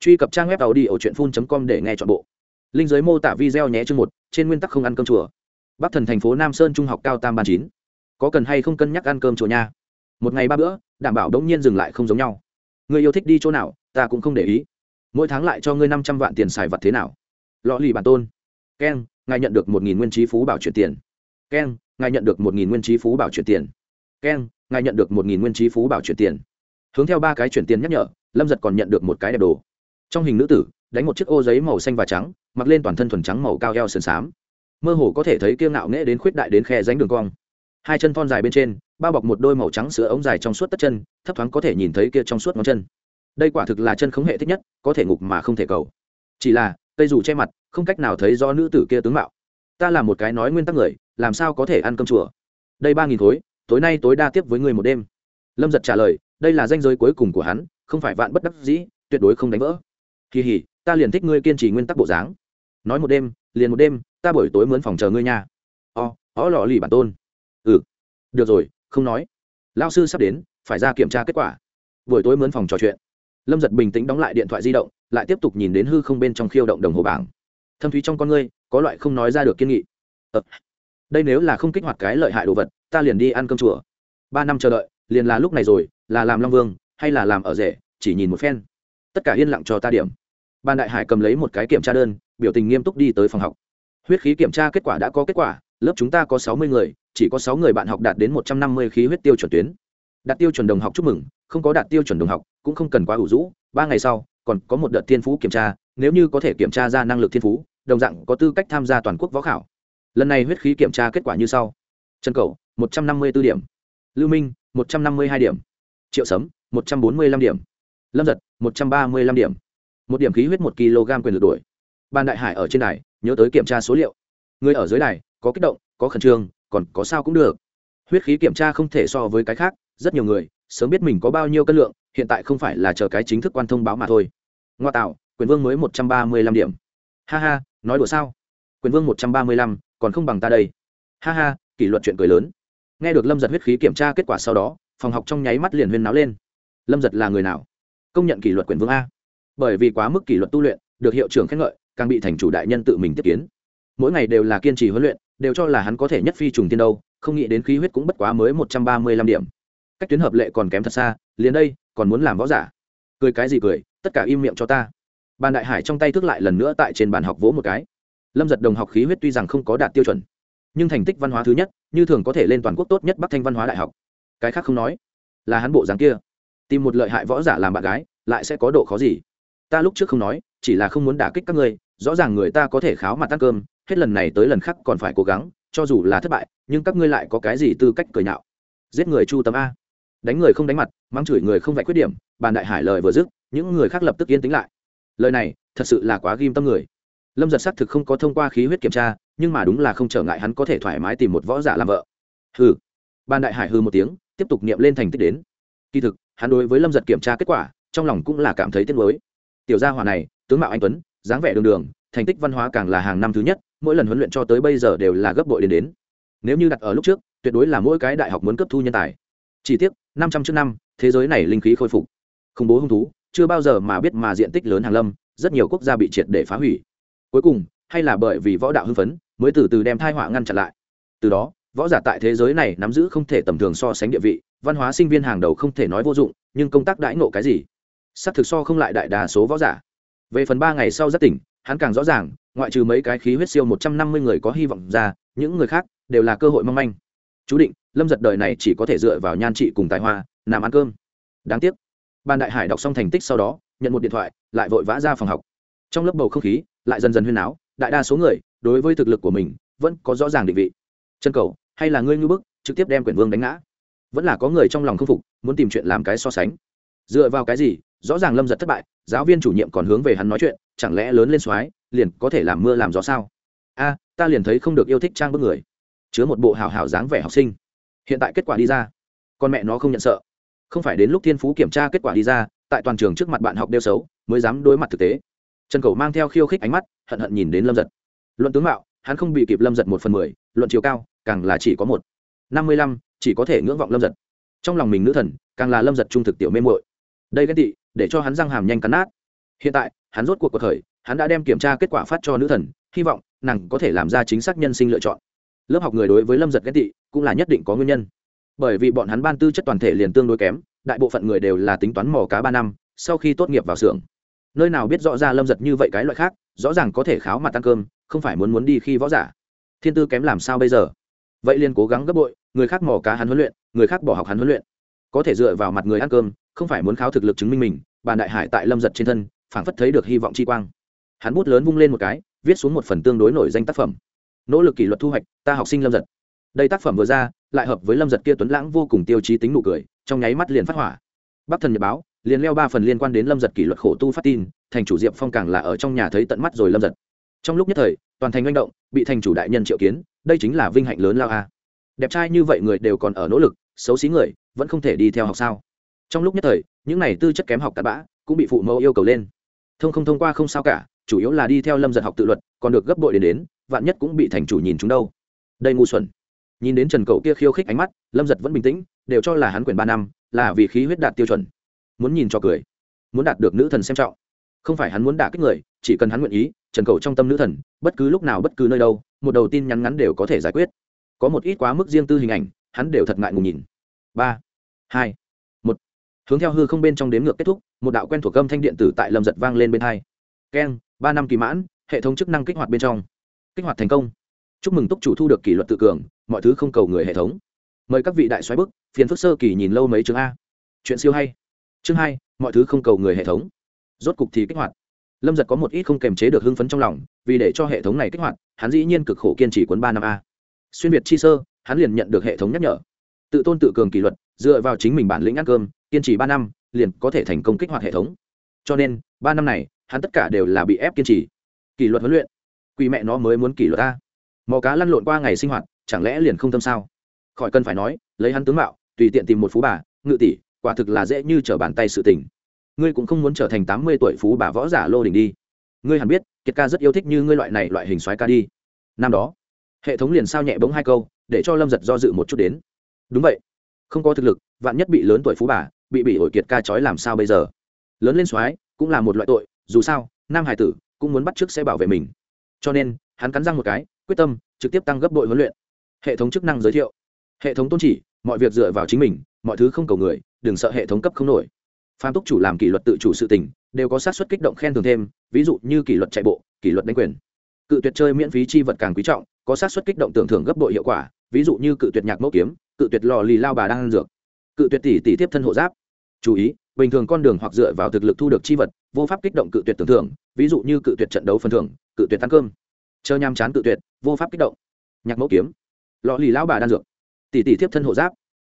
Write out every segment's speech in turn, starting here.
truy cập trang web tàu đi ở truyện phun com để nghe chọn bộ. Linh giới mô tả video nhé chương một, trên nguyên tắc không ăn cơm chùa. Bắc thần thành phố nam sơn trung học cao tam ban chín. Có cần hay không cân nhắc ăn cơm chùa nha? Một ngày ba bữa, đảm bảo đống nhiên dừng lại không giống nhau. Người yêu thích đi chỗ nào, ta cũng không để ý. Mỗi tháng lại cho ngươi năm trăm vạn tiền xài vật thế nào? Lọ lì bản tôn. Keng ngài nhận được một nghìn nguyên trí phú bảo chuyển tiền. Keng ngài nhận được một nghìn nguyên trí phú bảo chuyển tiền. Keng ngài nhận được một nghìn nguyên trí phú bảo chuyển tiền. Hướng theo ba cái chuyển tiền nhắc nhở, lâm giật còn nhận được một cái đẹp đồ trong hình nữ tử, đánh một chiếc ô giấy màu xanh và trắng, mặc lên toàn thân thuần trắng màu cao eo sườn xám. Mơ hồ có thể thấy kiêng ngạo nghễ đến khuyết đại đến khe ránh đường cong. Hai chân thon dài bên trên, bao bọc một đôi màu trắng sữa ống dài trong suốt tất chân, thấp thoáng có thể nhìn thấy kia trong suốt ngón chân. Đây quả thực là chân không hệ thích nhất, có thể ngục mà không thể cầu. Chỉ là, cây dù che mặt, không cách nào thấy do nữ tử kia tướng mạo. Ta là một cái nói nguyên tắc người, làm sao có thể ăn cơm chùa? Đây ba nghìn khối, tối nay tối đa tiếp với người một đêm. Lâm giật trả lời, đây là danh giới cuối cùng của hắn, không phải vạn bất đắc dĩ, tuyệt đối không đánh vỡ kỳ hỉ ta liền thích ngươi kiên trì nguyên tắc bộ dáng. Nói một đêm liền một đêm ta buổi tối mướn phòng chờ ngươi nha. O ó lò lì bản tôn. Ừ. Được rồi không nói. Lao sư sắp đến phải ra kiểm tra kết quả. Buổi tối mướn phòng trò chuyện. Lâm giật bình tĩnh đóng lại điện thoại di động lại tiếp tục nhìn đến hư không bên trong khiêu động đồng hồ bảng. Thâm thúy trong con ngươi có loại không nói ra được kiên nghị. Ờ, đây nếu là không kích hoạt cái lợi hại đồ vật ta liền đi ăn cơm chùa. Ba năm chờ đợi liền là lúc này rồi là làm long vương hay là làm ở rể chỉ nhìn một phen. Tất cả yên lặng cho ta điểm ban đại hải cầm lấy một cái kiểm tra đơn, biểu tình nghiêm túc đi tới phòng học. Huyết khí kiểm tra kết quả đã có kết quả, lớp chúng ta có sáu mươi người, chỉ có sáu người bạn học đạt đến một trăm năm mươi khí huyết tiêu chuẩn tuyến. Đạt tiêu chuẩn đồng học chúc mừng, không có đạt tiêu chuẩn đồng học, cũng không cần quá ủ rũ, ba ngày sau, còn có một đợt thiên phú kiểm tra, nếu như có thể kiểm tra ra năng lực thiên phú, đồng dạng có tư cách tham gia toàn quốc võ khảo. Lần này huyết khí kiểm tra kết quả như sau. Trần cầu một trăm năm mươi b ố điểm. Lưu minh, một trăm năm mươi hai điểm. Triệu sấm, một trăm bốn mươi năm điểm. Lâm giật, một trăm ba mươi năm điểm một điểm khí huyết một kg quyền lực đuổi ban đại hải ở trên đài, nhớ tới kiểm tra số liệu. Người ở dưới đài, có kích động, có khẩn trương, còn có sao cũng được. Huyết khí kiểm tra không thể so với cái khác, rất nhiều người, sớm biết mình có bao nhiêu cân lượng, hiện tại không phải là chờ cái chính thức quan thông báo mà thôi. Ngoa tạo, quyền vương mới một trăm ba mươi lăm điểm. Ha ha, nói đùa sao? Quyền vương một trăm ba mươi lăm, còn không bằng ta đây. Ha ha, kỷ luật chuyện cười lớn. Nghe được lâm giật huyết khí kiểm tra kết quả sau đó, phòng học trong nháy mắt liền huyên náo lên. Lâm giật là người nào? Công nhận kỷ luật quyền vương a bởi vì quá mức kỷ luật tu luyện, được hiệu trưởng khen ngợi, càng bị thành chủ đại nhân tự mình tiếp kiến. Mỗi ngày đều là kiên trì huấn luyện, đều cho là hắn có thể nhất phi trùng tiên đâu, không nghĩ đến khí huyết cũng bất quá mới một trăm ba mươi lăm điểm. Cách tuyến hợp lệ còn kém thật xa, liền đây, còn muốn làm võ giả. Cười cái gì cười, tất cả im miệng cho ta. Bàn đại hải trong tay thức lại lần nữa tại trên bàn học vỗ một cái. Lâm giật đồng học khí huyết tuy rằng không có đạt tiêu chuẩn, nhưng thành tích văn hóa thứ nhất, như thường có thể lên toàn quốc tốt nhất bắc thanh văn hóa đại học. Cái khác không nói. Là hắn bộ dáng kia. Tìm một lợi hại võ giả làm bạn gái, lại sẽ có độ khó gì? Ta lúc trước không nói, chỉ là không muốn đả kích các ngươi, rõ ràng người ta có thể kháo mặt ăn cơm, hết lần này tới lần khác còn phải cố gắng, cho dù là thất bại, nhưng các ngươi lại có cái gì tư cách cười nhạo? Giết người chu tấm a. Đánh người không đánh mặt, mắng chửi người không vạch khuyết điểm, bàn đại hải lời vừa dứt, những người khác lập tức yên tĩnh lại. Lời này, thật sự là quá ghim tâm người. Lâm giật xác thực không có thông qua khí huyết kiểm tra, nhưng mà đúng là không trở ngại hắn có thể thoải mái tìm một võ giả làm vợ. Hừ. Bàn đại hải hư một tiếng, tiếp tục niệm lên thành tích đến. Kỳ thực, hắn đối với lâm giật kiểm tra kết quả, trong lòng cũng là cảm thấy tiếc nuối tiểu gia hỏa này, tướng mạo anh tuấn, dáng vẻ đường đường, thành tích văn hóa càng là hàng năm thứ nhất, mỗi lần huấn luyện cho tới bây giờ đều là gấp bội đến đến. Nếu như đặt ở lúc trước, tuyệt đối là mỗi cái đại học muốn cấp thu nhân tài. Chỉ tiếc, năm trăm trước năm, thế giới này linh khí khôi phục. Khủng bố hung thú, chưa bao giờ mà biết mà diện tích lớn hàng lâm, rất nhiều quốc gia bị triệt để phá hủy. Cuối cùng, hay là bởi vì võ đạo hưng phấn, mới từ từ đem thai họa ngăn chặn lại. Từ đó, võ giả tại thế giới này nắm giữ không thể tầm thường so sánh địa vị, văn hóa sinh viên hàng đầu không thể nói vô dụng, nhưng công tác đãi ngộ cái gì? Sắc thực so không lại đại đa số võ giả. Về phần ba ngày sau rất tỉnh, hắn càng rõ ràng, ngoại trừ mấy cái khí huyết siêu một trăm năm mươi người có hy vọng ra, những người khác đều là cơ hội mong manh. Chú định, lâm giật đời này chỉ có thể dựa vào nhan trị cùng tài hoa làm ăn cơm. Đáng tiếc, ban đại hải đọc xong thành tích sau đó, nhận một điện thoại, lại vội vã ra phòng học. Trong lớp bầu không khí, lại dần dần huyên áo đại đa số người, đối với thực lực của mình, vẫn có rõ ràng định vị. Chân cầu, hay là ngươi ngư bức, trực tiếp đem quyển vương đánh ngã. Vẫn là có người trong lòng k phục, muốn tìm chuyện làm cái so sánh. Dựa vào cái gì rõ ràng lâm giật thất bại, giáo viên chủ nhiệm còn hướng về hắn nói chuyện, chẳng lẽ lớn lên soái, liền có thể làm mưa làm gió sao? A, ta liền thấy không được yêu thích trang bức người, chứa một bộ hào hào dáng vẻ học sinh. Hiện tại kết quả đi ra. Con mẹ nó không nhận sợ. Không phải đến lúc thiên phú kiểm tra kết quả đi ra, tại toàn trường trước mặt bạn học đeo xấu, mới dám đối mặt thực tế. Trần cầu mang theo khiêu khích ánh mắt, hận hận nhìn đến lâm giật. Luận tướng mạo, hắn không bị kịp lâm giật một phần mười, luận chiều cao, càng là chỉ có một. Năm mươi lăm, chỉ có thể ngưỡng vọng lâm giật. Trong lòng mình nữ thần, càng là lâm giật trung thực tiểu mê mội đây ghen tị để cho hắn răng hàm nhanh cắn nát. Hiện tại, hắn rốt cuộc cuộc khởi hắn đã đem kiểm tra kết quả phát cho nữ thần, hy vọng nàng có thể làm ra chính xác nhân sinh lựa chọn. Lớp học người đối với lâm giật ghét tị, cũng là nhất định có nguyên nhân. Bởi vì bọn hắn ban tư chất toàn thể liền tương đối kém, đại bộ phận người đều là tính toán mò cá ba năm, sau khi tốt nghiệp vào xưởng. Nơi nào biết rõ ra lâm giật như vậy cái loại khác, rõ ràng có thể kháo mặt ăn cơm, không phải muốn muốn đi khi võ giả. Thiên tư kém làm sao bây giờ? Vậy liền cố gắng gấp bội, người khác mò cá hắn huấn luyện, người khác bỏ học hắn huấn luyện. Có thể dựa vào mặt người ăn cơm, không phải muốn kháo thực lực chứng minh mình bàn đại hải tại lâm giật trên thân, phảng phất thấy được hy vọng chi quang. Hắn bút lớn vung lên một cái, viết xuống một phần tương đối nổi danh tác phẩm. Nỗ lực kỷ luật thu hoạch, ta học sinh lâm giật. Đây tác phẩm vừa ra, lại hợp với lâm giật kia tuấn lãng vô cùng tiêu chí tính nụ cười, trong nháy mắt liền phát hỏa. Bắc thần nhật báo, liền leo ba phần liên quan đến lâm giật kỷ luật khổ tu phát tin, thành chủ diệp phong càng là ở trong nhà thấy tận mắt rồi lâm giật. Trong lúc nhất thời, toàn thành manh động, bị thành chủ đại nhân triệu kiến, đây chính là vinh hạnh lớn lao a. Đẹp trai như vậy người đều còn ở nỗ lực, xấu xí người, vẫn không thể đi theo học sao? Trong lúc nhất thời, những này tư chất kém học cặn bã cũng bị phụ mẫu yêu cầu lên. Thông không thông qua không sao cả, chủ yếu là đi theo lâm giật học tự luật, còn được gấp bội đến đến, vạn nhất cũng bị thành chủ nhìn chúng đâu. Đây ngu xuẩn. Nhìn đến trần cậu kia khiêu khích ánh mắt, lâm giật vẫn bình tĩnh, đều cho là hắn quyền ba năm, là vì khí huyết đạt tiêu chuẩn. Muốn nhìn cho cười. Muốn đạt được nữ thần xem trọng. Không phải hắn muốn đả kích người, chỉ cần hắn nguyện ý, trần cầu trong tâm nữ thần, bất cứ lúc nào bất cứ nơi đâu, một đầu tin nhắn ngắn đều có thể giải quyết. Có một ít quá mức riêng tư hình ảnh, hắn đều thật ngại ngùng nhìn. Ba, hai hướng theo hư không bên trong đếm ngược kết thúc, một đạo quen thuộc âm thanh điện tử tại lâm giật vang lên bên hai. Keng, ba năm kỳ mãn, hệ thống chức năng kích hoạt bên trong. Kích hoạt thành công. Chúc mừng túc chủ thu được kỷ luật tự cường, mọi thứ không cầu người hệ thống. Mời các vị đại xoáy bức, phiền phức sơ kỳ nhìn lâu mấy chương a. Chuyện siêu hay. Chương hai, mọi thứ không cầu người hệ thống. Rốt cục thì kích hoạt. Lâm giật có một ít không kềm chế được hưng phấn trong lòng, vì để cho hệ thống này kích hoạt, hắn dĩ nhiên cực khổ kiên trì cuốn ba năm a. Xuyên việt chi sơ, hắn liền nhận được hệ thống nhắc nhở. Tự tôn tự cường kỷ luật, dựa vào chính mình bản lĩnh ăn cơm kiên trì ba năm, liền có thể thành công kích hoạt hệ thống. Cho nên, ba năm này, hắn tất cả đều là bị ép kiên trì. Kỷ luật huấn luyện. Quỷ mẹ nó mới muốn kỷ luật ta. Mò cá lăn lộn qua ngày sinh hoạt, chẳng lẽ liền không tâm sao? Khỏi cần phải nói, lấy hắn tướng mạo, tùy tiện tìm một phú bà, ngự tỷ, quả thực là dễ như trở bàn tay sự tình. Ngươi cũng không muốn trở thành tám mươi tuổi phú bà võ giả lô đình đi. Ngươi hẳn biết, kiệt ca rất yêu thích như ngươi loại này loại hình xoái ca đi. Năm đó, hệ thống liền sao nhẹ bóng hai câu, để cho lâm giật do dự một chút đến. Đúng vậy. Không có thực lực, vạn nhất bị lớn tuổi phú bà bị bị ổi kiệt ca trói làm sao bây giờ? Lớn lên soái cũng là một loại tội, dù sao, nam hải tử cũng muốn bắt t r ư ớ c sẽ bảo vệ mình. Cho nên, hắn cắn răng một cái, quyết tâm trực tiếp tăng gấp đội huấn luyện. Hệ thống chức năng giới thiệu. Hệ thống tôn chỉ, mọi việc dựa vào chính mình, mọi thứ không cầu người, đừng sợ hệ thống cấp không nổi. Phan túc chủ làm kỷ luật tự chủ sự tình, đều có sát xuất kích động khen thường thêm, ví dụ như kỷ luật chạy bộ, kỷ luật đánh quyền. Cự tuyệt chơi miễn phí chi vật càng quý trọng, có sát xuất kích động tưởng thưởng gấp bội hiệu quả, ví dụ như cự tuyệt nhạc mẫu kiếm, cự tuyệt lò lì lao bà đang ăn dược, cự tuyệt tỷ tỷ tiếp thân hộ giáp chú ý, bình thường con đường hoặc dựa vào thực lực thu được chi vật, vô pháp kích động cự tuyệt tưởng thưởng, ví dụ như cự tuyệt trận đấu phần thưởng, cự tuyệt ăn cơm. Chờ nham chán cự tuyệt, vô pháp kích động. Nhạc mẫu kiếm. Lò lì lão bà đan dược. Tỷ tỷ tiếp thân hộ giáp.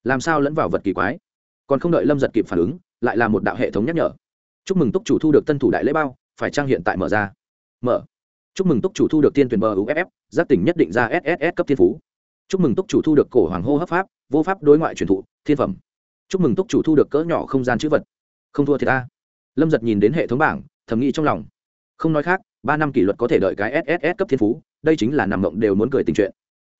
Làm sao lẫn vào vật kỳ quái? Còn không đợi lâm giật kịp phản ứng, lại là một đạo hệ thống nhắc nhở. Chúc mừng túc chủ thu được tân thủ đại lễ bao, phải trang hiện tại mở ra. Mở. Chúc mừng túc chủ thu được tiên tuyển bờ uff giác tỉnh nhất định ra sss cấp thiên phú. Chúc mừng túc chủ thu được cổ hoàng hô hấp pháp, vô pháp đối ngoại truyền thụ, thiên phẩm chúc mừng túc chủ thu được cỡ nhỏ không gian chữ vật. Không thua thì ta lâm giật nhìn đến hệ thống bảng, thầm nghĩ trong lòng. Không nói khác, ba năm kỷ luật có thể đợi cái sss cấp thiên phú, đây chính là nằm mộng đều muốn cười tình chuyện.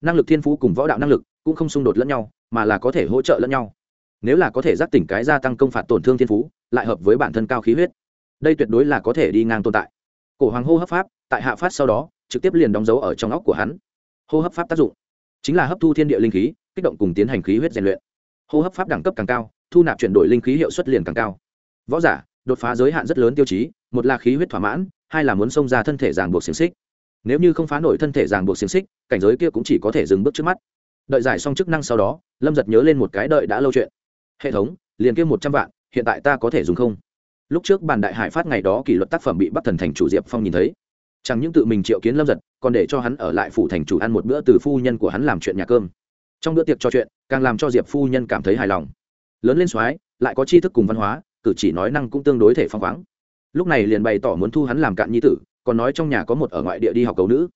Năng lực thiên phú cùng võ đạo năng lực cũng không xung đột lẫn nhau, mà là có thể hỗ trợ lẫn nhau. Nếu là có thể giác tỉnh cái gia tăng công phạt tổn thương thiên phú, lại hợp với bản thân cao khí huyết, đây tuyệt đối là có thể đi ngang tồn tại. Cổ hoàng hô hấp pháp, tại hạ phát sau đó, trực tiếp liền đóng dấu ở trong óc của hắn. Hô hấp pháp tác dụng chính là hấp thu thiên địa linh khí, kích động cùng tiến hành khí huyết rèn luyện hô hấp pháp đẳng cấp càng cao, thu nạp chuyển đổi linh khí hiệu suất liền càng cao. Võ giả, đột phá giới hạn rất lớn tiêu chí, một là khí huyết thỏa mãn, hai là muốn xông ra thân thể ràng buộc xiềng xích. Nếu như không phá nổi thân thể ràng buộc xiềng xích, cảnh giới kia cũng chỉ có thể dừng bước trước mắt. Đợi giải xong chức năng sau đó, lâm giật nhớ lên một cái đợi đã lâu chuyện. Hệ thống, liền kia một trăm vạn, hiện tại ta có thể dùng không? Lúc trước bàn đại hải phát ngày đó kỷ luật tác phẩm bị bắt thần thành chủ diệp phong nhìn thấy. Chẳng những tự mình triệu kiến lâm giật, còn để cho hắn ở lại phủ thành chủ ăn một bữa từ phu nhân của hắn làm chuyện nhà cơm trong bữa tiệc trò chuyện, càng làm cho diệp phu nhân cảm thấy hài lòng. Lớn lên soái, lại có tri thức cùng văn hóa, cử chỉ nói năng cũng tương đối thể phong khoáng. Lúc này liền bày tỏ muốn thu hắn làm cạn nhi tử, còn nói trong nhà có một ở ngoại địa đi học cầu nữ.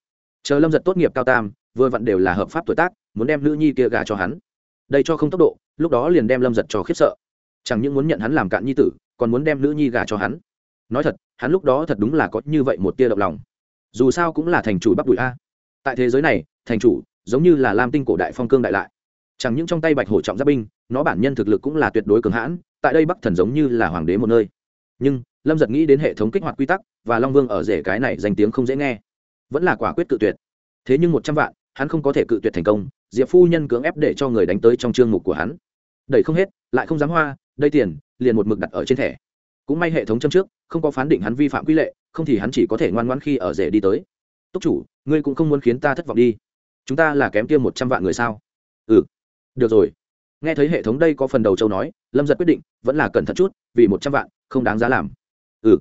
Chờ lâm giật tốt nghiệp cao tam, vừa vặn đều là hợp pháp tuổi tác, muốn đem nữ nhi kia gà cho hắn. Đây cho không tốc độ, lúc đó liền đem lâm giật cho khiếp sợ. Chẳng những muốn nhận hắn làm cạn nhi tử, còn muốn đem nữ nhi gà cho hắn. Nói thật, hắn lúc đó thật đúng là có như vậy một tia động lòng. Dù sao cũng là thành chủ bắt đùi a. Tại thế giới này, thành chủ giống như là lam tinh cổ đại phong cương đại lại. Chẳng những trong tay bạch hổ trọng giáp binh, nó bản nhân thực lực cũng là tuyệt đối cường hãn, tại đây bắc thần giống như là hoàng đế một nơi. Nhưng, lâm giật nghĩ đến hệ thống kích hoạt quy tắc, và long vương ở rể cái này danh tiếng không dễ nghe. Vẫn là quả quyết cự tuyệt. Thế nhưng một trăm vạn, hắn không có thể cự tuyệt thành công, diệp phu nhân cưỡng ép để cho người đánh tới trong chương mục của hắn. Đẩy không hết, lại không dám hoa, đây tiền, liền một mực đặt ở trên thẻ. Cũng may hệ thống châm trước, không có phán định hắn vi phạm quy lệ, không thì hắn chỉ có thể ngoan ngoan khi ở rể đi tới. Túc chủ, ngươi cũng không muốn khiến ta thất vọng đi chúng ta là kém tiêm một trăm vạn người sao? Ừ. Được rồi. Nghe thấy hệ thống đây có phần đầu châu nói, lâm giật quyết định, vẫn là cẩn thận chút, vì một trăm vạn, không đáng giá làm. Ừ.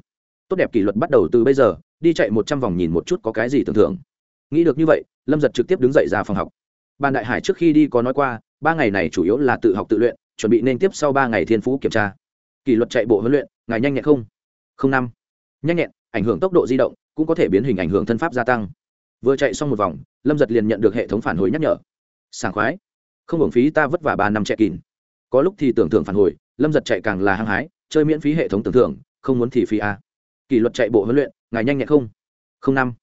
Tốt đẹp kỷ luật bắt đầu từ bây giờ, đi chạy một trăm vòng nhìn một chút có cái gì tưởng thưởng. Nghĩ được như vậy, lâm giật trực tiếp đứng dậy ra phòng học. Ban đại hải trước khi đi có nói qua, ba ngày này chủ yếu là tự học tự luyện, chuẩn bị nên tiếp sau ba ngày thiên phú kiểm tra. Kỷ luật chạy bộ huấn luyện, ngài nhanh nhẹn không? Không năm. Nhanh nhẹn, ảnh hưởng tốc độ di động, cũng có thể biến hình ảnh hưởng thân pháp gia tăng. Vừa chạy xong một vòng lâm giật liền nhận được hệ thống phản hồi nhắc nhở sảng khoái không hưởng phí ta vất vả ba năm chạy kín có lúc thì tưởng thưởng phản hồi lâm giật chạy càng là hăng hái chơi miễn phí hệ thống tưởng thưởng không muốn thì phí a kỷ luật chạy bộ huấn luyện ngài nhanh nhẹn không không năm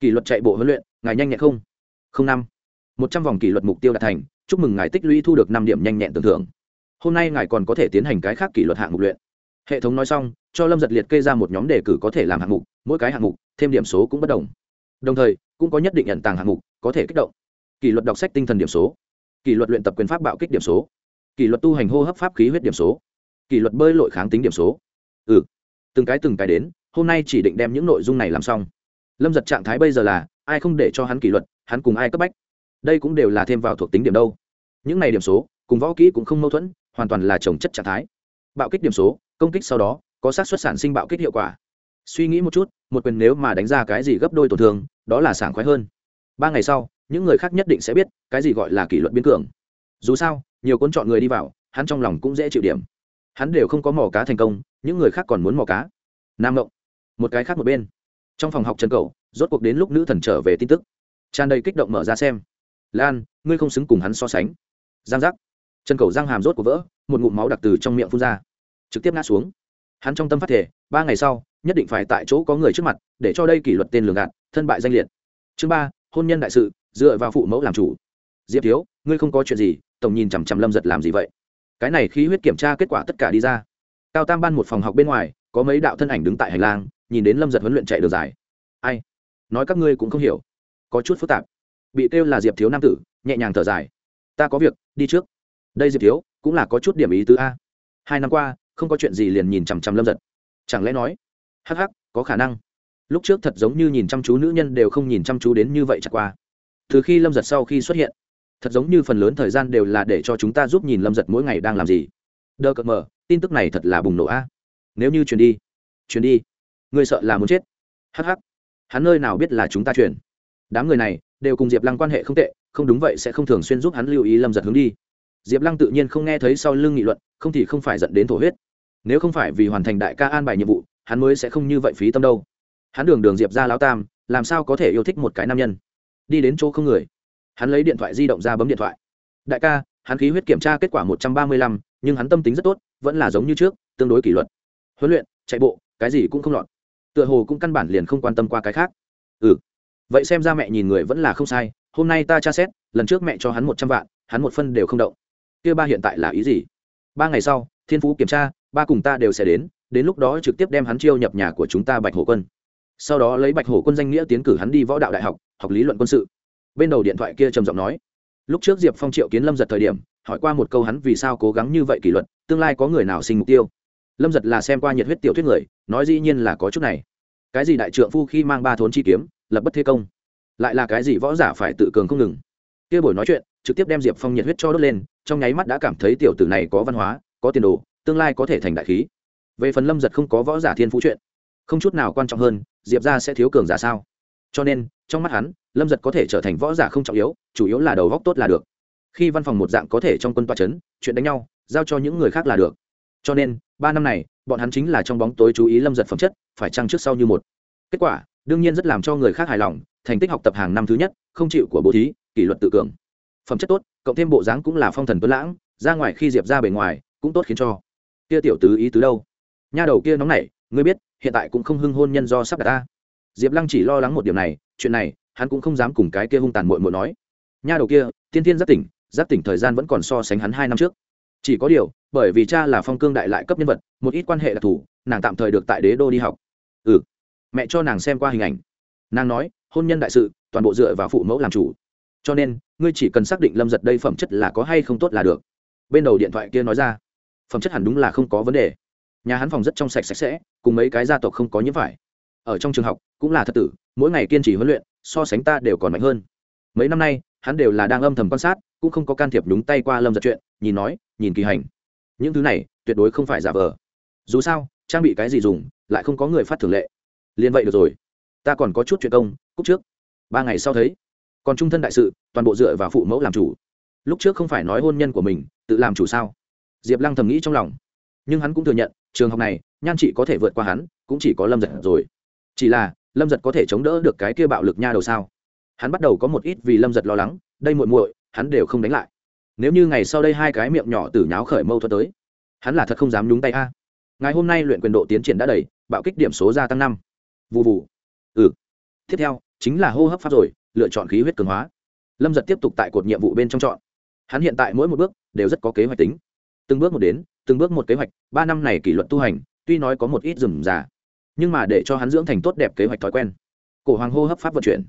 kỷ luật chạy bộ huấn luyện ngài nhanh nhẹn không không năm một trăm vòng kỷ luật mục tiêu đạt thành chúc mừng ngài tích lũy thu được năm điểm nhanh nhẹn tưởng thưởng hôm nay ngài còn có thể tiến hành cái khác kỷ luật hạng mục luyện hệ thống nói xong cho lâm giật liệt kê ra một nhóm đề cử có thể làm hạng mục mỗi cái hạng mục thêm điểm số cũng bất đồng đồng thời cũng có nhất định nhận tàng hạng mục có thể kích động. Kỷ luật đọc sách tinh thần điểm số. Kỷ luật luyện tập quyền pháp bạo kích điểm số. Kỷ luật tu hành hô hấp pháp khí huyết điểm số. Kỷ luật bơi lội kháng tính điểm số. Ừ từng cái từng cái đến, hôm nay chỉ định đem những nội dung này làm xong. Lâm giật trạng thái bây giờ là, ai không để cho hắn kỷ luật, hắn cùng ai cấp bách? Đây cũng đều là thêm vào thuộc tính điểm đâu. Những này điểm số, cùng võ kỹ cũng không mâu thuẫn, hoàn toàn là trồng chất trạng thái. Bạo kích điểm số, công kích sau đó, có xác suất sản sinh bạo kích hiệu quả. Suy nghĩ một chút, một quyền nếu mà đánh ra cái gì gấp đôi tổn thương, đó là sảng khoái hơn ba ngày sau, những người khác nhất định sẽ biết cái gì gọi là kỷ luật biến cường. Dù sao, nhiều cuốn chọn người đi vào, hắn trong lòng cũng dễ chịu điểm. Hắn đều không có mò cá thành công, những người khác còn muốn mò cá. Nam động một cái khác một bên. Trong phòng học trần cầu, rốt cuộc đến lúc nữ thần trở về tin tức. Tràn đầy kích động mở ra xem. Lan, ngươi không xứng cùng hắn so sánh. Giang giác. Trần cầu giang hàm rốt của vỡ, một ngụm máu đặc từ trong miệng phun ra. Trực tiếp ngã xuống. Hắn trong tâm phát thể, ba ngày sau, nhất định phải tại chỗ có người trước mặt, để cho đây kỷ luật tên lường gạt, thân bại danh liệt. Chương ba hôn nhân đại sự, dựa vào phụ mẫu làm chủ. Diệp thiếu, ngươi không có chuyện gì, tổng nhìn chằm chằm lâm giật làm gì vậy? Cái này khí huyết kiểm tra kết quả tất cả đi ra. Cao tam ban một phòng học bên ngoài, có mấy đạo thân ảnh đứng tại hành lang, nhìn đến lâm giật huấn luyện chạy đường dài. Ai? Nói các ngươi cũng không hiểu. Có chút phức tạp. Bị kêu là diệp thiếu nam tử, nhẹ nhàng thở dài. Ta có việc, đi trước. Đây diệp thiếu, cũng là có chút điểm ý tứ a. Hai năm qua, không có chuyện gì liền nhìn chằm chằm lâm giật. Chẳng lẽ nói, hắc hắc, có khả năng lúc trước thật giống như nhìn chăm chú nữ nhân đều không nhìn chăm chú đến như vậy chặt qua. Từ khi lâm giật sau khi xuất hiện, thật giống như phần lớn thời gian đều là để cho chúng ta giúp nhìn lâm giật mỗi ngày đang làm gì. Đơ cợt mờ, tin tức này thật là bùng nổ a. Nếu như chuyển đi chuyển đi. Người sợ là muốn chết. Hh hắn nơi nào biết là chúng ta chuyển đám người này đều cùng diệp lăng quan hệ không tệ, không đúng vậy sẽ không thường xuyên giúp hắn lưu ý lâm giật hướng đi. Diệp lăng tự nhiên không nghe thấy sau lưng nghị luận, không thì không phải dẫn đến thổ huyết. Nếu không phải vì hoàn thành đại ca an bài nhiệm vụ, hắn mới sẽ không như vậy phí tâm đâu hắn đường đường diệp ra lao tam, làm sao có thể yêu thích một cái nam nhân? Đi đến chỗ không người. Hắn lấy điện thoại di động ra bấm điện thoại. Đại ca, hắn khí huyết kiểm tra kết quả một trăm ba mươi lăm, nhưng hắn tâm tính rất tốt, vẫn là giống như trước, tương đối kỷ luật. Huấn luyện, chạy bộ, cái gì cũng không lọt. Tựa hồ cũng căn bản liền không quan tâm qua cái khác. Ừ. Vậy xem ra mẹ nhìn người vẫn là không sai, hôm nay ta tra xét, lần trước mẹ cho hắn một trăm vạn, hắn một phân đều không động. Kia ba hiện tại là ý gì? Ba ngày sau, thiên phú kiểm tra, ba cùng ta đều sẽ đến đến lúc đó trực tiếp đem hắn chiêu nhập nhà của chúng ta bạch hổ quân sau đó lấy bạch hổ quân danh nghĩa tiến cử hắn đi võ đạo đại học học lý luận quân sự. Bên đầu điện thoại kia trầm giọng nói, lúc trước diệp phong triệu kiến lâm giật thời điểm, hỏi qua một câu hắn vì sao cố gắng như vậy kỷ luật, tương lai có người nào sinh mục tiêu? Lâm giật là xem qua nhiệt huyết tiểu thuyết người, nói dĩ nhiên là có chút này. Cái gì đại trượng phu khi mang ba thốn chi kiếm, lập bất thế công? Lại là cái gì võ giả phải tự cường không ngừng? Kia buổi nói chuyện, trực tiếp đem diệp phong nhiệt huyết cho đốt lên, trong nháy mắt đã cảm thấy tiểu tử này có văn hóa, có tiền đồ, tương lai có thể thành đại khí. Về phần lâm giật không có võ giả thiên phú chuyện không chút nào quan trọng hơn, diệp ra sẽ thiếu cường giả sao? Cho nên, trong mắt hắn, lâm giật có thể trở thành võ giả không trọng yếu, chủ yếu là đầu góc tốt là được. Khi văn phòng một dạng có thể trong quân toa c h ấ n chuyện đánh nhau, giao cho những người khác là được. Cho nên, ba năm này, bọn hắn chính là trong bóng tối chú ý lâm giật phẩm chất, phải trăng trước sau như một. Kết quả, đương nhiên rất làm cho người khác hài lòng, thành tích học tập hàng năm thứ nhất, không chịu của bố thí, kỷ luật tự cường. Phẩm chất tốt, cộng thêm bộ dáng cũng là phong thần tuấn lãng, ra ngoài khi diệp ra bề ngoài, cũng tốt khiến cho. Kia tiểu tứ ý tứ đâu? Nha đầu kia nóng nảy, ngươi biết hiện tại cũng không hưng hôn nhân do sắp đặt ta. Diệp lăng chỉ lo lắng một điểm này, chuyện này, hắn cũng không dám cùng cái kia hung tàn mội mội nói. Nha đầu kia tiên tiên giáp tỉnh giáp tỉnh thời gian vẫn còn so sánh hắn hai năm trước. Chỉ có điều, bởi vì cha là phong cương đại lại cấp nhân vật, một ít quan hệ đặc thù, nàng tạm thời được tại đế đô đi học. Ừ. Mẹ cho nàng xem qua hình ảnh. Nàng nói, hôn nhân đại sự, toàn bộ dựa vào phụ mẫu làm chủ. Cho nên, ngươi chỉ cần xác định lâm giật đây phẩm chất là có hay không tốt là được. Bên đầu điện thoại kia nói ra, phẩm chất hẳn đúng là không có vấn đề nhà hắn phòng rất trong sạch sạch sẽ, cùng mấy cái gia tộc không có nhiễm phải. Ở trong trường học, cũng là thật tử, mỗi ngày kiên trì huấn luyện, so sánh ta đều còn mạnh hơn. Mấy năm nay, hắn đều là đang âm thầm quan sát, cũng không có can thiệp đúng tay qua lâm giật chuyện, nhìn nói, nhìn kỳ hành. Những thứ này, tuyệt đối không phải giả vờ. Dù sao, trang bị cái gì dùng, lại không có người phát thường lệ. Liền vậy được rồi. Ta còn có chút chuyện công cúc trước. Ba ngày sau thấy. Còn trung thân đại sự, toàn bộ dựa vào phụ mẫu làm chủ. Lúc trước không phải nói hôn nhân của mình, tự làm chủ sao? Diệp lăng thầm nghĩ trong lòng. Nhưng hắn cũng thừa nhận trường học này, nhan chị có thể vượt qua hắn, cũng chỉ có lâm giật rồi. Chỉ là, lâm giật có thể chống đỡ được cái kia bạo lực nha đầu sao? Hắn bắt đầu có một ít vì lâm giật lo lắng, đây muội muội, hắn đều không đánh lại. Nếu như ngày sau đây hai cái miệng nhỏ từ nháo khởi mâu thuẫn tới, hắn là thật không dám nhúng tay a. Ngày hôm nay luyện quyền độ tiến triển đã đầy, bạo kích điểm số gia tăng năm. Vụ vụ ừ. Tiếp theo, chính là hô hấp pháp rồi, lựa chọn khí huyết cường hóa. Lâm giật tiếp tục tại cột nhiệm vụ bên trong chọn. Hắn hiện tại mỗi một bước đều rất có kế hoạch tính. Từng bước một đến từng bước một kế hoạch, ba năm này kỷ luật tu hành, tuy nói có một ít rừng già nhưng mà để cho hắn dưỡng thành tốt đẹp kế hoạch thói quen. Cổ hoàng hô hấp pháp vận chuyển.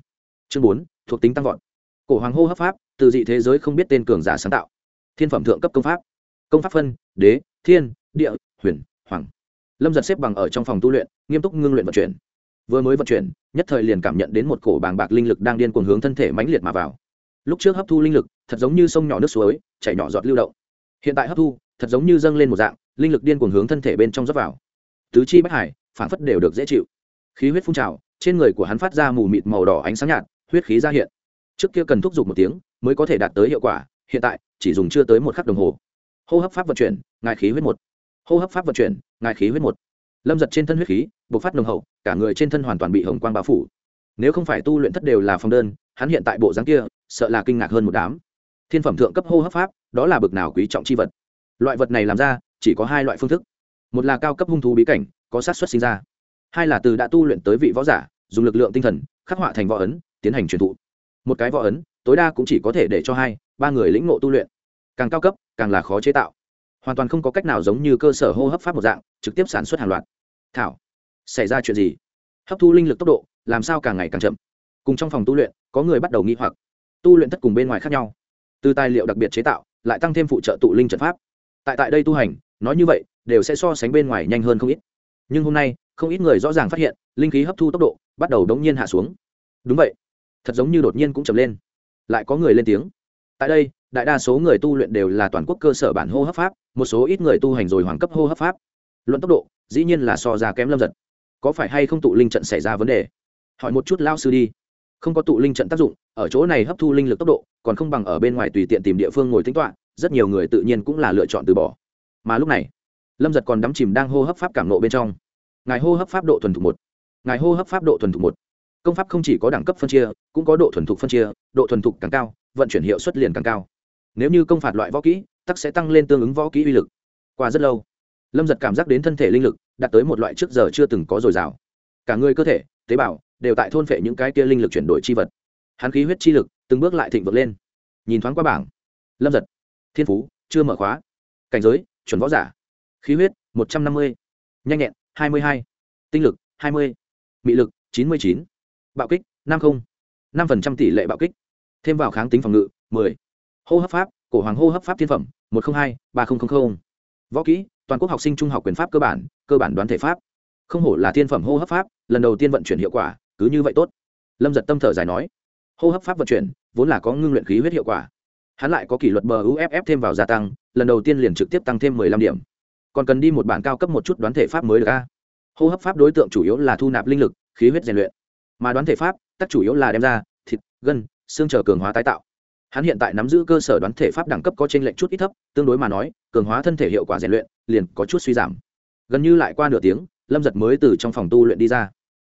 Chương bốn, thuộc tính tăng vọt. Cổ hoàng hô hấp pháp, từ dị thế giới không biết tên cường giả sáng tạo. Thiên phẩm thượng cấp công pháp. Công pháp phân, đế, thiên, địa, huyền, hoàng. Lâm giật xếp bằng ở trong phòng tu luyện, nghiêm túc ngưng luyện vận chuyển. Vừa mới vận chuyển, nhất thời liền cảm nhận đến một cổ bàng bạc linh lực đang điên cuồng hướng thân thể mãnh liệt mà vào. Lúc trước hấp thu linh lực, thật giống như sông nhỏ nước suối, chảy nhỏ giọt lưu động. Hiện tại hấp thu thật giống như dâng lên một dạng, linh lực điên cuồng hướng thân thể bên trong dốc vào. Tứ chi bách hải phản phất đều được dễ chịu. Khí huyết phun trào, trên người của hắn phát ra mù mịt màu đỏ ánh sáng nhạt, huyết khí ra hiện. Trước kia cần thúc giục một tiếng, mới có thể đạt tới hiệu quả, hiện tại, chỉ dùng chưa tới một khắc đồng hồ. Hô hấp pháp vận chuyển, ngài khí huyết một. Hô hấp pháp vận chuyển, ngài khí huyết một. Lâm giật trên thân huyết khí, bộc phát nồng hậu, cả người trên thân hoàn toàn bị hồng quang bao phủ. Nếu không phải tu luyện thất đều là phong đơn, hắn hiện tại bộ dáng kia, sợ là kinh ngạc hơn một đám. Thiên phẩm thượng cấp hô hấp pháp, đó là bực nào quý trọng c h i vật loại vật này làm ra, chỉ có hai loại phương thức. Một là cao cấp hung thú bí cảnh, có sát xuất sinh ra. Hai là từ đã tu luyện tới vị võ giả, dùng lực lượng tinh thần, khắc họa thành võ ấn, tiến hành truyền thụ. Một cái võ ấn, tối đa cũng chỉ có thể để cho hai, ba người lĩnh ngộ tu luyện. Càng cao cấp, càng là khó chế tạo. Hoàn toàn không có cách nào giống như cơ sở hô hấp pháp một dạng, trực tiếp sản xuất hàng loạt. Thảo, xảy ra chuyện gì? Hấp thu linh lực tốc độ, làm sao càng ngày càng chậm? Cùng trong phòng tu luyện, có người bắt đầu nghi hoặc. Tu luyện thất cùng bên ngoài khác nhau. Từ tài liệu đặc biệt chế tạo, lại tăng thêm phụ trợ tụ linh trận pháp tại tại đây tu hành, nói như vậy, đều sẽ so sánh bên ngoài nhanh hơn không ít. Nhưng hôm nay, không ít người rõ ràng phát hiện, linh khí hấp thu tốc độ bắt đầu đống nhiên hạ xuống. Đúng vậy. Thật giống như đột nhiên cũng chậm lên. Lại có người lên tiếng. Tại đây, đại đa số người tu luyện đều là toàn quốc cơ sở bản hô hấp pháp, một số ít người tu hành rồi hoàng cấp hô hấp pháp. Luận tốc độ, dĩ nhiên là so ra kém lâm giật. Có phải hay không tụ linh trận xảy ra vấn đề? Hỏi một chút lao sư đi. Không có tụ linh trận tác dụng, ở chỗ này hấp thu linh lực tốc độ, còn không bằng ở bên ngoài tùy tiện tìm địa phương ngồi tính toạ rất nhiều người tự nhiên cũng là lựa chọn từ bỏ. Mà lúc này, lâm giật còn đắm chìm đang hô hấp pháp cảm nộ bên trong. Ngài hô hấp pháp độ thuần thục một. Ngài hô hấp pháp độ thuần thục một. Công pháp không chỉ có đẳng cấp phân chia, cũng có độ thuần thục phân chia, độ thuần thục càng cao, vận chuyển hiệu suất liền càng cao. Nếu như công phạt loại võ kỹ, tắc sẽ tăng lên tương ứng võ kỹ uy lực. Qua rất lâu, lâm giật cảm giác đến thân thể linh lực đạt tới một loại trước giờ chưa từng có dồi dào. Cả người cơ thể, tế bào đều tại thôn phệ những cái kia linh lực chuyển đổi chi vật. Hắn khí huyết chi lực từng bước lại thịnh vượt lên. Nhìn thoáng qua bảng, lâm giật thiên phú, chưa mở khóa. Cảnh giới, chuẩn võ giả. Khí huyết, một trăm năm mươi. Nhanh nhẹn, hai mươi hai. Tinh lực, hai mươi. Mị lực, chín mươi chín. Bạo kích, năm không. năm phần trăm tỷ lệ bạo kích. Thêm vào kháng tính phòng ngự, mười. Hô hấp pháp, cổ hoàng hô hấp pháp thiên phẩm, một trăm linh hai, ba nghìn võ kỹ, toàn quốc học sinh trung học quyền pháp cơ bản cơ bản đoán thể pháp. Không hổ là thiên phẩm hô hấp pháp, lần đầu tiên vận chuyển hiệu quả, cứ như vậy tốt. Lâm giật tâm thở dài nói. Hô hấp pháp vận chuyển, vốn là có ngưng luyện khí huyết hiệu quả hắn lại có kỷ luật bờ uff thêm vào gia tăng, lần đầu tiên liền trực tiếp tăng thêm mười lăm điểm. Còn cần đi một bản cao cấp một chút đoán thể pháp mới được a. Hô hấp pháp đối tượng chủ yếu là thu nạp linh lực, khí huyết rèn luyện. Mà đoán thể pháp tất chủ yếu là đem ra thịt, gân, xương chờ cường hóa tái tạo. Hắn hiện tại nắm giữ cơ sở đoán thể pháp đẳng cấp có t r ê n lệch chút ít thấp, tương đối mà nói, cường hóa thân thể hiệu quả rèn luyện liền có chút suy giảm. Gần như lại qua nửa tiếng, lâm giật mới từ trong phòng tu luyện đi ra.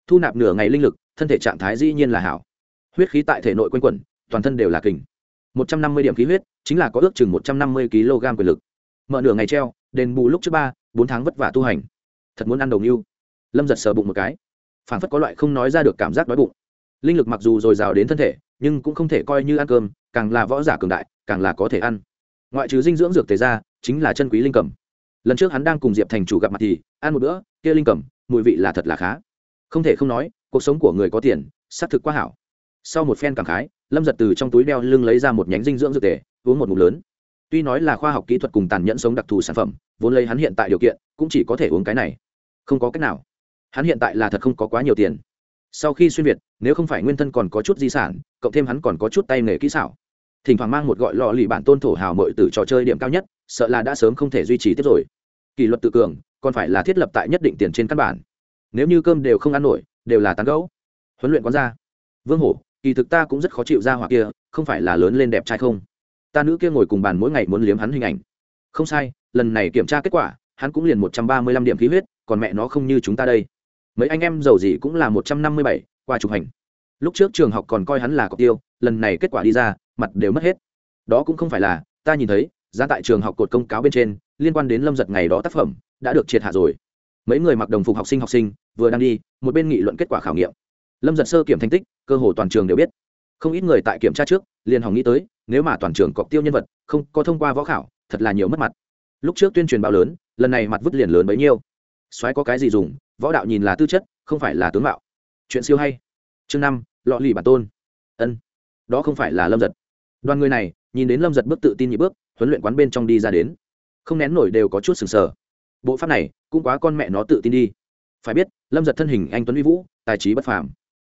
Thu nạp nửa ngày linh lực, thân thể trạng thái dĩ nhiên là hảo. Huyết khí tại thể nội quanh quẩn, toàn thân đều là kình một trăm năm mươi điểm khí huyết, chính là có ước chừng một trăm năm mươi kg quyền lực. Mở nửa ngày treo, đền bù lúc trước ba, bốn tháng vất vả tu hành. Thật muốn ăn đồng yêu lâm giật sờ bụng một cái. Phản phất có loại không nói ra được cảm giác đói bụng. Linh lực mặc dù dồi dào đến thân thể, nhưng cũng không thể coi như ăn cơm, càng là võ giả cường đại, càng là có thể ăn. Ngoại trừ dinh dưỡng dược tề ra, chính là chân quý linh cẩm lần trước hắn đang cùng diệp thành chủ gặp mặt thì, ăn một bữa, kia linh cẩm mùi vị là thật là khá. Không thể không nói, cuộc sống của người có tiền, xác thực quá hảo. Sau một phen cảm khái lâm giật từ trong túi đeo lưng lấy ra một nhánh dinh dưỡng dược tề, uống một mục lớn. Tuy nói là khoa học kỹ thuật cùng tàn nhẫn sống đặc thù sản phẩm, vốn lấy hắn hiện tại điều kiện, cũng chỉ có thể uống cái này. Không có cách nào. Hắn hiện tại là thật không có quá nhiều tiền. Sau khi xuyên việt, nếu không phải nguyên thân còn có chút di sản, cộng thêm hắn còn có chút tay nghề kỹ xảo, thỉnh thoảng mang một gọi lò lì bản tôn thổ hào mội từ trò chơi điểm cao nhất, sợ là đã sớm không thể duy trì tiếp rồi. Kỷ luật tự cường, còn phải là thiết lập tại nhất định tiền trên căn bản. Nếu như cơm đều không ăn nổi, đều là tán gấu huấn luyện quán gia. Vương hổ kỳ thực ta cũng rất khó chịu ra hoặc kia, không phải là lớn lên đẹp trai không? Ta nữ kia ngồi cùng bàn mỗi ngày muốn liếm hắn hình ảnh. Không sai, lần này kiểm tra kết quả, hắn cũng liền một trăm ba mươi lăm điểm khí huyết, còn mẹ nó không như chúng ta đây. Mấy anh em giàu gì cũng là một trăm năm mươi bảy, qua chụp hành lúc trước trường học còn coi hắn là cọc tiêu, lần này kết quả đi ra, mặt đều mất hết. Đó cũng không phải là, ta nhìn thấy ra tại trường học cột công cáo bên trên, liên quan đến lâm giật ngày đó tác phẩm, đã được triệt hạ rồi. Mấy người mặc đồng phục học sinh học sinh, vừa đang đi, một bên nghị luận kết quả khảo nghiệm lâm giật sơ kiểm thành tích, cơ hồ toàn trường đều biết. Không ít người tại kiểm tra trước, liền hòng nghĩ tới, nếu mà toàn trường cọc tiêu nhân vật không có thông qua võ khảo, thật là nhiều mất mặt. Lúc trước tuyên truyền bao lớn, lần này mặt vứt liền lớn bấy nhiêu. Soái có cái gì dùng, võ đạo nhìn là tư chất, không phải là tướng mạo. Chuyện siêu hay. Chương năm, lọ lì bản tôn. Ân. Đó không phải là lâm giật. Đoàn người này, nhìn đến lâm giật bước tự tin nhị bước, huấn luyện quán bên trong đi ra đến. Không nén nổi đều có chút sừng sờ. Bộ pháp này, cũng quá con mẹ nó tự tin đi. Phải biết, lâm giật thân hình anh tuấn uy vũ, tài trí bất phàm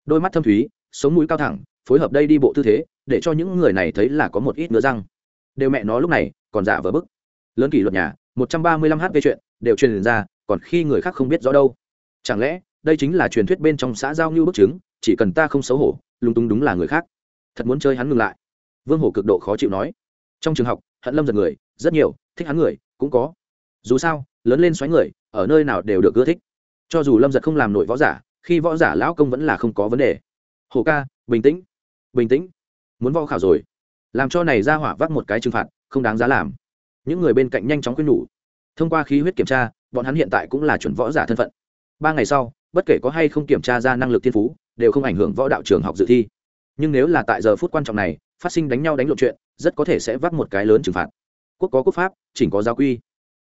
đôi mắt thâm thúy, sống mũi cao thẳng, phối hợp đây đi bộ tư thế, để cho những người này thấy là có một ít nữa răng. Đều mẹ nó lúc này, còn giả vờ bức. Lớn kỷ luật nhà, một trăm ba mươi lăm h về chuyện, đều truyền ra, còn khi người khác không biết rõ đâu. Chẳng lẽ, đây chính là truyền thuyết bên trong xã giao như bức chứng, chỉ cần ta không xấu hổ lúng túng đúng là người khác. Thật muốn chơi hắn ngừng lại. Vương hổ cực độ khó chịu nói. Trong trường học, hận lâm giật người, rất nhiều, thích hắn người, cũng có. Dù sao, lớn lên xoáy người, ở nơi nào đều được ưa thích. Cho dù lâm giật không làm nổi võ giả khi võ giả lão công vẫn là không có vấn đề. Hồ ca, bình tĩnh bình tĩnh. Muốn võ khảo rồi. Làm cho này ra hỏa vắt một cái trừng phạt, không đáng giá làm. Những người bên cạnh nhanh chóng khuyên nhủ. Thông qua khí huyết kiểm tra, bọn hắn hiện tại cũng là chuẩn võ giả thân phận. Ba ngày sau, bất kể có hay không kiểm tra ra năng lực thiên phú, đều không ảnh hưởng võ đạo trường học dự thi. Nhưng nếu là tại giờ phút quan trọng này, phát sinh đánh nhau đánh lộn chuyện, rất có thể sẽ vắt một cái lớn trừng phạt. Quốc có quốc pháp, chỉnh có giáo quy.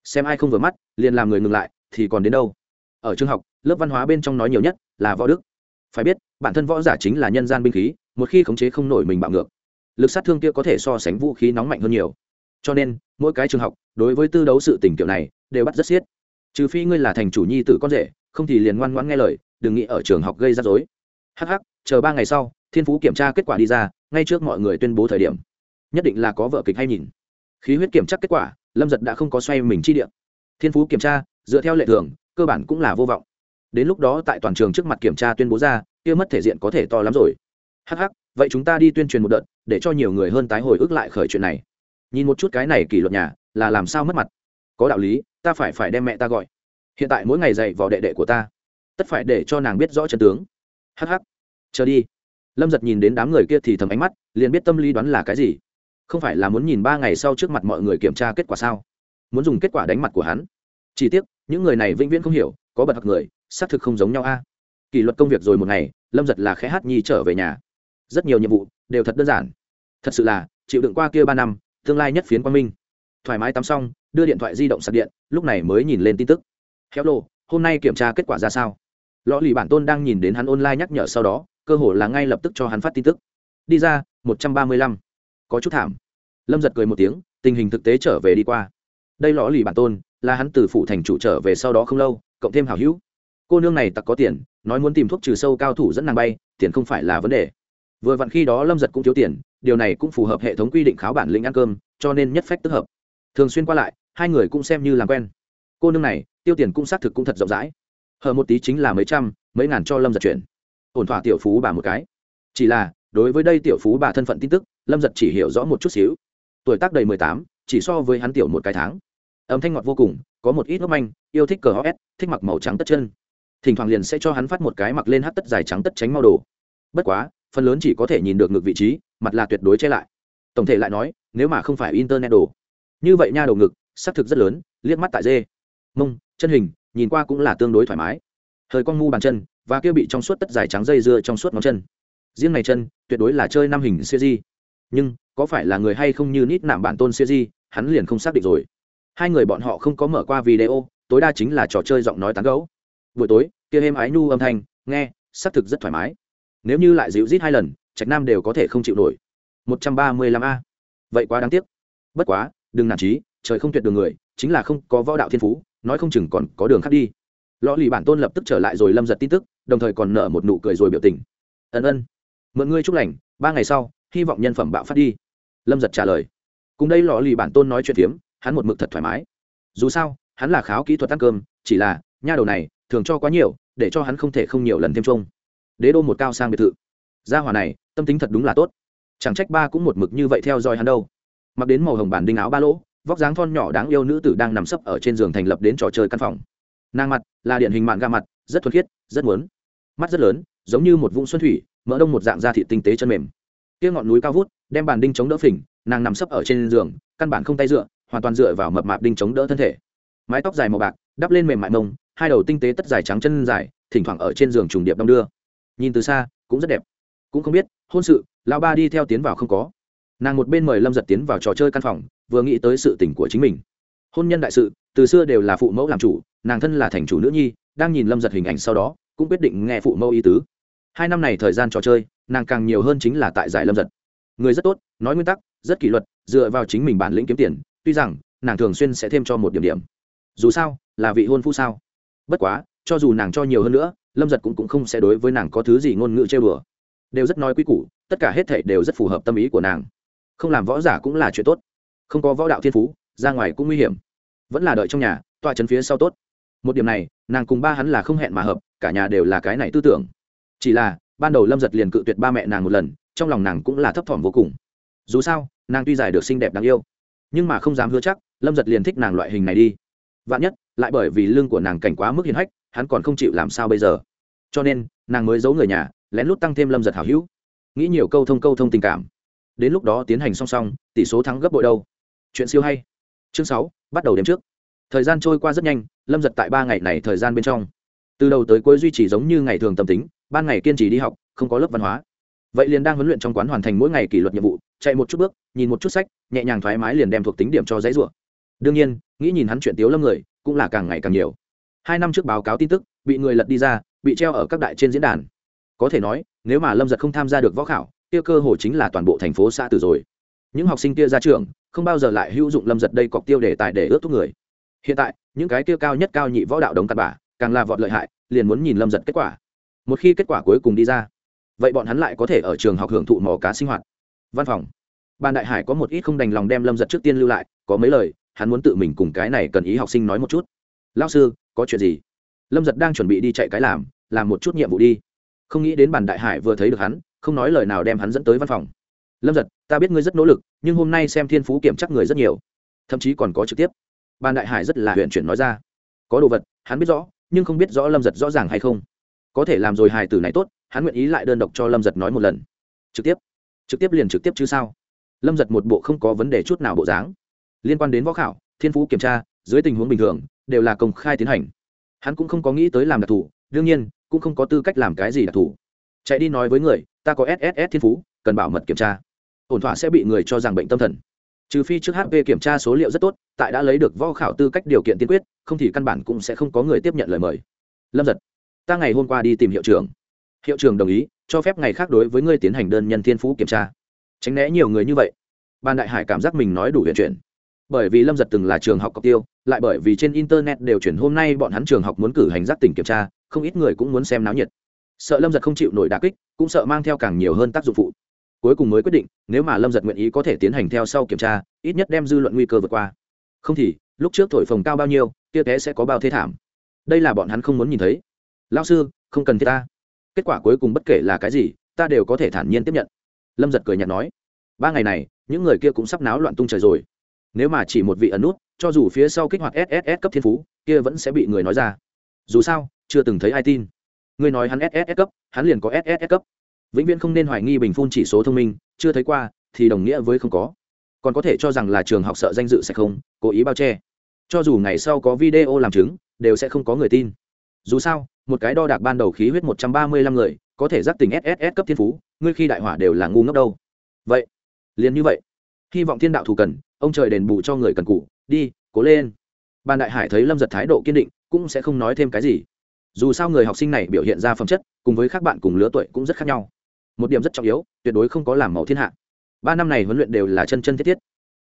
Xem ai không vừa mắt, liền làm người ngừng lại, thì còn đến đâu? Ở trường học, lớp văn hóa bên trong nói nhiều nhất là võ đức. Phải biết, bản thân võ giả chính là nhân gian binh khí, một khi khống chế không nổi mình bạo ngược, lực sát thương kia có thể so sánh vũ khí nóng mạnh hơn nhiều. Cho nên, mỗi cái trường học, đối với tư đấu sự tình kiểu này, đều bắt rất xiết. Trừ phi ngươi là thành chủ nhi tử con rể, không thì liền ngoan ngoãn nghe lời, đừng nghĩ ở trường học gây rắc rối. Hắc hắc, chờ ba ngày sau, thiên phú kiểm tra kết quả đi ra, ngay trước mọi người tuyên bố thời điểm. Nhất định là có vợ kịch hay nhìn. Khí huyết kiểm tra kết quả, lâm giật đã không có xoay mình chi điện thiên phú kiểm tra, dựa theo lệ thường cơ bản cũng là vô vọng. Đến lúc đó tại toàn trường trước mặt kiểm tra tuyên bố ra, kia mất thể diện có thể to lắm rồi. Hắc hắc, vậy chúng ta đi tuyên truyền một đợt, để cho nhiều người hơn tái hồi ức lại khởi chuyện này. Nhìn một chút cái này kỷ luật nhà, là làm sao mất mặt? Có đạo lý, ta phải phải đem mẹ ta gọi. Hiện tại mỗi ngày dạy vào đệ đệ của ta. Tất phải để cho nàng biết rõ chân tướng. Hắc hắc, chờ đi. Lâm giật nhìn đến đám người kia thì thầm ánh mắt, liền biết tâm lý đoán là cái gì. Không phải là muốn nhìn ba ngày sau trước mặt mọi người kiểm tra kết quả sao? Muốn dùng kết quả đánh mặt của hắn. Chỉ tiếc những người này vĩnh viễn không hiểu, có bật hặc người, xác thực không giống nhau a. Kỷ luật công việc rồi một ngày, lâm giật là khẽ hát nhi trở về nhà. Rất nhiều nhiệm vụ đều thật đơn giản. Thật sự là, chịu đựng qua kia ba năm, tương lai nhất phiến quang minh. Thoải mái tắm xong, đưa điện thoại di động sạc điện, lúc này mới nhìn lên tin tức. Héo lộ hôm nay kiểm tra kết quả ra sao? Lõ lì bản tôn đang nhìn đến hắn online nhắc nhở sau đó, cơ hồ là ngay lập tức cho hắn phát tin tức. Đi ra, một trăm ba mươi lăm. Có chút thảm. Lâm giật cười một tiếng, tình hình thực tế trở về đi qua. Đây lõ lì bản tôn là hắn từ phụ thành chủ trở về sau đó không lâu, cộng thêm hảo hữu. Cô nương này tặc có tiền, nói muốn tìm thuốc trừ sâu cao thủ dẫn nàng bay, tiền không phải là vấn đề. Vừa vặn khi đó lâm giật cũng thiếu tiền, điều này cũng phù hợp hệ thống quy định kháo bản lĩnh ăn cơm, cho nên nhất phách tức hợp. Thường xuyên qua lại, hai người cũng xem như làm quen. Cô nương này, tiêu tiền cũng xác thực cũng thật rộng rãi. Hờ một tí chính là mấy trăm, mấy ngàn cho lâm giật chuyển. Ổn thỏa tiểu phú bà một cái. Chỉ là, đối với đây tiểu phú bà thân phận tin tức, lâm giật chỉ hiểu rõ một chút xíu. Tuổi tác đầy mười tám, chỉ so với hắn tiểu một cái tháng âm thanh ngọt vô cùng, có một ít ngốc manh, yêu thích cờ hos thích mặc màu trắng tất chân. Thỉnh thoảng liền sẽ cho hắn phát một cái mặc lên hát tất dài trắng tất tránh mau đồ. Bất quá, phần lớn chỉ có thể nhìn được ngực vị trí, mặt là tuyệt đối che lại. Tổng thể lại nói, nếu mà không phải internet đồ. Như vậy nha đầu ngực, xác thực rất lớn, liếc mắt tại dê. Mông, chân hình, nhìn qua cũng là tương đối thoải mái. Thời con ngu bàn chân, và kia bị trong suốt tất dài trắng dây dưa trong suốt ngón chân. Riêng này chân, tuyệt đối là chơi năm hình siêu di nhưng, có phải là người hay không như nít nạm bản tôn siêu di hắn liền không xác định rồi hai người bọn họ không có mở qua video, tối đa chính là trò chơi giọng nói tán gấu buổi tối, kia êm ái nhu âm thanh, nghe, xác thực rất thoải mái. Nếu như lại dịu rít hai lần, trạch nam đều có thể không chịu nổi. Một trăm ba mươi lăm a. Vậy quá đáng tiếc. Bất quá, đừng nản trí, trời không tuyệt đường người, chính là không có võ đạo thiên phú, nói không chừng còn có đường khác đi. Lõ lì bản tôn lập tức trở lại rồi lâm giật tin tức, đồng thời còn nở một nụ cười rồi biểu tình. Ân ân. Mượn ngươi chúc lành, ba ngày sau, hy vọng nhân phẩm bạo phát đi. Lâm giật trả lời. Cùng đây lò lì bản tôn nói chuyện phiếm hắn một mực thật thoải mái. Dù sao, hắn là kháo kỹ thuật ăn cơm, chỉ là, nha đầu này, thường cho quá nhiều, để cho hắn không thể không nhiều lần thêm trông đế đô một cao sang biệt thự. Gia hòa này, tâm tính thật đúng là tốt. Chẳng trách ba cũng một mực như vậy theo dõi hắn đâu. Mặc đến màu hồng bản đinh áo ba lỗ, vóc dáng thon nhỏ đáng yêu nữ tử đang nằm sấp ở trên giường thành lập đến trò chơi căn phòng. Nàng mặt là điển hình mạn ga mặt, rất thuần khiết, rất muốn. Mắt rất lớn, giống như một vũng xuân thủy, mỡ đông một dạng da thịt tinh tế chân mềm. Kia ngọn núi cao vút, đem bàn đinh chống đỡ phình, nàng nằm sấp ở trên giường, căn bản không tay dựa hoàn toàn dựa vào mập mạp đinh chống đỡ thân thể. Mái tóc dài màu bạc, đắp lên mềm mại mông, hai đầu tinh tế tất dài trắng chân dài, thỉnh thoảng ở trên giường trùng điệp đong đưa. Nhìn từ xa, cũng rất đẹp. Cũng không biết, hôn sự, lão ba đi theo tiến vào không có. Nàng một bên mời lâm giật tiến vào trò chơi căn phòng, vừa nghĩ tới sự tình của chính mình. Hôn nhân đại sự, từ xưa đều là phụ mẫu làm chủ, nàng thân là thành chủ nữ nhi, đang nhìn lâm giật hình ảnh sau đó, cũng quyết định nghe phụ mẫu ý tứ. Hai năm này thời gian trò chơi, nàng càng nhiều hơn chính là tại giải lâm giật. Người rất tốt, nói nguyên tắc, rất kỷ luật, dựa vào chính mình bản lĩnh kiếm tiền tuy rằng nàng thường xuyên sẽ thêm cho một điểm điểm. Dù sao là vị hôn phu sao? Bất quá cho dù nàng cho nhiều hơn nữa lâm giật cũng, cũng không sẽ đối với nàng có thứ gì ngôn ngữ chơi bừa đều rất nói quý củ tất cả hết thể đều rất phù hợp tâm ý của nàng. Không làm võ giả cũng là chuyện tốt. Không có võ đạo thiên phú ra ngoài cũng nguy hiểm. Vẫn là đợi trong nhà tọa chân phía sau tốt. Một điểm này nàng cùng ba hắn là không hẹn mà hợp cả nhà đều là cái này tư tưởng. Chỉ là ban đầu lâm giật liền cự tuyệt ba mẹ nàng một lần trong lòng nàng cũng là thấp thỏm vô cùng. Dù sao nàng tuy giải được xinh đẹp đáng yêu nhưng mà không dám hứa chắc, lâm giật liền thích nàng loại hình này đi. Vạn nhất, lại bởi vì lương của nàng cảnh quá mức hiền hách, hắn còn không chịu làm sao bây giờ. Cho nên, nàng mới giấu người nhà, lén lút tăng thêm lâm giật hảo hữu. Nghĩ nhiều câu thông câu thông tình cảm. Đến lúc đó tiến hành song song, tỷ số thắng gấp bội đâu. Chuyện siêu hay. Chương sáu, bắt đầu đêm trước. Thời gian trôi qua rất nhanh, lâm giật tại ba ngày này thời gian bên trong. Từ đầu tới cuối duy trì giống như ngày thường tâm tính, ban ngày kiên trì đi học, không có lớp văn hóa vậy liền đang huấn luyện trong quán hoàn thành mỗi ngày kỷ luật nhiệm vụ, chạy một chút bước, nhìn một chút sách, nhẹ nhàng thoải mái liền đem thuộc tính điểm cho giấy rủa. Đương nhiên, nghĩ nhìn hắn chuyện tiếu lâm người, cũng là càng ngày càng nhiều. Hai năm trước báo cáo tin tức, bị người lật đi ra, bị treo ở các đại trên diễn đàn. Có thể nói, nếu mà lâm giật không tham gia được võ khảo, kia cơ hồ chính là toàn bộ thành phố xã từ rồi. Những học sinh kia ra trường, không bao giờ lại hữu dụng lâm giật đây cọc tiêu đề tài để ướt thuốc người. Hiện tại, những cái kia cao nhất cao nhị võ đạo đống cặn bả càng là vọt lợi hại, liền muốn nhìn lâm giật kết quả. Một khi kết quả cuối cùng đi ra vậy bọn hắn lại có thể ở trường học hưởng thụ mò cá sinh hoạt. Văn phòng. Ban đại hải có một ít không đành lòng đem lâm giật trước tiên lưu lại, có mấy lời, hắn muốn tự mình cùng cái này cần ý học sinh nói một chút. Lao sư, có chuyện gì? Lâm giật đang chuẩn bị đi chạy cái làm làm một chút nhiệm vụ đi. Không nghĩ đến bàn đại hải vừa thấy được hắn, không nói lời nào đem hắn dẫn tới văn phòng. Lâm giật, ta biết ngươi rất nỗ lực, nhưng hôm nay xem thiên phú kiểm chắc người rất nhiều, thậm chí còn có trực tiếp. Bàn đại hải rất là huyện chuyển nói ra. Có đồ vật, hắn biết rõ, nhưng không biết rõ lâm giật rõ ràng hay không. Có thể làm rồi hài tử này tốt hắn nguyện ý lại đơn độc cho lâm giật nói một lần. Trực tiếp? Trực tiếp liền trực tiếp chứ sao? Lâm giật một bộ không có vấn đề chút nào bộ dáng. Liên quan đến võ khảo, thiên phú kiểm tra, dưới tình huống bình thường, đều là công khai tiến hành. Hắn cũng không có nghĩ tới làm đặc thù, đương nhiên, cũng không có tư cách làm cái gì đặc thù. Chạy đi nói với người, ta có sss thiên phú, cần bảo mật kiểm tra. Ổn thỏa sẽ bị người cho rằng bệnh tâm thần. Trừ phi trước hp kiểm tra số liệu rất tốt, tại đã lấy được võ khảo tư cách điều kiện tiên quyết, không thì căn bản cũng sẽ không có người tiếp nhận lời mời. Lâm giật, ta ngày hôm qua đi tìm hiệu trưởng hiệu trưởng đồng ý, cho phép ngày khác đối với ngươi tiến hành đơn nhân thiên phú kiểm tra. Tránh né nhiều người như vậy. Ban đại hải cảm giác mình nói đủ huyền chuyển. Bởi vì lâm giật từng là trường học cọc tiêu, lại bởi vì trên internet đều chuyển hôm nay bọn hắn trường học muốn cử hành giác tỉnh kiểm tra, không ít người cũng muốn xem náo nhiệt. Sợ lâm giật không chịu nổi đà kích, cũng sợ mang theo càng nhiều hơn tác dụng phụ. Cuối cùng mới quyết định, nếu mà lâm giật nguyện ý có thể tiến hành theo sau kiểm tra, ít nhất đem dư luận nguy cơ vượt qua. Không thì, lúc trước thổi phồng cao bao nhiêu, kia té sẽ có bao thế thảm. Đây là bọn hắn không muốn nhìn thấy. Lao sư, không cần thiết ta kết quả cuối cùng bất kể là cái gì, ta đều có thể thản nhiên tiếp nhận. Lâm giật cười nhạt nói. Ba ngày này, những người kia cũng sắp náo loạn tung trời rồi. Nếu mà chỉ một vị ẩn nút, cho dù phía sau kích hoạt sss cấp thiên phú, kia vẫn sẽ bị người nói ra. Dù sao, chưa từng thấy ai tin. Người nói hắn sss cấp, hắn liền có sss cấp. Vĩnh viễn không nên hoài nghi bình phun chỉ số thông minh, chưa thấy qua, thì đồng nghĩa với không có. Còn có thể cho rằng là trường học sợ danh dự sẽ không, cố ý bao che. Cho dù ngày sau có video làm chứng, đều sẽ không có người tin. Dù sao một cái đo đạc ban đầu khí huyết một trăm ba mươi lăm người, có thể giác tình sss cấp thiên phú, ngươi khi đại hỏa đều là ngu ngốc đâu. Vậy, liền như vậy. Hy vọng thiên đạo thù cần, ông trời đền bù cho người cần cụ đi, cố lên. Ban đại hải thấy lâm giật thái độ kiên định, cũng sẽ không nói thêm cái gì. Dù sao người học sinh này biểu hiện ra phẩm chất, cùng với các bạn cùng lứa tuổi cũng rất khác nhau. Một điểm rất trọng yếu, tuyệt đối không có làm mẫu thiên hạ. Ba năm này huấn luyện đều là chân chân thiết thiết.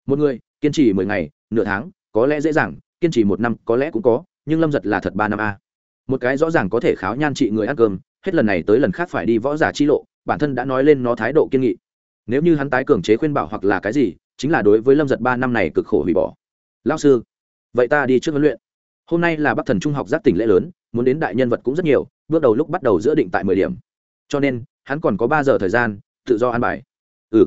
Một người, kiên trì mười ngày, nửa tháng, có lẽ dễ dàng, kiên trì một năm, có lẽ cũng có, nhưng lâm giật là thật ba năm a một cái rõ ràng có thể kháo nhan trị người ăn cơm, hết lần này tới lần khác phải đi võ giả chi lộ, bản thân đã nói lên nó thái độ kiên nghị. Nếu như hắn tái cường chế khuyên bảo hoặc là cái gì, chính là đối với lâm giật ba năm này cực khổ hủy bỏ. Lao sư, vậy ta đi trước huấn luyện. Hôm nay là bắc thần trung học giác tỉnh lễ lớn, muốn đến đại nhân vật cũng rất nhiều, bước đầu lúc bắt đầu giữa định tại mười điểm. Cho nên, hắn còn có ba giờ thời gian, tự do an bài. Ừ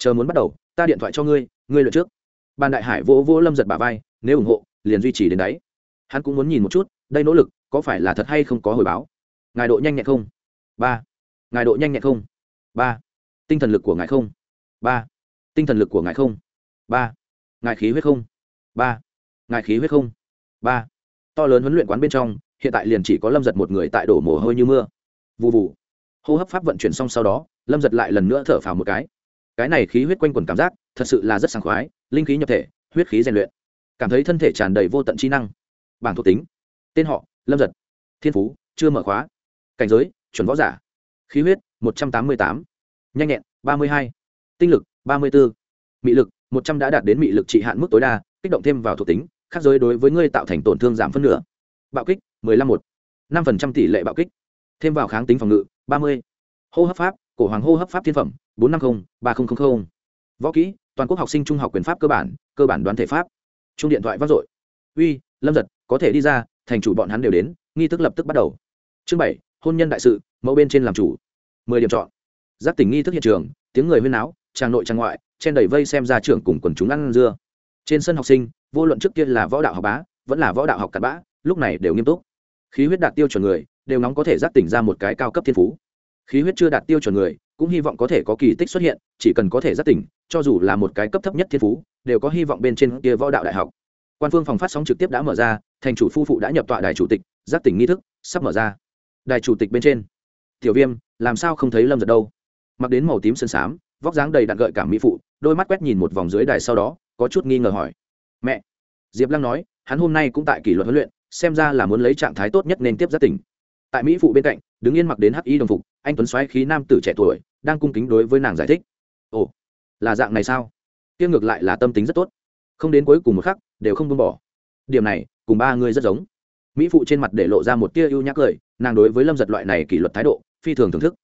chờ muốn bắt đầu, ta điện thoại cho ngươi ngươi lượt trước. Ban đại hải vỗ vỗ lâm giật bà vai, nếu ủng hộ, liền duy trì đến đấy. Hắn cũng muốn nhìn một chút, đây nỗ lực có phải là thật hay không có hồi báo? Ngài độ nhanh nhẹn không? Ba. Ngài độ nhanh nhẹn không? Ba. Tinh thần lực của ngài không? Ba. Tinh thần lực của ngài không? Ba. Ngài khí huyết không? Ba. Ngài khí huyết không? Ba. To lớn huấn luyện quán bên trong, hiện tại liền chỉ có lâm giật một người tại đổ mồ hôi như mưa. Vụ vụ hô hấp pháp vận chuyển xong sau đó, lâm giật lại lần nữa thở phào một cái. Cái này khí huyết quanh quẩn cảm giác, thật sự là rất sảng khoái, linh khí nhập thể, huyết khí rèn luyện. Cảm thấy thân thể tràn đầy vô tận trí năng. Bảng thuộc tính. Tên họ lâm giật. Thiên phú, chưa mở khóa. Cảnh giới, chuẩn võ giả. Khí huyết, một trăm tám mươi tám. Nhanh nhẹn, ba mươi hai. Tinh lực, ba mươi bốn mị lực, một trăm đã đạt đến mị lực trị hạn mức tối đa, kích động thêm vào thuộc tính, khác giới đối với ngươi tạo thành tổn thương giảm phân nửa. Bạo kích, mười lăm một. năm phần trăm tỷ lệ bạo kích. Thêm vào kháng tính phòng ngự, ba mươi. Hô hấp pháp, cổ hoàng hô hấp pháp thiên phẩm, bốn trăm năm mươi ba nghìn võ kỹ, toàn quốc học sinh trung học quyền pháp cơ bản cơ bản đoán thể pháp. Chung điện thoại vác dội. Uy, lâm giật, có thể đi ra thành chủ bọn hắn đều đến, nghi thức lập tức bắt đầu. Chương bảy, hôn nhân đại sự, mẫu bên trên làm chủ. Mười điểm chọn. Giáp tỉnh nghi thức hiện trường, tiếng người huyên náo trang nội trang ngoại, chen đầy vây xem ra trưởng cùng quần chúng ăn dưa. Trên sân học sinh, vô luận trước kia là võ đạo học bá, vẫn là võ đạo học cặn bã, lúc này đều nghiêm túc. Khí huyết đạt tiêu chuẩn người, đều nóng có thể giác tỉnh ra một cái cao cấp thiên phú. Khí huyết chưa đạt tiêu chuẩn người, cũng hy vọng có thể có kỳ tích xuất hiện, chỉ cần có thể giác tỉnh, cho dù là một cái cấp thấp nhất thiên phú, đều có hy vọng bên trên kia võ đạo đại học. Quan phương phòng phát sóng trực tiếp đã mở ra thành chủ phu phụ đã nhập tọa đài chủ tịch, giác tỉnh nghi thức, sắp mở ra. Đài chủ tịch bên trên. Tiểu viêm, làm sao không thấy lâm giật đâu? Mặc đến màu tím sơn xám, vóc dáng đầy đặn gợi cảm mỹ phụ, đôi mắt quét nhìn một vòng dưới đài sau đó, có chút nghi ngờ hỏi. Mẹ! Diệp lăng nói, hắn hôm nay cũng tại kỷ luật huấn luyện, xem ra là muốn lấy trạng thái tốt nhất nên tiếp giác tỉnh. Tại mỹ phụ bên cạnh, đứng yên mặc đến hắc y đồng phục, anh tuấn xoáy khí nam tử trẻ tuổi, đang cung kính đối với nàng giải thích. Ồ, là dạng này sao? Kia ngược lại là tâm tính rất tốt. Không đến cuối cùng một khắc, đều không buông bỏ điểm này, cùng ba người rất giống. Mỹ phụ trên mặt để lộ ra một tia ưu nhã cười, nàng đối với lâm giật loại này kỷ luật thái độ, phi thường thưởng thức.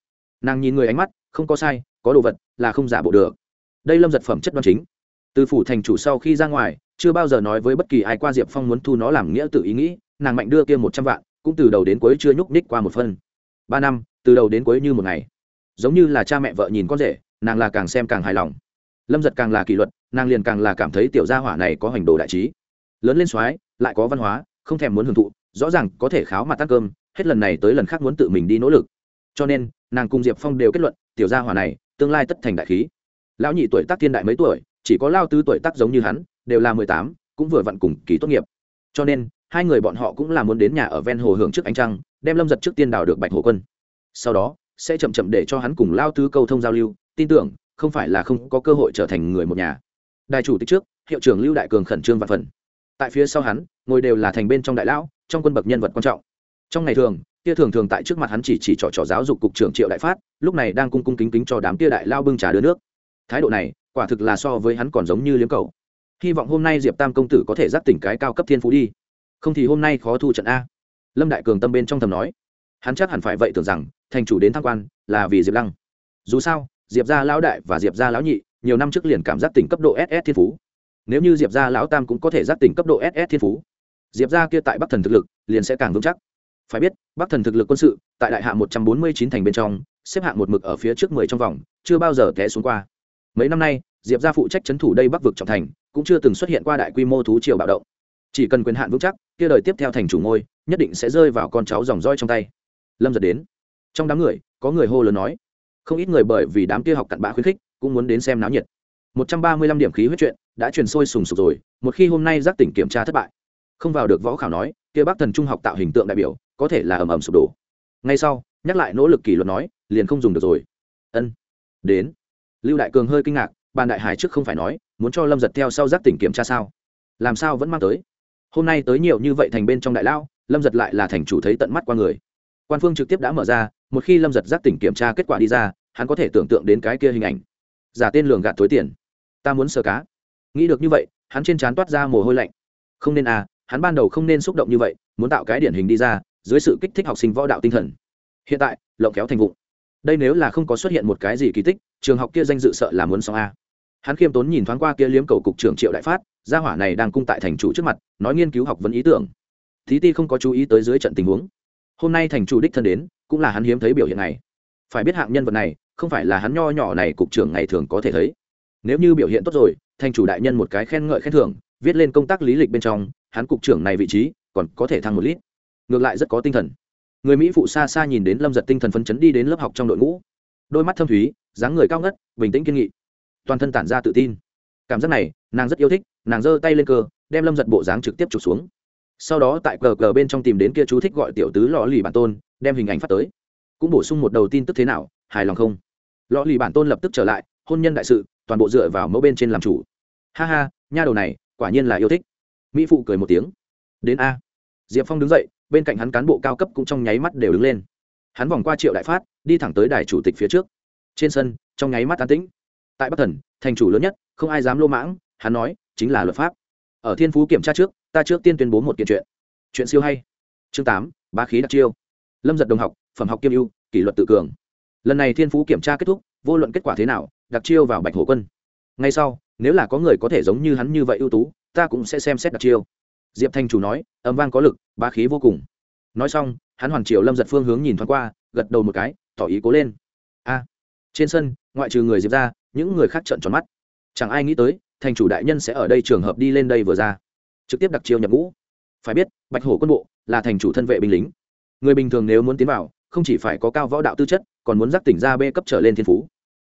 Nàng nhìn người ánh mắt, không có sai, có đồ vật là không giả bộ được. Đây lâm giật phẩm chất đoan chính. Từ phủ thành chủ sau khi ra ngoài, chưa bao giờ nói với bất kỳ ai qua diệp phong muốn thu nó làm nghĩa tự ý nghĩ, nàng mạnh đưa kia một trăm vạn, cũng từ đầu đến cuối chưa nhúc ních qua một phân. Ba năm, từ đầu đến cuối như một ngày. Giống như là cha mẹ vợ nhìn con rể, nàng là càng xem càng hài lòng. Lâm giật càng là kỷ luật, nàng liền càng là cảm thấy tiểu gia hỏa này có hành đồ đại trí lớn lên soái, lại có văn hóa, không thèm muốn hưởng thụ, rõ ràng có thể kháo mặt ăn cơm, hết lần này tới lần khác muốn tự mình đi nỗ lực. Cho nên, nàng cùng diệp phong đều kết luận, tiểu gia hỏa này, tương lai tất thành đại khí. Lão nhị tuổi tác thiên đại mấy tuổi, chỉ có lao tứ tuổi tác giống như hắn, đều là mười tám, cũng vừa vặn cùng kỳ tốt nghiệp. Cho nên, hai người bọn họ cũng là muốn đến nhà ở ven hồ hưởng trước ánh trăng, đem lâm giật trước tiên đào được bạch hồ quân. Sau đó, sẽ chậm chậm để cho hắn cùng lao tứ câu thông giao lưu, tin tưởng, không phải là không có cơ hội trở thành người một nhà. Đại chủ tịch trước, hiệu trưởng lưu đại cường khẩn trương và phần tại phía sau hắn, ngồi đều là thành bên trong đại lão, trong quân bậc nhân vật quan trọng. Trong ngày thường, kia thường thường tại trước mặt hắn chỉ chỉ trò trò giáo dục cục trưởng triệu đại phát, lúc này đang cung cung kính kính cho đám kia đại lao bưng trà đưa nước. Thái độ này, quả thực là so với hắn còn giống như liếm cầu. Hy vọng hôm nay diệp tam công tử có thể dắt tỉnh cái cao cấp thiên phú đi. Không thì hôm nay khó thu trận a. Lâm đại cường tâm bên trong thầm nói. Hắn chắc hẳn phải vậy tưởng rằng, thành chủ đến tham quan, là vì diệp lăng. Dù sao, diệp gia lão đại và diệp gia lão nhị, nhiều năm trước liền cảm giác tỉnh cấp độ ss thiên phú nếu như diệp gia lão tam cũng có thể giác tỉnh cấp độ ss thiên phú, diệp gia kia tại bắc thần thực lực liền sẽ càng vững chắc. Phải biết, bắc thần thực lực quân sự tại đại hạ một trăm bốn mươi chín thành bên trong, xếp hạng một mực ở phía trước mười trong vòng, chưa bao giờ té xuống qua. Mấy năm nay, diệp gia phụ trách c h ấ n thủ đây bắc vực trọng thành, cũng chưa từng xuất hiện qua đại quy mô thú triều bạo động. Chỉ cần quyền hạn vững chắc, kia đời tiếp theo thành chủ ngôi, nhất định sẽ rơi vào con cháu dòng roi trong tay. Lâm giật đến. Trong đám người, có người hô lớn nói. Không ít người bởi vì đám kia học cặn bã khuyến khích, cũng muốn đến xem náo nhiệt một trăm ba mươi lăm điểm khí huyết chuyện đã truyền sôi sùng sục rồi, một khi hôm nay giác tỉnh kiểm tra thất bại. Không vào được võ khảo nói, kia bác thần trung học tạo hình tượng đại biểu, có thể là ầm ầm sụp đổ. Ngay sau, nhắc lại nỗ lực kỷ luật nói, liền không dùng được rồi. Ân. Đến. Lưu đại cường hơi kinh ngạc, bàn đại hải trước không phải nói, muốn cho lâm giật theo sau giác tỉnh kiểm tra sao? Làm sao vẫn mang tới? Hôm nay tới nhiều như vậy thành bên trong đại lao, lâm giật lại là thành chủ thấy tận mắt qua người. Quan phương trực tiếp đã mở ra, một khi lâm giật giác tỉnh kiểm tra kết quả đi ra, hắn có thể tưởng tượng đến cái kia hình ảnh. Giả tên lường gạt tối tiền ta muốn sờ cá. Nghĩ được như vậy, hắn trên trán toát ra mồ hôi lạnh. Không nên à hắn ban đầu không nên xúc động như vậy, muốn tạo cái điển hình đi ra, dưới sự kích thích học sinh võ đạo tinh thần. Hiện tại, lộng kéo thành vụ đây nếu là không có xuất hiện một cái gì kỳ tích, trường học kia danh dự sợ là muốn xong a. Hắn khiêm tốn nhìn thoáng qua kia liếm cầu cục trưởng triệu đại phát, gia hỏa này đang cung tại thành chủ trước mặt, nói nghiên cứu học vấn ý tưởng. Thí ti không có chú ý tới dưới trận tình huống. Hôm nay thành chủ đích thân đến, cũng là hắn hiếm thấy biểu hiện này. Phải biết hạng nhân vật này, không phải là hắn nho nhỏ này cục trưởng ngày thường có thể thấy nếu như biểu hiện tốt rồi thành chủ đại nhân một cái khen ngợi khen thưởng, viết lên công tác lý lịch bên trong, hắn cục trưởng này vị trí, còn có thể thăng một lít. Ngược lại rất có tinh thần. Người mỹ phụ xa xa nhìn đến lâm giật tinh thần phấn chấn đi đến lớp học trong đội ngũ. Đôi mắt thâm thúy, dáng người cao ngất, bình tĩnh kiên nghị. Toàn thân tản ra tự tin. Cảm giác này, nàng rất yêu thích, nàng giơ tay lên cơ, đem lâm giật bộ dáng trực tiếp trục xuống. Sau đó tại cờ cờ bên trong tìm đến kia chú thích gọi tiểu tứ lò lì bản tôn, đem hình ảnh phát tới. Cũng bổ sung một đầu tin tức thế nào, hài lòng không? Lò lì bản tôn lập tức trở lại, hôn nhân đại sự toàn bộ dựa vào mẫu bên trên làm chủ. Ha ha, nha đầu này, quả nhiên là yêu thích. Mỹ phụ cười một tiếng. Đến a. Diệp phong đứng dậy, bên cạnh hắn cán bộ cao cấp cũng trong nháy mắt đều đứng lên. Hắn vòng qua triệu đại phát, đi thẳng tới đài chủ tịch phía trước. Trên sân, trong nháy mắt an tĩnh. Tại bắc thần, thành chủ lớn nhất, không ai dám lô mãng, hắn nói, chính là luật pháp. Ở thiên phú kiểm tra trước, ta trước tiên tuyên bố một kiện chuyện. Chuyện siêu hay. Chương tám ba khí đặc chiêu. Lâm giật đồng học, phẩm học kiêm ưu, kỷ luật tự cường. Lần này thiên phú kiểm tra kết thúc, vô luận kết quả thế nào đặc chiêu vào bạch hổ quân. Ngay sau, nếu là có người có thể giống như hắn như vậy ưu tú, ta cũng sẽ xem xét đặc chiêu. Diệp thanh chủ nói, âm vang có lực ba khí vô cùng. Nói xong, hắn hoàn triều lâm giật phương hướng nhìn thoáng qua, gật đầu một cái, tỏ ý cố lên. A, trên sân, ngoại trừ người diệp ra, những người khác trợn tròn mắt. Chẳng ai nghĩ tới thành chủ đại nhân sẽ ở đây trường hợp đi lên đây vừa ra. Trực tiếp đặc chiêu nhập ngũ. Phải biết, bạch hổ quân bộ là thành chủ thân vệ binh lính. Người bình thường nếu muốn tiến vào, không chỉ phải có cao võ đạo tư chất, còn muốn giác tỉnh ra b cấp trở lên thiên phú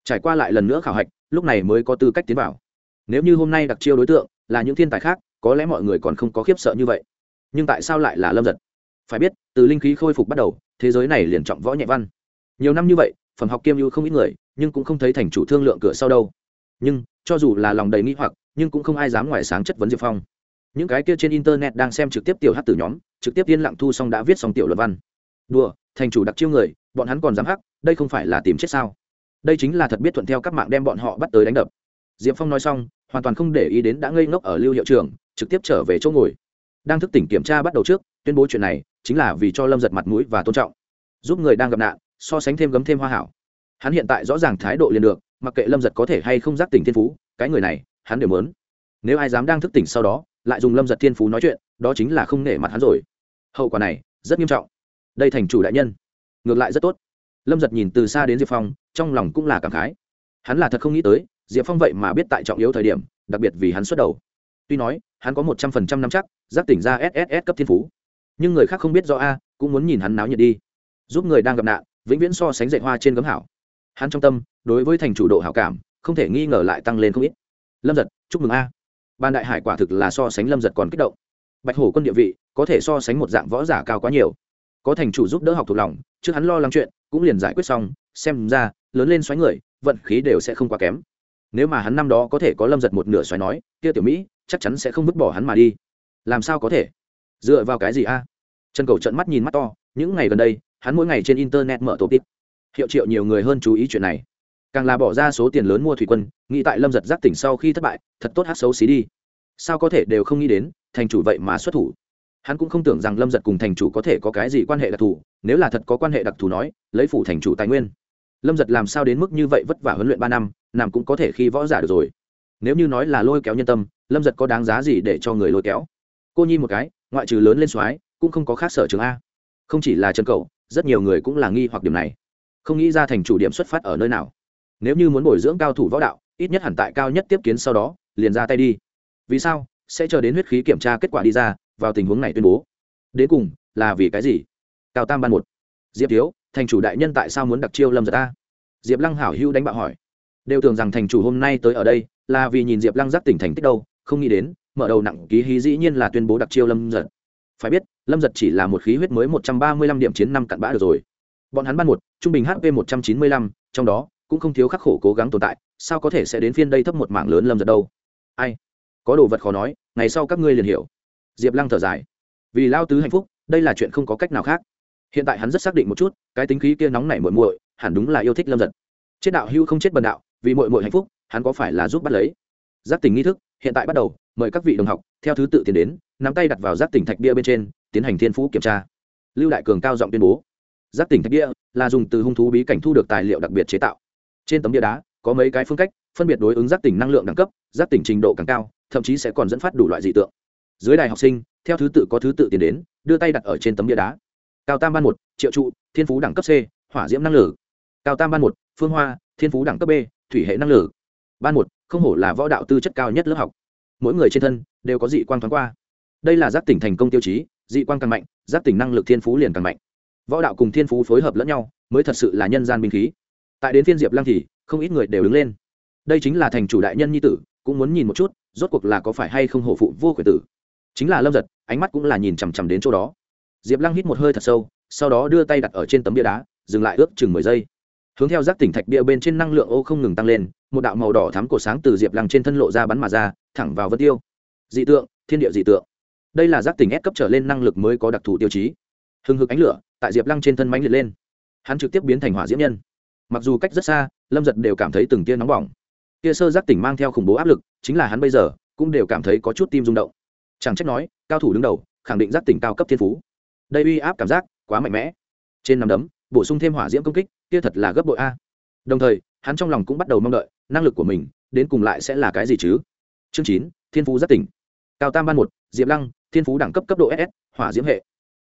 trải qua lại lần nữa khảo hạch, lúc này mới có tư cách tiến vào. Nếu như hôm nay đặc chiêu đối tượng là những thiên tài khác, có lẽ mọi người còn không có khiếp sợ như vậy. Nhưng tại sao lại là lâm giật? Phải biết, từ linh khí khôi phục bắt đầu, thế giới này liền trọng võ nhẹ văn. Nhiều năm như vậy, phẩm học kiêm ưu không ít người, nhưng cũng không thấy thành chủ thương lượng cửa sau đâu. Nhưng, cho dù là lòng đầy nghĩ hoặc, nhưng cũng không ai dám ngoài sáng chất vấn diệp phong. Những cái kia trên internet đang xem trực tiếp tiểu hát từ nhóm, trực tiếp yên lặng thu xong đã viết xong tiểu luận văn. Đùa, thành chủ đặc chiêu người, bọn hắn còn dám hắc, đây không phải là tìm chết sao? Đây chính là thật biết thuận theo các mạng đem bọn họ bắt tới đánh đập. Diệp phong nói xong, hoàn toàn không để ý đến đã ngây ngốc ở lưu hiệu trường, trực tiếp trở về chỗ ngồi. Đang thức tỉnh kiểm tra bắt đầu trước, tuyên bố chuyện này chính là vì cho lâm giật mặt mũi và tôn trọng, giúp người đang gặp nạn so sánh thêm gấm thêm hoa hảo. Hắn hiện tại rõ ràng thái độ liền được, mặc kệ lâm giật có thể hay không giác tỉnh thiên phú, cái người này, hắn đều mớn nếu ai dám đang thức tỉnh sau đó, lại dùng lâm giật thiên phú nói chuyện, đó chính là không nể mặt hắn rồi. Hậu quả này rất nghiêm trọng. Đây thành chủ đại nhân. Ngược lại rất tốt lâm giật nhìn từ xa đến diệp phong, trong lòng cũng là cảm khái. Hắn là thật không nghĩ tới, diệp phong vậy mà biết tại trọng yếu thời điểm, đặc biệt vì hắn xuất đầu. Tuy nói, hắn có một trăm phần trăm năm chắc, giác tỉnh ra sss cấp thiên phú. Nhưng người khác không biết do a, cũng muốn nhìn hắn náo nhiệt đi. Giúp người đang gặp nạn, vĩnh viễn so sánh dạy hoa trên gấm hảo. Hắn trong tâm, đối với thành chủ độ hảo cảm, không thể nghi ngờ lại tăng lên không ít. Lâm giật, chúc mừng a. Ban đại hải quả thực là so sánh lâm giật còn kích động. Bạch hổ quân địa vị, có thể so sánh một dạng võ giả cao quá nhiều có thành chủ giúp đỡ học thuộc lòng, chứ hắn lo lắng chuyện, cũng liền giải quyết xong, xem ra, lớn lên xoáy người, vận khí đều sẽ không quá kém. Nếu mà hắn năm đó có thể có lâm giật một nửa xoáy nói, kia tiểu mỹ, chắc chắn sẽ không vứt bỏ hắn mà đi. Làm sao có thể? Dựa vào cái gì a? Trần cầu trận mắt nhìn mắt to, những ngày gần đây, hắn mỗi ngày trên internet mở tổ tít hiệu triệu nhiều người hơn chú ý chuyện này. Càng là bỏ ra số tiền lớn mua thủy quân, nghĩ tại lâm giật giác tỉnh sau khi thất bại, thật tốt hát xấu xí đi. Sao có thể đều không nghĩ đến, thành chủ vậy mà xuất thủ hắn cũng không tưởng rằng lâm giật cùng thành chủ có thể có cái gì quan hệ đặc thù, nếu là thật có quan hệ đặc thù nói, lấy phủ thành chủ tài nguyên. Lâm giật làm sao đến mức như vậy vất vả huấn luyện ba năm, nằm cũng có thể khi võ giả được rồi. Nếu như nói là lôi kéo nhân tâm, lâm giật có đáng giá gì để cho người lôi kéo? Cô nhi một cái, ngoại trừ lớn lên soái, cũng không có khác sở trường a. Không chỉ là chân cậu rất nhiều người cũng là nghi hoặc điểm này. Không nghĩ ra thành chủ điểm xuất phát ở nơi nào. Nếu như muốn bồi dưỡng cao thủ võ đạo, ít nhất hẳn tại cao nhất tiếp kiến sau đó, liền ra tay đi. Vì sao? Sẽ chờ đến huyết khí kiểm tra kết quả đi ra vào tình huống này tuyên bố. Đến cùng là vì cái gì? Cao tam ban một. Diệp thiếu, thành chủ đại nhân tại sao muốn đặc chiêu lâm giật ta diệp lăng hảo hữu đánh bạo hỏi. Đều tưởng rằng thành chủ hôm nay tới ở đây là vì nhìn diệp lăng giác tỉnh thành tích đâu, không nghĩ đến, mở đầu nặng ký hí dĩ nhiên là tuyên bố đặc chiêu lâm giật. Phải biết, lâm giật chỉ là một khí huyết mới một trăm ba mươi lăm điểm chiến năm cặn bã được rồi. Bọn hắn ban một, trung bình hp một trăm chín mươi lăm, trong đó cũng không thiếu khắc khổ cố gắng tồn tại, sao có thể sẽ đến phiên đây thấp một mảng lớn lâm giật đâu? Ai? Có đồ vật khó nói, ngày sau các ngươi liền hiểu diệp lăng thở dài. Vì lao tứ hạnh phúc, đây là chuyện không có cách nào khác. Hiện tại hắn rất xác định một chút, cái tính khí kia nóng nảy muội muội, hẳn đúng là yêu thích lâm giật chết đạo hưu không chết bần đạo, vì muội muội hạnh phúc, hắn có phải là giúp bắt lấy? Giác tỉnh nghi thức, hiện tại bắt đầu, mời các vị đồng học, theo thứ tự tiến đến, nắm tay đặt vào giác tỉnh thạch bia bên trên, tiến hành thiên phú kiểm tra. Lưu đại cường cao giọng tuyên bố. Giác tỉnh thạch bia là dùng từ hung thú bí cảnh thu được tài liệu đặc biệt chế tạo. Trên tấm bia đá, có mấy cái phương cách, phân biệt đối ứng giác tỉnh năng lượng đẳng cấp, giác tỉnh trình độ càng cao, thậm chí sẽ còn dẫn phát đủ loại dị tượng dưới đài học sinh, theo thứ tự có thứ tự tiến đến, đưa tay đặt ở trên tấm bia đá. Cao tam ban một, triệu trụ, thiên phú đẳng cấp c, hỏa diễm năng lử cao tam ban một, phương hoa, thiên phú đẳng cấp b, thủy hệ năng lử ban một, không hổ là võ đạo tư chất cao nhất lớp học. Mỗi người trên thân đều có dị quang thoáng qua. Đây là giác tỉnh thành công tiêu chí, dị quang càng mạnh giác tỉnh năng lực thiên phú liền càng mạnh. Võ đạo cùng thiên phú phối hợp lẫn nhau, mới thật sự là nhân gian binh khí. Tại đến phiên diệp lăng thì, không ít người đều đứng lên. Đây chính là thành chủ đại nhân nhi tử, cũng muốn nhìn một chút, rốt cuộc là có phải hay không hổ phụ vô quyền tử chính là lâm giật ánh mắt cũng là nhìn chằm chằm đến chỗ đó diệp lăng hít một hơi thật sâu sau đó đưa tay đặt ở trên tấm bia đá dừng lại ước chừng mười giây hướng theo giác tỉnh thạch bia bên trên năng lượng ô không ngừng tăng lên một đạo màu đỏ thắm cổ sáng từ diệp lăng trên thân lộ ra bắn mà ra thẳng vào vân tiêu dị tượng thiên địa dị tượng đây là giác tỉnh ép cấp trở lên năng lực mới có đặc thù tiêu chí hừng hực ánh lửa tại diệp lăng trên thân mánh liệt lên hắn trực tiếp biến thành hỏa diễm nhân mặc dù cách rất xa lâm giật đều cảm thấy từng tia nóng bỏng tia sơ giác tỉnh mang theo khủng bố áp lực chính là hắn bây giờ cũng đều cảm thấy có chút tim rung động chẳng trách nói, cao thủ đứng đầu, khẳng định giác tỉnh cao cấp thiên phú. Đây uy áp cảm giác quá mạnh mẽ. Trên nằm đấm, bổ sung thêm hỏa diễm công kích, kia thật là gấp bội a. Đồng thời, hắn trong lòng cũng bắt đầu mong đợi, năng lực của mình, đến cùng lại sẽ là cái gì chứ? Chương chín, thiên phú giác tỉnh. Cao tam ban một, diệp lăng, thiên phú đẳng cấp cấp độ ss hỏa diễm hệ.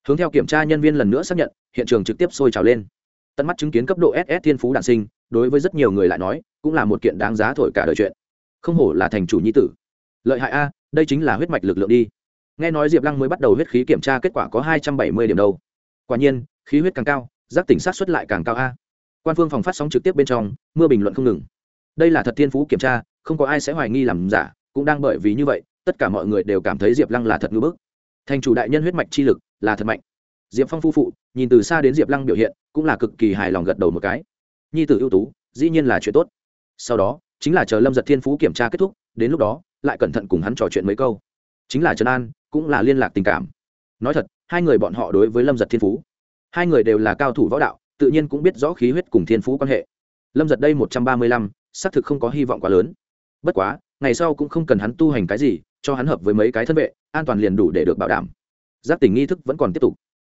Hướng theo kiểm tra nhân viên lần nữa xác nhận, hiện trường trực tiếp sôi trào lên. Tận mắt chứng kiến cấp độ ss thiên phú đản sinh, đối với rất nhiều người lại nói, cũng là một kiện đáng giá thổi cả đời chuyện. Không hổ là thành chủ nhi tử lợi hại a, đây chính là huyết mạch lực lượng đi. Nghe nói diệp lăng mới bắt đầu huyết khí kiểm tra kết quả có hai trăm bảy mươi điểm đâu. Quả nhiên, khí huyết càng cao, giác tỉnh sát xuất lại càng cao a. Quan phương phòng phát sóng trực tiếp bên trong, mưa bình luận không ngừng. Đây là thật thiên phú kiểm tra, không có ai sẽ hoài nghi làm giả, cũng đang bởi vì như vậy, tất cả mọi người đều cảm thấy diệp lăng là thật ngưỡng bức. Thành chủ đại nhân huyết mạch chi lực là thật mạnh. Diệp phong phu phụ, nhìn từ xa đến diệp lăng biểu hiện, cũng là cực kỳ hài lòng gật đầu một cái. Nhi tử ưu tú, dĩ nhiên là chuyện tốt. Sau đó, chính là chờ lâm giật thiên phú kiểm tra kết thúc, đến lúc đó lại cẩn thận cùng hắn trò chuyện mấy câu. Chính là trần an, cũng là liên lạc tình cảm. Nói thật, hai người bọn họ đối với lâm giật thiên phú, hai người đều là cao thủ võ đạo, tự nhiên cũng biết rõ khí huyết cùng thiên phú quan hệ. Lâm giật đây một trăm ba mươi lăm, xác thực không có hy vọng quá lớn. Bất quá, ngày sau cũng không cần hắn tu hành cái gì, cho hắn hợp với mấy cái thân vệ, an toàn liền đủ để được bảo đảm. Giác tỉnh nghi thức vẫn còn tiếp tục.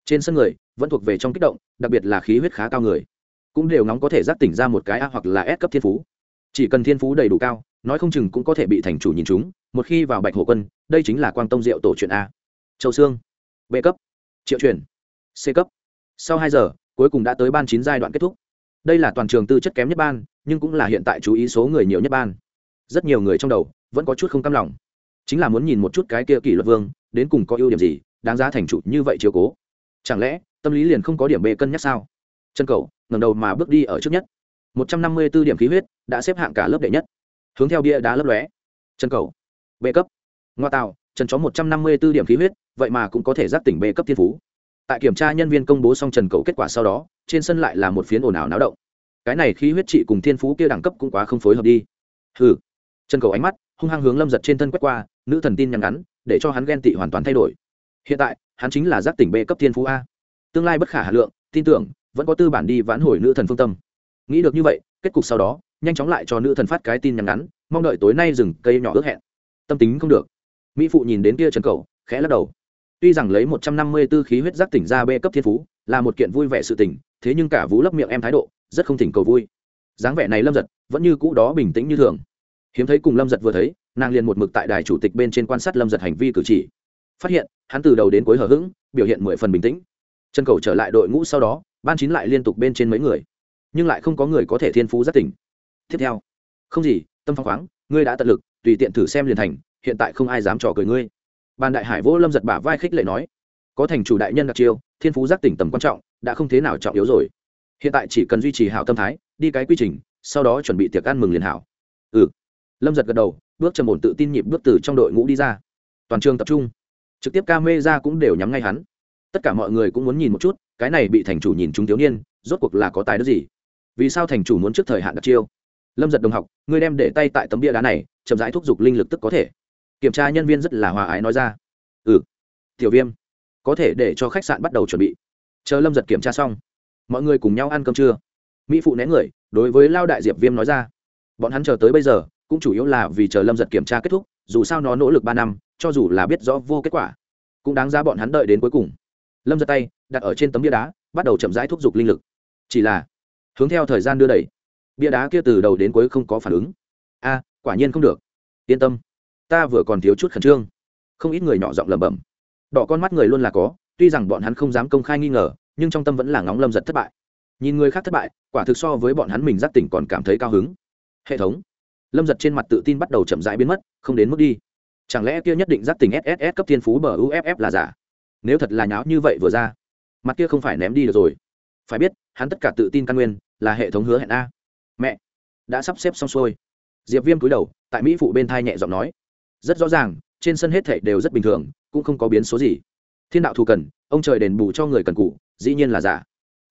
Trên sân người, vẫn thuộc về trong kích động, đặc biệt là khí huyết khá cao người. Cũng đều ngóng có thể giác tỉnh ra một cái a hoặc là s cấp thiên phú. Chỉ cần thiên phú đầy đủ cao nói không chừng cũng có thể bị thành chủ nhìn chúng một khi vào bạch hổ quân đây chính là quang tông diệu tổ chuyện a. Châu sương. B cấp. Triệu chuyển, c cấp. Sau hai giờ cuối cùng đã tới ban chín giai đoạn kết thúc. Đây là toàn trường tư chất kém nhất ban nhưng cũng là hiện tại chú ý số người nhiều nhất ban. Rất nhiều người trong đầu vẫn có chút không cam lòng. Chính là muốn nhìn một chút cái kia kỷ luật vương đến cùng có ưu điểm gì đáng giá thành chủ như vậy chiều cố. Chẳng lẽ tâm lý liền không có điểm bê cân nhắc sao? Chân cầu ngầm đầu mà bước đi ở trước nhất. Một trăm năm mươi b ố điểm khí huyết đã xếp hạng cả lớp đệ nhất hướng theo bia đá lấp lóe. Chân cầu. Bệ cấp. Ngoa tạo trần chó một trăm năm mươi b ố điểm khí huyết vậy mà cũng có thể giác tỉnh bệ cấp thiên phú. Tại kiểm tra nhân viên công bố xong trần cầu kết quả sau đó trên sân lại là một phiến ồn ào náo động. Cái này khí huyết trị cùng thiên phú kia đẳng cấp cũng quá không phối hợp đi. Hừ, trần cầu ánh mắt hung hăng hướng lâm giật trên thân quét qua nữ thần tin nhắn ngắn để cho hắn ghen tị hoàn toàn thay đổi. Hiện tại hắn chính là giác tỉnh b cấp thiên phú a. Tương lai bất khả hà lượng tin tưởng vẫn có tư bản đi vãn hồi nữ thần phương tâm. Nghĩ được như vậy kết cục sau đó nhanh chóng lại cho nữ thần phát cái tin nhắn ngắn, mong đợi tối nay rừng cây nhỏ ước hẹn. Tâm tính không được. Mỹ phụ nhìn đến kia trần cầu khẽ lắc đầu. Tuy rằng lấy một trăm năm mươi b ố khí huyết giác tỉnh ra b cấp thiên phú, là một kiện vui vẻ sự tỉnh thế nhưng cả vũ lấp miệng em thái độ, rất không thỉnh cầu vui. Dáng vẻ này lâm giật, vẫn như cũ đó bình tĩnh như thường. Hiếm thấy cùng lâm giật vừa thấy, nàng liền một mực tại đài chủ tịch bên trên quan sát lâm giật hành vi cử chỉ. Phát hiện, hắn từ đầu đến cuối hờ hững, biểu hiện mười phần bình tĩnh. Trần cầu trở lại đội ngũ sau đó, ban chín lại liên tục bên trên mấy người. Nhưng lại không có người có thể thiên phú rất tỉnh tiếp theo. Không gì, tâm phong khoáng, ngươi đã tận lực, tùy tiện thử xem liền thành, hiện tại không ai dám trò cười ngươi. Ban đại hải vỗ lâm giật bả vai khích lệ nói, có thành chủ đại nhân đặc chiêu, thiên phú giác tỉnh tầm quan trọng, đã không thế nào trọng yếu rồi. Hiện tại chỉ cần duy trì hảo tâm thái, đi cái quy trình, sau đó chuẩn bị tiệc ăn mừng liền hảo. Ừ. Lâm giật gật đầu, bước trầm ổn tự tin nhịp bước từ trong đội ngũ đi ra. Toàn trường tập trung. Trực tiếp ca mê ra cũng đều nhắm ngay hắn. Tất cả mọi người cũng muốn nhìn một chút, cái này bị thành chủ nhìn chúng thiếu niên, rốt cuộc là có tài đức gì? Vì sao thành chủ muốn trước thời hạn đặc chiêu? Lâm giật đồng học, ngươi đem để tay tại tấm bia đá này, chậm rãi thúc giục linh lực tức có thể. Kiểm tra nhân viên rất là hòa ái nói ra. Ừ. Tiểu viêm, có thể để cho khách sạn bắt đầu chuẩn bị. Chờ lâm giật kiểm tra xong. Mọi người cùng nhau ăn cơm trưa. Mỹ phụ né người, đối với lao đại diệp viêm nói ra. Bọn hắn chờ tới bây giờ, cũng chủ yếu là vì chờ lâm giật kiểm tra kết thúc, dù sao nó nỗ lực ba năm, cho dù là biết rõ vô kết quả, cũng đáng ra bọn hắn đợi đến cuối cùng. Lâm giật tay đặt ở trên tấm bia đá, bắt đầu chậm rãi thúc giục linh lực. Chỉ là, hướng theo thời gian đưa đẩy bia đá kia từ đầu đến cuối không có phản ứng. A, quả nhiên không được. Yên tâm, ta vừa còn thiếu chút khẩn trương. Không ít người nhỏ giọng lẩm bẩm. Đỏ con mắt người luôn là có, tuy rằng bọn hắn không dám công khai nghi ngờ, nhưng trong tâm vẫn là ngóng lâm giật thất bại. Nhìn người khác thất bại, quả thực so với bọn hắn mình giác tỉnh còn cảm thấy cao hứng. Hệ thống. Lâm giật trên mặt tự tin bắt đầu chậm rãi biến mất, không đến mức đi. Chẳng lẽ kia nhất định giác tỉnh sss cấp thiên phú bờ uff là giả? Nếu thật là nháo như vậy vừa ra, mặt kia không phải ném đi được rồi. Phải biết, hắn tất cả tự tin căn nguyên là hệ thống hứa hẹn a mẹ, đã sắp xếp xong xuôi. Diệp viêm cúi đầu, tại mỹ phụ bên thai nhẹ giọng nói. Rất rõ ràng, trên sân hết thảy đều rất bình thường, cũng không có biến số gì. Thiên đạo thù cần, ông trời đền bù cho người cần cụ dĩ nhiên là giả.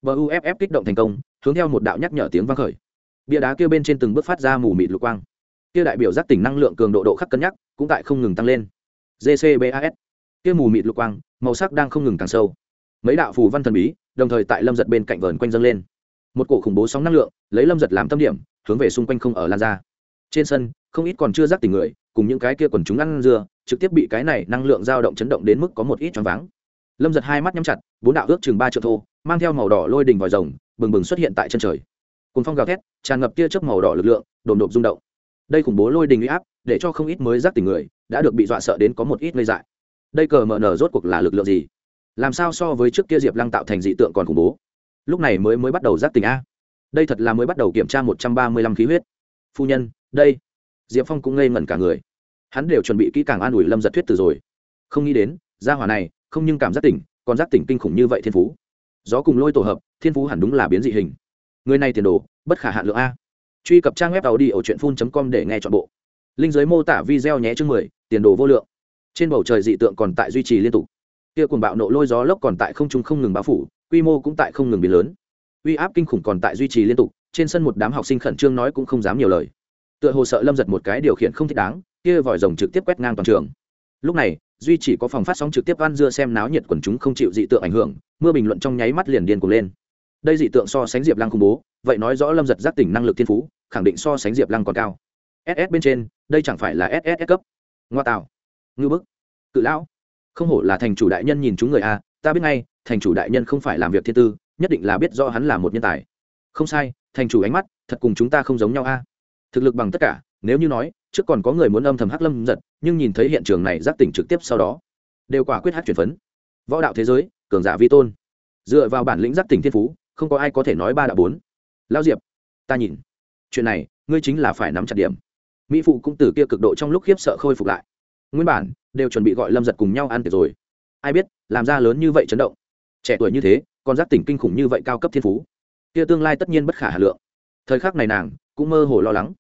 Bờ uff kích động thành công, hướng theo một đạo nhắc nhở tiếng vang khởi. Bia đá kia bên trên từng bước phát ra mù mịt lục quang. Kia đại biểu giác tỉnh năng lượng cường độ độ khắc cân nhắc, cũng tại không ngừng tăng lên. Gcbas kia mù mịt lục quang, màu sắc đang không ngừng càng sâu. Mấy đạo phù văn thần bí, đồng thời tại lâm giật bên cạnh vờn quanh dâng lên một cổ khủng bố sóng năng lượng lấy lâm giật làm tâm điểm, hướng về xung quanh không ở lan ra. Trên sân, không ít còn chưa giác tình người, cùng những cái kia quần chúng ăn dưa, trực tiếp bị cái này năng lượng dao động chấn động đến mức có một ít choáng váng. Lâm giật hai mắt nhắm chặt, bốn đạo ước chừng ba triệu thô, mang theo màu đỏ lôi đình vòi rồng, bừng bừng xuất hiện tại chân trời. Cùng phong gào thét, tràn ngập tia chớp màu đỏ lực lượng, đồn đột rung động. Đây khủng bố lôi đình uy áp, để cho không ít mới giác tình người, đã được bị dọa sợ đến có một ít gây dại. Đây cờ mở nở rốt cuộc là lực lượng gì? Làm sao so với trước kia diệp lăng tạo thành dị tượng còn khủng bố? Lúc này mới mới bắt đầu giác tỉnh a. Đây thật là mới bắt đầu kiểm tra một trăm ba mươi lăm khí huyết. Phu nhân, đây. Diệp phong cũng ngây ngẩn cả người. Hắn đều chuẩn bị kỹ càng an ủi lâm giật thuyết từ rồi. Không nghĩ đến, gia hỏa này, không nhưng cảm giác tỉnh, còn giác tỉnh kinh khủng như vậy thiên phú. Gió cùng lôi tổ hợp, thiên phú hẳn đúng là biến dị hình. Người này tiền đồ, bất khả hạn lượng a. Truy cập trang web tàu đi ở truyện phun com để nghe t h ọ n bộ. Linh giới mô tả video nhé chương mười, tiền đồ vô lượng. Trên bầu trời dị tượng còn tại duy trì liên tục. Kia cùng bạo nộ lôi gió lốc còn tại không trung không ngừng bao phủ quy mô cũng tại không ngừng biến lớn. Uy áp kinh khủng còn tại duy trì liên tục, trên sân một đám học sinh khẩn trương nói cũng không dám nhiều lời. Tựa hồ sợ lâm giật một cái điều khiển không thích đáng, kia vòi rồng trực tiếp quét ngang toàn trường. Lúc này, duy chỉ có phòng phát sóng trực tiếp ăn dưa xem náo nhiệt quần chúng không chịu dị tượng ảnh hưởng, mưa bình luận trong nháy mắt liền điên cuồng lên. Đây dị tượng so sánh diệp lăng khủng bố, vậy nói rõ lâm giật giác tỉnh năng lực thiên phú, khẳng định so sánh diệp lăng còn cao. Ss bên trên, đây chẳng phải là ss cấp. Ngoa tạo. Ngư bức. Cự lão. Không hổ là thành chủ đại nhân nhìn chúng người a ta biết ngay, thành chủ đại nhân không phải làm việc thiên tư, nhất định là biết do hắn là một nhân tài. Không sai, thành chủ ánh mắt, thật cùng chúng ta không giống nhau a. Thực lực bằng tất cả, nếu như nói, trước còn có người muốn âm thầm hắc lâm giật, nhưng nhìn thấy hiện trường này giác tỉnh trực tiếp sau đó, đều quả quyết hát chuyển phấn. Võ đạo thế giới, cường giả vi tôn. Dựa vào bản lĩnh giác tỉnh thiên phú, không có ai có thể nói ba đạo bốn. Lao diệp, ta nhìn. Chuyện này, ngươi chính là phải nắm chặt điểm. Mỹ phụ cũng từ kia cực độ trong lúc khiếp sợ khôi phục lại. Nguyên bản, đều chuẩn bị gọi lâm giật cùng nhau ăn tiệc rồi ai biết, làm ra lớn như vậy chấn động. Trẻ tuổi như thế còn giác tỉnh kinh khủng như vậy cao cấp thiên phú. Kia tương lai tất nhiên bất khả hà lượng. Thời khắc này nàng cũng mơ hồ lo lắng.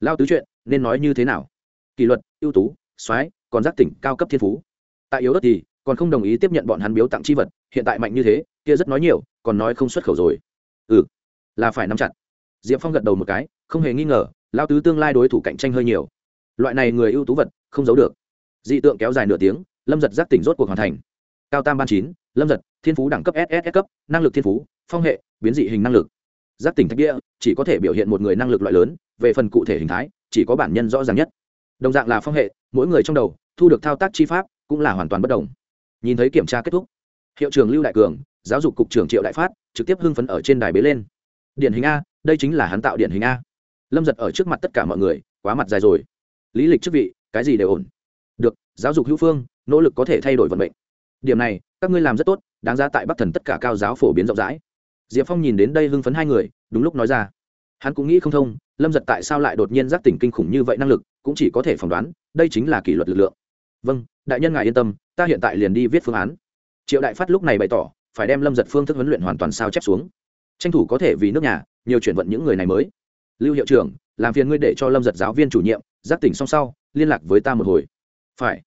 Lao tứ chuyện, nên nói như thế nào? Kỷ luật, ưu tú, soái còn giác tỉnh cao cấp thiên phú. Tại yếu đất thì, còn không đồng ý tiếp nhận bọn hắn biếu tặng chi vật, hiện tại mạnh như thế, kia rất nói nhiều, còn nói không xuất khẩu rồi. Ừ là phải nắm chặt. Diệp phong gật đầu một cái, không hề nghi ngờ, lao tứ tương lai đối thủ cạnh tranh hơi nhiều. Loại này người ưu tú vật, không giấu được. Dị tượng kéo dài nửa tiếng lâm giật giác tỉnh rốt cuộc hoàn thành. Cao tam ban chín, lâm giật, thiên phú đẳng cấp ss cấp, năng lực thiên phú, phong hệ, biến dị hình năng lực. Giác tỉnh thạch địa, chỉ có thể biểu hiện một người năng lực loại lớn, về phần cụ thể hình thái, chỉ có bản nhân rõ ràng nhất. Đồng dạng là phong hệ, mỗi người trong đầu, thu được thao tác chi pháp, cũng là hoàn toàn bất đồng. Nhìn thấy kiểm tra kết thúc, hiệu trưởng lưu đại cường, giáo dục cục trưởng triệu đại phát, trực tiếp hưng phấn ở trên đài bế lên. Điển hình a, đây chính là hắn tạo điển hình a. Lâm giật ở trước mặt tất cả mọi người, quá mặt dài rồi. Lý lịch chức vị, cái gì đều ổn. Được, giáo dục hữu phương nỗ lực có thể thay đổi vận mệnh. Điểm này, các ngươi làm rất tốt, đáng ra tại bắc thần tất cả cao giáo phổ biến rộng rãi. Diệp phong nhìn đến đây hưng phấn hai người, đúng lúc nói ra. Hắn cũng nghĩ không thông, lâm giật tại sao lại đột nhiên giác tỉnh kinh khủng như vậy năng lực, cũng chỉ có thể phỏng đoán, đây chính là kỷ luật lực lượng. Vâng đại nhân ngài yên tâm, ta hiện tại liền đi viết phương án. Triệu đại phát lúc này bày tỏ, phải đem lâm giật phương thức huấn luyện hoàn toàn sao chép xuống. Tranh thủ có thể vì nước nhà, nhiều chuyển vận những người này mới. Lưu hiệu trưởng, làm phiền ngươi để cho lâm giật giáo viên chủ nhiệm, giác tỉnh xong sau, liên lạc với ta một hồi. Phải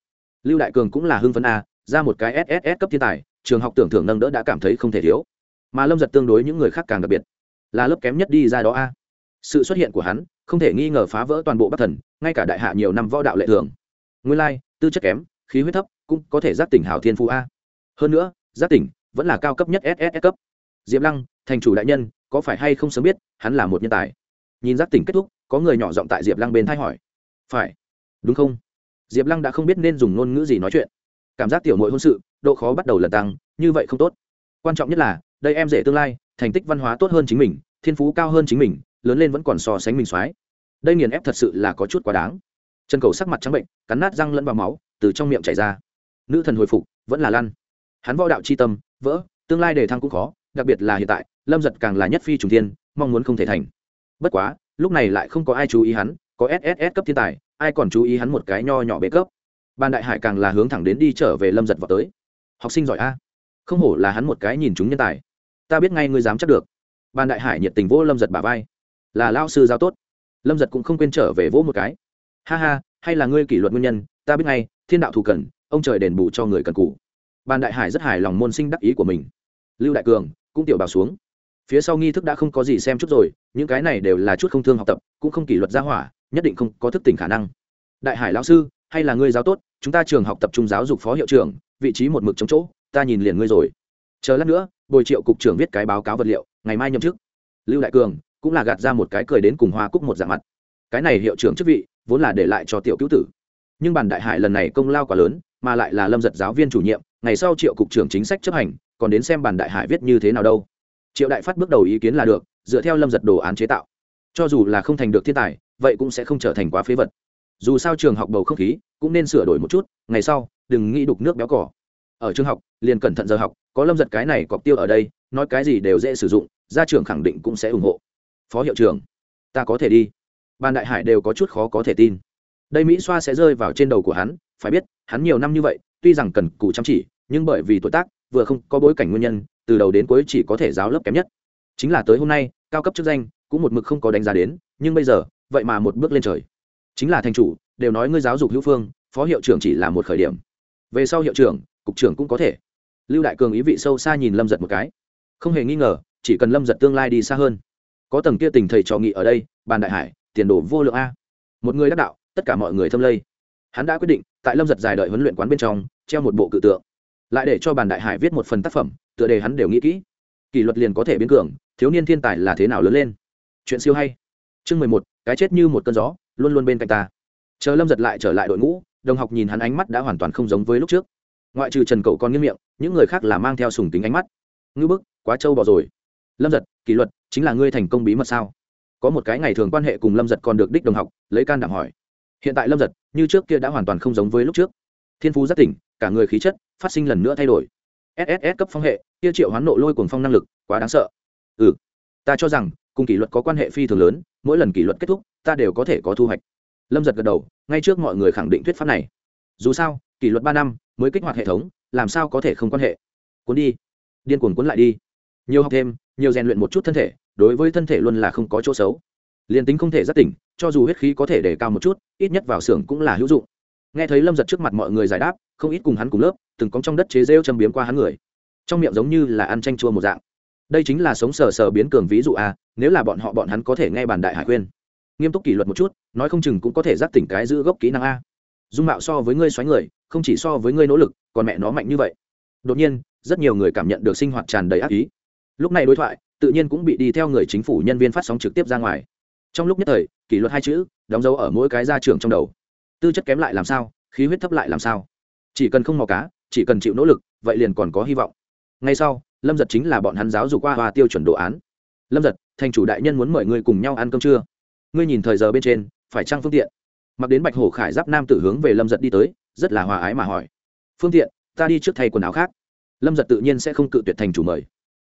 lưu đại cường cũng là hưng phấn a ra một cái sss cấp thiên tài, trường học tưởng thưởng nâng đỡ đã cảm thấy không thể thiếu. Mà lâm giật tương đối những người khác càng đặc biệt. Là lớp kém nhất đi ra đó a sự xuất hiện của hắn, không thể nghi ngờ phá vỡ toàn bộ bắc thần, ngay cả đại hạ nhiều năm võ đạo lệ thường. Nguyên lai, tư chất kém, khí huyết thấp, cũng có thể giác tỉnh hảo thiên phú a. Hơn nữa, giác tỉnh vẫn là cao cấp nhất ss cấp. Diệp lăng, thành chủ đại nhân, có phải hay không sớm biết, hắn là một nhân tài. Nhìn giác tỉnh kết thúc, có người nhỏ giọng tại diệp lăng bên thay hỏi. Phải. Đúng không? Diệp lăng đã không biết nên dùng ngôn ngữ gì nói chuyện. Cảm giác tiểu mội hôn sự, độ khó bắt đầu lần tăng, như vậy không tốt. Quan trọng nhất là, đây em rể tương lai, thành tích văn hóa tốt hơn chính mình, thiên phú cao hơn chính mình, lớn lên vẫn còn so sánh mình soái. Đây nghiền ép thật sự là có chút quá đáng. Chân cầu sắc mặt trắng bệnh, cắn nát răng lẫn vào máu, từ trong miệng chảy ra. Nữ thần hồi phục, vẫn là lăn. Hắn võ đạo c h i tâm, vỡ, tương lai đề thăng cũng khó, đặc biệt là hiện tại, lâm giật càng là nhất phi trùng tiên mong muốn không thể thành. Bất quá, lúc này lại không có ai chú ý hắn, có sss cấp thiên tài ai còn chú ý hắn một cái nho nhỏ bế cấp. Ban đại hải càng là hướng thẳng đến đi trở về lâm giật vào tới. Học sinh giỏi a. Không hổ là hắn một cái nhìn chúng nhân tài. Ta biết ngay ngươi dám chắc được. Ban đại hải nhiệt tình vỗ lâm giật bà vai. Là lao sư giáo tốt. Lâm giật cũng không quên trở về vỗ một cái. Ha ha, hay là ngươi kỷ luật nguyên nhân, ta biết ngay, thiên đạo thù cần, ông trời đền bù cho người cần cụ ban đại hải rất hài lòng môn sinh đắc ý của mình. Lưu đại cường, cũng tiểu bảo xuống. Phía sau nghi thức đã không có gì xem chút rồi, những cái này đều là chút không thương học tập, cũng không kỷ luật gia hỏa nhất định không có thức tỉnh khả năng. Đại hải lão sư, hay là ngươi giáo tốt, chúng ta trường học tập trung giáo dục phó hiệu trưởng, vị trí một mực chống chỗ, ta nhìn liền ngươi rồi. Chờ lát nữa, bồi triệu cục trưởng viết cái báo cáo vật liệu, ngày mai nhậm chức. Lưu đại cường cũng là gạt ra một cái cười đến cùng hoa cúc một dạng mặt. Cái này hiệu trưởng chức vị, vốn là để lại cho tiểu cứu tử. Nhưng bản đại hải lần này công lao quá lớn, mà lại là lâm giật giáo viên chủ nhiệm, ngày sau triệu cục trưởng chính sách chấp hành, còn đến xem bản đại hải viết như thế nào đâu. Triệu đại phát bước đầu ý kiến là được, dựa theo lâm giật đồ án chế tạo cho dù là không thành được thiên tài, vậy cũng sẽ không trở thành quá phế vật. Dù sao trường học bầu không khí cũng nên sửa đổi một chút, ngày sau, đừng nghĩ đục nước béo cỏ. Ở trường học, liền cẩn thận giờ học, có lâm giật cái này cọc tiêu ở đây, nói cái gì đều dễ sử dụng, gia trưởng khẳng định cũng sẽ ủng hộ. Phó hiệu trưởng, ta có thể đi. Ban đại hải đều có chút khó có thể tin. Đây mỹ xoa sẽ rơi vào trên đầu của hắn, phải biết, hắn nhiều năm như vậy, tuy rằng cần cù chăm chỉ, nhưng bởi vì tuổi tác, vừa không có bối cảnh nguyên nhân, từ đầu đến cuối chỉ có thể giáo lớp kém nhất. Chính là tới hôm nay, cao cấp chức danh cũng một mực không có đánh giá đến, nhưng bây giờ, vậy mà một bước lên trời. Chính là thành chủ, đều nói ngươi giáo dục hữu phương, phó hiệu trưởng chỉ là một khởi điểm. Về sau hiệu trưởng, cục trưởng cũng có thể. Lưu đại cường ý vị sâu xa nhìn lâm giật một cái. Không hề nghi ngờ, chỉ cần lâm giật tương lai đi xa hơn. Có tầng kia tình thầy trò nghị ở đây, bàn đại hải, tiền đồ vô lượng a. Một người đắc đạo, tất cả mọi người thâm lây. Hắn đã quyết định, tại lâm giật dài đợi huấn luyện quán bên trong, treo một bộ cự tượng. Lại để cho bàn đại hải viết một phần tác phẩm, tựa đề hắn đều nghĩ kỹ. Kỷ luật liền có thể biến cường, thiếu niên thiên tài là thế nào lớn lên chuyện siêu hay. Chương mười một, cái chết như một cơn gió, luôn luôn bên cạnh ta. Chờ lâm giật lại trở lại đội ngũ, đồng học nhìn hắn ánh mắt đã hoàn toàn không giống với lúc trước. Ngoại trừ trần cậu còn nghiêm miệng, những người khác là mang theo sùng tính ánh mắt. Ngư bức, quá trâu bỏ rồi. Lâm giật, kỷ luật, chính là ngươi thành công bí mật sao? Có một cái ngày thường quan hệ cùng lâm giật còn được đích đồng học, lấy can đảm hỏi. Hiện tại lâm giật, như trước kia đã hoàn toàn không giống với lúc trước. Thiên phú rất tỉnh, cả người khí chất, phát sinh lần nữa thay đổi. Sss cấp phong hệ, kia triệu hoán nộ lôi cuồng phong năng lực, quá đáng sợ. Ừ ta cho rằng cùng kỷ luật có quan hệ phi thường lớn, mỗi lần kỷ luật kết thúc, ta đều có thể có thu hoạch. Lâm giật gật đầu, ngay trước mọi người khẳng định thuyết pháp này. Dù sao, kỷ luật ba năm mới kích hoạt hệ thống, làm sao có thể không quan hệ? Cuốn đi. Điên cuồng cuốn lại đi. Nhiều học thêm, nhiều rèn luyện một chút thân thể, đối với thân thể luôn là không có chỗ xấu. Liền tính không thể giác tỉnh, cho dù huyết khí có thể để cao một chút, ít nhất vào xưởng cũng là hữu dụng. Nghe thấy lâm giật trước mặt mọi người giải đáp, không ít cùng hắn cùng lớp, từng có trong đất chế rêu châm biếm qua hắn người. Trong miệng giống như là ăn chanh chua một dạng đây chính là sống sờ sờ biến cường ví dụ a, nếu là bọn họ, bọn hắn có thể nghe bàn đại hải khuyên. Nghiêm túc kỷ luật một chút, nói không chừng cũng có thể giác tỉnh cái giữ gốc kỹ năng a. Dung mạo so với ngươi xoáy người, không chỉ so với ngươi nỗ lực, còn mẹ nó mạnh như vậy. Đột nhiên, rất nhiều người cảm nhận được sinh hoạt tràn đầy ác ý. Lúc này đối thoại, tự nhiên cũng bị đi theo người chính phủ nhân viên phát sóng trực tiếp ra ngoài. Trong lúc nhất thời, kỷ luật hai chữ, đóng dấu ở mỗi cái gia trưởng trong đầu. Tư chất kém lại làm sao, khí huyết thấp lại làm sao? Chỉ cần không mò cá, chỉ cần chịu nỗ lực, vậy liền còn có hy vọng. Ngay sau lâm giật chính là bọn hắn giáo dục qua hoa tiêu chuẩn đồ án. Lâm giật, thành chủ đại nhân muốn mời ngươi cùng nhau ăn cơm trưa. Ngươi nhìn thời giờ bên trên, phải trăng phương tiện? Mặc đến bạch hổ khải giáp nam tử hướng về lâm giật đi tới, rất là hòa ái mà hỏi. Phương tiện, ta đi trước thay quần áo khác. Lâm giật tự nhiên sẽ không cự tuyệt thành chủ mời.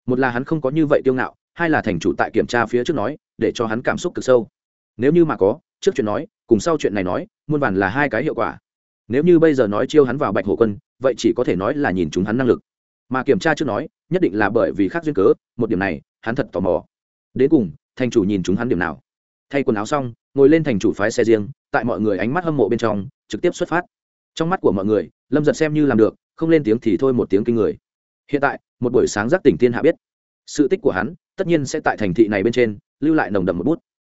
Một là hắn không có như vậy tiêu ngạo, hai là thành chủ tại kiểm tra phía trước nói, để cho hắn cảm xúc cực sâu. Nếu như mà có, trước chuyện nói, cùng sau chuyện này nói, muôn vàn là hai cái hiệu quả. Nếu như bây giờ nói chiêu hắn vào bạch hổ quân, vậy chỉ có thể nói là nhìn chúng hắn năng lực mà kiểm tra trước nói, nhất định là bởi vì khác duyên cớ, một điểm này, hắn thật tò mò. Đến cùng, thành chủ nhìn chúng hắn điểm nào? Thay quần áo xong, ngồi lên thành chủ phái xe riêng, tại mọi người ánh mắt hâm mộ bên trong, trực tiếp xuất phát. Trong mắt của mọi người, lâm giật xem như làm được, không lên tiếng thì thôi một tiếng kinh người. Hiện tại, một buổi sáng giác tỉnh thiên hạ biết. Sự tích của hắn, tất nhiên sẽ tại thành thị này bên trên, lưu lại nồng đậm một bút.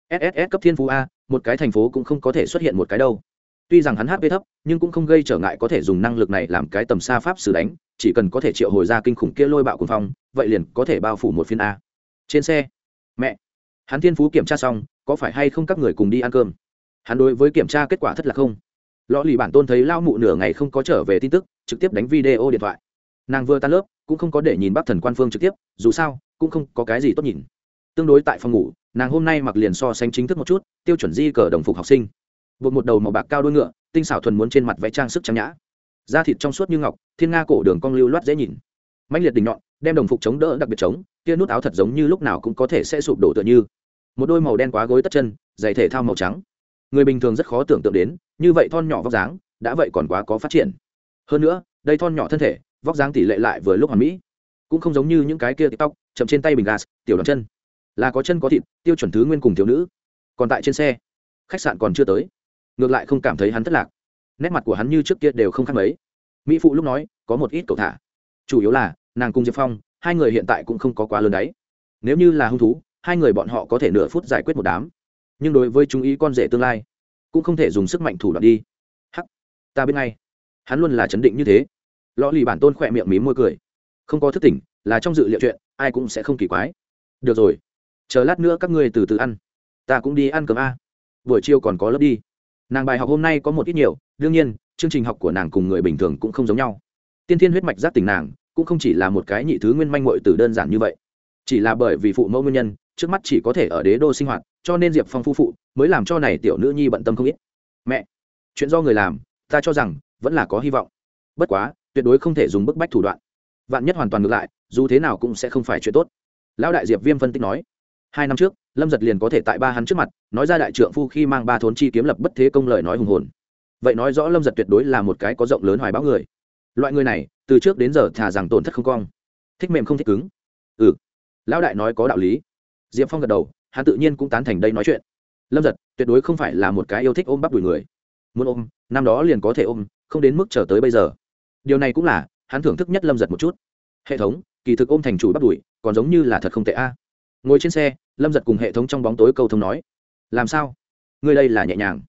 Sss cấp thiên phú a, một cái thành phố cũng không có thể xuất hiện một cái đâu tuy rằng hắn hp thấp, nhưng cũng không gây trở ngại có thể dùng năng lực này làm cái tầm xa pháp xử đánh, chỉ cần có thể triệu hồi ra kinh khủng kia lôi bạo cuồng phong, vậy liền có thể bao phủ một phiên a. Trên xe, mẹ, hắn thiên phú kiểm tra xong, có phải hay không các người cùng đi ăn cơm? Hắn đối với kiểm tra kết quả thất là không? Lõ lì bản tôn thấy lao mụ nửa ngày không có trở về tin tức, trực tiếp đánh video điện thoại. Nàng vừa tan lớp, cũng không có để nhìn bác thần quan phương trực tiếp, dù sao, cũng không có cái gì tốt nhìn. Tương đối tại phòng ngủ, nàng hôm nay mặc liền so sánh chính thức một chút, tiêu chuẩn di cờ đồng phục học sinh buộc một đầu màu bạc cao đôi ngựa, tinh xảo thuần muốn trên mặt vẽ trang sức trang nhã. Da thịt trong suốt như ngọc, thiên nga cổ đường cong lưu loát dễ nhìn. Mạnh liệt đỉnh nhọn, đem đồng phục chống đỡ đặc biệt chống, kia nút áo thật giống như lúc nào cũng có thể sẽ sụp đổ tựa như. Một đôi màu đen quá gối tất chân, giày thể thao màu trắng. Người bình thường rất khó tưởng tượng đến, như vậy thon nhỏ vóc dáng, đã vậy còn quá có phát triển. Hơn nữa, đây thon nhỏ thân thể, vóc dáng tỷ lệ lại vừa lúc hoàn mỹ. Cũng không giống như những cái kia tóc chậm trên tay bình gas, tiểu đ chân. Là có chân có thịt, tiêu chuẩn thứ nguyên cùng thiếu nữ. Còn tại trên xe, khách sạn còn chưa tới ngược lại không cảm thấy hắn thất lạc. Nét mặt của hắn như trước kia đều không khác mấy. Mỹ phụ lúc nói, có một ít cầu thả. Chủ yếu là, nàng cùng diệp phong, hai người hiện tại cũng không có quá lớn đấy. Nếu như là hung thú, hai người bọn họ có thể nửa phút giải quyết một đám. Nhưng đối với chúng ý con rể tương lai, cũng không thể dùng sức mạnh thủ đoạn đi. Hắc, ta biết ngay. Hắn luôn là chấn định như thế. Lõ lì bản tôn khỏe miệng mí môi cười. Không có thức tỉnh, là trong dự liệu chuyện, ai cũng sẽ không kỳ quái. Được rồi. Chờ lát nữa các ngươi từ từ ăn. Ta cũng đi ăn cơm a. Buổi chiều còn có lớp đi nàng bài học hôm nay có một ít nhiều, đương nhiên, chương trình học của nàng cùng người bình thường cũng không giống nhau. Tiên thiên huyết mạch giác tỉnh nàng, cũng không chỉ là một cái nhị thứ nguyên manh mội từ đơn giản như vậy. Chỉ là bởi vì phụ mẫu nguyên nhân, trước mắt chỉ có thể ở đế đô sinh hoạt, cho nên diệp phong phu phụ mới làm cho này tiểu nữ nhi bận tâm không ít. Mẹ, chuyện do người làm, ta cho rằng, vẫn là có hy vọng. Bất quá, tuyệt đối không thể dùng bức bách thủ đoạn. Vạn nhất hoàn toàn ngược lại, dù thế nào cũng sẽ không phải chuyện tốt. Lão đại diệp viêm phân tích nói hai năm trước, lâm giật liền có thể tại ba hắn trước mặt, nói ra đại trượng phu khi mang ba thốn chi kiếm lập bất thế công lời nói hùng hồn. Vậy nói rõ lâm giật tuyệt đối là một cái có rộng lớn hoài báo người. Loại người này, từ trước đến giờ thà rằng tổn thất không cong. Thích mềm không thích cứng. Ừ. Lão đại nói có đạo lý. Diệp phong gật đầu, hắn tự nhiên cũng tán thành đây nói chuyện. Lâm giật, tuyệt đối không phải là một cái yêu thích ôm bắp đùi người. Muốn ôm, năm đó liền có thể ôm, không đến mức trở tới bây giờ. Điều này cũng là, hắn thưởng thức nhất lâm giật một chút. Hệ thống, kỳ thực ôm thành chủ bắp đùi, còn giống như là thật không tệ a ngồi trên xe, lâm giật cùng hệ thống trong bóng tối câu thông nói, làm sao? Ngươi đây là nhẹ nhàng.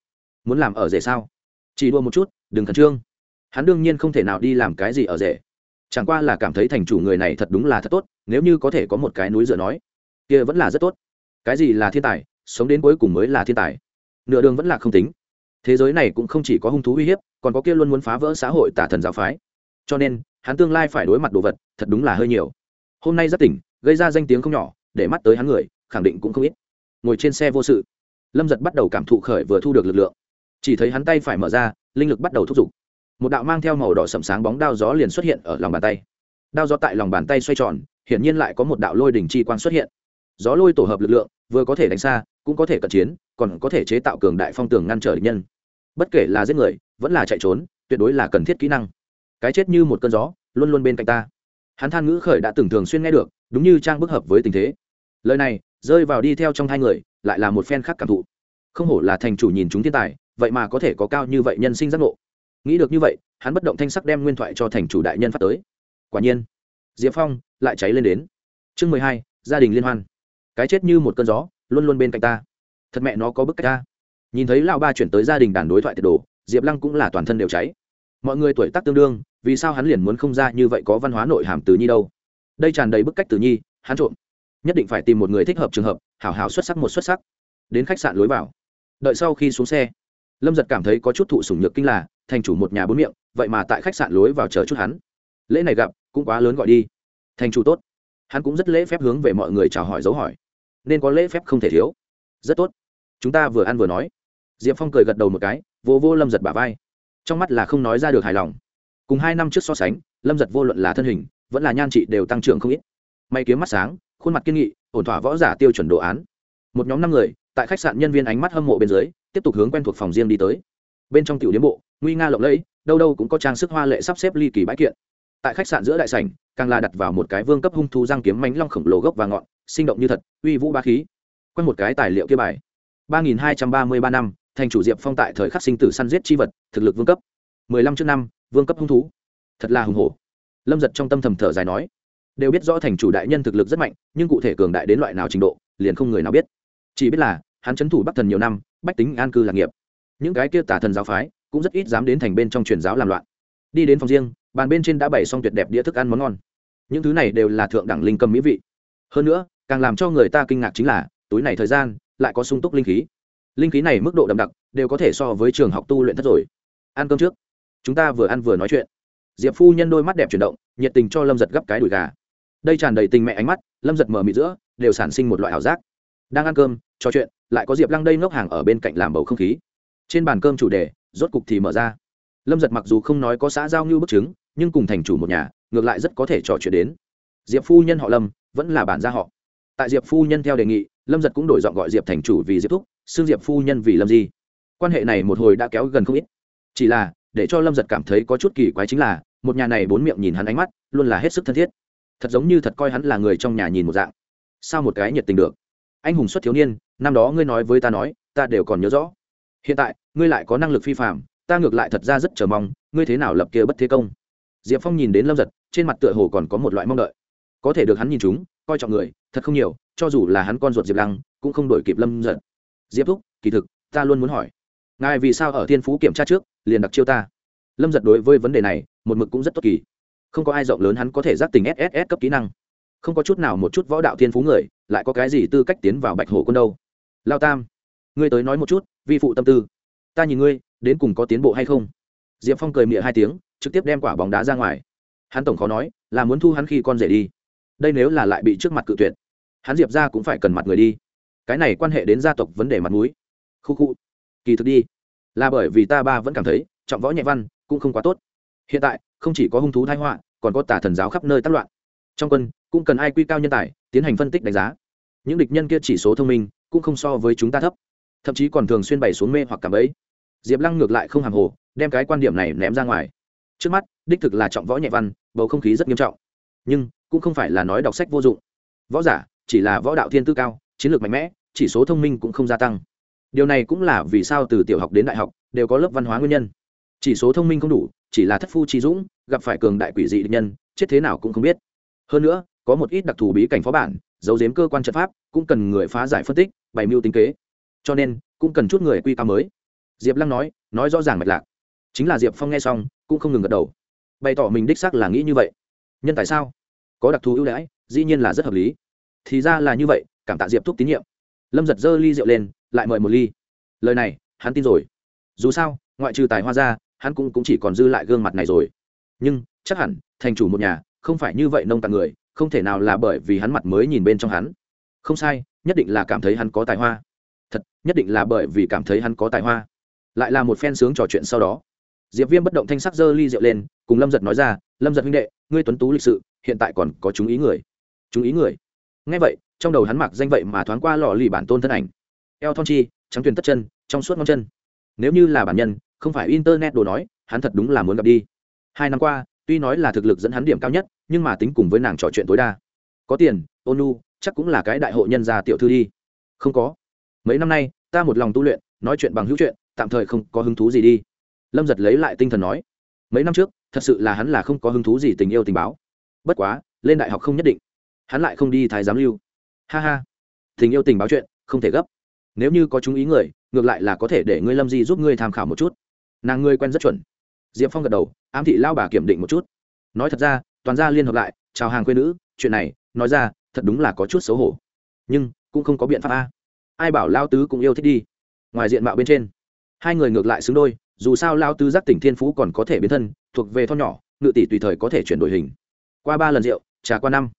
Muốn làm ở rể sao? Chỉ đua một chút, đừng khẩn trương. Hắn đương nhiên không thể nào đi làm cái gì ở rể. Chẳng qua là cảm thấy thành chủ người này thật đúng là thật tốt, nếu như có thể có một cái núi dựa nói, kia vẫn là rất tốt. Cái gì là thiên tài, sống đến cuối cùng mới là thiên tài. Nửa đường vẫn là không tính. Thế giới này cũng không chỉ có hung thú uy hiếp, còn có kia luôn muốn phá vỡ xã hội tả thần giáo phái. Cho nên, hắn tương lai phải đối mặt đồ vật, thật đúng là hơi nhiều. Hôm nay rất tỉnh, gây ra danh tiếng không nhỏ để mắt tới hắn người, khẳng định cũng không ít. Ngồi trên xe vô sự, lâm giật bắt đầu cảm thụ khởi vừa thu được lực lượng. Chỉ thấy hắn tay phải mở ra, linh lực bắt đầu thúc giục. Một đạo mang theo màu đỏ sầm sáng bóng đao gió liền xuất hiện ở lòng bàn tay. Đao gió tại lòng bàn tay xoay tròn, hiển nhiên lại có một đạo lôi đỉnh chi quang xuất hiện. Gió lôi tổ hợp lực lượng, vừa có thể đánh xa, cũng có thể cận chiến, còn có thể chế tạo cường đại phong tường ngăn trở địch nhân. Bất kể là giết người, vẫn là chạy trốn, tuyệt đối là cần thiết kỹ năng. Cái chết như một cơn gió, luôn luôn bên cạnh ta. Hắn than ngữ khởi đã từng thường xuyên nghe được, đúng như trang bức hợp với tình thế lời này, rơi vào đi theo trong hai người, lại là một phen khác cảm thụ. Không hổ là thành chủ nhìn chúng thiên tài, vậy mà có thể có cao như vậy nhân sinh giác ngộ. Nghĩ được như vậy, hắn bất động thanh sắc đem nguyên thoại cho thành chủ đại nhân phát tới. Quả nhiên, diệp phong lại cháy lên đến. Chương mười hai, gia đình liên hoan. Cái chết như một cơn gió, luôn luôn bên cạnh ta. Thật mẹ nó có bức cách ta. Nhìn thấy lão ba chuyển tới gia đình đàn đối thoại tiệt đồ, diệp lăng cũng là toàn thân đều cháy. Mọi người tuổi tác tương đương, vì sao hắn liền muốn không ra như vậy có văn hóa nội hàm từ nhi đâu? Đây tràn đầy bức cách từ nhi, hắn trộm nhất định phải tìm một người thích hợp trường hợp, hảo hảo xuất sắc một xuất sắc. Đến khách sạn lối vào. Đợi sau khi xuống xe, lâm giật cảm thấy có chút thụ sủng nhược kinh là, thành chủ một nhà bốn miệng, vậy mà tại khách sạn lối vào chờ chút hắn. Lễ này gặp, cũng quá lớn gọi đi. Thành chủ tốt. Hắn cũng rất lễ phép hướng về mọi người chào hỏi dấu hỏi. Nên có lễ phép không thể thiếu. Rất tốt. Chúng ta vừa ăn vừa nói. Diệp phong cười gật đầu một cái, vô vô lâm giật bả vai. Trong mắt là không nói ra được hài lòng. Cùng hai năm trước so sánh, lâm giật vô luận là thân hình, vẫn là nhan trị đều tăng trưởng không ít. May kiếm mắt sáng khuôn mặt kiên nghị, ổn thỏa võ giả tiêu chuẩn đồ án. Một nhóm năm người, tại khách sạn nhân viên ánh mắt hâm mộ bên dưới, tiếp tục hướng quen thuộc phòng riêng đi tới. Bên trong tiểu điếm bộ, nguy nga lộng lẫy, đâu đâu cũng có trang sức hoa lệ sắp xếp ly kỳ bãi kiện. Tại khách sạn giữa đại sảnh, càng là đặt vào một cái vương cấp hung thú răng kiếm mánh long khổng lồ gốc và ngọn, sinh động như thật, uy vũ ba khí. Quen một cái tài liệu kia bài. ba nghìn hai trăm ba mươi ba năm, thành chủ diệp phong tại thời khắc sinh tử săn giết chi vật, thực lực vương cấp. mười lăm trước năm, vương cấp hung thú. Thật là hùng hổ. Lâm giật trong tâm thầm thở dài nói đều biết rõ thành chủ đại nhân thực lực rất mạnh, nhưng cụ thể cường đại đến loại nào trình độ, liền không người nào biết. Chỉ biết là, hắn c thủ bắc thần nhiều năm, bách tính an cư lạc nghiệp. Những cái kia tả thần giáo phái, cũng rất ít dám đến thành bên trong truyền giáo làm loạn. Đi đến phòng riêng, bàn bên trên đã bày xong tuyệt đẹp đĩa thức ăn món ngon. Những thứ này đều là thượng đẳng linh cầm mỹ vị. Hơn nữa, càng làm cho người ta kinh ngạc chính là, túi này thời gian, lại có sung túc linh khí. Linh khí này mức độ đậm đặc, đều có thể so với trường học tu luyện thất rồi. Ăn cơm trước. Chúng ta vừa ăn vừa nói chuyện. Diệp phu nhân đôi mắt đẹp chuyển động, nhiệt tình cho lâm giật gấp cái đùi gà đây tràn đầy tình mẹ ánh mắt, lâm giật mở mịt giữa, đều sản sinh một loại ảo giác. Đang ăn cơm, trò chuyện, lại có diệp lăng đây ngốc hàng ở bên cạnh làm bầu không khí. Trên bàn cơm chủ đề, rốt cục thì mở ra. Lâm giật mặc dù không nói có xã giao như bức chứng, nhưng cùng thành chủ một nhà, ngược lại rất có thể trò chuyện đến. Diệp phu nhân họ lâm, vẫn là bản gia họ. Tại diệp phu nhân theo đề nghị, lâm giật cũng đổi giọng gọi diệp thành chủ vì diệp thúc, xưng diệp phu nhân vì lâm di. Quan hệ này một hồi đã kéo gần không ít. Chỉ là, để cho lâm giật cảm thấy có chút kỳ quái chính là, một nhà này bốn miệng nhìn hắn ánh mắt, luôn là hết sức thân thiết thật giống như thật coi hắn là người trong nhà nhìn một dạng. Sao một cái nhiệt tình được? Anh hùng xuất thiếu niên, năm đó ngươi nói với ta nói, ta đều còn nhớ rõ. Hiện tại, ngươi lại có năng lực phi phạm ta ngược lại thật ra rất chờ mong, ngươi thế nào lập kia bất thế công? Diệp phong nhìn đến lâm giật trên mặt tựa hồ còn có một loại mong đợi. Có thể được hắn nhìn chúng, coi trọng người, thật không nhiều, cho dù là hắn con ruột diệp lăng, cũng không đổi kịp lâm giật diệp thúc, kỳ thực, ta luôn muốn hỏi, ngài vì sao ở thiên phú kiểm tra trước, liền đặc chiêu ta? Lâm giật đối với vấn đề này, một mực cũng rất tốt kỳ không có ai rộng lớn hắn có thể giác tình sss cấp kỹ năng. Không có chút nào một chút võ đạo thiên phú người, lại có cái gì tư cách tiến vào bạch hồ quân đâu. Lao tam, ngươi tới nói một chút, vi phụ tâm tư. Ta nhìn ngươi, đến cùng có tiến bộ hay không? Diệp phong cười miệng hai tiếng, trực tiếp đem quả bóng đá ra ngoài. Hắn tổng khó nói, là muốn thu hắn khi con rể đi. Đây nếu là lại bị trước mặt cự tuyệt, hắn diệp ra cũng phải cần mặt người đi. Cái này quan hệ đến gia tộc vấn đề mặt mũi. Khu khu. Kỳ thực đi. Là bởi vì ta ba vẫn cảm thấy, trọng võ nhẹ văn cũng không quá tốt. Hiện tại không chỉ có hung thú thái họa, còn có tà thần giáo khắp nơi tác loạn. Trong quân, cũng cần ai quy cao nhân tài, tiến hành phân tích đánh giá. Những địch nhân kia chỉ số thông minh, cũng không so với chúng ta thấp. Thậm chí còn thường xuyên bày xuống mê hoặc cảm ấy. Diệp lăng ngược lại không hàng hồ, đem cái quan điểm này ném ra ngoài. Trước mắt, đích thực là trọng võ nhẹ văn, bầu không khí rất nghiêm trọng. Nhưng, cũng không phải là nói đọc sách vô dụng. Võ giả, chỉ là võ đạo thiên tư cao, chiến lược mạnh mẽ, chỉ số thông minh cũng không gia tăng. Điều này cũng là vì sao từ tiểu học đến đại học, đều có lớp văn hóa nguyên nhân. Chỉ số thông minh không đủ chỉ là thất phu trí dũng, gặp phải cường đại quỷ dị định nhân, chết thế nào cũng không biết. Hơn nữa, có một ít đặc thù bí cảnh phó bản, giấu giếm cơ quan trận pháp, cũng cần người phá giải phân tích, bày mưu tính kế. Cho nên, cũng cần chút người quy cao mới. Diệp lăng nói nói rõ ràng mạch lạc. Chính là diệp phong nghe xong, cũng không ngừng gật đầu. Bày tỏ mình đích xác là nghĩ như vậy. Nhân tại sao? Có đặc thù ưu đãi, dĩ nhiên là rất hợp lý. Thì ra là như vậy, cảm tạ diệp thúc tín nhiệm. Lâm giật giơ ly rượu lên, lại mời một ly. Lời này, hắn tin rồi. Dù sao, ngoại trừ tài hoa ra hắn cũng, cũng chỉ còn dư lại gương mặt này rồi. Nhưng chắc hẳn thành chủ một nhà không phải như vậy nông tặng người không thể nào là bởi vì hắn mặt mới nhìn bên trong hắn. Không sai nhất định là cảm thấy hắn có tài hoa. Thật nhất định là bởi vì cảm thấy hắn có tài hoa. Lại là một phen sướng trò chuyện sau đó. Diệp viêm bất động thanh sắc dơ ly rượu lên cùng lâm giật nói ra lâm giật huynh đệ ngươi tuấn tú lịch sự hiện tại còn có chúng ý người. Chúng ý người? Ngay vậy trong đầu hắn mặc danh vậy mà thoáng qua lò lì bản tôn thân ảnh. Eo thon chi trắng tuyền tất chân trong suốt ngón chân. Nếu như là bản nhân không phải internet đồ nói, hắn thật đúng là muốn gặp đi. Hai năm qua, tuy nói là thực lực dẫn hắn điểm cao nhất, nhưng mà tính cùng với nàng trò chuyện tối đa. Có tiền ônu chắc cũng là cái đại hội nhân gia tiểu thư đi. Không có. Mấy năm nay, ta một lòng tu luyện, nói chuyện bằng hữu chuyện, tạm thời không có hứng thú gì đi. Lâm giật lấy lại tinh thần nói. Mấy năm trước, thật sự là hắn là không có hứng thú gì tình yêu tình báo. Bất quá, lên đại học không nhất định. Hắn lại không đi thái giám lưu. Ha ha. Tình yêu tình báo chuyện, không thể gấp. Nếu như có chúng ý người, ngược lại là có thể để ngươi lâm di giúp ngươi tham khảo một chút nàng ngươi quen rất chuẩn diệp phong gật đầu ám thị lao bà kiểm định một chút nói thật ra toàn gia liên hợp lại chào hàng quê nữ chuyện này nói ra thật đúng là có chút xấu hổ nhưng cũng không có biện pháp a ai bảo lao tứ cũng yêu thích đi ngoài diện mạo bên trên hai người ngược lại xứng đôi dù sao lao tứ giác tỉnh thiên phú còn có thể biến thân thuộc về tho nhỏ ngự tỷ tùy thời có thể chuyển đổi hình qua ba lần rượu trà qua năm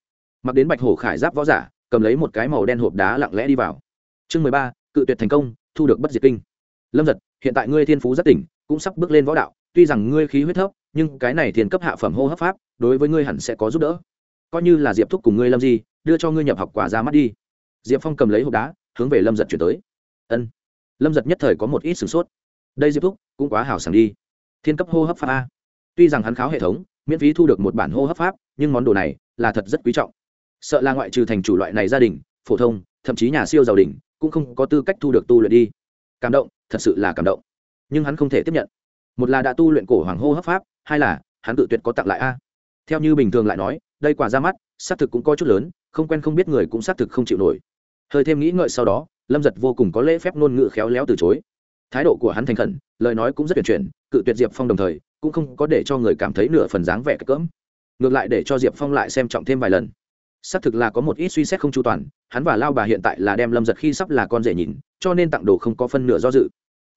mặc đến bạch hổ khải giáp võ giả cầm lấy một cái màu đen hộp đá lặng lẽ đi vào chương mười ba cự tuyệt thành công thu được bất diệt kinh lâm giật hiện tại ngươi thiên phú giác tỉnh cũng sắp bước lên võ đạo, tuy rằng ngươi khí huyết thấp, nhưng cái này thiên cấp hạ phẩm hô hấp pháp, đối với ngươi hẳn sẽ có giúp đỡ. Coi như là diệp thúc cùng ngươi lâm di, đưa cho ngươi nhập học quả ra mắt đi. Diệp phong cầm lấy hộp đá, hướng về lâm giật chuyển tới. Ân. Lâm giật nhất thời có một ít sửng sốt. Đây diệp thúc cũng quá hào sảng đi. Thiên cấp hô hấp pháp a. Tuy rằng hắn kháo hệ thống, miễn phí thu được một bản hô hấp pháp, nhưng món đồ này là thật rất quý trọng. Sợ là ngoại trừ thành chủ loại này gia đình, phổ thông, thậm chí nhà siêu giàu đình cũng không có tư cách thu được tu luyện đi. Cảm động, thật sự là cảm động nhưng hắn không thể tiếp nhận. Một là đã tu luyện cổ hoàng hô hấp pháp, hai là hắn tự tuyệt có tặng lại a. Theo như bình thường lại nói, đây quả ra mắt, xác thực cũng có chút lớn, không quen không biết người cũng xác thực không chịu nổi. Hơi thêm nghĩ ngợi sau đó, lâm giật vô cùng có lễ phép ngôn ngữ khéo léo từ chối. Thái độ của hắn thành khẩn, lời nói cũng rất tuyệt chuyển, cự tuyệt diệp phong đồng thời, cũng không có để cho người cảm thấy nửa phần dáng vẻ cỡm. Ngược lại để cho diệp phong lại xem trọng thêm vài lần. Xác thực là có một ít suy xét không chu toàn, hắn và lao bà hiện tại là đem lâm giật khi sắp là con rể nhìn, cho nên tặng đồ không có phân nửa do dự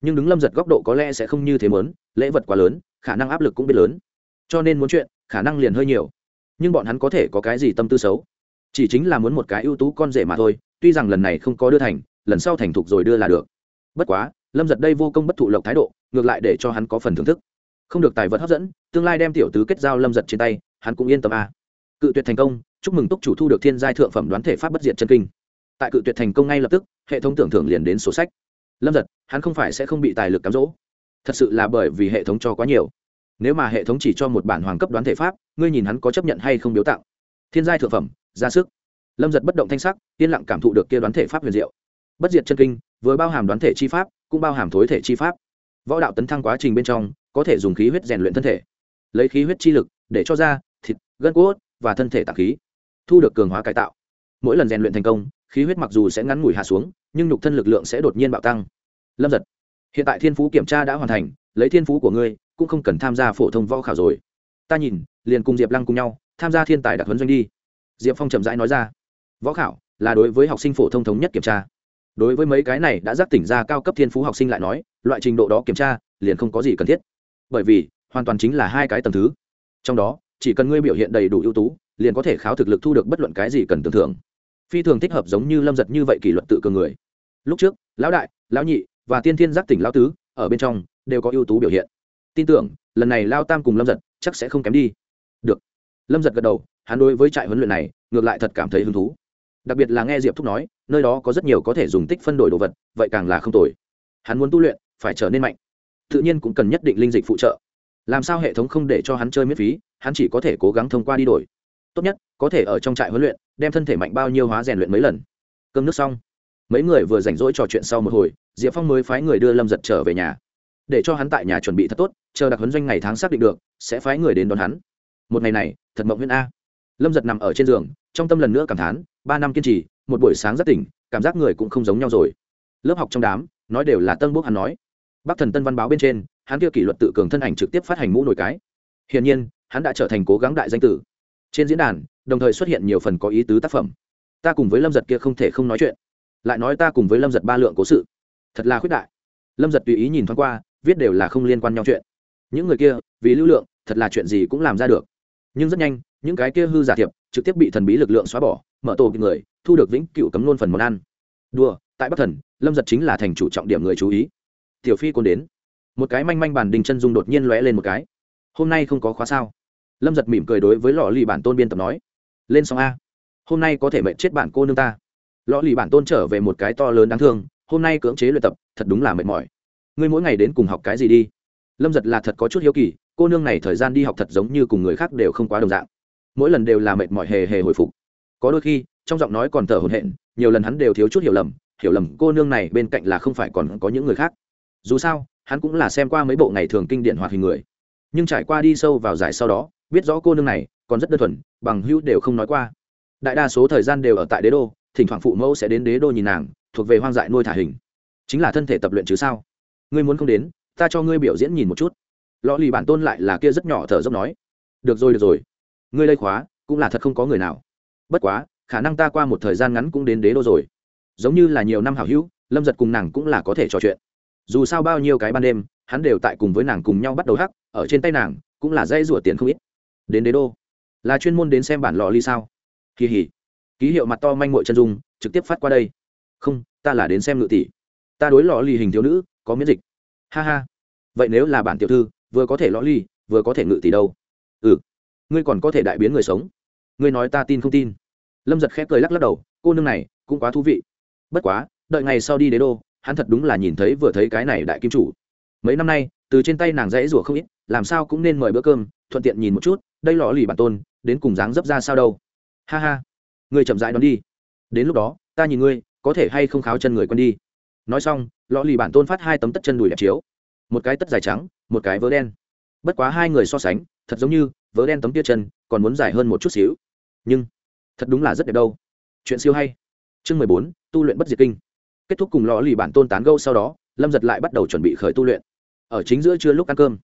nhưng đứng lâm giật góc độ có lẽ sẽ không như thế mớn lễ vật quá lớn, khả năng áp lực cũng biết lớn. Cho nên muốn chuyện, khả năng liền hơi nhiều. Nhưng bọn hắn có thể có cái gì tâm tư xấu? Chỉ chính là muốn một cái ưu tú con rể mà thôi, tuy rằng lần này không có đưa thành, lần sau thành thục rồi đưa là được. Bất quá, lâm giật đây vô công bất thụ lộc thái độ, ngược lại để cho hắn có phần thưởng thức. Không được tài vật hấp dẫn, tương lai đem tiểu tứ kết giao lâm giật trên tay, hắn cũng yên tâm a. À. cự tuyệt thành công, chúc mừng túc chủ thu được thiên giai thượng phẩm đoán thể pháp bất diệt chân kinh. Tại cự tuyệt thành công ngay lập tức, hệ thống tưởng thưởng liền đến sổ sách lâm giật, hắn không phải sẽ không bị tài lực cám dỗ. Thật sự là bởi vì hệ thống cho quá nhiều. Nếu mà hệ thống chỉ cho một bản hoàng cấp đoán thể pháp, ngươi nhìn hắn có chấp nhận hay không biếu tặng? Thiên giai thượng phẩm, ra sức. Lâm giật bất động thanh sắc, yên lặng cảm thụ được kia đoán thể pháp huyền diệu. Bất diệt chân kinh, vừa bao hàm đoán thể chi pháp, cũng bao hàm thối thể chi pháp. Võ đạo tấn thăng quá trình bên trong, có thể dùng khí huyết rèn luyện thân thể. Lấy khí huyết chi lực, để cho da, thịt, gân cốt và thân thể tạp khí, thu được cường hóa cải tạo. Mỗi lần rèn luyện thành công, khí huyết mặc dù sẽ ngắn ngủi hạ xuống nhưng nhục thân lực lượng sẽ đột nhiên bạo tăng. Lâm giật, hiện tại thiên phú kiểm tra đã hoàn thành, lấy thiên phú của ngươi, cũng không cần tham gia phổ thông võ khảo rồi. Ta nhìn, liền cùng diệp lăng cùng nhau, tham gia thiên tài đặc huấn doanh đi. Diệp phong chậm rãi nói ra, võ khảo là đối với học sinh phổ thông thống nhất kiểm tra. Đối với mấy cái này đã giác tỉnh ra cao cấp thiên phú học sinh lại nói, loại trình độ đó kiểm tra, liền không có gì cần thiết. Bởi vì, hoàn toàn chính là hai cái tầng thứ. Trong đó, chỉ cần ngươi biểu hiện đầy đủ ưu tú, liền có thể kháo thực lực thu được bất luận cái gì cần tưởng thưởng phi thường thích hợp giống như lâm giật như vậy kỷ luật tự cường người lúc trước, lão đại, lão nhị và tiên thiên giác tỉnh lão tứ ở bên trong đều có ưu tú biểu hiện. Tin tưởng, lần này lao tam cùng lâm giật chắc sẽ không kém đi. Được. Lâm giật gật đầu, hắn đối với trại huấn luyện này ngược lại thật cảm thấy hứng thú. Đặc biệt là nghe diệp thúc nói, nơi đó có rất nhiều có thể dùng tích phân đổi đồ vật, vậy càng là không tồi. Hắn muốn tu luyện, phải trở nên mạnh. Tự nhiên cũng cần nhất định linh dịch phụ trợ. Làm sao hệ thống không để cho hắn chơi miễn phí, hắn chỉ có thể cố gắng thông qua đi đổi. Tốt nhất, có thể ở trong trại huấn luyện, đem thân thể mạnh bao nhiêu hóa rèn luyện mấy lần. Cơm nước xong mấy người vừa rảnh rỗi trò chuyện sau một hồi, diệp phong mới phái người đưa lâm giật trở về nhà. Để cho hắn tại nhà chuẩn bị thật tốt, chờ đặc huấn doanh ngày tháng xác định được, sẽ phái người đến đón hắn. Một ngày này, thật mộng huyễn a. Lâm giật nằm ở trên giường, trong tâm lần nữa cảm thán, ba năm kiên trì, một buổi sáng rất tỉnh, cảm giác người cũng không giống nhau rồi. Lớp học trong đám, nói đều là tân bốc hắn nói. Bắc thần tân văn báo bên trên, hắn kia kỷ luật tự cường thân ảnh trực tiếp phát hành mũ nổi cái. Hiển nhiên, hắn đã trở thành cố gắng đại danh tử. Trên diễn đàn, đồng thời xuất hiện nhiều phần có ý tứ tác phẩm. Ta cùng với lâm giật kia không thể không nói chuyện lại nói ta cùng với lâm giật ba lượng cố sự. Thật là khuyết đại. Lâm giật tùy ý nhìn thoáng qua, viết đều là không liên quan nhau chuyện. Những người kia, vì lưu lượng, thật là chuyện gì cũng làm ra được. Nhưng rất nhanh, những cái kia hư giả thiệp, trực tiếp bị thần bí lực lượng xóa bỏ, mở tổ người, thu được vĩnh cựu cấm nôn phần món ăn. Đùa, tại bắc thần, lâm giật chính là thành chủ trọng điểm người chú ý. Tiểu phi côn đến. Một cái manh manh bàn đình chân dung đột nhiên lóe lên một cái. Hôm nay không có khóa sao? Lâm giật mỉm cười đối với lò lì bản tôn biên tập nói. Lên sóng a. Hôm nay có thể mệnh chết bạn cô nương ta lò lì bản tôn trở về một cái to lớn đáng thương, hôm nay cưỡng chế luyện tập, thật đúng là mệt mỏi. Ngươi mỗi ngày đến cùng học cái gì đi? Lâm giật là thật có chút hiếu kỳ, cô nương này thời gian đi học thật giống như cùng người khác đều không quá đồng dạng. Mỗi lần đều là mệt mỏi hề hề hồi phục. Có đôi khi, trong giọng nói còn thở hổn hển, nhiều lần hắn đều thiếu chút hiểu lầm hiểu lầm cô nương này bên cạnh là không phải còn có những người khác. Dù sao, hắn cũng là xem qua mấy bộ ngày thường kinh điển hoạt hình người. Nhưng trải qua đi sâu vào giải sau đó, biết rõ cô nương này còn rất đơn thuần, bằng hữu đều không nói qua. Đại đa số thời gian đều ở tại đế đô thỉnh thoảng phụ mẫu sẽ đến đế đô nhìn nàng, thuộc về hoang dại nuôi thả hình. Chính là thân thể tập luyện chứ sao? Ngươi muốn không đến, ta cho ngươi biểu diễn nhìn một chút. Lọ lì bản tôn lại là kia rất nhỏ thở dốc nói. Được rồi được rồi. Ngươi lây khóa, cũng là thật không có người nào. Bất quá, khả năng ta qua một thời gian ngắn cũng đến đế đô rồi. Giống như là nhiều năm hảo hữu, lâm giật cùng nàng cũng là có thể trò chuyện. Dù sao bao nhiêu cái ban đêm, hắn đều tại cùng với nàng cùng nhau bắt đầu hắc, ở trên tay nàng, cũng là dây rủa tiền không ít. Đến đế đô. Là chuyên môn đến xem bản lò ly sao? Kỳ hỉ ký hiệu mặt to manh mội chân dung, trực tiếp phát qua đây. Không, ta là đến xem ngự tỷ. Ta đối lò lì hình thiếu nữ, có miễn dịch. Ha ha. Vậy nếu là bản tiểu thư, vừa có thể lò ly vừa có thể ngự tỷ đâu? Ừ. Ngươi còn có thể đại biến người sống. Ngươi nói ta tin không tin. Lâm giật khép cười lắc lắc đầu, cô nương này, cũng quá thú vị. Bất quá, đợi ngày sau đi đế đô, hắn thật đúng là nhìn thấy vừa thấy cái này đại kim chủ. Mấy năm nay, từ trên tay nàng dãy rủa không ít, làm sao cũng nên mời bữa cơm, thuận tiện nhìn một chút, đây lò lì bản tôn, đến cùng dáng dấp ra sao đâu? Ha ha ngươi chậm rãi đón đi. Đến lúc đó, ta nhìn ngươi, có thể hay không kháo chân người quân đi. Nói xong lò lì bản tôn phát hai tấm tất chân đùi đẹp chiếu. Một cái tất dài trắng, một cái vớ đen. Bất quá hai người so sánh, thật giống như vớ đen tấm tia chân, còn muốn dài hơn một chút xíu. Nhưng, thật đúng là rất đẹp đâu. Chuyện siêu hay. Chương mười bốn, tu luyện bất diệt kinh. Kết thúc cùng lò lì bản tôn tán gâu sau đó, lâm giật lại bắt đầu chuẩn bị khởi tu luyện. Ở chính giữa trưa lúc ăn cơm,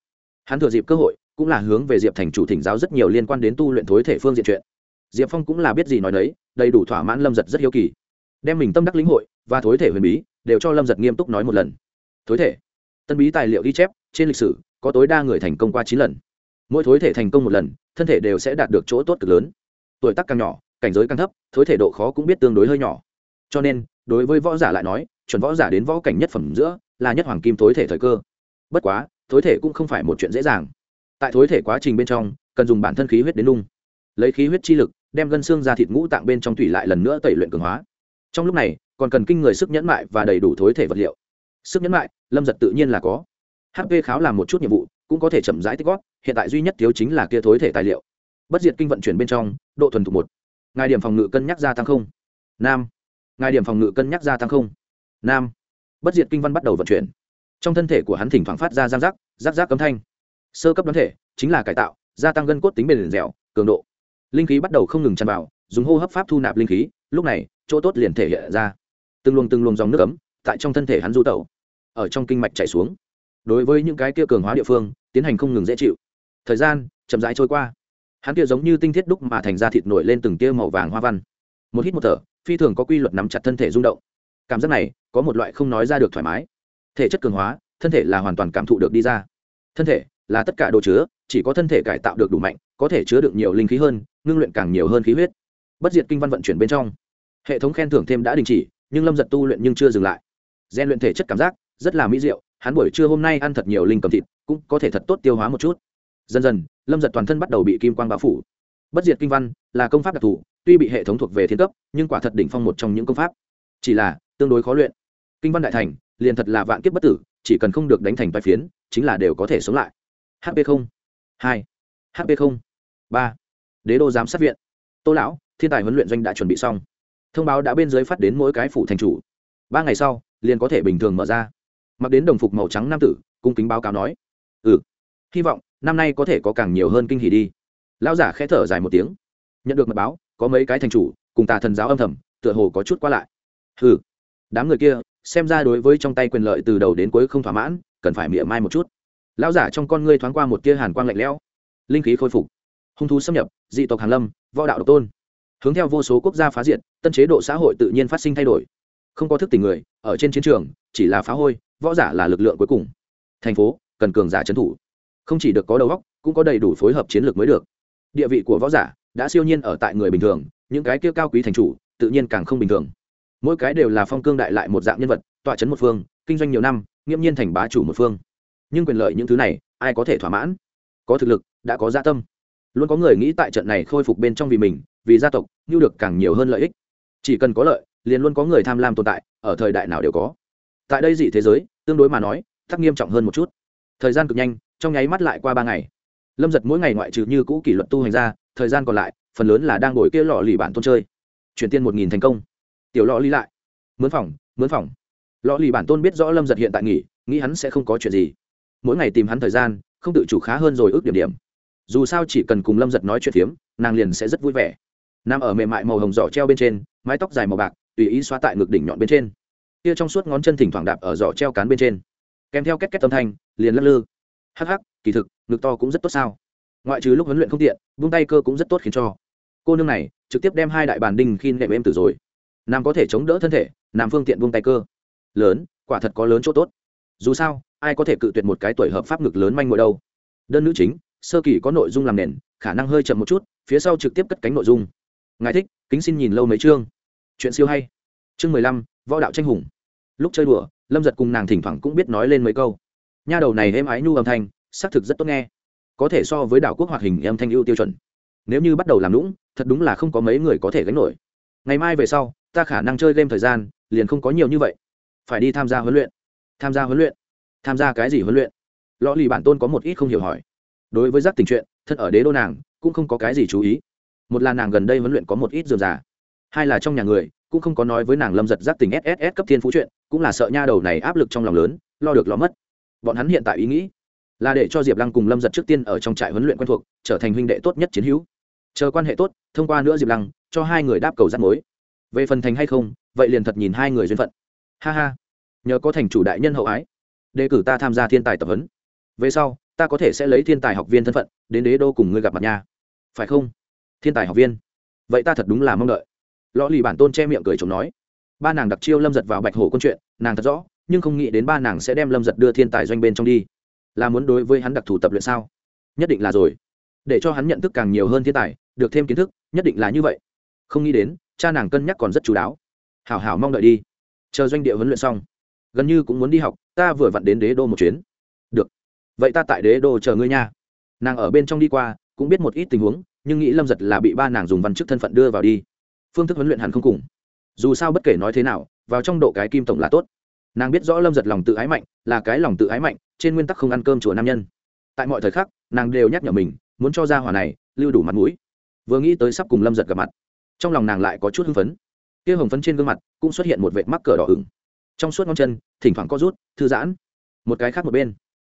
hắn thừa dịp cơ hội, cũng là hướng về diệp thành chủ thỉnh giáo rất nhiều liên quan đến tu luyện thối thể phương diện chuyện. Diệp phong cũng là biết gì nói đấy đầy đủ thỏa mãn lâm giật rất hiếu kỳ. Đem mình tâm đắc lĩnh hội và thối thể huyền bí đều cho lâm giật nghiêm túc nói một lần. Thối thể? Tân bí tài liệu ghi chép, trên lịch sử, có tối đa người thành công qua chín lần. Mỗi thối thể thành công một lần, thân thể đều sẽ đạt được chỗ tốt cực lớn. Tuổi tác càng nhỏ, cảnh giới càng thấp, thối thể độ khó cũng biết tương đối hơi nhỏ. Cho nên, đối với võ giả lại nói, chuẩn võ giả đến võ cảnh nhất phẩm giữa là nhất hoàng kim thối thể thời cơ. Bất quá, thối thể cũng không phải một chuyện dễ dàng. Tại thối thể quá trình bên trong, cần dùng bản thân khí huyết đến nung. Lấy khí huyết chi lực đem gân xương ra thịt ngũ tạng bên trong thủy lại lần nữa tẩy luyện cường hóa. Trong lúc này, còn cần kinh người sức nhẫn mại và đầy đủ thối thể vật liệu. Sức nhẫn mại, lâm giật tự nhiên là có. Hp kháo làm một chút nhiệm vụ, cũng có thể chậm rãi tích góp, hiện tại duy nhất thiếu chính là kia thối thể tài liệu. Bất diệt kinh vận chuyển bên trong, độ thuần thục một. Ngài điểm phòng ngự cân nhắc gia tăng không? Nam. Ngài điểm phòng ngự cân nhắc gia tăng không? Nam. Bất diệt kinh văn bắt đầu vận chuyển. Trong thân thể của hắn thỉnh thoảng phát ra giang giác giác rác cấm thanh. Sơ cấp đoán thể, chính là cải tạo, gia tăng gân cốt tính bền dẻo, cường độ linh khí bắt đầu không ngừng tràn vào, dùng hô hấp pháp thu nạp linh khí, lúc này, chỗ tốt liền thể hiện ra. Từng luồng từng luồng dòng nước ấm, tại trong thân thể hắn du tẩu, ở trong kinh mạch chảy xuống. Đối với những cái kia cường hóa địa phương, tiến hành không ngừng dễ chịu. Thời gian chậm rãi trôi qua. Hắn kia giống như tinh thiết đúc mà thành ra thịt nổi lên từng tia màu vàng hoa văn. Một hít một thở, phi thường có quy luật nắm chặt thân thể rung động. Cảm giác này, có một loại không nói ra được thoải mái. Thể chất cường hóa, thân thể là hoàn toàn cảm thụ được đi ra. Thân thể là tất cả đồ chứa, chỉ có thân thể cải tạo được đủ mạnh, có thể chứa được nhiều linh khí hơn ngưng luyện càng nhiều hơn khí huyết. Bất diệt kinh văn vận chuyển bên trong. Hệ thống khen thưởng thêm đã đình chỉ, nhưng lâm giật tu luyện nhưng chưa dừng lại. Gian luyện thể chất cảm giác, rất là mỹ diệu, hắn buổi trưa hôm nay ăn thật nhiều linh cầm thịt, cũng có thể thật tốt tiêu hóa một chút. Dần dần, lâm giật toàn thân bắt đầu bị kim quang bao phủ. Bất diệt kinh văn là công pháp đặc thù, tuy bị hệ thống thuộc về thiên cấp, nhưng quả thật đỉnh phong một trong những công pháp. Chỉ là, tương đối khó luyện. Kinh văn đại thành, liền thật là vạn kiếp bất tử, chỉ cần không được đánh thành vai phiến, chính là đều có thể sống lại. Hp không. Hai. Hp không. Ba đế đô giám sát viện. Tô lão, thiên tài huấn luyện doanh đã chuẩn bị xong. Thông báo đã bên dưới phát đến mỗi cái phủ thành chủ. Ba ngày sau, liền có thể bình thường mở ra. Mặc đến đồng phục màu trắng nam tử, cung kính báo cáo nói. Ừ hy vọng năm nay có thể có càng nhiều hơn kinh hỉ đi. Lão giả khẽ thở dài một tiếng. Nhận được mật báo, có mấy cái thành chủ, cùng tà thần giáo âm thầm, tựa hồ có chút qua lại. Ừ đám người kia, xem ra đối với trong tay quyền lợi từ đầu đến cuối không thỏa mãn, cần phải mỉa mai một chút. Lão giả trong con ngươi thoáng qua một tia hàn quang lạnh lẽo. Linh khí khôi phục hung thú xâm nhập, dị tộc hàn lâm, võ đạo độc tôn. Hướng theo vô số quốc gia phá diện tân chế độ xã hội tự nhiên phát sinh thay đổi. Không có thức tình người, ở trên chiến trường, chỉ là phá hôi, võ giả là lực lượng cuối cùng. Thành phố, cần cường giả trấn thủ. Không chỉ được có đầu óc, cũng có đầy đủ phối hợp chiến lược mới được. Địa vị của võ giả đã siêu nhiên ở tại người bình thường, những cái kia cao quý thành chủ, tự nhiên càng không bình thường. Mỗi cái đều là phong cương đại lại một dạng nhân vật, tọa chấn một phương, kinh doanh nhiều năm, nghiễm nhiên thành bá chủ một phương. Nhưng quyền lợi những thứ này, ai có thể thỏa mãn? Có thực lực, đã có gia tâm luôn có người nghĩ tại trận này khôi phục bên trong vì mình, vì gia tộc, như được càng nhiều hơn lợi ích. Chỉ cần có lợi, liền luôn có người tham lam tồn tại, ở thời đại nào đều có. Tại đây dị thế giới, tương đối mà nói, thắc nghiêm trọng hơn một chút. Thời gian cực nhanh, trong nháy mắt lại qua ba ngày. Lâm giật mỗi ngày ngoại trừ như cũ kỷ luật tu hành ra, thời gian còn lại, phần lớn là đang ngồi kia lọ lì bản tôn chơi. Chuyển tiền một nghìn thành công. Tiểu lọ lì lại. Mướn phòng mướn phòng. Lọ lì bản tôn biết rõ lâm giật hiện tại nghỉ, nghĩ hắn sẽ không có chuyện gì. Mỗi ngày tìm hắn thời gian, không tự chủ khá hơn rồi ước điểm điểm dù sao chỉ cần cùng lâm giật nói chuyện phiếm, nàng liền sẽ rất vui vẻ. Nằm ở mềm mại màu hồng giỏ treo bên trên, mái tóc dài màu bạc, tùy ý xóa tại ngực đỉnh nhọn bên trên. Kia trong suốt ngón chân thỉnh thoảng đạp ở giỏ treo cán bên trên. Kèm theo két két âm thanh, liền lắc lư. Hắc hắc, kỳ thực, ngực to cũng rất tốt sao. Ngoại trừ lúc huấn luyện không tiện vung tay cơ cũng rất tốt khiến cho. Cô nương này, trực tiếp đem hai đại bàn đinh khi nệm em tử rồi. Nam có thể chống đỡ thân thể, nam phương tiện vung tay cơ. Lớn, quả thật có lớn chỗ tốt. Dù sao, ai có thể cự tuyệt một cái tuổi hợp pháp ngực lớn manh ngồi đâu. Đơn nữ chính sơ kỳ có nội dung làm nền, khả năng hơi chậm một chút, phía sau trực tiếp cất cánh nội dung. Ngài thích, kính xin nhìn lâu mấy chương. Chuyện siêu hay. Chương mười lăm, võ đạo tranh hùng. Lúc chơi đùa, lâm giật cùng nàng thỉnh thoảng cũng biết nói lên mấy câu. Nha đầu này êm ái nhu âm thanh, xác thực rất tốt nghe. Có thể so với đảo quốc hoạt hình âm thanh ưu tiêu chuẩn. Nếu như bắt đầu làm lũng thật đúng là không có mấy người có thể gánh nổi. Ngày mai về sau, ta khả năng chơi game thời gian, liền không có nhiều như vậy. Phải đi tham gia huấn luyện. Tham gia huấn luyện. Tham gia cái gì huấn luyện? Lõ lì bản tôn có một ít không hiểu hỏi đối với giác tình chuyện, thân ở đế đô nàng, cũng không có cái gì chú ý. Một là nàng gần đây huấn luyện có một ít dườm già. Hai là trong nhà người, cũng không có nói với nàng lâm giật giác tình sss cấp thiên phú chuyện, cũng là sợ nha đầu này áp lực trong lòng lớn, lo được lo mất. Bọn hắn hiện tại ý nghĩ là để cho diệp lăng cùng lâm giật trước tiên ở trong trại huấn luyện quen thuộc, trở thành huynh đệ tốt nhất chiến hữu. Chờ quan hệ tốt, thông qua nữa diệp lăng, cho hai người đáp cầu rắt mối. Về phần thành hay không, vậy liền thật nhìn hai người duyên phận. Ha ha. Nhờ có thành chủ đại nhân hậu ái, đề cử ta tham gia thiên tài tập huấn. Về sau ta có thể sẽ lấy thiên tài học viên thân phận đến đế đô cùng ngươi gặp mặt nhà phải không? Thiên tài học viên. Vậy ta thật đúng là mong đợi. Lõ lì bản tôn che miệng cười chồng nói. Ba nàng đặc chiêu lâm giật vào bạch hổ câu chuyện, nàng thật rõ, nhưng không nghĩ đến ba nàng sẽ đem lâm giật đưa thiên tài doanh bên trong đi. Là muốn đối với hắn đặc thù tập luyện sao? Nhất định là rồi. Để cho hắn nhận thức càng nhiều hơn thiên tài, được thêm kiến thức, nhất định là như vậy. Không nghĩ đến, cha nàng cân nhắc còn rất chú đáo. Hảo hảo mong đợi đi. Chờ doanh địa huấn luyện xong. Gần như cũng muốn đi học, ta vừa vặn đến đế đô một chuyến vậy ta tại đế đô chờ ngươi nha. Nàng ở bên trong đi qua, cũng biết một ít tình huống, nhưng nghĩ lâm giật là bị ba nàng dùng văn chức thân phận đưa vào đi. Phương thức huấn luyện hẳn không cùng. Dù sao bất kể nói thế nào, vào trong độ cái kim tổng là tốt. Nàng biết rõ lâm giật lòng tự ái mạnh, là cái lòng tự ái mạnh, trên nguyên tắc không ăn cơm chùa nam nhân. Tại mọi thời khắc, nàng đều nhắc nhở mình, muốn cho ra hỏa này lưu đủ mặt mũi. Vừa nghĩ tới sắp cùng lâm giật gặp mặt, trong lòng nàng lại có chút hưng phấn. Kia hồng phấn trên gương mặt cũng xuất hiện một vệt mắc cờ đỏ ửng. Trong suốt ngón chân, thỉnh thoảng có rút, thư giãn. Một cái khác một bên.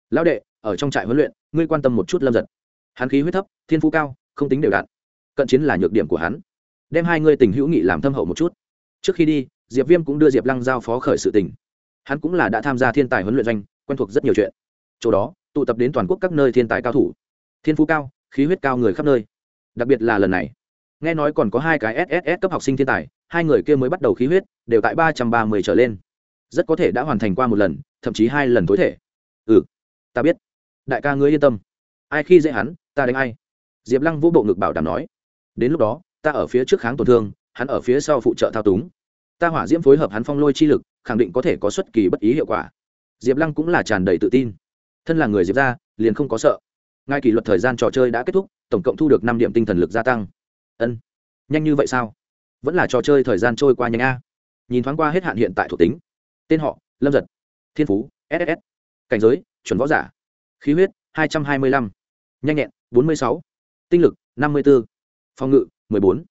Lão đệ ở trong trại huấn luyện, ngươi quan tâm một chút lâm giật. Hắn khí huyết thấp, thiên phú cao, không tính đều đặn. Cận chiến là nhược điểm của hắn. Đem hai ngươi tình hữu nghị làm thâm hậu một chút. Trước khi đi, diệp viêm cũng đưa diệp lăng giao phó khởi sự tình. Hắn cũng là đã tham gia thiên tài huấn luyện doanh, quen thuộc rất nhiều chuyện. Chỗ đó, tụ tập đến toàn quốc các nơi thiên tài cao thủ. Thiên phú cao, khí huyết cao người khắp nơi. Đặc biệt là lần này. Nghe nói còn có hai cái sss cấp học sinh thiên tài, hai người kia mới bắt đầu khí huyết, đều tại ba trăm ba mươi trở lên. Rất có thể đã hoàn thành qua một lần, thậm chí hai lần tối thể. Ừ ta biết đại ca ngươi yên tâm. Ai khi dễ hắn, ta đánh ai. Diệp lăng vũ bộ ngực bảo đảm nói. Đến lúc đó, ta ở phía trước kháng tổn thương, hắn ở phía sau phụ trợ thao túng. Ta hỏa diễm phối hợp hắn phong lôi chi lực, khẳng định có thể có xuất kỳ bất ý hiệu quả. Diệp lăng cũng là tràn đầy tự tin. Thân là người diệp ra liền không có sợ. Ngay kỷ luật thời gian trò chơi đã kết thúc, tổng cộng thu được năm điểm tinh thần lực gia tăng. Ân, nhanh như vậy sao? Vẫn là trò chơi thời gian trôi qua nhanh a. Nhìn thoáng qua hết hạn hiện tại thuộc tính. Tên họ, lâm giật. Thiên phú ss cảnh giới, chuẩn võ giả khí huyết 225, nhanh nhẹn 46, tinh lực 54, phòng ngự 14,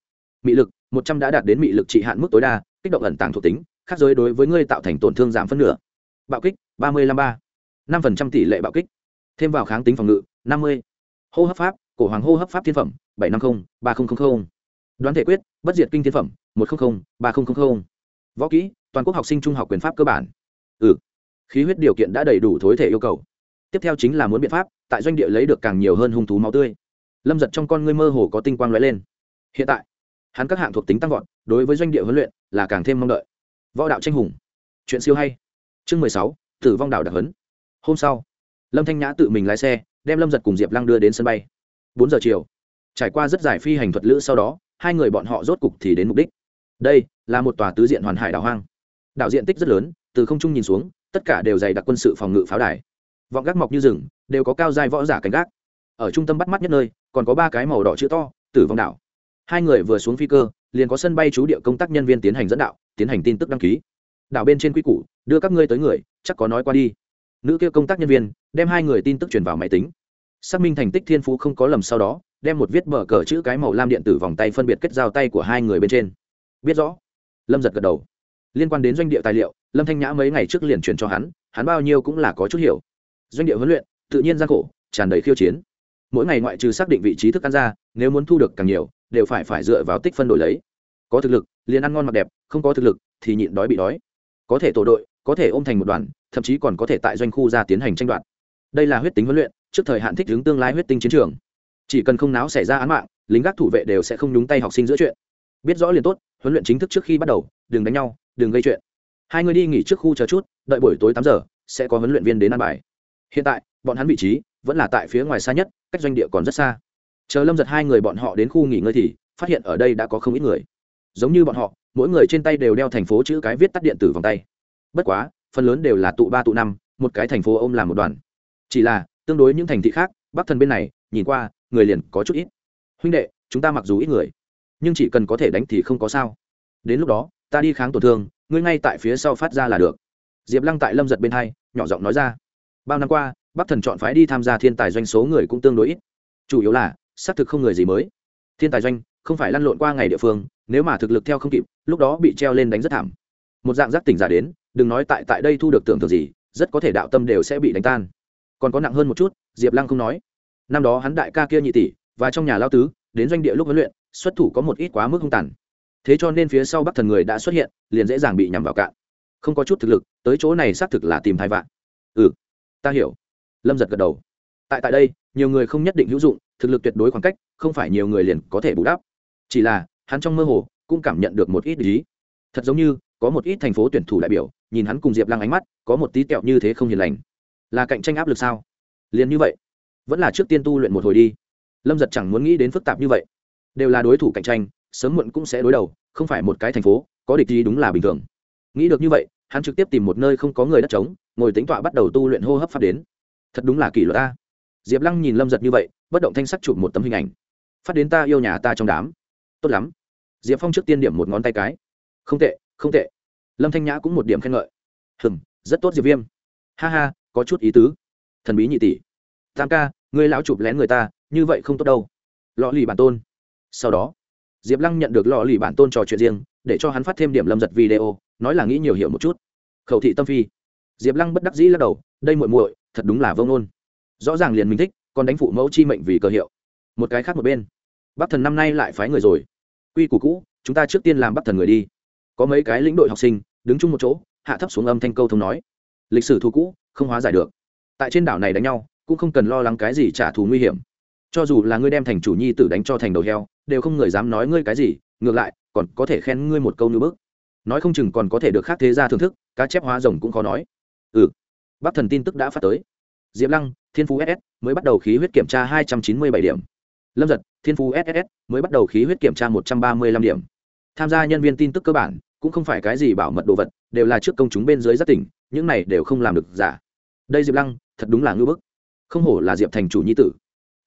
mị lực 100 đã đạt đến mị lực trị hạn mức tối đa, kích động ẩn tàng thuộc tính, khác giới đối với ngươi tạo thành tổn thương giảm phân nửa. Bạo kích 353, 5% tỷ lệ bạo kích, thêm vào kháng tính phòng ngự 50. Hô hấp pháp, cổ hoàng hô hấp pháp thiên phẩm 750, 3000. Đoán thể quyết, bất diệt kinh thiên phẩm 100, 3000. Võ kỹ, toàn quốc học sinh trung học quyền pháp cơ bản. Ừ. Khí huyết điều kiện đã đầy đủ thối thể yêu cầu tiếp theo chính là muốn biện pháp, tại doanh địa lấy được càng nhiều hơn hung thú máu tươi. Lâm giật trong con ngươi mơ hồ có tinh quang lóe lên. Hiện tại, hắn các hạng thuộc tính tăng vọt, đối với doanh địa huấn luyện là càng thêm mong đợi. Võ đạo tranh hùng. Chuyện siêu hay. Chương mười sáu, tử vong đảo đặc huấn. Hôm sau, lâm thanh nhã tự mình lái xe, đem lâm giật cùng diệp lăng đưa đến sân bay. Bốn giờ chiều, trải qua rất dài phi hành thuật lữ sau đó, hai người bọn họ rốt cục thì đến mục đích. Đây là một tòa tứ diện hoàn hải đảo hoang. Đảo diện tích rất lớn, từ không trung nhìn xuống, tất cả đều dày đặc quân sự phòng ngự pháo đài vọng gác mọc như rừng, đều có cao dài võ giả cảnh gác. Ở trung tâm bắt mắt nhất nơi, còn có ba cái màu đỏ chữ to, tử vong đảo hai người vừa xuống phi cơ, liền có sân bay chú địa công tác nhân viên tiến hành dẫn đạo, tiến hành tin tức đăng ký. Đảo bên trên quy củ, đưa các ngươi tới người, chắc có nói qua đi. Nữ kia công tác nhân viên, đem hai người tin tức truyền vào máy tính. Xác minh thành tích thiên phú không có lầm sau đó, đem một viết mở cờ chữ cái màu lam điện tử vòng tay phân biệt kết giao tay của hai người bên trên. Biết rõ. Lâm giật gật đầu. Liên quan đến doanh địa tài liệu, lâm thanh nhã mấy ngày trước liền truyền cho hắn hắn bao nhiêu cũng là có chút hiểu doanh địa huấn luyện, tự nhiên gian khổ, tràn đầy khiêu chiến. Mỗi ngày ngoại trừ xác định vị trí thức ăn ra, nếu muốn thu được càng nhiều, đều phải phải dựa vào tích phân đổi lấy. Có thực lực, liền ăn ngon mặc đẹp, không có thực lực, thì nhịn đói bị đói. Có thể tổ đội, có thể ôm thành một đoàn, thậm chí còn có thể tại doanh khu ra tiến hành tranh đoạt. Đây là huyết tính huấn luyện, trước thời hạn thích ứng tương lai huyết tinh chiến trường. Chỉ cần không náo xảy ra án mạng, lính gác thủ vệ đều sẽ không nhúng tay học sinh giữa chuyện. Biết rõ liền tốt, huấn luyện chính thức trước khi bắt đầu, đừng đánh nhau, đừng gây chuyện. Hai người đi nghỉ trước khu chờ chút, đợi buổi tối tám giờ, sẽ có huấn luyện viên đến ăn bài hiện tại, bọn hắn vị trí vẫn là tại phía ngoài xa nhất, cách doanh địa còn rất xa. Chờ lâm giật hai người bọn họ đến khu nghỉ ngơi thì phát hiện ở đây đã có không ít người. Giống như bọn họ, mỗi người trên tay đều đeo thành phố chữ cái viết tắt điện tử vòng tay. Bất quá, phần lớn đều là tụ ba tụ năm, một cái thành phố ôm làm một đoàn. Chỉ là, tương đối những thành thị khác, bắc thần bên này, nhìn qua, người liền có chút ít. Huynh đệ, chúng ta mặc dù ít người, nhưng chỉ cần có thể đánh thì không có sao. Đến lúc đó, ta đi kháng tổn thương, ngươi ngay tại phía sau phát ra là được. Diệp lăng tại lâm giật bên hai, nhỏ giọng nói ra bao năm qua, bắc thần chọn phái đi tham gia thiên tài doanh số người cũng tương đối ít. Chủ yếu là, xác thực không người gì mới. Thiên tài doanh không phải lăn lộn qua ngày địa phương, nếu mà thực lực theo không kịp, lúc đó bị treo lên đánh rất thảm. Một dạng giác tỉnh giả đến, đừng nói tại tại đây thu được tưởng tượng gì, rất có thể đạo tâm đều sẽ bị đánh tan. Còn có nặng hơn một chút, diệp lăng không nói. Năm đó hắn đại ca kia nhị tỷ và trong nhà lao tứ, đến doanh địa lúc huấn luyện, xuất thủ có một ít quá mức hung tàn. Thế cho nên phía sau bắc thần người đã xuất hiện, liền dễ dàng bị nhằm vào cạn. Không có chút thực lực, tới chỗ này xác thực là tìm thai vạn. Ừ ta hiểu. Lâm giật gật đầu. Tại tại đây, nhiều người không nhất định hữu dụng, thực lực tuyệt đối khoảng cách, không phải nhiều người liền có thể bù đắp. Chỉ là, hắn trong mơ hồ cũng cảm nhận được một ít lý. Thật giống như, có một ít thành phố tuyển thủ đại biểu, nhìn hắn cùng diệp lăng ánh mắt, có một tí kẹo như thế không hiền lành. Là cạnh tranh áp lực sao? Liền như vậy, vẫn là trước tiên tu luyện một hồi đi. Lâm giật chẳng muốn nghĩ đến phức tạp như vậy. Đều là đối thủ cạnh tranh, sớm muộn cũng sẽ đối đầu, không phải một cái thành phố, có địch gì đúng là bình thường. Nghĩ được như vậy, hắn trực tiếp tìm một nơi không có người đất trống ngồi tính tọa bắt đầu tu luyện hô hấp phát đến. Thật đúng là kỷ luật ta. Diệp lăng nhìn lâm giật như vậy, bất động thanh sắc chụp một tấm hình ảnh. Phát đến ta yêu nhà ta trong đám. Tốt lắm. Diệp phong trước tiên điểm một ngón tay cái. Không tệ không tệ. Lâm thanh nhã cũng một điểm khen ngợi. Hừng rất tốt diệp viêm. Ha ha, có chút ý tứ. Thần bí nhị tỷ. Tam ca, ngươi lão chụp lén người ta, như vậy không tốt đâu. Lò lì bản tôn. Sau đó, diệp lăng nhận được lò lì bản tôn trò chuyện riêng, để cho hắn phát thêm điểm lâm giật video, nói là nghĩ nhiều hiểu một chút. Khẩu thị tâm phi diệp lăng bất đắc dĩ lắc đầu, đây muội muội, thật đúng là vông ôn. rõ ràng liền mình thích, còn đánh phụ mẫu chi mệnh vì cơ hiệu. Một cái khác một bên. Bắc thần năm nay lại phái người rồi. Quy củ cũ, chúng ta trước tiên làm bắc thần người đi. Có mấy cái lĩnh đội học sinh, đứng chung một chỗ, hạ thấp xuống âm thanh câu thông nói, lịch sử thù cũ, không hóa giải được. Tại trên đảo này đánh nhau, cũng không cần lo lắng cái gì trả thù nguy hiểm. Cho dù là ngươi đem thành chủ nhi tử đánh cho thành đầu heo, đều không người dám nói ngươi cái gì, ngược lại, còn có thể khen ngươi một câu như bước nói không chừng còn có thể được khác thế ra thưởng thức, cá chép hóa rồng cũng khó nói ừ. Bắc thần tin tức đã phát tới. Diệp lăng, thiên phú ss mới bắt đầu khí huyết kiểm tra hai trăm chín mươi bảy điểm. Lâm giật, thiên phú ss mới bắt đầu khí huyết kiểm tra một trăm ba mươi lăm điểm. Tham gia nhân viên tin tức cơ bản, cũng không phải cái gì bảo mật đồ vật, đều là trước công chúng bên dưới rất tỉnh, những này đều không làm được giả. Đây diệp lăng, thật đúng là ngưỡng bức. Không hổ là diệp thành chủ nhi tử.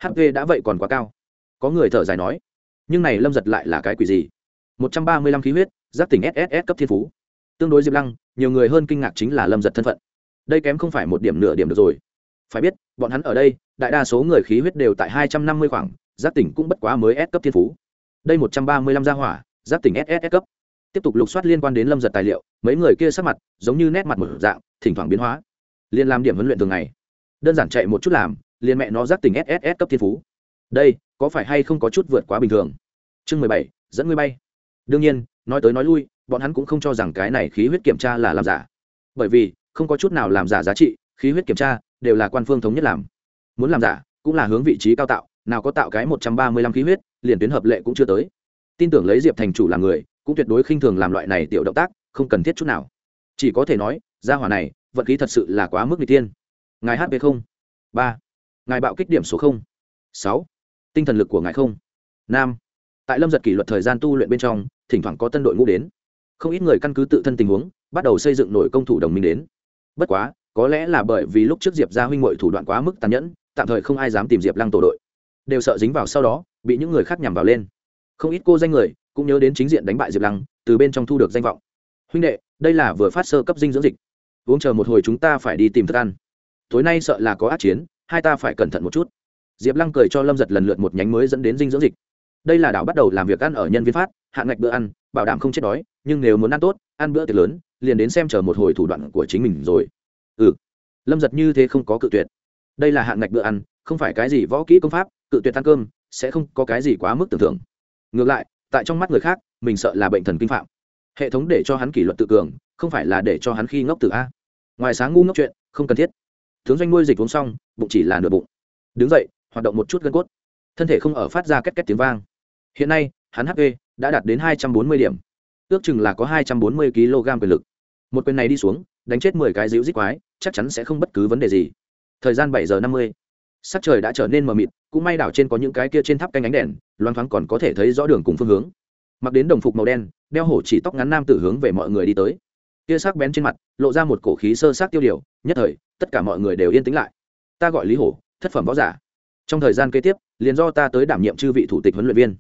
Hp đã vậy còn quá cao. Có người thở dài nói, nhưng này lâm giật lại là cái quỷ gì? một trăm ba mươi lăm khí huyết, giác tỉnh sss cấp thiên phú. Tương đối diệp lăng, nhiều người hơn kinh ngạc chính là lâm giật thân phận đây kém không phải một điểm nửa điểm được rồi. Phải biết, bọn hắn ở đây, đại đa số người khí huyết đều tại hai trăm năm mươi khoảng, giáp tỉnh cũng bất quá mới s cấp thiên phú. Đây một trăm ba mươi lăm gia hỏa, giáp tỉnh ss cấp. Tiếp tục lục soát liên quan đến lâm giật tài liệu, mấy người kia sắc mặt giống như nét mặt một dạng, thỉnh thoảng biến hóa. Liền làm điểm huấn luyện thường ngày. Đơn giản chạy một chút làm, liền mẹ nó giác tỉnh sss cấp thiên phú. Đây, có phải hay không có chút vượt quá bình thường? Chương mười bảy, dẫn ngươi bay. Đương nhiên, nói tới nói lui, bọn hắn cũng không cho rằng cái này khí huyết kiểm tra là làm giả. Bởi vì không có chút nào làm giả giá trị, khí huyết kiểm tra đều là quan phương thống nhất làm. Muốn làm giả cũng là hướng vị trí cao tạo, nào có tạo cái một trăm ba mươi lăm khí huyết, liền tuyến hợp lệ cũng chưa tới. Tin tưởng lấy diệp thành chủ làm người, cũng tuyệt đối khinh thường làm loại này tiểu động tác, không cần thiết chút nào. Chỉ có thể nói, gia hỏa này, vận khí thật sự là quá mức n g tiên ngài hp không? Ba. Ngài bạo kích điểm số không. Sáu. Tinh thần lực của ngài không. Nam tại lâm giật kỷ luật thời gian tu luyện bên trong, thỉnh thoảng có tân đội ngũ đến. Không ít người căn cứ tự thân tình huống, bắt đầu xây dựng nổi công thủ đồng minh đến bất quá, có lẽ là bởi vì lúc trước diệp gia huynh ngội thủ đoạn quá mức tàn nhẫn, tạm thời không ai dám tìm diệp lăng tổ đội. Đều sợ dính vào sau đó, bị những người khác nhằm vào lên. Không ít cô danh người cũng nhớ đến chính diện đánh bại diệp lăng, từ bên trong thu được danh vọng. Huynh đệ, đây là vừa phát sơ cấp dinh dưỡng dịch. Uống chờ một hồi chúng ta phải đi tìm thức ăn. Tối nay sợ là có át chiến, hai ta phải cẩn thận một chút. Diệp lăng cười cho lâm giật lần lượt một nhánh mới dẫn đến dinh dưỡng dịch. Đây là đảo bắt đầu làm việc ăn ở nhân viên phát, hạn ngạch bữa ăn, bảo đảm không chết đói, nhưng nếu muốn ăn tốt, ăn bữa tiệc lớn liền đến xem chờ một hồi thủ đoạn của chính mình rồi. Ừ. Lâm giật như thế không có cự tuyệt. Đây là hạn ngạch bữa ăn, không phải cái gì võ kỹ công pháp, cự tuyệt ăn cơm, sẽ không có cái gì quá mức tưởng thưởng ngược lại, tại trong mắt người khác, mình sợ là bệnh thần kinh phạm. Hệ thống để cho hắn kỷ luật tự cường, không phải là để cho hắn khi ngốc từ a. Ngoài sáng ngu ngốc chuyện, không cần thiết. Tướng doanh nuôi dịch uống xong, bụng chỉ là nửa bụng. Đứng dậy, hoạt động một chút gân cốt. Thân thể không ở phát ra két két tiếng vang. Hiện nay, hắn hp đã đạt đến hai trăm bốn mươi điểm ước chừng là có hai trăm bốn mươi kg quyền lực. Một quyền này đi xuống, đánh chết mười cái dịu dít quái, chắc chắn sẽ không bất cứ vấn đề gì. Thời gian bảy giờ năm mươi. Sắc trời đã trở nên mờ mịt, cũng may đảo trên có những cái kia trên tháp canh ánh đèn loan thoáng còn có thể thấy rõ đường cùng phương hướng. Mặc đến đồng phục màu đen, đeo hổ chỉ tóc ngắn nam tử hướng về mọi người đi tới. Kia sắc bén trên mặt, lộ ra một cổ khí sơ sát tiêu điều, nhất thời, tất cả mọi người đều yên tĩnh lại. Ta gọi lý hổ, thất phẩm võ giả. Trong thời gian kế tiếp, liền do ta tới đảm nhiệm chư vị thủ tịch huấn luyện viên.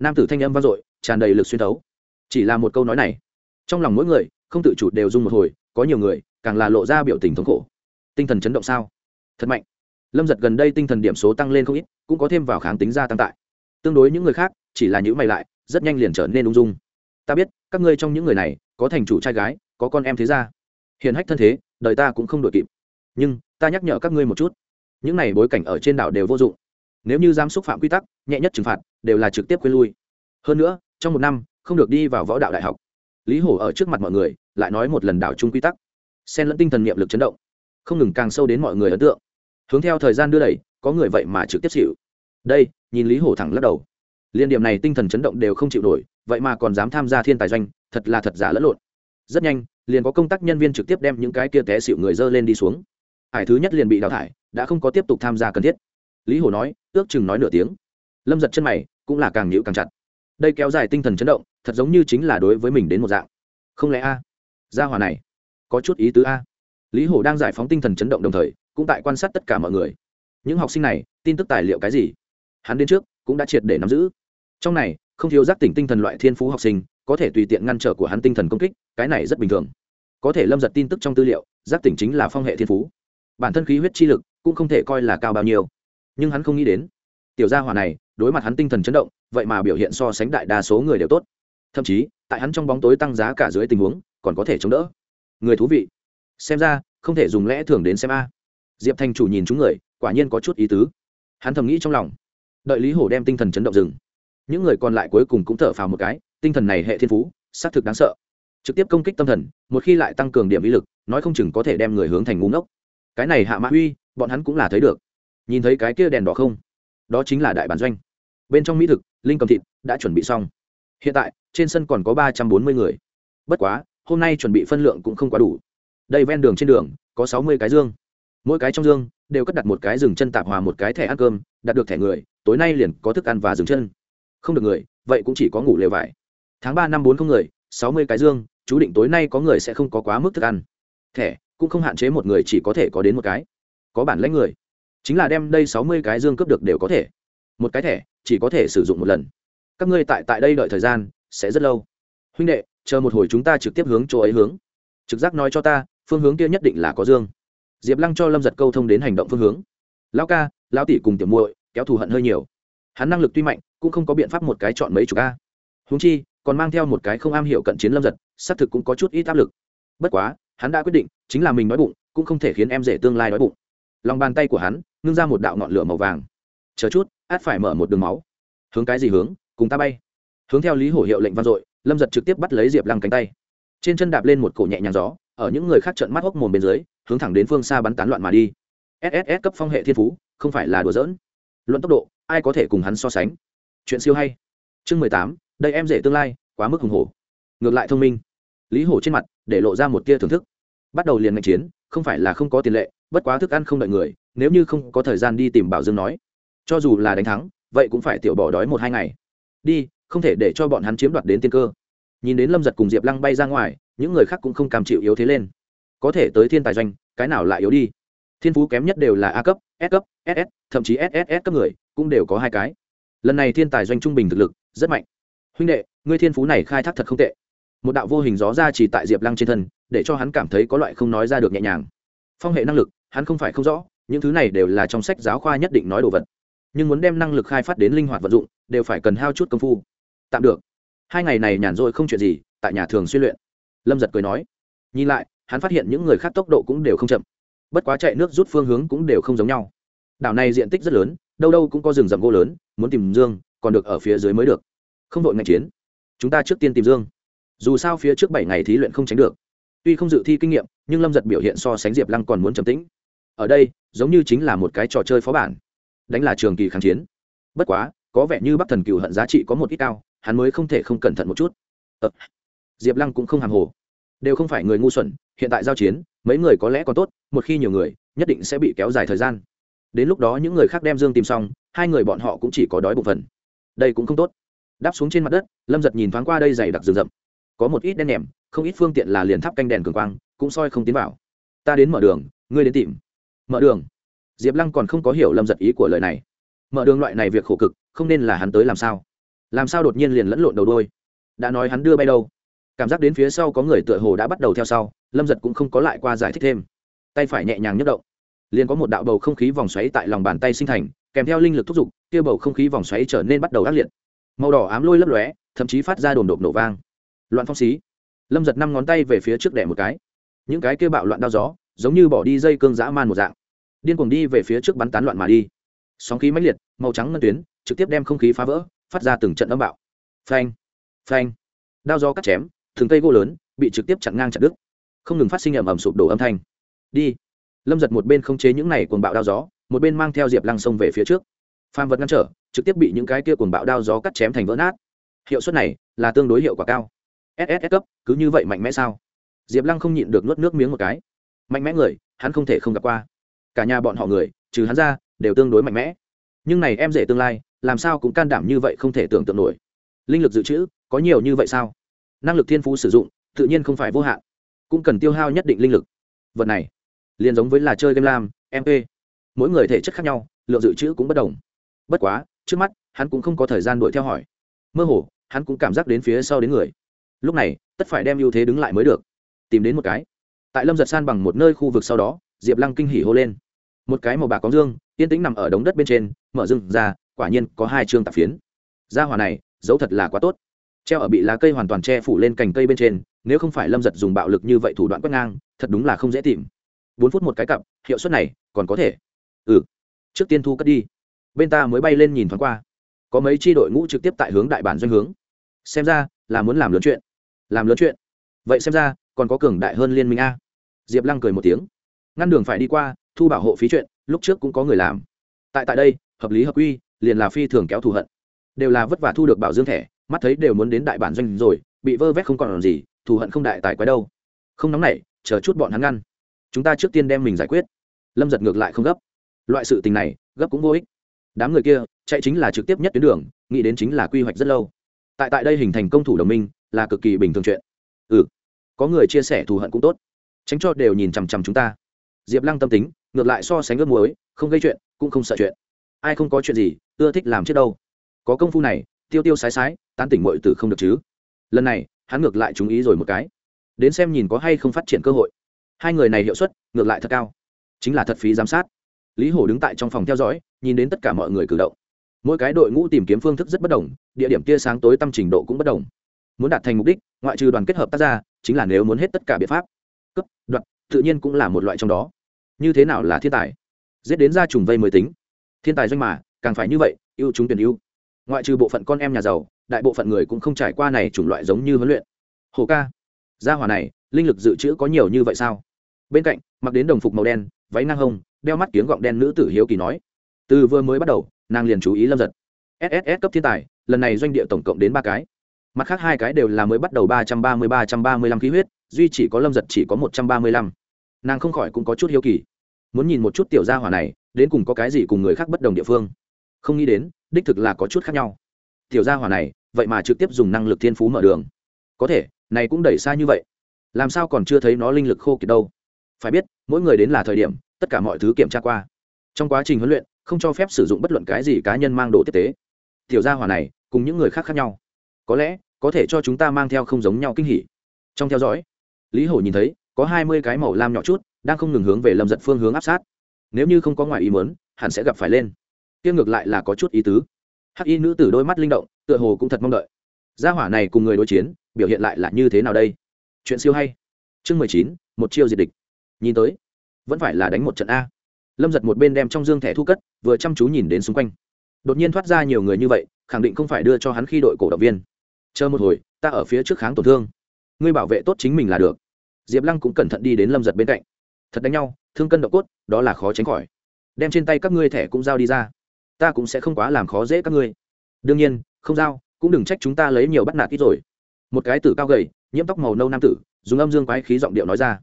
Nam tử thanh âm vang dội, tràn đầy lực xuyên thấu chỉ là một câu nói này, trong lòng mỗi người, không tự chủ đều dung một hồi, có nhiều người, càng là lộ ra biểu tình thống khổ. Tinh thần chấn động sao? Thật mạnh. Lâm giật gần đây tinh thần điểm số tăng lên không ít, cũng có thêm vào kháng tính gia tăng tại. Tương đối những người khác, chỉ là những mày lại, rất nhanh liền trở nên ung dung. Ta biết, các ngươi trong những người này, có thành chủ trai gái, có con em thế gia. Hiền hách thân thế, đời ta cũng không đội kịp. Nhưng, ta nhắc nhở các ngươi một chút. Những này bối cảnh ở trên đảo đều vô dụng. Nếu như dám xúc phạm quy tắc, nhẹ nhất trừng phạt, đều là trực tiếp quên lui. Hơn nữa, trong một năm không được đi vào võ đạo đại học. Lý hổ ở trước mặt mọi người, lại nói một lần đảo chung quy tắc. Xen lẫn tinh thần niệm lực chấn động, không ngừng càng sâu đến mọi người ấn tượng. Hướng theo thời gian đưa đẩy, có người vậy mà trực tiếp chịu đây, nhìn lý hổ thẳng lắc đầu. Liên điểm này tinh thần chấn động đều không chịu nổi, vậy mà còn dám tham gia thiên tài doanh, thật là thật giả lẫn lộn. Rất nhanh, liền có công tác nhân viên trực tiếp đem những cái kia té xịu người dơ lên đi xuống. Hải thứ nhất liền bị đào thải, đã không có tiếp tục tham gia cần thiết. Lý hổ nói, ước chừng nói nửa tiếng. Lâm giật chân mày, cũng là càng nhịu càng chặt. Đây kéo dài tinh thần chấn động thật giống như chính là đối với mình đến một dạng. Không lẽ a? Gia hòa này, có chút ý tứ a? Lý hổ đang giải phóng tinh thần chấn động đồng thời, cũng tại quan sát tất cả mọi người. Những học sinh này, tin tức tài liệu cái gì? Hắn đến trước, cũng đã triệt để nắm giữ. Trong này, không thiếu giác tỉnh tinh thần loại thiên phú học sinh, có thể tùy tiện ngăn trở của hắn tinh thần công kích, cái này rất bình thường. Có thể lâm giật tin tức trong tư liệu, giác tỉnh chính là phong hệ thiên phú. Bản thân khí huyết chi lực cũng không thể coi là cao bao nhiêu. Nhưng hắn không nghĩ đến, tiểu gia hỏa này, đối mặt hắn tinh thần chấn động, vậy mà biểu hiện so sánh đại đa số người đều tốt thậm chí, tại hắn trong bóng tối tăng giá cả dưới tình huống, còn có thể chống đỡ. Người thú vị. Xem ra, không thể dùng lẽ thường đến xem a. Diệp thành chủ nhìn chúng người, quả nhiên có chút ý tứ. Hắn thầm nghĩ trong lòng. Đợi lý hổ đem tinh thần chấn động rừng những người còn lại cuối cùng cũng thở phào một cái, tinh thần này hệ thiên phú, xác thực đáng sợ. Trực tiếp công kích tâm thần, một khi lại tăng cường điểm ý lực, nói không chừng có thể đem người hướng thành ngu ngốc. Cái này hạ mã uy bọn hắn cũng là thấy được. Nhìn thấy cái kia đèn đỏ không? Đó chính là đại bản doanh. Bên trong mỹ thực, linh cầm thịt, đã chuẩn bị xong hiện tại, trên sân còn có ba trăm bốn mươi người. Bất quá, hôm nay chuẩn bị phân lượng cũng không quá đủ. Đây ven đường trên đường, có sáu mươi cái dương. Mỗi cái trong dương, đều cất đặt một cái rừng chân tạp hòa một cái thẻ ăn cơm, đặt được thẻ người, tối nay liền có thức ăn và rừng chân. Không được người, vậy cũng chỉ có ngủ lều vải. Tháng ba năm bốn không người, sáu mươi cái dương, chú định tối nay có người sẽ không có quá mức thức ăn. Thẻ, cũng không hạn chế một người chỉ có thể có đến một cái. Có bản lãnh người. Chính là đem đây sáu mươi cái dương cướp được đều có thể. Một cái thẻ, chỉ có thể sử dụng một lần các ngươi tại tại đây đợi thời gian, sẽ rất lâu. Huynh đệ, chờ một hồi chúng ta trực tiếp hướng chỗ ấy hướng. Trực giác nói cho ta, phương hướng kia nhất định là có dương. Diệp lăng cho lâm giật câu thông đến hành động phương hướng. Lão ca, lão tỷ cùng tiểu muội, kéo thù hận hơi nhiều. Hắn năng lực tuy mạnh, cũng không có biện pháp một cái chọn mấy chục a. Húng chi, còn mang theo một cái không am hiểu cận chiến lâm giật, xác thực cũng có chút ít áp lực. Bất quá, hắn đã quyết định, chính là mình nói bụng, cũng không thể khiến em rể tương lai nói bụng. Lòng bàn tay của hắn, ngưng ra một đạo ngọn lửa màu vàng. Chờ chút, át phải mở một đường máu. Hướng cái gì hướng? Cùng ta bay. Hướng theo lý hổ hiệu lệnh vang dội, lâm giật trực tiếp bắt lấy diệp lăng cánh tay. Trên chân đạp lên một cổ nhẹ nhàng gió, ở những người khác trận mắt hốc mồm bên dưới, hướng thẳng đến phương xa bắn tán loạn mà đi. Sss cấp phong hệ thiên phú, không phải là đùa giỡn. Luận tốc độ, ai có thể cùng hắn so sánh? Chuyện siêu hay. Chương mười tám, đây em rể tương lai, quá mức hùng hổ. Ngược lại thông minh. Lý hổ trên mặt, để lộ ra một tia thưởng thức. Bắt đầu liền ngạch chiến, không phải là không có tiền lệ, bất quá thức ăn không đợi người, nếu như không có thời gian đi tìm bảo dương nói. Cho dù là đánh thắng, vậy cũng phải tiểu bỏ đói một hai ngày đi, không thể để cho bọn hắn chiếm đoạt đến tiên cơ. Nhìn đến lâm giật cùng diệp lăng bay ra ngoài, những người khác cũng không cam chịu yếu thế lên. Có thể tới thiên tài doanh, cái nào lại yếu đi? Thiên phú kém nhất đều là a cấp, s cấp ss thậm chí sss cấp người, cũng đều có hai cái. Lần này thiên tài doanh trung bình thực lực rất mạnh. Huynh đệ, ngươi thiên phú này khai thác thật không tệ. Một đạo vô hình gió ra chỉ tại diệp lăng trên thân, để cho hắn cảm thấy có loại không nói ra được nhẹ nhàng. Phong hệ năng lực, hắn không phải không rõ, những thứ này đều là trong sách giáo khoa nhất định nói đồ vật nhưng muốn đem năng lực khai phát đến linh hoạt vận dụng, đều phải cần hao chút công phu. Tạm được. Hai ngày này nhàn rỗi không chuyện gì, tại nhà thường xuyên luyện. Lâm giật cười nói. Nhìn lại, hắn phát hiện những người khác tốc độ cũng đều không chậm. Bất quá chạy nước rút phương hướng cũng đều không giống nhau. Đảo này diện tích rất lớn, đâu đâu cũng có rừng rậm gỗ lớn, muốn tìm dương, còn được ở phía dưới mới được. Không đội ngành chiến. Chúng ta trước tiên tìm dương. Dù sao phía trước bảy ngày thí luyện không tránh được. Tuy không dự thi kinh nghiệm, nhưng lâm giật biểu hiện so sánh diệp lăng còn muốn trầm tĩnh. Ở đây, giống như chính là một cái trò chơi phó bản đánh là trường kỳ kháng chiến. Bất quá có vẻ như bắc thần cựu hận giá trị có một ít cao hắn mới không thể không cẩn thận một chút. Ờ, diệp lăng cũng không hàng hồ. Đều không phải người ngu xuẩn hiện tại giao chiến mấy người có lẽ còn tốt một khi nhiều người nhất định sẽ bị kéo dài thời gian. Đến lúc đó những người khác đem dương tìm xong hai người bọn họ cũng chỉ có đói bụng phần. Đây cũng không tốt. Đáp xuống trên mặt đất lâm giật nhìn thoáng qua đây dày đặc rừng rậm. Có một ít đen nhèm không ít phương tiện là liền thắp canh đèn cường quang cũng soi không tiến vào. Ta đến mở đường ngươi đến tìm. Mở đường? Diệp lăng còn không có hiểu lâm giật ý của lời này. Mở đường loại này việc khổ cực, không nên là hắn tới làm sao? Làm sao đột nhiên liền lẫn lộn đầu đôi đã nói hắn đưa bay đâu? Cảm giác đến phía sau có người tựa hồ đã bắt đầu theo sau, lâm giật cũng không có lại qua giải thích thêm. Tay phải nhẹ nhàng nhấc động. Liền có một đạo bầu không khí vòng xoáy tại lòng bàn tay sinh thành, kèm theo linh lực thúc giục, kia bầu không khí vòng xoáy trở nên bắt đầu ác liệt. Màu đỏ ám lôi lấp lóe, thậm chí phát ra đồn đột nổ vang. Loạn phong xí. Lâm giật năm ngón tay về phía trước đẻ một cái. Những cái kia bạo loạn đao gió, giống như bỏ đi dây cương dã man một dạng điên cuồng đi về phía trước bắn tán loạn mà đi. Sóng khí mãnh liệt, màu trắng ngân tuyến, trực tiếp đem không khí phá vỡ, phát ra từng trận âm bạo. Phanh phanh. Đao gió cắt chém thường cây gỗ lớn bị trực tiếp chặn ngang chặt đứt. Không ngừng phát sinh ầm ầm sụp đổ âm thanh. Đi. Lâm giật một bên không chế những này cuồng bạo đao gió, một bên mang theo diệp lăng sông về phía trước. Phàm vật ngăn trở, trực tiếp bị những cái kia cuồng bạo đao gió cắt chém thành vỡ nát. Hiệu suất này là tương đối hiệu quả cao. Ss cấp, cứ như vậy mạnh mẽ sao? Diệp lăng không nhịn được nuốt nước miếng một cái. Mạnh mẽ người, hắn không thể không gặp qua cả nhà bọn họ người, trừ hắn ra, đều tương đối mạnh mẽ. Nhưng này em rể tương lai, làm sao cũng can đảm như vậy không thể tưởng tượng nổi. Linh lực dự trữ, có nhiều như vậy sao? Năng lực thiên phú sử dụng, tự nhiên không phải vô hạn. Cũng cần tiêu hao nhất định linh lực. Vật này, liền giống với là chơi game lam mp mỗi người thể chất khác nhau, lượng dự trữ cũng bất đồng. Bất quá, trước mắt, hắn cũng không có thời gian đuổi theo hỏi. Mơ hồ, hắn cũng cảm giác đến phía sau đến người. Lúc này, tất phải đem ưu thế đứng lại mới được. Tìm đến một cái. Tại lâm giật san bằng một nơi khu vực sau đó, diệp lăng kinh hỉ hô lên một cái màu bạc có dương, yên tĩnh nằm ở đống đất bên trên, mở rừng ra, quả nhiên có hai chương tạp phiến. Ra hòa này giấu thật là quá tốt. Treo ở bị lá cây hoàn toàn che phủ lên cành cây bên trên, nếu không phải lâm giật dùng bạo lực như vậy thủ đoạn quét ngang, thật đúng là không dễ tìm. Bốn phút một cái cặp, hiệu suất này, còn có thể. Ừ trước tiên thu cất đi. Bên ta mới bay lên nhìn thoáng qua. Có mấy tri đội ngũ trực tiếp tại hướng đại bản doanh hướng. Xem ra, là muốn làm lớn chuyện. Làm lớn chuyện. Vậy xem ra, còn có cường đại hơn liên minh a. Diệp lăng cười một tiếng. Ngăn đường phải đi qua thu bảo hộ phí chuyện, lúc trước cũng có người làm. Tại tại đây, hợp lý hợp quy, liền là phi thường kéo thù hận. Đều là vất vả thu được bảo dương thẻ, mắt thấy đều muốn đến đại bản doanh rồi, bị vơ vét không còn làm gì, thù hận không đại tài quái đâu. Không nóng nảy, chờ chút bọn hắn ngăn. Chúng ta trước tiên đem mình giải quyết. Lâm giật ngược lại không gấp. Loại sự tình này, gấp cũng vô ích. Đám người kia, chạy chính là trực tiếp nhất tuyến đường, nghĩ đến chính là quy hoạch rất lâu. Tại tại đây hình thành công thủ đồng minh, là cực kỳ bình thường chuyện. Ừ có người chia sẻ thù hận cũng tốt. Tránh cho đều nhìn chằm chằm chúng ta diệp lăng tâm tính, ngược lại so sánh ước muối, không gây chuyện, cũng không sợ chuyện. Ai không có chuyện gì, ưa thích làm chết đâu. Có công phu này, tiêu tiêu sái sái, tán tỉnh mọi tử không được chứ. Lần này, hắn ngược lại chú ý rồi một cái. Đến xem nhìn có hay không phát triển cơ hội. Hai người này hiệu suất, ngược lại thật cao. Chính là thật phí giám sát. Lý hổ đứng tại trong phòng theo dõi, nhìn đến tất cả mọi người cử động. Mỗi cái đội ngũ tìm kiếm phương thức rất bất đồng, địa điểm tia sáng tối tâm trình độ cũng bất đồng. Muốn đạt thành mục đích, ngoại trừ đoàn kết hợp tác ra, chính là nếu muốn hết tất cả biện pháp. Cấp, đoạt, tự nhiên cũng là một loại trong đó như thế nào là thiên tài giết đến ra trùng vây mới tính thiên tài doanh mà càng phải như vậy ưu chúng tuyển ưu ngoại trừ bộ phận con em nhà giàu đại bộ phận người cũng không trải qua này chủng loại giống như huấn luyện hồ ca gia hỏa này linh lực dự trữ có nhiều như vậy sao bên cạnh mặc đến đồng phục màu đen váy ngang hông đeo mắt kiếng gọng đen nữ tử hiếu kỳ nói từ vừa mới bắt đầu nàng liền chú ý lâm giật sss cấp thiên tài lần này doanh địa tổng cộng đến ba cái mặt khác hai cái đều là mới bắt đầu ba trăm ba mươi ba trăm ba mươi lăm khí huyết duy chỉ có lâm giật chỉ có một trăm ba mươi lăm nàng không khỏi cũng có chút hiếu kỳ. Muốn nhìn một chút tiểu gia hỏa này, đến cùng có cái gì cùng người khác bất đồng địa phương? Không nghĩ đến, đích thực là có chút khác nhau. Tiểu gia hỏa này, vậy mà trực tiếp dùng năng lực thiên phú mở đường. Có thể, này cũng đẩy xa như vậy. Làm sao còn chưa thấy nó linh lực khô kiệt đâu? Phải biết, mỗi người đến là thời điểm, tất cả mọi thứ kiểm tra qua. Trong quá trình huấn luyện, không cho phép sử dụng bất luận cái gì cá nhân mang đồ tiếp tế. Tiểu gia hỏa này, cùng những người khác khác nhau. Có lẽ, có thể cho chúng ta mang theo không giống nhau kinh hỉ. Trong theo dõi, lý hổ nhìn thấy có hai mươi cái màu lam nhỏ chút, đang không ngừng hướng về lâm giật phương hướng áp sát. Nếu như không có ngoài ý muốn, hẳn sẽ gặp phải lên. Kia ngược lại là có chút ý tứ. Hắc y nữ tử đôi mắt linh động, tựa hồ cũng thật mong đợi. Gia hỏa này cùng người đối chiến, biểu hiện lại là như thế nào đây? Chuyện siêu hay. Chương mười chín, một chiêu diệt địch. Nhìn tới, vẫn phải là đánh một trận a. Lâm giật một bên đem trong dương thẻ thu cất, vừa chăm chú nhìn đến xung quanh. Đột nhiên thoát ra nhiều người như vậy, khẳng định không phải đưa cho hắn khi đội cổ động viên. Chờ một hồi, ta ở phía trước kháng tổn thương. Ngươi bảo vệ tốt chính mình là được diệp lăng cũng cẩn thận đi đến lâm giật bên cạnh. Thật đánh nhau, thương cân độ cốt, đó là khó tránh khỏi. Đem trên tay các ngươi thẻ cũng giao đi ra. Ta cũng sẽ không quá làm khó dễ các ngươi. Đương nhiên, không giao, cũng đừng trách chúng ta lấy nhiều bắt nạt ít rồi. Một cái tử cao gầy, nhiễm tóc màu nâu nam tử, dùng âm dương quái khí giọng điệu nói ra.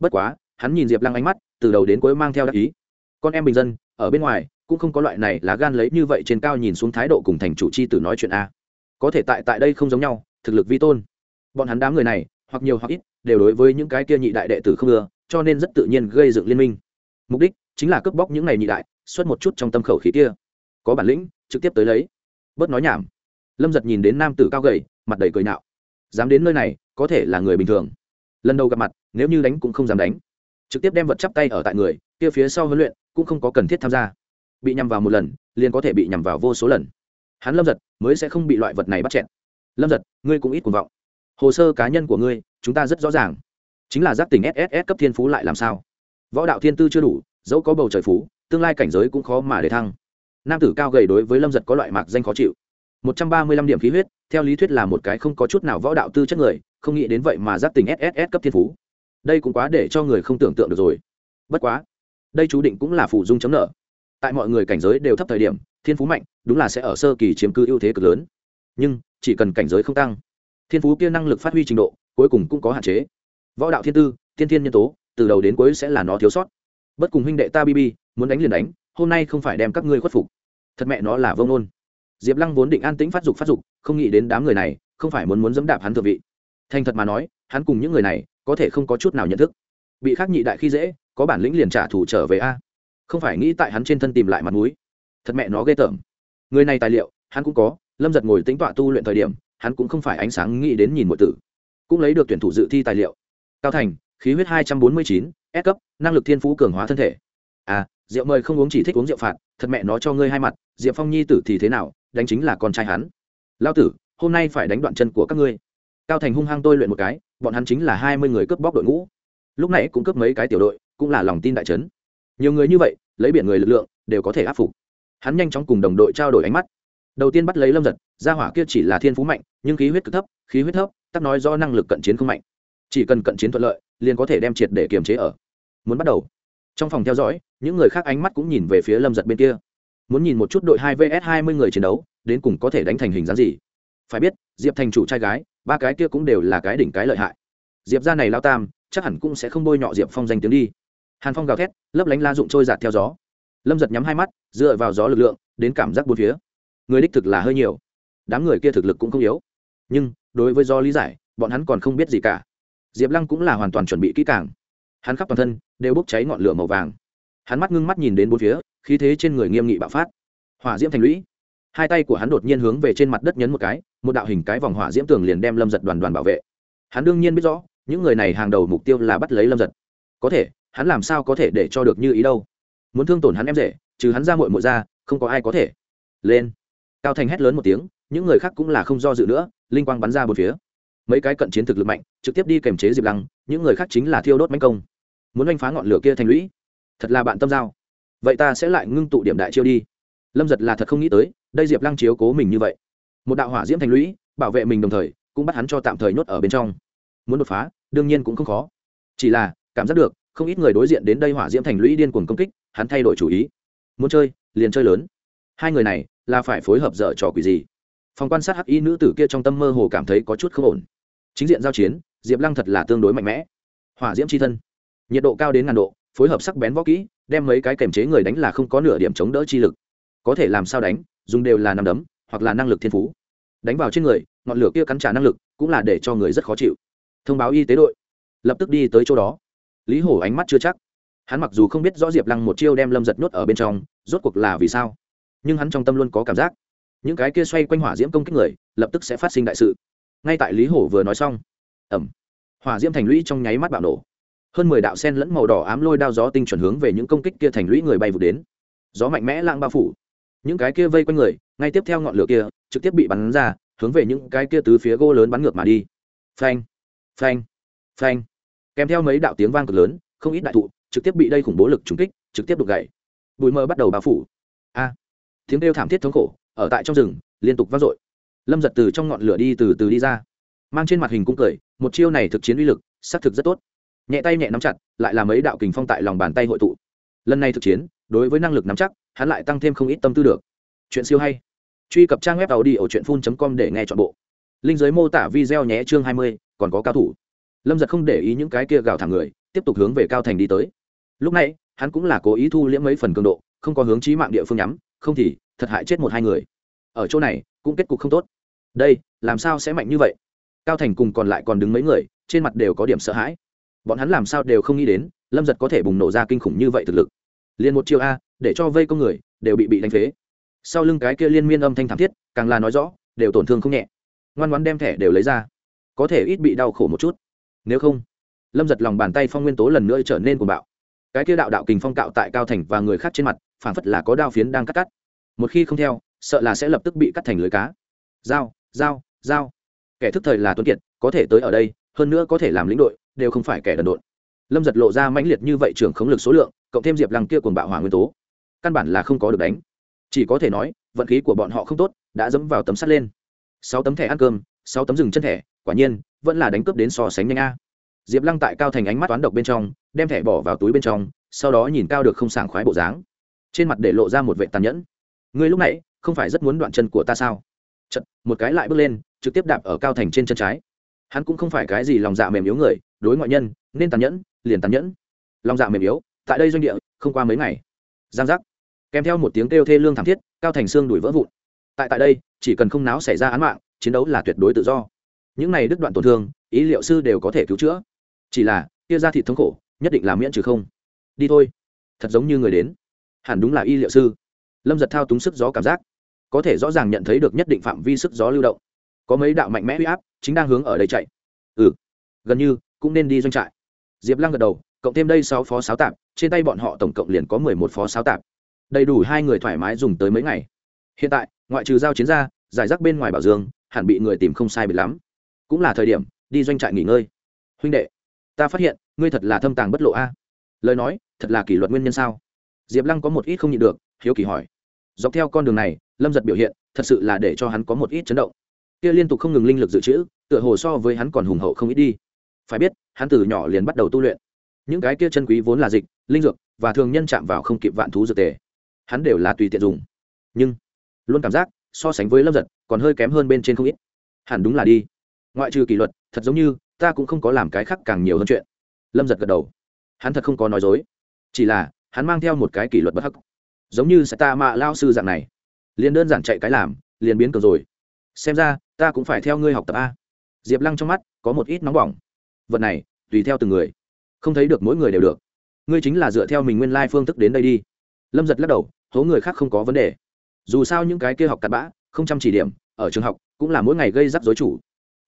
Bất quá, hắn nhìn diệp lăng ánh mắt, từ đầu đến cuối mang theo đắc ý. Con em bình dân, ở bên ngoài, cũng không có loại này là gan lấy như vậy trên cao nhìn xuống thái độ cùng thành chủ c h i tử nói chuyện a. Có thể tại tại đây không giống nhau, thực lực vi tôn. Bọn hắn đám người này, hoặc nhiều hoặc ít đều đối với những cái kia nhị đại đệ tử không ưa, cho nên rất tự nhiên gây dựng liên minh. Mục đích chính là cướp bóc những này nhị đại, xuất một chút trong tâm khẩu khí kia. Có bản lĩnh, trực tiếp tới lấy. Bớt nói nhảm. Lâm giật nhìn đến nam tử cao gầy, mặt đầy cười nạo dám đến nơi này, có thể là người bình thường. Lần đầu gặp mặt, nếu như đánh cũng không dám đánh. Trực tiếp đem vật chắp tay ở tại người, kia phía sau huấn luyện cũng không có cần thiết tham gia. Bị nhằm vào một lần, liền có thể bị nhằm vào vô số lần. Hắn lâm giật mới sẽ không bị loại vật này bắt chẹn lâm giật, ngươi cũng ít cuồng vọng. Hồ sơ cá nhân của ngươi chúng ta rất rõ ràng. Chính là giác tỉnh sss cấp thiên phú lại làm sao? Võ đạo thiên tư chưa đủ, dẫu có bầu trời phú, tương lai cảnh giới cũng khó mà để thăng. Nam tử cao gầy đối với lâm giật có loại mạc danh khó chịu. Một trăm ba mươi lăm điểm khí huyết, theo lý thuyết là một cái không có chút nào võ đạo tư chất người, không nghĩ đến vậy mà giáp tình sss cấp thiên phú. Đây cũng quá để cho người không tưởng tượng được rồi. Bất quá, đây chú định cũng là phụ dung chấm nợ. Tại mọi người cảnh giới đều thấp thời điểm, thiên phú mạnh, đúng là sẽ ở sơ kỳ chiếm cư ưu thế cực lớn. Nhưng, chỉ cần cảnh giới không tăng, thiên phú kia năng lực phát huy trình độ cuối cùng cũng có hạn chế. Võ đạo thiên tư thiên thiên nhân tố, từ đầu đến cuối sẽ là nó thiếu sót. Bất cùng huynh đệ ta bb muốn đánh liền đánh, hôm nay không phải đem các ngươi khuất phục. Thật mẹ nó là vông nôn diệp lăng vốn định an tĩnh phát dục phát dục, không nghĩ đến đám người này, không phải muốn muốn dẫm đạp hắn thượng vị. Thành thật mà nói, hắn cùng những người này, có thể không có chút nào nhận thức. Bị khắc nhị đại khi dễ, có bản lĩnh liền trả thù trở về a. Không phải nghĩ tại hắn trên thân tìm lại mặt mũi. Thật mẹ nó ghê tởm. Người này tài liệu, hắn cũng có, lâm giật ngồi tính tọa tu luyện thời điểm, hắn cũng không phải ánh sáng nghĩ đến nhìn mọi tử cũng lấy được tuyển thủ dự thi tài liệu. Cao thành, khí huyết hai trăm bốn mươi chín, s cấp, năng lực thiên phú cường hóa thân thể. À rượu mời không uống chỉ thích uống rượu phạt, thật mẹ nó cho ngươi hai mặt, diệp phong nhi tử thì thế nào, đánh chính là con trai hắn. Lao tử, hôm nay phải đánh đoạn chân của các ngươi. Cao thành hung hăng tôi luyện một cái, bọn hắn chính là hai mươi người cướp bóc đội ngũ. Lúc này cũng cướp mấy cái tiểu đội, cũng là lòng tin đại trấn nhiều người như vậy, lấy biển người lực lượng, đều có thể áp phục. Hắn nhanh chóng cùng đồng đội trao đổi ánh mắt. Đầu tiên bắt lấy lâm giật, gia hỏa kia chỉ là thiên phú mạnh, nhưng khí huyết cực thấp, khí huyết thấp tắc nói do năng lực cận chiến không mạnh. Chỉ cần cận chiến thuận lợi, liền có thể đem triệt để kiềm chế ở. Muốn bắt đầu. Trong phòng theo dõi, những người khác ánh mắt cũng nhìn về phía lâm giật bên kia. Muốn nhìn một chút đội hai vs hai mươi người chiến đấu, đến cùng có thể đánh thành hình dáng gì. Phải biết, diệp thành chủ trai gái, ba cái kia cũng đều là cái đỉnh cái lợi hại. Diệp ra này lao tam, chắc hẳn cũng sẽ không bôi nhọ diệp phong danh tiếng đi. Hàn phong gào thét, lấp lánh la dụng trôi giạt theo gió. Lâm giật nhắm hai mắt, dựa vào gió lực lượng, đến cảm giác bốn phía. Người đích thực là hơi nhiều. Đám người kia thực lực cũng không yếu. Nhưng đối với do lý giải, bọn hắn còn không biết gì cả. Diệp lăng cũng là hoàn toàn chuẩn bị kỹ càng. Hắn khắp toàn thân đều bốc cháy ngọn lửa màu vàng. Hắn mắt ngưng mắt nhìn đến bốn phía, khí thế trên người nghiêm nghị bạo phát. Hỏa diễm thành lũy. Hai tay của hắn đột nhiên hướng về trên mặt đất nhấn một cái, một đạo hình cái vòng hỏa diễm tường liền đem lâm giật đoàn đoàn bảo vệ. Hắn đương nhiên biết rõ, những người này hàng đầu mục tiêu là bắt lấy lâm giật có thể, hắn làm sao có thể để cho được như ý đâu? Muốn thương tổn hắn em rể, trừ hắn ra mội mội ra, không có ai có thể. Lên. Cao thành hét lớn một tiếng, những người khác cũng là không do dự nữa linh quang bắn ra bốn phía. Mấy cái cận chiến thực lực mạnh, trực tiếp đi kềm chế diệp lăng, những người khác chính là thiêu đốt mánh công. Muốn oanh phá ngọn lửa kia thành lũy, thật là bạn tâm giao. Vậy ta sẽ lại ngưng tụ điểm đại chiêu đi. Lâm giật là thật không nghĩ tới, đây diệp lăng chiếu cố mình như vậy. Một đạo hỏa diễm thành lũy, bảo vệ mình đồng thời, cũng bắt hắn cho tạm thời nhốt ở bên trong. Muốn đột phá, đương nhiên cũng không khó. Chỉ là, cảm giác được, không ít người đối diện đến đây hỏa diễm thành lũy điên cuồng công kích, hắn thay đổi chủ ý. Muốn chơi, liền chơi lớn. Hai người này, là phải phối hợp dở trò quỷ gì? Phòng quan sát hắc y nữ tử kia trong tâm mơ hồ cảm thấy có chút không ổn. Chính diện giao chiến, diệp lăng thật là tương đối mạnh mẽ. Hỏa diễm c h i thân. Nhiệt độ cao đến ngàn độ, phối hợp sắc bén võ kỹ, đem mấy cái kềm chế người đánh là không có nửa điểm chống đỡ chi lực. Có thể làm sao đánh, dùng đều là nằm đấm, hoặc là năng lực thiên phú. Đánh vào trên người, ngọn lửa kia cắn trả năng lực, cũng là để cho người rất khó chịu. Thông báo y tế đội. Lập tức đi tới chỗ đó. Lý hổ ánh mắt chưa chắc. Hắn mặc dù không biết rõ diệp lăng một chiêu đem lâm giật nhốt ở bên trong, rốt cuộc là vì sao? Nhưng hắn trong tâm luôn có cảm giác những cái kia xoay quanh hỏa diễm công kích người, lập tức sẽ phát sinh đại sự. Ngay tại lý hổ vừa nói xong ẩm hỏa diễm thành lũy trong nháy mắt bạo nổ. Hơn mười đạo sen lẫn màu đỏ ám lôi đao gió tinh chuẩn hướng về những công kích kia thành lũy người bay vụt đến. Gió mạnh mẽ lang bao phủ. Những cái kia vây quanh người, ngay tiếp theo ngọn lửa kia, trực tiếp bị bắn ra, hướng về những cái kia từ phía gỗ lớn bắn ngược mà đi. Phanh phanh phanh. Kèm theo mấy đạo tiếng vang cực lớn, không ít đại thụ, trực tiếp bị đây khủng bố lực trúng kích, trực tiếp đục gậy bụi mơ bắt đầu bao phủ. A, tiếng kêu thảm thiết thống khổ ở tại trong rừng, liên tục vang dội. Lâm giật từ trong ngọn lửa đi từ từ đi ra. Mang trên mặt hình cung cười, một chiêu này thực chiến uy lực, xác thực rất tốt. Nhẹ tay nhẹ nắm chặt, lại làm ấy đạo kình phong tại lòng bàn tay hội tụ. Lần này thực chiến, đối với năng lực nắm chắc, hắn lại tăng thêm không ít tâm tư được. Chuyện siêu hay. Truy cập trang web tàu đi ở truyện phun com để nghe t h ọ n bộ. Linh giới mô tả video nhé chương hai mươi, còn có cao thủ. Lâm giật không để ý những cái kia gào thẳng người, tiếp tục hướng về cao thành đi tới. Lúc này, hắn cũng là cố ý thu liễm mấy phần cường độ, không có hướng trí mạng địa phương nhắm, không thì thật hại chết một hai người. Ở chỗ này, cũng kết cục không tốt. Đây, làm sao sẽ mạnh như vậy? Cao thành cùng còn lại còn đứng mấy người, trên mặt đều có điểm sợ hãi. Bọn hắn làm sao đều không nghĩ đến, lâm giật có thể bùng nổ ra kinh khủng như vậy thực lực. Liền một chiêu a, để cho vây công người, đều bị bị đánh phế. Sau lưng cái kia liên miên âm thanh thảm thiết, càng là nói rõ, đều tổn thương không nhẹ. Ngoan ngoan đem thẻ đều lấy ra. Có thể ít bị đau khổ một chút. Nếu không, lâm giật lòng bàn tay phong nguyên tố lần nữa trở nên cuồng bạo. Cái kia đạo đạo kình phong cạo tại cao thành và người khác trên mặt phản phất là có đao phiến đang cắt cắt một khi không theo, sợ là sẽ lập tức bị cắt thành lưới cá. Dao dao dao kẻ thức thời là tuấn kiệt, có thể tới ở đây, hơn nữa có thể làm lĩnh đội, đều không phải kẻ đần độn. Lâm giật lộ ra mãnh liệt như vậy trưởng khống lực số lượng, cộng thêm diệp lăng kia cuồng bạo hỏa nguyên tố. Căn bản là không có được đánh. Chỉ có thể nói, vận khí của bọn họ không tốt, đã dẫm vào tấm sắt lên. Sáu tấm thẻ ăn cơm, sáu tấm rừng chân thẻ, quả nhiên, vẫn là đánh cướp đến so sánh nhanh a. Diệp lăng tại cao thành ánh mắt toán độc bên trong, đem thẻ bỏ vào túi bên trong, sau đó nhìn cao được không sảng khoái bộ dáng. Trên mặt để lộ ra một vệ tàn nhẫn ngươi lúc nãy không phải rất muốn đoạn chân của ta sao? Chật, một cái lại bước lên trực tiếp đạp ở cao thành trên chân trái. Hắn cũng không phải cái gì lòng dạ mềm yếu người đối ngoại nhân nên tàn nhẫn liền tàn nhẫn. Lòng dạ mềm yếu tại đây doanh địa không qua mấy ngày. Giang giác. Kèm theo một tiếng kêu thê lương thảm thiết cao thành xương đuổi vỡ vụn. Tại tại đây chỉ cần không náo xảy ra án mạng chiến đấu là tuyệt đối tự do. Những này đứt đoạn tổn thương ý liệu sư đều có thể cứu chữa. Chỉ là kia ra thịt thống khổ nhất định là miễn trừ không. Đi thôi. Thật giống như người đến. Hẳn đúng là y liệu sư lâm giật thao túng sức gió cảm giác có thể rõ ràng nhận thấy được nhất định phạm vi sức gió lưu động có mấy đạo mạnh mẽ huy áp chính đang hướng ở đây chạy ừ gần như cũng nên đi doanh trại diệp lăng gật đầu cộng thêm đây sáu phó sáo tạp trên tay bọn họ tổng cộng liền có mười một phó sáo tạp đầy đủ hai người thoải mái dùng tới mấy ngày hiện tại ngoại trừ giao chiến ra giải rác bên ngoài bảo dương hẳn bị người tìm không sai bị lắm cũng là thời điểm đi doanh trại nghỉ ngơi huynh đệ ta phát hiện ngươi thật là thâm tàng bất lộ a lời nói thật là kỷ luật nguyên nhân sao diệp lăng có một ít không nhịn được hiếu kỳ hỏi dọc theo con đường này, lâm giật biểu hiện, thật sự là để cho hắn có một ít chấn động. Kia liên tục không ngừng linh lực dự trữ, tựa hồ so với hắn còn hùng hậu không ít đi. Phải biết, hắn từ nhỏ liền bắt đầu tu luyện. Những cái kia chân quý vốn là dịch, linh dược, và thường nhân chạm vào không kịp vạn thú dược tề. Hắn đều là tùy tiện dùng. Nhưng, luôn cảm giác, so sánh với lâm giật, còn hơi kém hơn bên trên không ít. Hẳn đúng là đi. Ngoại trừ kỷ luật, thật giống như, ta cũng không có làm cái khác càng nhiều hơn chuyện. Lâm giật gật đầu. Hắn thật không có nói dối. Chỉ là, hắn mang theo một cái kỷ luật bất hắc giống như sẽ ta mạ lao sư dạng này. Liền đơn giản chạy cái làm, liền biến cờ rồi. Xem ra, ta cũng phải theo ngươi học tập a. Diệp lăng trong mắt có một ít nóng bỏng. Vật này, tùy theo từng người. Không thấy được mỗi người đều được. Ngươi chính là dựa theo mình nguyên lai phương thức đến đây đi. Lâm giật lắc đầu, hố người khác không có vấn đề. Dù sao những cái kia học cặn bã, không chăm chỉ điểm, ở trường học, cũng là mỗi ngày gây rắc rối chủ.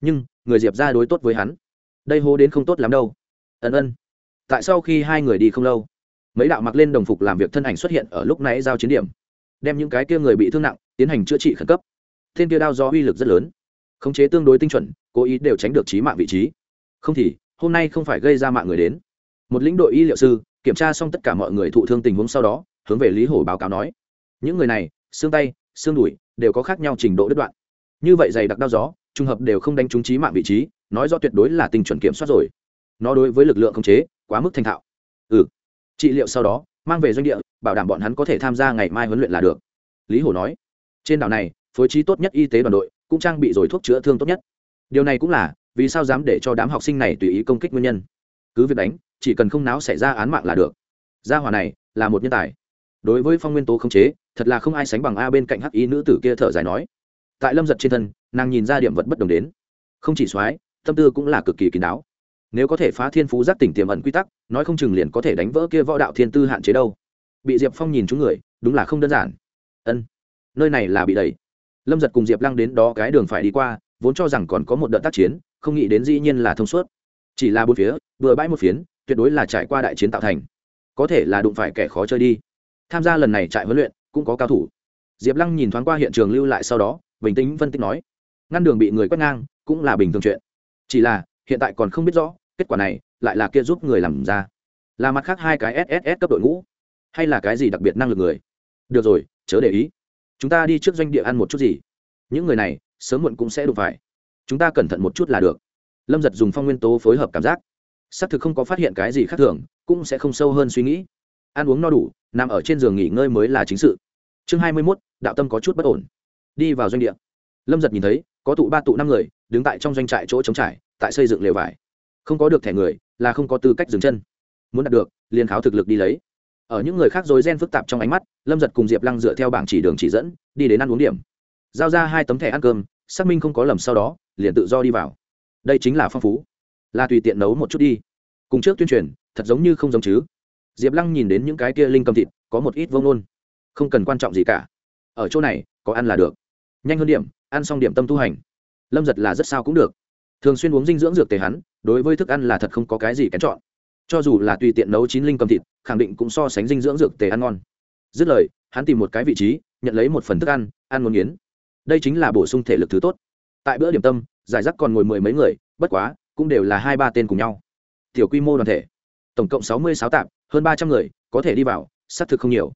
Nhưng, người diệp ra đối tốt với hắn. Đây hố đến không tốt lắm đâu. Ân ân. Tại sau khi hai người đi không lâu mấy đạo mặc lên đồng phục làm việc thân ảnh xuất hiện ở lúc nãy giao chiến điểm, đem những cái kia người bị thương nặng tiến hành chữa trị khẩn cấp. Thiên kia đao do uy lực rất lớn, khống chế tương đối tinh chuẩn, cố ý đều tránh được trí mạng vị trí. Không thì, hôm nay không phải gây ra mạng người đến. Một lĩnh đội y liệu sư, kiểm tra xong tất cả mọi người thụ thương tình huống sau đó, hướng về lý hổ báo cáo nói, những người này, xương tay, xương đùi đều có khác nhau trình độ đứt đoạn. Như vậy dày đặc đao gió, trùng hợp đều không đánh trúng trí mạng vị trí, nói do tuyệt đối là tình chuẩn kiểm soát rồi. Nó đối với lực lượng khống chế quá mức thành thạo. Ừ trị liệu sau đó, mang về doanh địa, bảo đảm bọn hắn có thể tham gia ngày mai huấn luyện là được. Lý hổ nói, trên đảo này, phối trí tốt nhất y tế đoàn đội, cũng trang bị rồi thuốc chữa thương tốt nhất. Điều này cũng là, vì sao dám để cho đám học sinh này tùy ý công kích nguyên nhân. Cứ việc đánh, chỉ cần không náo xảy ra án mạng là được. Gia hòa này, là một nhân tài. Đối với phong nguyên tố khống chế, thật là không ai sánh bằng a bên cạnh hắc y nữ tử kia thở dài nói. Tại lâm giật trên thân, nàng nhìn ra điểm vật bất đồng đến. Không chỉ soái, tâm tư cũng là cực kỳ kín đáo nếu có thể phá thiên phú giác tỉnh tiềm ẩn quy tắc, nói không chừng liền có thể đánh vỡ kia võ đạo thiên tư hạn chế đâu. Bị diệp phong nhìn chúng người, đúng là không đơn giản. Ân, nơi này là bị đẩy. lâm giật cùng diệp lăng đến đó cái đường phải đi qua, vốn cho rằng còn có một đợt tác chiến, không nghĩ đến dĩ nhiên là thông suốt. Chỉ là bốn phía, vừa bãi một phiến, tuyệt đối là trải qua đại chiến tạo thành. Có thể là đụng phải kẻ khó chơi đi. Tham gia lần này trại huấn luyện, cũng có cao thủ. Diệp lăng nhìn thoáng qua hiện trường lưu lại sau đó, bình tĩnh phân tích nói. Ngăn đường bị người quét ngang, cũng là bình thường chuyện. Chỉ là, hiện tại còn không biết rõ kết quả này lại là kia giúp người làm ra. Là mặt khác hai cái sss cấp đội ngũ, hay là cái gì đặc biệt năng lực người? Được rồi, chớ để ý. Chúng ta đi trước doanh địa ăn một chút gì. Những người này sớm muộn cũng sẽ đụng phải. Chúng ta cẩn thận một chút là được. Lâm giật dùng phong nguyên tố phối hợp cảm giác. Xác thực không có phát hiện cái gì khác thường, cũng sẽ không sâu hơn suy nghĩ. Ăn uống no đủ, nằm ở trên giường nghỉ ngơi mới là chính sự. Chương hai mươi mốt, đạo tâm có chút bất ổn. Đi vào doanh địa. Lâm giật nhìn thấy, có tụ ba tụ năm người, đứng tại trong doanh trại chỗ trống trải, tại xây dựng lều vải không có được thẻ người, là không có tư cách dừng chân. Muốn đạt được, liền kháo thực lực đi lấy. Ở những người khác dối gen phức tạp trong ánh mắt, lâm giật cùng diệp lăng dựa theo bảng chỉ đường chỉ dẫn, đi đến ăn uống điểm. Giao ra hai tấm thẻ ăn cơm, xác minh không có lầm sau đó, liền tự do đi vào. Đây chính là phong phú. Là tùy tiện nấu một chút đi. Cùng trước tuyên truyền, thật giống như không giống chứ. Diệp lăng nhìn đến những cái kia linh cầm thịt, có một ít vông nôn. Không cần quan trọng gì cả. Ở chỗ này, có ăn là được. Nhanh hơn điểm, ăn xong điểm tâm tu hành. Lâm giật là rất sao cũng được. Thường xuyên uống dinh dưỡng dược tề hắn đối với thức ăn là thật không có cái gì kén chọn. Cho dù là tùy tiện nấu chín linh cầm thịt, khẳng định cũng so sánh dinh dưỡng dược tề ăn ngon. Dứt lời, hắn tìm một cái vị trí, nhận lấy một phần thức ăn ăn ngon nghiến. Đây chính là bổ sung thể lực thứ tốt. Tại bữa điểm tâm, giải rác còn ngồi mười mấy người, bất quá, cũng đều là hai ba tên cùng nhau. Tiểu quy mô đoàn thể, tổng cộng sáu mươi sáu tạp, hơn ba trăm người, có thể đi vào, xác thực không nhiều.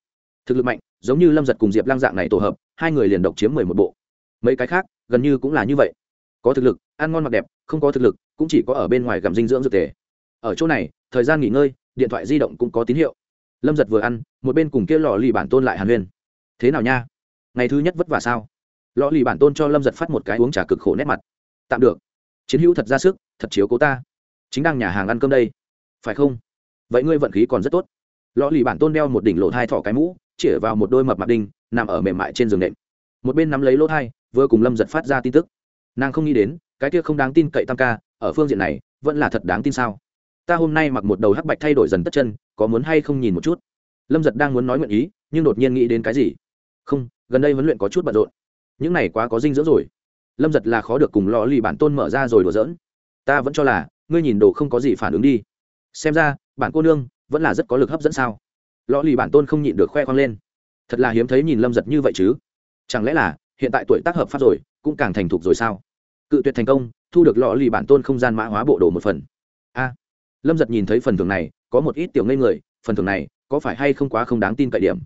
Thực lực mạnh, giống như lâm giật cùng diệp lăng dạng này tổ hợp, hai người liền độc chiếm mười một bộ. Mấy cái khác, gần như cũng là như vậy. Có thực lực, ăn ngon mặc đẹp, không có thực lực cũng chỉ có ở bên ngoài gặm dinh dưỡng dược tề. Ở chỗ này, thời gian nghỉ ngơi, điện thoại di động cũng có tín hiệu. Lâm giật vừa ăn, một bên cùng kia lò lì bản tôn lại hàn huyên. Thế nào nha? Ngày thứ nhất vất vả sao? Lò lì bản tôn cho lâm giật phát một cái uống trà cực khổ nét mặt. Tạm được. Chiến hữu thật ra sức, thật chiếu cố ta. Chính đang nhà hàng ăn cơm đây. Phải không? Vậy ngươi vận khí còn rất tốt. Lò lì bản tôn đeo một đỉnh lộ thai thỏ cái mũ, chĩa vào một đôi mập mặt đinh, nằm ở mềm mại trên giường nệm. Một bên nắm lấy lỗ thai, vừa cùng lâm giật phát ra tin tức. Nàng không nghĩ đến, cái kia không đáng tin cậy tam ca ở phương diện này, vẫn là thật đáng tin sao? Ta hôm nay mặc một đầu hắc bạch thay đổi dần tất chân, có muốn hay không nhìn một chút? Lâm giật đang muốn nói nguyện ý, nhưng đột nhiên nghĩ đến cái gì? Không, gần đây huấn luyện có chút bận rộn. Những này quá có dinh dưỡng rồi. Lâm giật là khó được cùng lò lì bản tôn mở ra rồi đùa giỡn. Ta vẫn cho là, ngươi nhìn đồ không có gì phản ứng đi. Xem ra, bản cô nương vẫn là rất có lực hấp dẫn sao? Lò lì bản tôn không nhịn được khoe khoang lên. Thật là hiếm thấy nhìn lâm giật như vậy chứ. Chẳng lẽ là, hiện tại tuổi tác hợp pháp rồi, cũng càng thành thục rồi sao? Cự tuyệt thành công, thu được lọ lì bản tôn không gian mã hóa bộ đồ một phần. A, lâm giật nhìn thấy phần thưởng này, có một ít tiểu ngây người, phần thưởng này có phải hay không quá không đáng tin cậy điểm?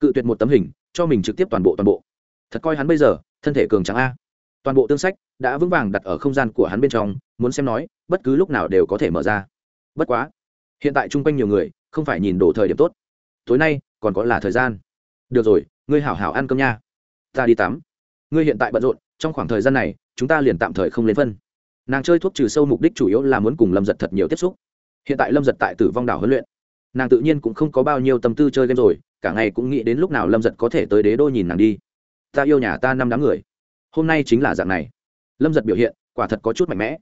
Cự tuyệt một tấm hình, cho mình trực tiếp toàn bộ toàn bộ. Thật coi hắn bây giờ, thân thể cường trắng a. Toàn bộ tương sách đã vững vàng đặt ở không gian của hắn bên trong, muốn xem nói, bất cứ lúc nào đều có thể mở ra. Bất quá, hiện tại chung quanh nhiều người, không phải nhìn đổ thời điểm tốt. Tối nay, còn có là thời gian. Được rồi, ngươi hảo hảo ăn cơm nha. Ta đi tắm. Ngươi hiện tại bận rộn, trong khoảng thời gian này chúng ta liền tạm thời không lên phân. Nàng chơi thuốc trừ sâu mục đích chủ yếu là muốn cùng lâm giật thật nhiều tiếp xúc. Hiện tại lâm giật tại tử vong đảo huấn luyện. Nàng tự nhiên cũng không có bao nhiêu tâm tư chơi game rồi, cả ngày cũng nghĩ đến lúc nào lâm giật có thể tới đế đô nhìn nàng đi. Ta yêu nhà ta năm đám người. Hôm nay chính là dạng này. Lâm giật biểu hiện, quả thật có chút mạnh mẽ.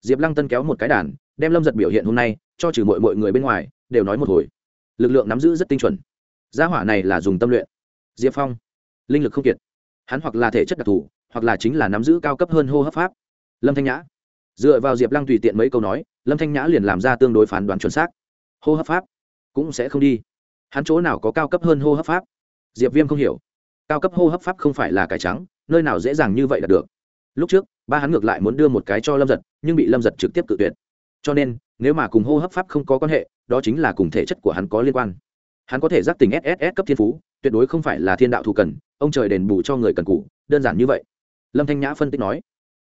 Diệp lăng tân kéo một cái đàn, đem lâm giật biểu hiện hôm nay, cho trừ mọi mọi người bên ngoài, đều nói một hồi. Lực lượng nắm giữ rất tinh chuẩn. Gia hỏa này là dùng tâm luyện. Diệp phong, linh lực không kiệt. Hắn hoặc là thể chất đặc thù hoặc là chính là nắm giữ cao cấp hơn hô hấp pháp. Lâm thanh nhã. Dựa vào diệp lăng tùy tiện mấy câu nói, lâm thanh nhã liền làm ra tương đối phán đoán chuẩn xác. Hô hấp pháp cũng sẽ không đi. Hắn chỗ nào có cao cấp hơn hô hấp pháp? Diệp viêm không hiểu. Cao cấp hô hấp pháp không phải là cải trắng, nơi nào dễ dàng như vậy là được. Lúc trước, ba hắn ngược lại muốn đưa một cái cho lâm giật, nhưng bị lâm giật trực tiếp cự tuyệt. Cho nên, nếu mà cùng hô hấp pháp không có quan hệ, đó chính là cùng thể chất của hắn có liên quan. Hắn có thể giác tình sss cấp thiên phú, tuyệt đối không phải là thiên đạo thù cần, ông trời đền bù cho người cần cù, đơn giản như vậy lâm thanh nhã phân tích nói,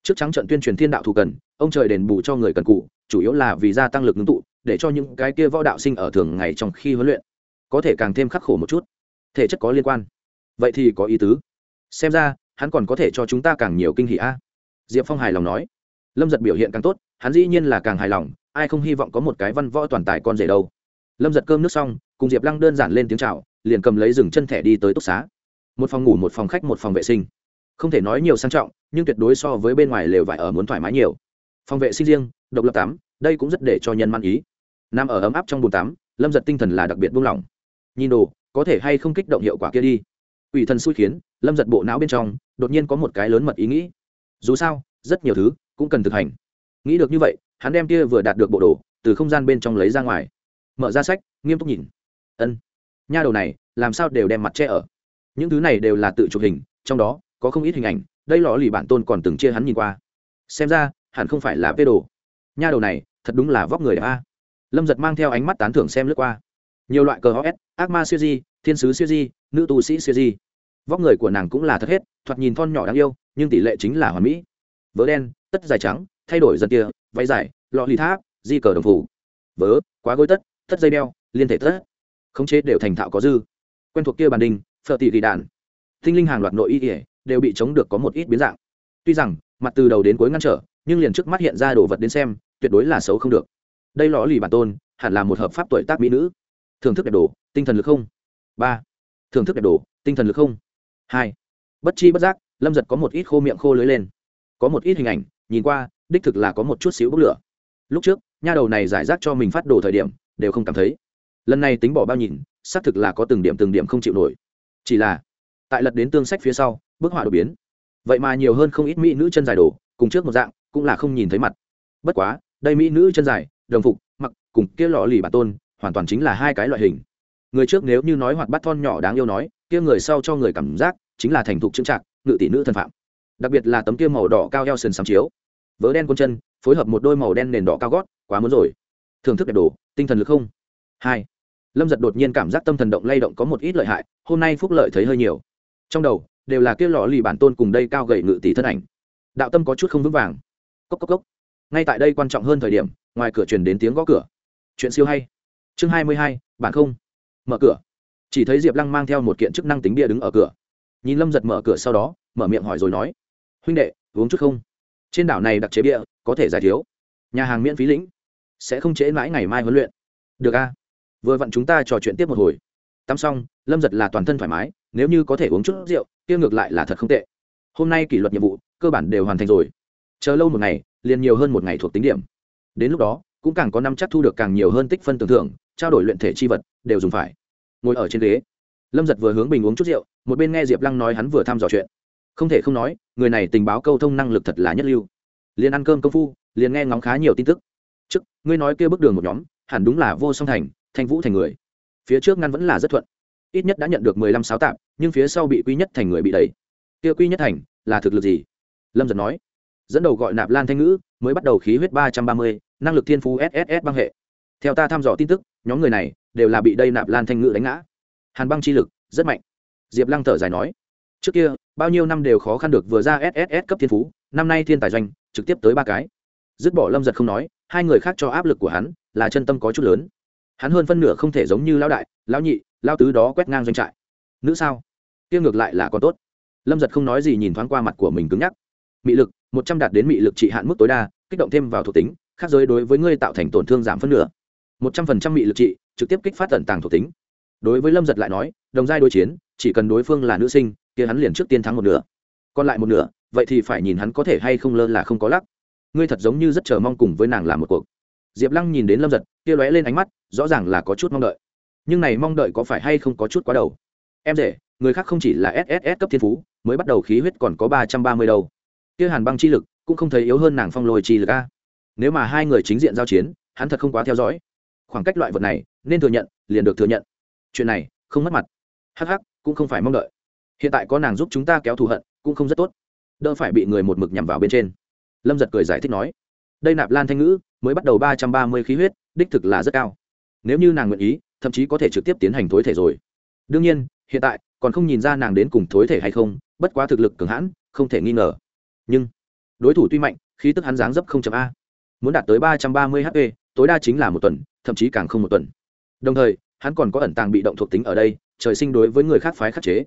trước trắng trận tuyên truyền thiên đạo thù cần, ông trời đền bù cho người cần cụ, chủ yếu là vì gia tăng lực ngưng tụ, để cho những cái kia võ đạo sinh ở thường ngày trong khi huấn luyện, có thể càng thêm khắc khổ một chút. Thể chất có liên quan. Vậy thì có ý tứ. Xem ra, hắn còn có thể cho chúng ta càng nhiều kinh hỷ a. Diệp phong hài lòng nói. Lâm giật biểu hiện càng tốt, hắn dĩ nhiên là càng hài lòng, ai không hy vọng có một cái văn võ toàn tài con rể đâu. Lâm giật cơm nước xong, cùng diệp lăng đơn giản lên tiếng c h à o liền cầm lấy rừng chân thẻ đi tới túc xá. Một phòng ngủ, một phòng khách, một phòng vệ sinh không thể nói nhiều sang trọng, nhưng tuyệt đối so với bên ngoài lều vải ở muốn thoải mái nhiều. Phòng vệ sinh riêng, độc lập tắm đây cũng rất để cho nhân man ý. Nằm ở ấm áp trong bồn tắm lâm giật tinh thần là đặc biệt buông lỏng. Nhìn đồ, có thể hay không kích động hiệu quả kia đi. Ủy thần xui khiến, lâm giật bộ não bên trong, đột nhiên có một cái lớn mật ý nghĩ. Dù sao, rất nhiều thứ, cũng cần thực hành. Nghĩ được như vậy, hắn đem kia vừa đạt được bộ đồ, từ không gian bên trong lấy ra ngoài. Mở ra sách, nghiêm túc nhìn. Ân. Nha đầu này, làm sao đều đem mặt che ở? Những thứ này đều là tự chụp hình, trong đó có không ít hình ảnh đây lò lì bản tôn còn từng chia hắn nhìn qua. Xem ra hẳn không phải là vê đồ. Nha đầu này thật đúng là vóc người đẹp a. Lâm giật mang theo ánh mắt tán thưởng xem lướt qua. Nhiều loại cờ s, ác ma siêu di thiên sứ siêu di nữ tu sĩ siêu di. Vóc người của nàng cũng là thật hết thoạt nhìn thon nhỏ đáng yêu nhưng tỷ lệ chính là hoàn mỹ. Vớ đen tất dài trắng thay đổi dần kia váy dài lọ lì tháp di cờ đồng phủ. Vớ quá gối tất tất dây đeo liên thể tất. Khống chế đều thành thạo có dư. Quen thuộc kia bàn đình phở tỷ tỷ đàn tinh linh hàng loạt nội y ỉa đều bị chống được có một ít biến dạng. Tuy rằng, mặt từ đầu đến cuối ngăn trở, nhưng liền trước mắt hiện ra đồ vật đến xem, tuyệt đối là xấu không được. Đây lõ lì bản tôn, hẳn là một hợp pháp tuổi tác mỹ nữ. Thưởng thức đẹp đồ, tinh thần lực không. Ba. Thưởng thức đẹp đồ, tinh thần lực không. Hai. Bất chi bất giác, lâm giật có một ít khô miệng khô lưới lên. Có một ít hình ảnh, nhìn qua, đích thực là có một chút xíu bốc lửa. Lúc trước, nha đầu này giải rác cho mình phát đồ thời điểm, đều không cảm thấy. Lần này tính bỏ bao nhìn, xác thực là có từng điểm từng điểm không chịu nổi. Chỉ là, tại lật đến tương sách phía sau bức họa đột biến. Vậy mà nhiều hơn không ít mỹ nữ chân dài đồ cùng trước một dạng, cũng là không nhìn thấy mặt. Bất quá, đây mỹ nữ chân dài, đồng phục, mặc, cùng kia lọ lì bản tôn, hoàn toàn chính là hai cái loại hình. Người trước nếu như nói hoạt bát thon nhỏ đáng yêu nói, kia người sau cho người cảm giác, chính là thành thục trưng trạc ngự tỷ nữ thân phạm. Đặc biệt là tấm kia màu đỏ cao eo sườn sắm chiếu. Vớ đen con chân, phối hợp một đôi màu đen nền đỏ cao gót, quá muốn rồi. Thưởng thức đẹp đồ, tinh thần lực không. Hai. Lâm giật đột nhiên cảm giác tâm thần động lay động có một ít lợi hại, hôm nay phúc lợi thấy hơi nhiều. Trong đầu đều là kia lọ lì bản tôn cùng đây cao gậy ngự tỷ thân ảnh. Đạo tâm có chút không vững vàng. Cốc cốc cốc. Ngay tại đây quan trọng hơn thời điểm, ngoài cửa truyền đến tiếng gõ cửa. Chuyện siêu hay. Chương hai mươi hai, bản không. Mở cửa. Chỉ thấy diệp lăng mang theo một kiện chức năng tính bia đứng ở cửa. Nhìn lâm giật mở cửa sau đó, mở miệng hỏi rồi nói, huynh đệ, uống chút không? Trên đảo này đặc chế bia, có thể giải thiếu. Nhà hàng miễn phí lĩnh. Sẽ không trễ mãi ngày mai huấn luyện. Được a. Vừa vặn chúng ta trò chuyện tiếp một hồi. Tắm xong, lâm giật là toàn thân thoải mái nếu như có thể uống chút rượu, kia ngược lại là thật không tệ. Hôm nay kỷ luật nhiệm vụ, cơ bản đều hoàn thành rồi. Chờ lâu một ngày, liền nhiều hơn một ngày thuộc tính điểm. Đến lúc đó, cũng càng có năm chắc thu được càng nhiều hơn tích phân tưởng thưởng, trao đổi luyện thể chi vật, đều dùng phải. Ngồi ở trên ghế, lâm giật vừa hướng bình uống chút rượu, một bên nghe diệp lăng nói hắn vừa thăm dò chuyện. Không thể không nói, người này tình báo câu thông năng lực thật là nhất lưu. Liền ăn cơm công phu, liền nghe ngóng khá nhiều tin tức. Trước, ngươi nói kia bước đường một nhóm, hẳn đúng là vô song thành, thanh vũ thành người. Phía trước ngăn vẫn là rất thuận ít nhất đã nhận được mười lăm sáu tạm nhưng phía sau bị quy nhất thành người bị đẩy. Kia quy nhất thành là thực lực gì? Lâm giật nói. Dẫn đầu gọi nạp lan thanh ngữ, mới bắt đầu khí huyết ba trăm ba mươi, năng lực thiên phú sss băng hệ. Theo ta thăm dò tin tức, nhóm người này đều là bị đây nạp lan thanh ngữ đánh ngã. Hàn băng chi lực rất mạnh. Diệp lăng thở dài nói. Trước kia, bao nhiêu năm đều khó khăn được vừa ra sss cấp thiên phú, năm nay thiên tài doanh trực tiếp tới ba cái. Dứt bỏ lâm giật không nói, hai người khác cho áp lực của hắn là chân tâm có chút lớn. Hắn hơn phân nửa không thể giống như lão đại, lão nhị lao tứ đó quét ngang doanh trại. Nữ sao? Kia ngược lại là còn tốt. Lâm giật không nói gì nhìn thoáng qua mặt của mình cứng nhắc. Mị lực, một trăm đạt đến mị lực trị hạn mức tối đa, kích động thêm vào thuộc tính, khác giới đối với ngươi tạo thành tổn thương giảm phân nửa. Một trăm phần trăm mị lực trị, trực tiếp kích phát tận tàng thuộc tính. Đối với lâm giật lại nói, đồng giai đối chiến, chỉ cần đối phương là nữ sinh, kia hắn liền trước tiên thắng một nửa. Còn lại một nửa, vậy thì phải nhìn hắn có thể hay không lơ là không có lắc. Ngươi thật giống như rất chờ mong cùng với nàng làm một cuộc. Diệp lăng nhìn đến lâm giật, kia lóe lên ánh mắt, rõ ràng là có chút mong đợi nhưng này mong đợi có phải hay không có chút quá đầu? Em rể, người khác không chỉ là sss cấp thiên phú, mới bắt đầu khí huyết còn có ba trăm ba mươi đâu. Kia hàn băng chi lực, cũng không thấy yếu hơn nàng phong lôi chi lực a. Nếu mà hai người chính diện giao chiến, hắn thật không quá theo dõi. Khoảng cách loại vật này, nên thừa nhận, liền được thừa nhận. Chuyện này, không mất mặt. Hắc hắc, cũng không phải mong đợi. Hiện tại có nàng giúp chúng ta kéo thù hận, cũng không rất tốt. Đỡ phải bị người một mực nhằm vào bên trên. Lâm giật cười giải thích nói. Đây nạp lan thanh ngữ, mới bắt đầu ba trăm ba mươi khí huyết, đích thực là rất cao. Nếu như nàng nguyện ý thậm chí có thể trực tiếp tiến hành thối thể rồi. Đương nhiên, hiện tại, còn không nhìn ra nàng đến cùng thối thể hay không, bất quá thực lực cường hãn, không thể nghi ngờ. Nhưng, đối thủ tuy mạnh, khí tức hắn dáng dấp không a. Muốn đạt tới ba trăm ba mươi hp tối đa chính là một tuần, thậm chí càng không một tuần. Đồng thời, hắn còn có ẩn tàng bị động thuộc tính ở đây, trời sinh đối với người khác phái khắc chế.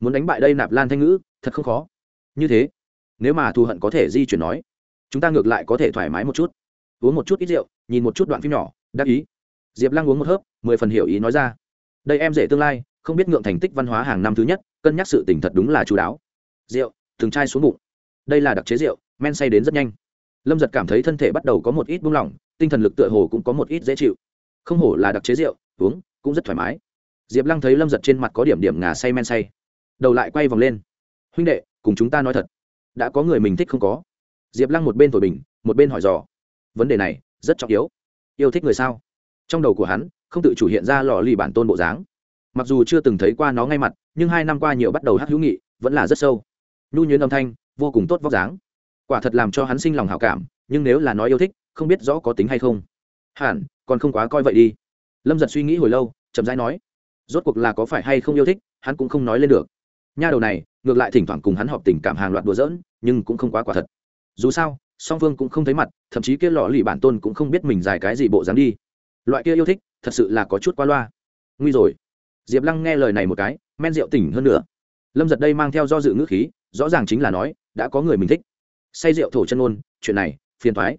Muốn đánh bại đây nạp lan thanh ngữ, thật không khó. Như thế, nếu mà thù hận có thể di chuyển nói, chúng ta ngược lại có thể thoải mái một chút. Uống một chút ít rượu, nhìn một chút đoạn phim nhỏ, đắc ý diệp lăng uống một hớp, mười phần hiểu ý nói ra. Đây em rể tương lai, không biết ngượng thành tích văn hóa hàng năm thứ nhất, cân nhắc sự tỉnh thật đúng là chú đáo. Rượu, từng chai xuống bụng. Đây là đặc chế rượu, men say đến rất nhanh. Lâm giật cảm thấy thân thể bắt đầu có một ít buông lỏng, tinh thần lực tựa hồ cũng có một ít dễ chịu. Không hổ là đặc chế rượu, uống, cũng rất thoải mái. Diệp lăng thấy lâm giật trên mặt có điểm điểm ngà say men say. Đầu lại quay vòng lên. Huynh đệ, cùng chúng ta nói thật, đã có người mình thích không có? Diệp lăng một bên thổi bình, một bên hỏi dò. Vấn đề này rất trọng yếu. Yêu thích người sao? Trong đầu của hắn, không tự chủ hiện ra lò lì bản tôn bộ dáng. Mặc dù chưa từng thấy qua nó ngay mặt, nhưng hai năm qua nhiều bắt đầu hát hữu nghị, vẫn là rất sâu. Nhu nhuyễn âm thanh, vô cùng tốt vóc dáng. Quả thật làm cho hắn sinh lòng hảo cảm, nhưng nếu là nói yêu thích, không biết rõ có tính hay không. Hẳn, còn không quá coi vậy đi. Lâm giật suy nghĩ hồi lâu, chậm rãi nói, rốt cuộc là có phải hay không yêu thích, hắn cũng không nói lên được. Nha đầu này, ngược lại thỉnh thoảng cùng hắn họp tình cảm hàng loạt đùa giỡn, nhưng cũng không quá quả thật. Dù sao, song phương cũng không thấy mặt, thậm chí kia lọ lì bản tôn cũng không biết mình dài cái gì bộ dáng đi loại kia yêu thích, thật sự là có chút qua loa. Nguy rồi. Diệp lăng nghe lời này một cái, men rượu tỉnh hơn nữa. Lâm giật đây mang theo do dự ngữ khí, rõ ràng chính là nói, đã có người mình thích. Say rượu thổ chân ôn chuyện này, phiền thoái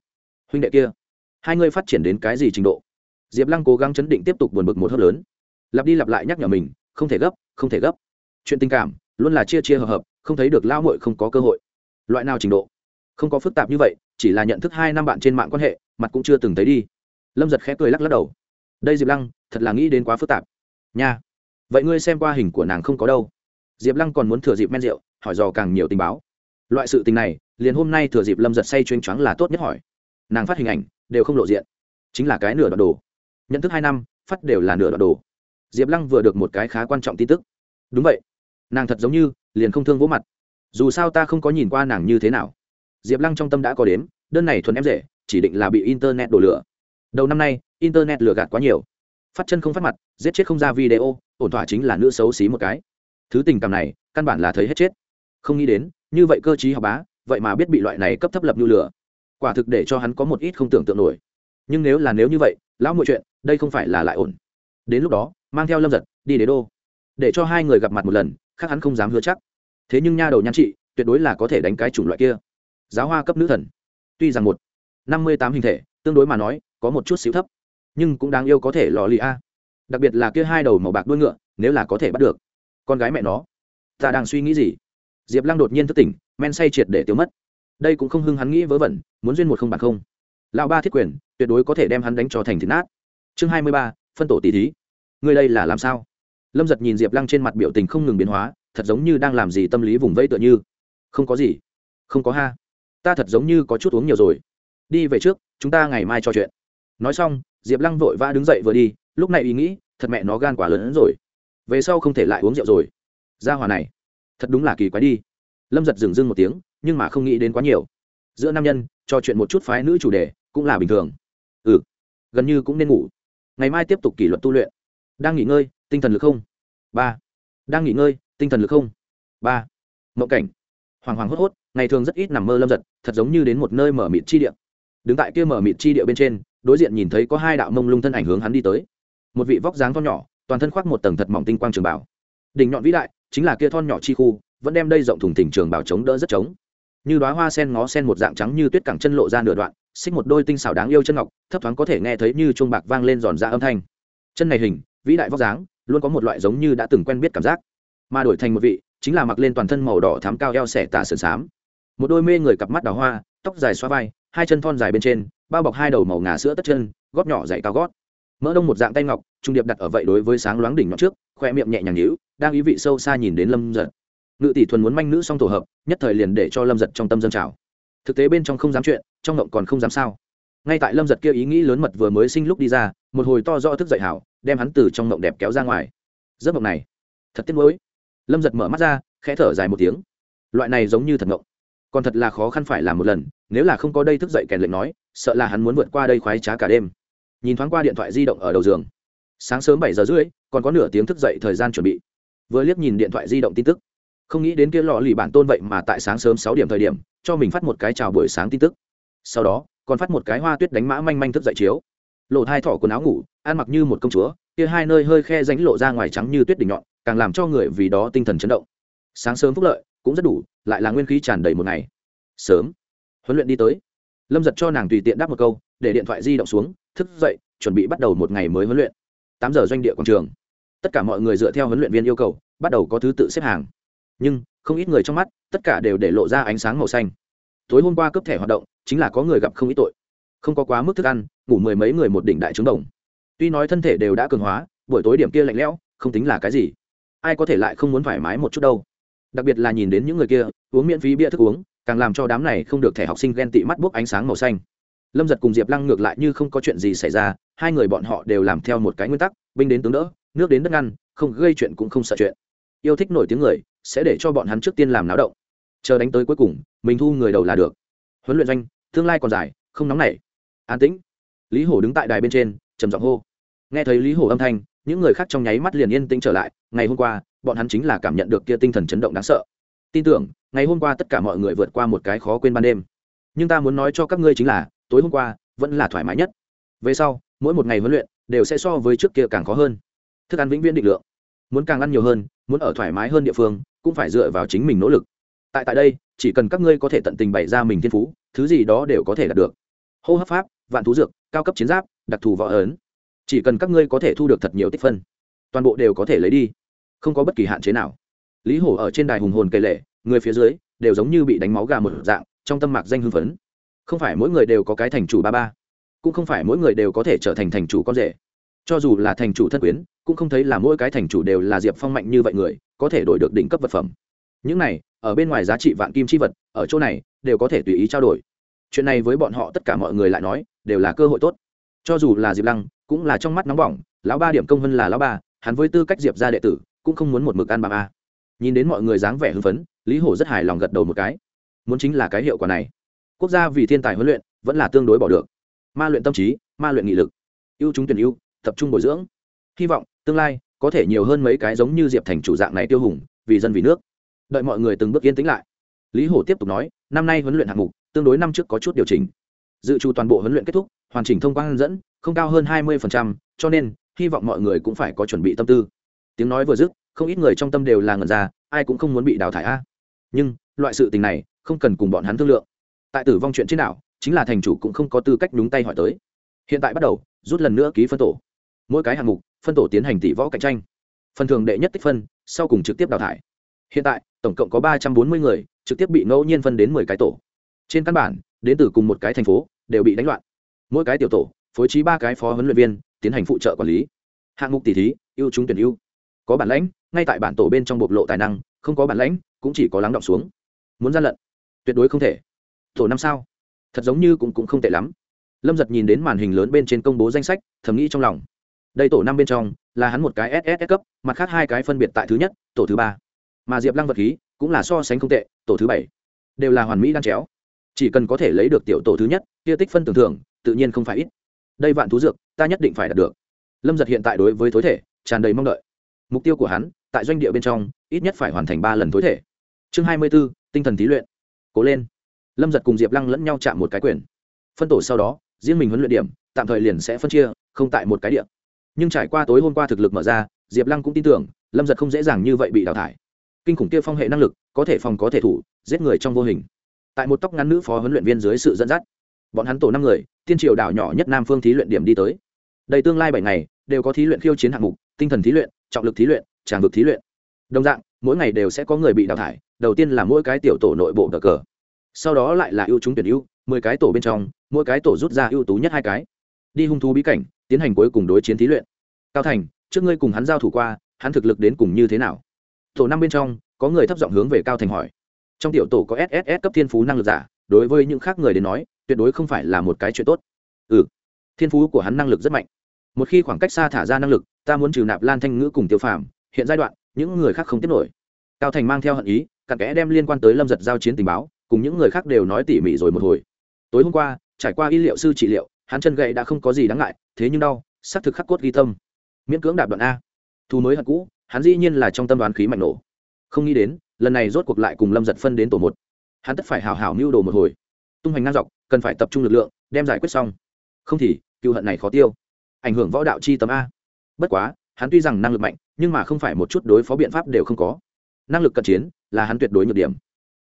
huynh đệ kia, hai ngươi phát triển đến cái gì trình độ? Diệp lăng cố gắng chấn định tiếp tục buồn bực một hớp lớn. Lặp đi lặp lại nhắc nhở mình, không thể gấp, không thể gấp. Chuyện tình cảm, luôn là chia chia hợp hợp, không thấy được lao mội không có cơ hội. Loại nào trình độ? Không có phức tạp như vậy, chỉ là nhận thức hai năm bạn trên mạng quan hệ, mặt cũng chưa từng thấy đi lâm giật khẽ cười lắc lắc đầu. Đây diệp lăng, thật là nghĩ đến quá phức tạp. Nha. Vậy ngươi xem qua hình của nàng không có đâu. Diệp lăng còn muốn thừa dịp men rượu, hỏi dò càng nhiều tình báo. Loại sự tình này, liền hôm nay thừa dịp lâm giật say chuyên choáng là tốt nhất hỏi. Nàng phát hình ảnh, đều không lộ diện. Chính là cái nửa đoạn đồ. Nhận thức hai năm, phát đều là nửa đoạn đồ. Diệp lăng vừa được một cái khá quan trọng tin tức. Đúng vậy. Nàng thật giống như, liền không thương vỗ mặt. Dù sao ta không có nhìn qua nàng như thế nào. Diệp lăng trong tâm đã có đếm, đơn này thuần em rể, chỉ định là bị internet đổ lửa đầu năm nay internet lừa gạt quá nhiều. Phát chân không phát mặt giết chết không ra video ổn thỏa chính là nữ xấu xí một cái. Thứ tình cảm này căn bản là thấy hết chết. Không nghĩ đến như vậy cơ chí học bá vậy mà biết bị loại này cấp thấp lập nhu lửa quả thực để cho hắn có một ít không tưởng tượng nổi. Nhưng nếu là nếu như vậy lão mọi chuyện đây không phải là lại ổn. Đến lúc đó mang theo lâm giật đi đế đô. Để cho hai người gặp mặt một lần khác hắn không dám hứa chắc. Thế nhưng nha đầu nhan chị, tuyệt đối là có thể đánh cái chủng loại kia. Giáo hoa cấp nữ thần. Tuy rằng một năm mươi tám hình thể tương đối mà nói, có một chút xíu thấp, nhưng cũng đáng yêu có thể lò lì a. Đặc biệt là kia hai đầu màu bạc đuôi ngựa, nếu là có thể bắt được. Con gái mẹ nó, ta đang suy nghĩ gì? Diệp lăng đột nhiên thức tỉnh, men say triệt để tiêu mất. Đây cũng không hưng hắn nghĩ vớ vẩn, muốn duyên một không bằng không. Lão ba thiết quyền, tuyệt đối có thể đem hắn đánh cho thành thịt nát. Chương hai mươi ba, phân tổ tỷ thí. Người đây là làm sao? Lâm giật nhìn diệp lăng trên mặt biểu tình không ngừng biến hóa, thật giống như đang làm gì tâm lý vùng vẫy tựa như. Không có gì. Không có ha. Ta thật giống như có chút uống nhiều rồi. Đi về trước chúng ta ngày mai trò chuyện. Nói xong, diệp lăng vội vã đứng dậy vừa đi, lúc này ý nghĩ, thật mẹ nó gan quả lớn hơn rồi. Về sau không thể lại uống rượu rồi. Ra hòa này, thật đúng là kỳ quái đi. Lâm giật dừng dưng một tiếng, nhưng mà không nghĩ đến quá nhiều. Giữa nam nhân, trò chuyện một chút phái nữ chủ đề, cũng là bình thường. Ừ gần như cũng nên ngủ. Ngày mai tiếp tục kỷ luật tu luyện. Đang nghỉ ngơi, tinh thần lực không? Ba. Đang nghỉ ngơi, tinh thần lực không? Ba. Mậu cảnh. Hoàng hoàng hốt hốt, ngày thường rất ít nằm mơ lâm giật, thật giống như đến một nơi mở mịt chi điện đứng tại kia mở mịt chi địa bên trên, đối diện nhìn thấy có hai đạo mông lung thân ảnh hướng hắn đi tới. Một vị vóc dáng thon nhỏ, toàn thân khoác một tầng thật mỏng tinh quang trường bảo. Đỉnh nhọn vĩ đại, chính là kia thon nhỏ chi khu, vẫn đem đây rộng thùng thỉnh trường bảo chống đỡ rất trống. Như đoá hoa sen ngó sen một dạng trắng như tuyết cẳng chân lộ ra nửa đoạn, xích một đôi tinh xảo đáng yêu chân ngọc, thấp thoáng có thể nghe thấy như chuông bạc vang lên giòn ra âm thanh. Chân này hình, vĩ đại vóc dáng, luôn có một loại giống như đã từng quen biết cảm giác. Mà đổi thành một vị, chính là mặc lên toàn thân màu đỏ thám cao eo xẻ tả sườn xám. Một đôi mê người cặp mắt đào hoa, tóc dài xoa vai hai chân thon dài bên trên, bao bọc hai đầu màu ngà sữa tất chân, gót nhỏ dày cao gót. Mỡ đông một dạng tay ngọc, trung điệp đặt ở vậy đối với sáng loáng đỉnh ngọc trước, khoe miệng nhẹ nhàng nhữ đang ý vị sâu xa nhìn đến lâm giật. Ngự tỷ thuần muốn manh nữ xong tổ hợp, nhất thời liền để cho lâm giật trong tâm dân trào. Thực tế bên trong không dám chuyện, trong ngộng còn không dám sao. Ngay tại lâm giật kia ý nghĩ lớn mật vừa mới sinh lúc đi ra, một hồi to do thức dậy hảo, đem hắn từ trong ngộng đẹp kéo ra ngoài. Giấc ngộng này, thật tiếc nuối. Lâm giật mở mắt ra, khẽ thở dài một tiếng. Loại này giống như thật ngộng còn thật là khó khăn phải làm một lần, nếu là không có đây thức dậy kèn lệnh nói, sợ là hắn muốn vượt qua đây khoái trá cả đêm. Nhìn thoáng qua điện thoại di động ở đầu giường. Sáng sớm bảy giờ rưỡi, còn có nửa tiếng thức dậy thời gian chuẩn bị. Vừa liếc nhìn điện thoại di động tin tức, không nghĩ đến kia lò lì bản tôn vậy mà tại sáng sớm sáu điểm thời điểm, cho mình phát một cái chào buổi sáng tin tức. Sau đó, còn phát một cái hoa tuyết đánh mã manh manh thức dậy chiếu. Lộ hai thỏ quần áo ngủ, ăn mặc như một công chúa, kia hai nơi hơi khe ránh lộ ra ngoài trắng như tuyết đỉnh nhọn, càng làm cho người vì đó tinh thần chấn động. Sáng sớm phúc lợi cũng rất đủ, lại là nguyên khí tràn đầy một ngày. Sớm. Huấn luyện đi tới. Lâm giật cho nàng tùy tiện đáp một câu, để điện thoại di động xuống, thức dậy, chuẩn bị bắt đầu một ngày mới huấn luyện. Tám giờ doanh địa quảng trường. Tất cả mọi người dựa theo huấn luyện viên yêu cầu, bắt đầu có thứ tự xếp hàng. Nhưng, không ít người trong mắt, tất cả đều để lộ ra ánh sáng màu xanh. Tối hôm qua cấp thẻ hoạt động, chính là có người gặp không ít tội. Không có quá mức thức ăn, ngủ mười mấy người một đỉnh đại trứng đồng. Tuy nói thân thể đều đã cường hóa, buổi tối điểm kia lạnh lẽo, không tính là cái gì. Ai có thể lại không muốn thoải mái một chút đâu đặc biệt là nhìn đến những người kia, uống miễn phí bia thức uống, càng làm cho đám này không được thẻ học sinh ghen tị mắt bốc ánh sáng màu xanh. Lâm giật cùng diệp lăng ngược lại như không có chuyện gì xảy ra, hai người bọn họ đều làm theo một cái nguyên tắc, binh đến tướng đỡ, nước đến đất ngăn, không gây chuyện cũng không sợ chuyện. Yêu thích nổi tiếng người, sẽ để cho bọn hắn trước tiên làm náo động. Chờ đánh tới cuối cùng, mình thu người đầu là được. Huấn luyện doanh, tương lai còn dài, không nóng nảy. An tĩnh. Lý hổ đứng tại đài bên trên, trầm giọng hô. Nghe thấy lý hổ âm thanh, những người khác trong nháy mắt liền yên tĩnh trở lại. Ngày hôm qua bọn hắn chính là cảm nhận được kia tinh thần chấn động đáng sợ. Tin tưởng, ngày hôm qua tất cả mọi người vượt qua một cái khó quên ban đêm. Nhưng ta muốn nói cho các ngươi chính là, tối hôm qua, vẫn là thoải mái nhất. Về sau, mỗi một ngày huấn luyện, đều sẽ so với trước kia càng khó hơn. Thức ăn vĩnh viễn định lượng. Muốn càng ăn nhiều hơn, muốn ở thoải mái hơn địa phương, cũng phải dựa vào chính mình nỗ lực. Tại tại đây, chỉ cần các ngươi có thể tận tình bày ra mình thiên phú, thứ gì đó đều có thể đạt được. Hô hấp pháp, vạn thú dược, cao cấp chiến giáp, đặc thù võ ấn. Chỉ cần các ngươi có thể thu được thật nhiều tích phân, toàn bộ đều có thể lấy đi không có bất kỳ hạn chế nào. Lý hổ ở trên đài hùng hồn cây lệ, người phía dưới đều giống như bị đánh máu gà một dạng, trong tâm mạc danh hưng phấn. Không phải mỗi người đều có cái thành chủ ba ba, cũng không phải mỗi người đều có thể trở thành thành chủ con rể. Cho dù là thành chủ thân quyến, cũng không thấy là mỗi cái thành chủ đều là diệp phong mạnh như vậy người, có thể đổi được đỉnh cấp vật phẩm. Những này, ở bên ngoài giá trị vạn kim chi vật, ở chỗ này, đều có thể tùy ý trao đổi. Chuyện này với bọn họ tất cả mọi người lại nói, đều là cơ hội tốt. Cho dù là diệp lăng, cũng là trong mắt nóng bỏng, lão ba điểm công vân là lão ba, hắn với tư cách diệp ra đệ tử cũng không muốn một mực ăn bằng a. Nhìn đến mọi người dáng vẻ hưng phấn, lý hổ rất hài lòng gật đầu một cái. Muốn chính là cái hiệu quả này. Quốc gia vì thiên tài huấn luyện, vẫn là tương đối bỏ được. Ma luyện tâm trí, ma luyện nghị lực. Ưu chúng tuyển ưu, tập trung bồi dưỡng. Hy vọng, tương lai, có thể nhiều hơn mấy cái giống như diệp thành chủ dạng này tiêu hùng, vì dân vì nước. Đợi mọi người từng bước yên tĩnh lại. Lý hổ tiếp tục nói, năm nay huấn luyện hạng mục, tương đối năm trước có chút điều chỉnh. Dự trù toàn bộ huấn luyện kết thúc, hoàn chỉnh thông qua hướng dẫn, không cao hơn hai mươi cho nên, hy vọng mọi người cũng phải có chuẩn bị tâm tư tiếng nói vừa dứt, không ít người trong tâm đều là ngần ra, ai cũng không muốn bị đào thải a. Nhưng, loại sự tình này, không cần cùng bọn hắn thương lượng. Tại tử vong chuyện trên đảo, chính là thành chủ cũng không có tư cách nhúng tay hỏi tới. Hiện tại bắt đầu, rút lần nữa ký phân tổ. Mỗi cái hạng mục, phân tổ tiến hành tỷ võ cạnh tranh. Phần thường đệ nhất tích phân, sau cùng trực tiếp đào thải. Hiện tại, tổng cộng có ba trăm bốn mươi người, trực tiếp bị ngẫu nhiên phân đến mười cái tổ. Trên căn bản, đến từ cùng một cái thành phố, đều bị đánh loạn. Mỗi cái tiểu tổ, phối trí ba cái phó huấn luyện viên, tiến hành phụ trợ quản lý. Hạng mục tỷ thí, ưu chúng tuyển ưu có bản lãnh, ngay tại bản tổ bên trong bộc lộ tài năng, không có bản lãnh, cũng chỉ có lắng động xuống. Muốn gian lận, tuyệt đối không thể. Tổ năm sao? Thật giống như cũng cũng không tệ lắm. Lâm giật nhìn đến màn hình lớn bên trên công bố danh sách, thầm nghĩ trong lòng. Đây tổ năm bên trong, là hắn một cái ss cấp, mặt khác hai cái phân biệt tại thứ nhất, tổ thứ ba. Mà diệp lăng vật khí, cũng là so sánh không tệ, tổ thứ bảy. Đều là hoàn mỹ đan chéo. Chỉ cần có thể lấy được tiểu tổ thứ nhất, kia tích phân tưởng thưởng, tự nhiên không phải ít. Đây vạn thú dược, ta nhất định phải đạt được. Lâm giật hiện tại đối với thối thể, tràn đầy mong đợi mục tiêu của hắn tại doanh địa bên trong ít nhất phải hoàn thành ba lần tối thể. Chương hai mươi b ố tinh thần thí luyện. Cố lên. Lâm giật cùng diệp lăng lẫn nhau chạm một cái quyền. Phân tổ sau đó, riêng mình huấn luyện điểm, tạm thời liền sẽ phân chia, không tại một cái điểm nhưng trải qua tối hôm qua thực lực mở ra, diệp lăng cũng tin tưởng, lâm giật không dễ dàng như vậy bị đào thải. Kinh khủng kia phong hệ năng lực, có thể phòng có thể thủ, giết người trong vô hình. Tại một tóc ngắn nữ phó huấn luyện viên dưới sự dẫn dắt, bọn hắn tổ năm người, tiên triều đảo nhỏ nhất nam phương thí luyện điểm đi tới. Đầy tương lai bảy ngày, đều có thí luyện khiêu chiến hạng mục, tinh thần thí luyện trọng lực thí luyện, tràng vực thí luyện. Đồng dạng, mỗi ngày đều sẽ có người bị đào thải, đầu tiên là mỗi cái tiểu tổ nội bộ cờ cờ. Sau đó lại là ưu chúng tuyển ưu, mười cái tổ bên trong, mỗi cái tổ rút ra ưu tú nhất hai cái. Đi hung thú bí cảnh, tiến hành cuối cùng đối chiến thí luyện. Cao thành, trước ngươi cùng hắn giao thủ qua, hắn thực lực đến cùng như thế nào? Tổ năm bên trong, có người thấp giọng hướng về cao thành hỏi. Trong tiểu tổ có sss cấp thiên phú năng lực giả, đối với những khác người đến nói, tuyệt đối không phải là một cái chuyện tốt. Ừ thiên phú của hắn năng lực rất mạnh. Một khi khoảng cách xa thả ra năng lực ta muốn trừ nạp lan thanh ngữ cùng tiêu phàm, hiện giai đoạn, những người khác không tiếp nổi. Cao thành mang theo hận ý, cặn kẽ đem liên quan tới lâm giật giao chiến tình báo, cùng những người khác đều nói tỉ mỉ rồi một hồi. Tối hôm qua, trải qua y liệu sư trị liệu, hắn chân gậy đã không có gì đáng ngại, thế nhưng đau, xác thực khắc cốt ghi tâm. Miễn cưỡng đạp đoạn a. Thu mới hận cũ, hắn dĩ nhiên là trong tâm đoán khí mạnh nổ. Không nghĩ đến, lần này rốt cuộc lại cùng lâm giật phân đến tổ một. Hắn tất phải hào hào mưu đồ một hồi. Tung hoành ngang dọc, cần phải tập trung lực lượng, đem giải quyết xong. Không thì, cựu hận này khó tiêu. Ảnh hưởng võ đạo chi tấm a bất quá, hắn tuy rằng năng lực mạnh, nhưng mà không phải một chút đối phó biện pháp đều không có. Năng lực cận chiến là hắn tuyệt đối nhược điểm.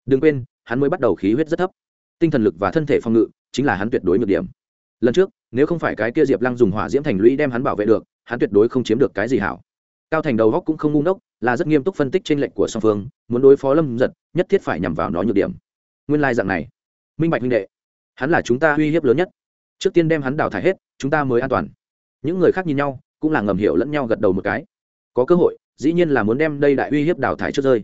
Đừng quên, hắn mới bắt đầu khí huyết rất thấp. Tinh thần lực và thân thể phòng ngự chính là hắn tuyệt đối nhược điểm. Lần trước, nếu không phải cái kia diệp lăng dùng hỏa diễm thành lũy đem hắn bảo vệ được, hắn tuyệt đối không chiếm được cái gì hảo. Cao thành đầu góc cũng không ngu ngốc, là rất nghiêm túc phân tích t r ê n lệch của song phương, muốn đối phó lâm giật nhất thiết phải nhằm vào nó nhược điểm. Nguyên lai dạng này. Minh bạch huynh đệ, hắn là chúng ta uy hiếp lớn nhất. Trước tiên đem hắn đào thải hết, chúng ta mới an toàn. Những người khác nhìn nhau cũng là ngầm hiểu lẫn nhau gật đầu một cái. Có cơ hội, dĩ nhiên là muốn đem đây đại uy hiếp đào thải trước rơi.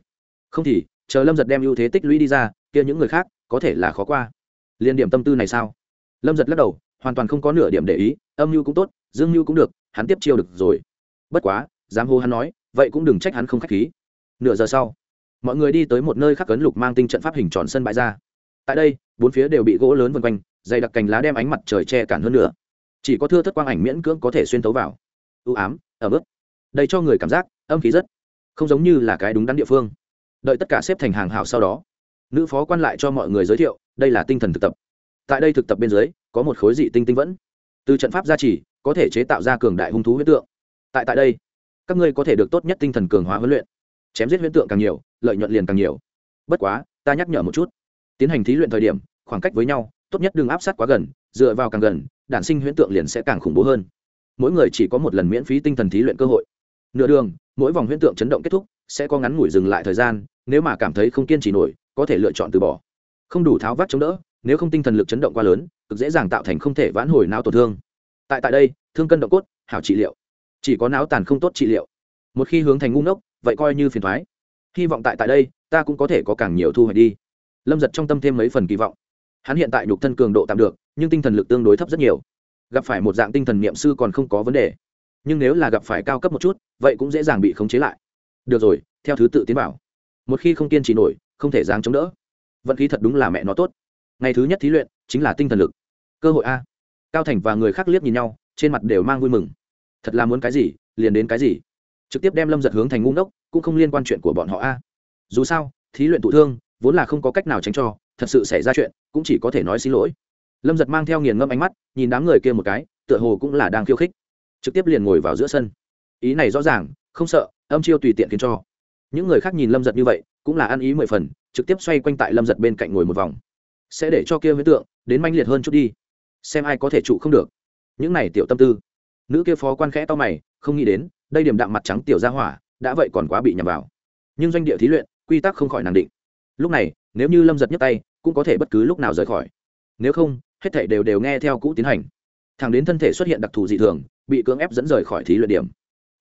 Không thì, chờ lâm giật đem ưu thế tích lũy đi ra, kia những người khác có thể là khó qua. Liên điểm tâm tư này sao? Lâm giật lắc đầu, hoàn toàn không có nửa điểm để ý, âm mưu cũng tốt, dương mưu cũng được, hắn tiếp chiêu được rồi. Bất quá, dám hô hắn nói, vậy cũng đừng trách hắn không k h á c h khí. Nửa giờ sau, mọi người đi tới một nơi khắc cấn lục mang tinh trận pháp hình tròn sân bãi ra. Tại đây, bốn phía đều bị gỗ lớn vân quanh, dày đặc cành lá đem ánh mặt trời che cản hơn nữa. Chỉ có thưa thất quang ảnh miễn cưỡng có thể xuyên tấu vào ưu ám ở mức đây cho người cảm giác âm khí rất không giống như là cái đúng đắn địa phương. Đợi tất cả xếp thành hàng hảo sau đó, nữ phó quan lại cho mọi người giới thiệu, đây là tinh thần thực tập. Tại đây thực tập bên dưới, có một khối dị tinh tinh vẫn. Từ trận pháp gia trì, có thể chế tạo ra cường đại hung thú huyết tượng. Tại tại đây, các ngươi có thể được tốt nhất tinh thần cường hóa huấn luyện. Chém giết huyễn tượng càng nhiều, lợi nhuận liền càng nhiều. Bất quá, ta nhắc nhở một chút. Tiến hành thí luyện thời điểm, khoảng cách với nhau, tốt nhất đừng áp sát quá gần, dựa vào càng gần, đản sinh huyễn tượng liền sẽ càng khủng bố hơn mỗi người chỉ có một lần miễn phí tinh thần thí luyện cơ hội. Nửa đường, mỗi vòng huyễn tượng chấn động kết thúc, sẽ có ngắn ngủi dừng lại thời gian, nếu mà cảm thấy không kiên trì nổi, có thể lựa chọn từ bỏ. Không đủ tháo vát chống đỡ, nếu không tinh thần lực chấn động quá lớn, cực dễ dàng tạo thành không thể vãn hồi não tổn thương. Tại tại đây, thương cân động cốt, hảo trị liệu. Chỉ có não tàn không tốt trị liệu. Một khi hướng thành ngu ngốc, vậy coi như phiền thoái. Hy vọng tại tại đây, ta cũng có thể có càng nhiều thu hoạch đi. Lâm giật trong tâm thêm mấy phần kỳ vọng. Hắn hiện tại nhục thân cường độ tạm được, nhưng tinh thần lực tương đối thấp rất nhiều gặp phải một dạng tinh thần niệm sư còn không có vấn đề. Nhưng nếu là gặp phải cao cấp một chút, vậy cũng dễ dàng bị khống chế lại. Được rồi, theo thứ tự tiến bảo một khi không kiên trì nổi, không thể dáng chống đỡ. Vận khí thật đúng là mẹ nó tốt. Ngày thứ nhất thí luyện, chính là tinh thần lực. Cơ hội a. Cao thành và người khác liếc nhìn nhau, trên mặt đều mang vui mừng. Thật là muốn cái gì, liền đến cái gì. Trực tiếp đem lâm giật hướng thành ngu ngốc, cũng không liên quan chuyện của bọn họ a. Dù sao, thí luyện tụ thương, vốn là không có cách nào tránh cho, thật sự xảy ra chuyện, cũng chỉ có thể nói xin lỗi lâm giật mang theo nghiền ngâm ánh mắt, nhìn đám người kia một cái, tựa hồ cũng là đang khiêu khích. Trực tiếp liền ngồi vào giữa sân. Ý này rõ ràng, không sợ, âm chiêu tùy tiện khiến cho. Những người khác nhìn lâm giật như vậy, cũng là ăn ý mười phần, trực tiếp xoay quanh tại lâm giật bên cạnh ngồi một vòng. Sẽ để cho kia huyết tượng, đến manh liệt hơn chút đi. Xem ai có thể trụ không được. Những này tiểu tâm tư. Nữ kia phó quan khẽ to mày, không nghĩ đến, đây điểm đạm mặt trắng tiểu ra hỏa, đã vậy còn quá bị nhầm vào. Nhưng doanh địa thí luyện, quy tắc không khỏi nàng định. Lúc này, nếu như lâm giật nhấc tay, cũng có thể bất cứ lúc nào rời khỏi. Nếu không hết thể đều đều nghe theo cũ tiến hành. Thẳng đến thân thể xuất hiện đặc thù dị thường, bị cưỡng ép dẫn rời khỏi thí luyện điểm.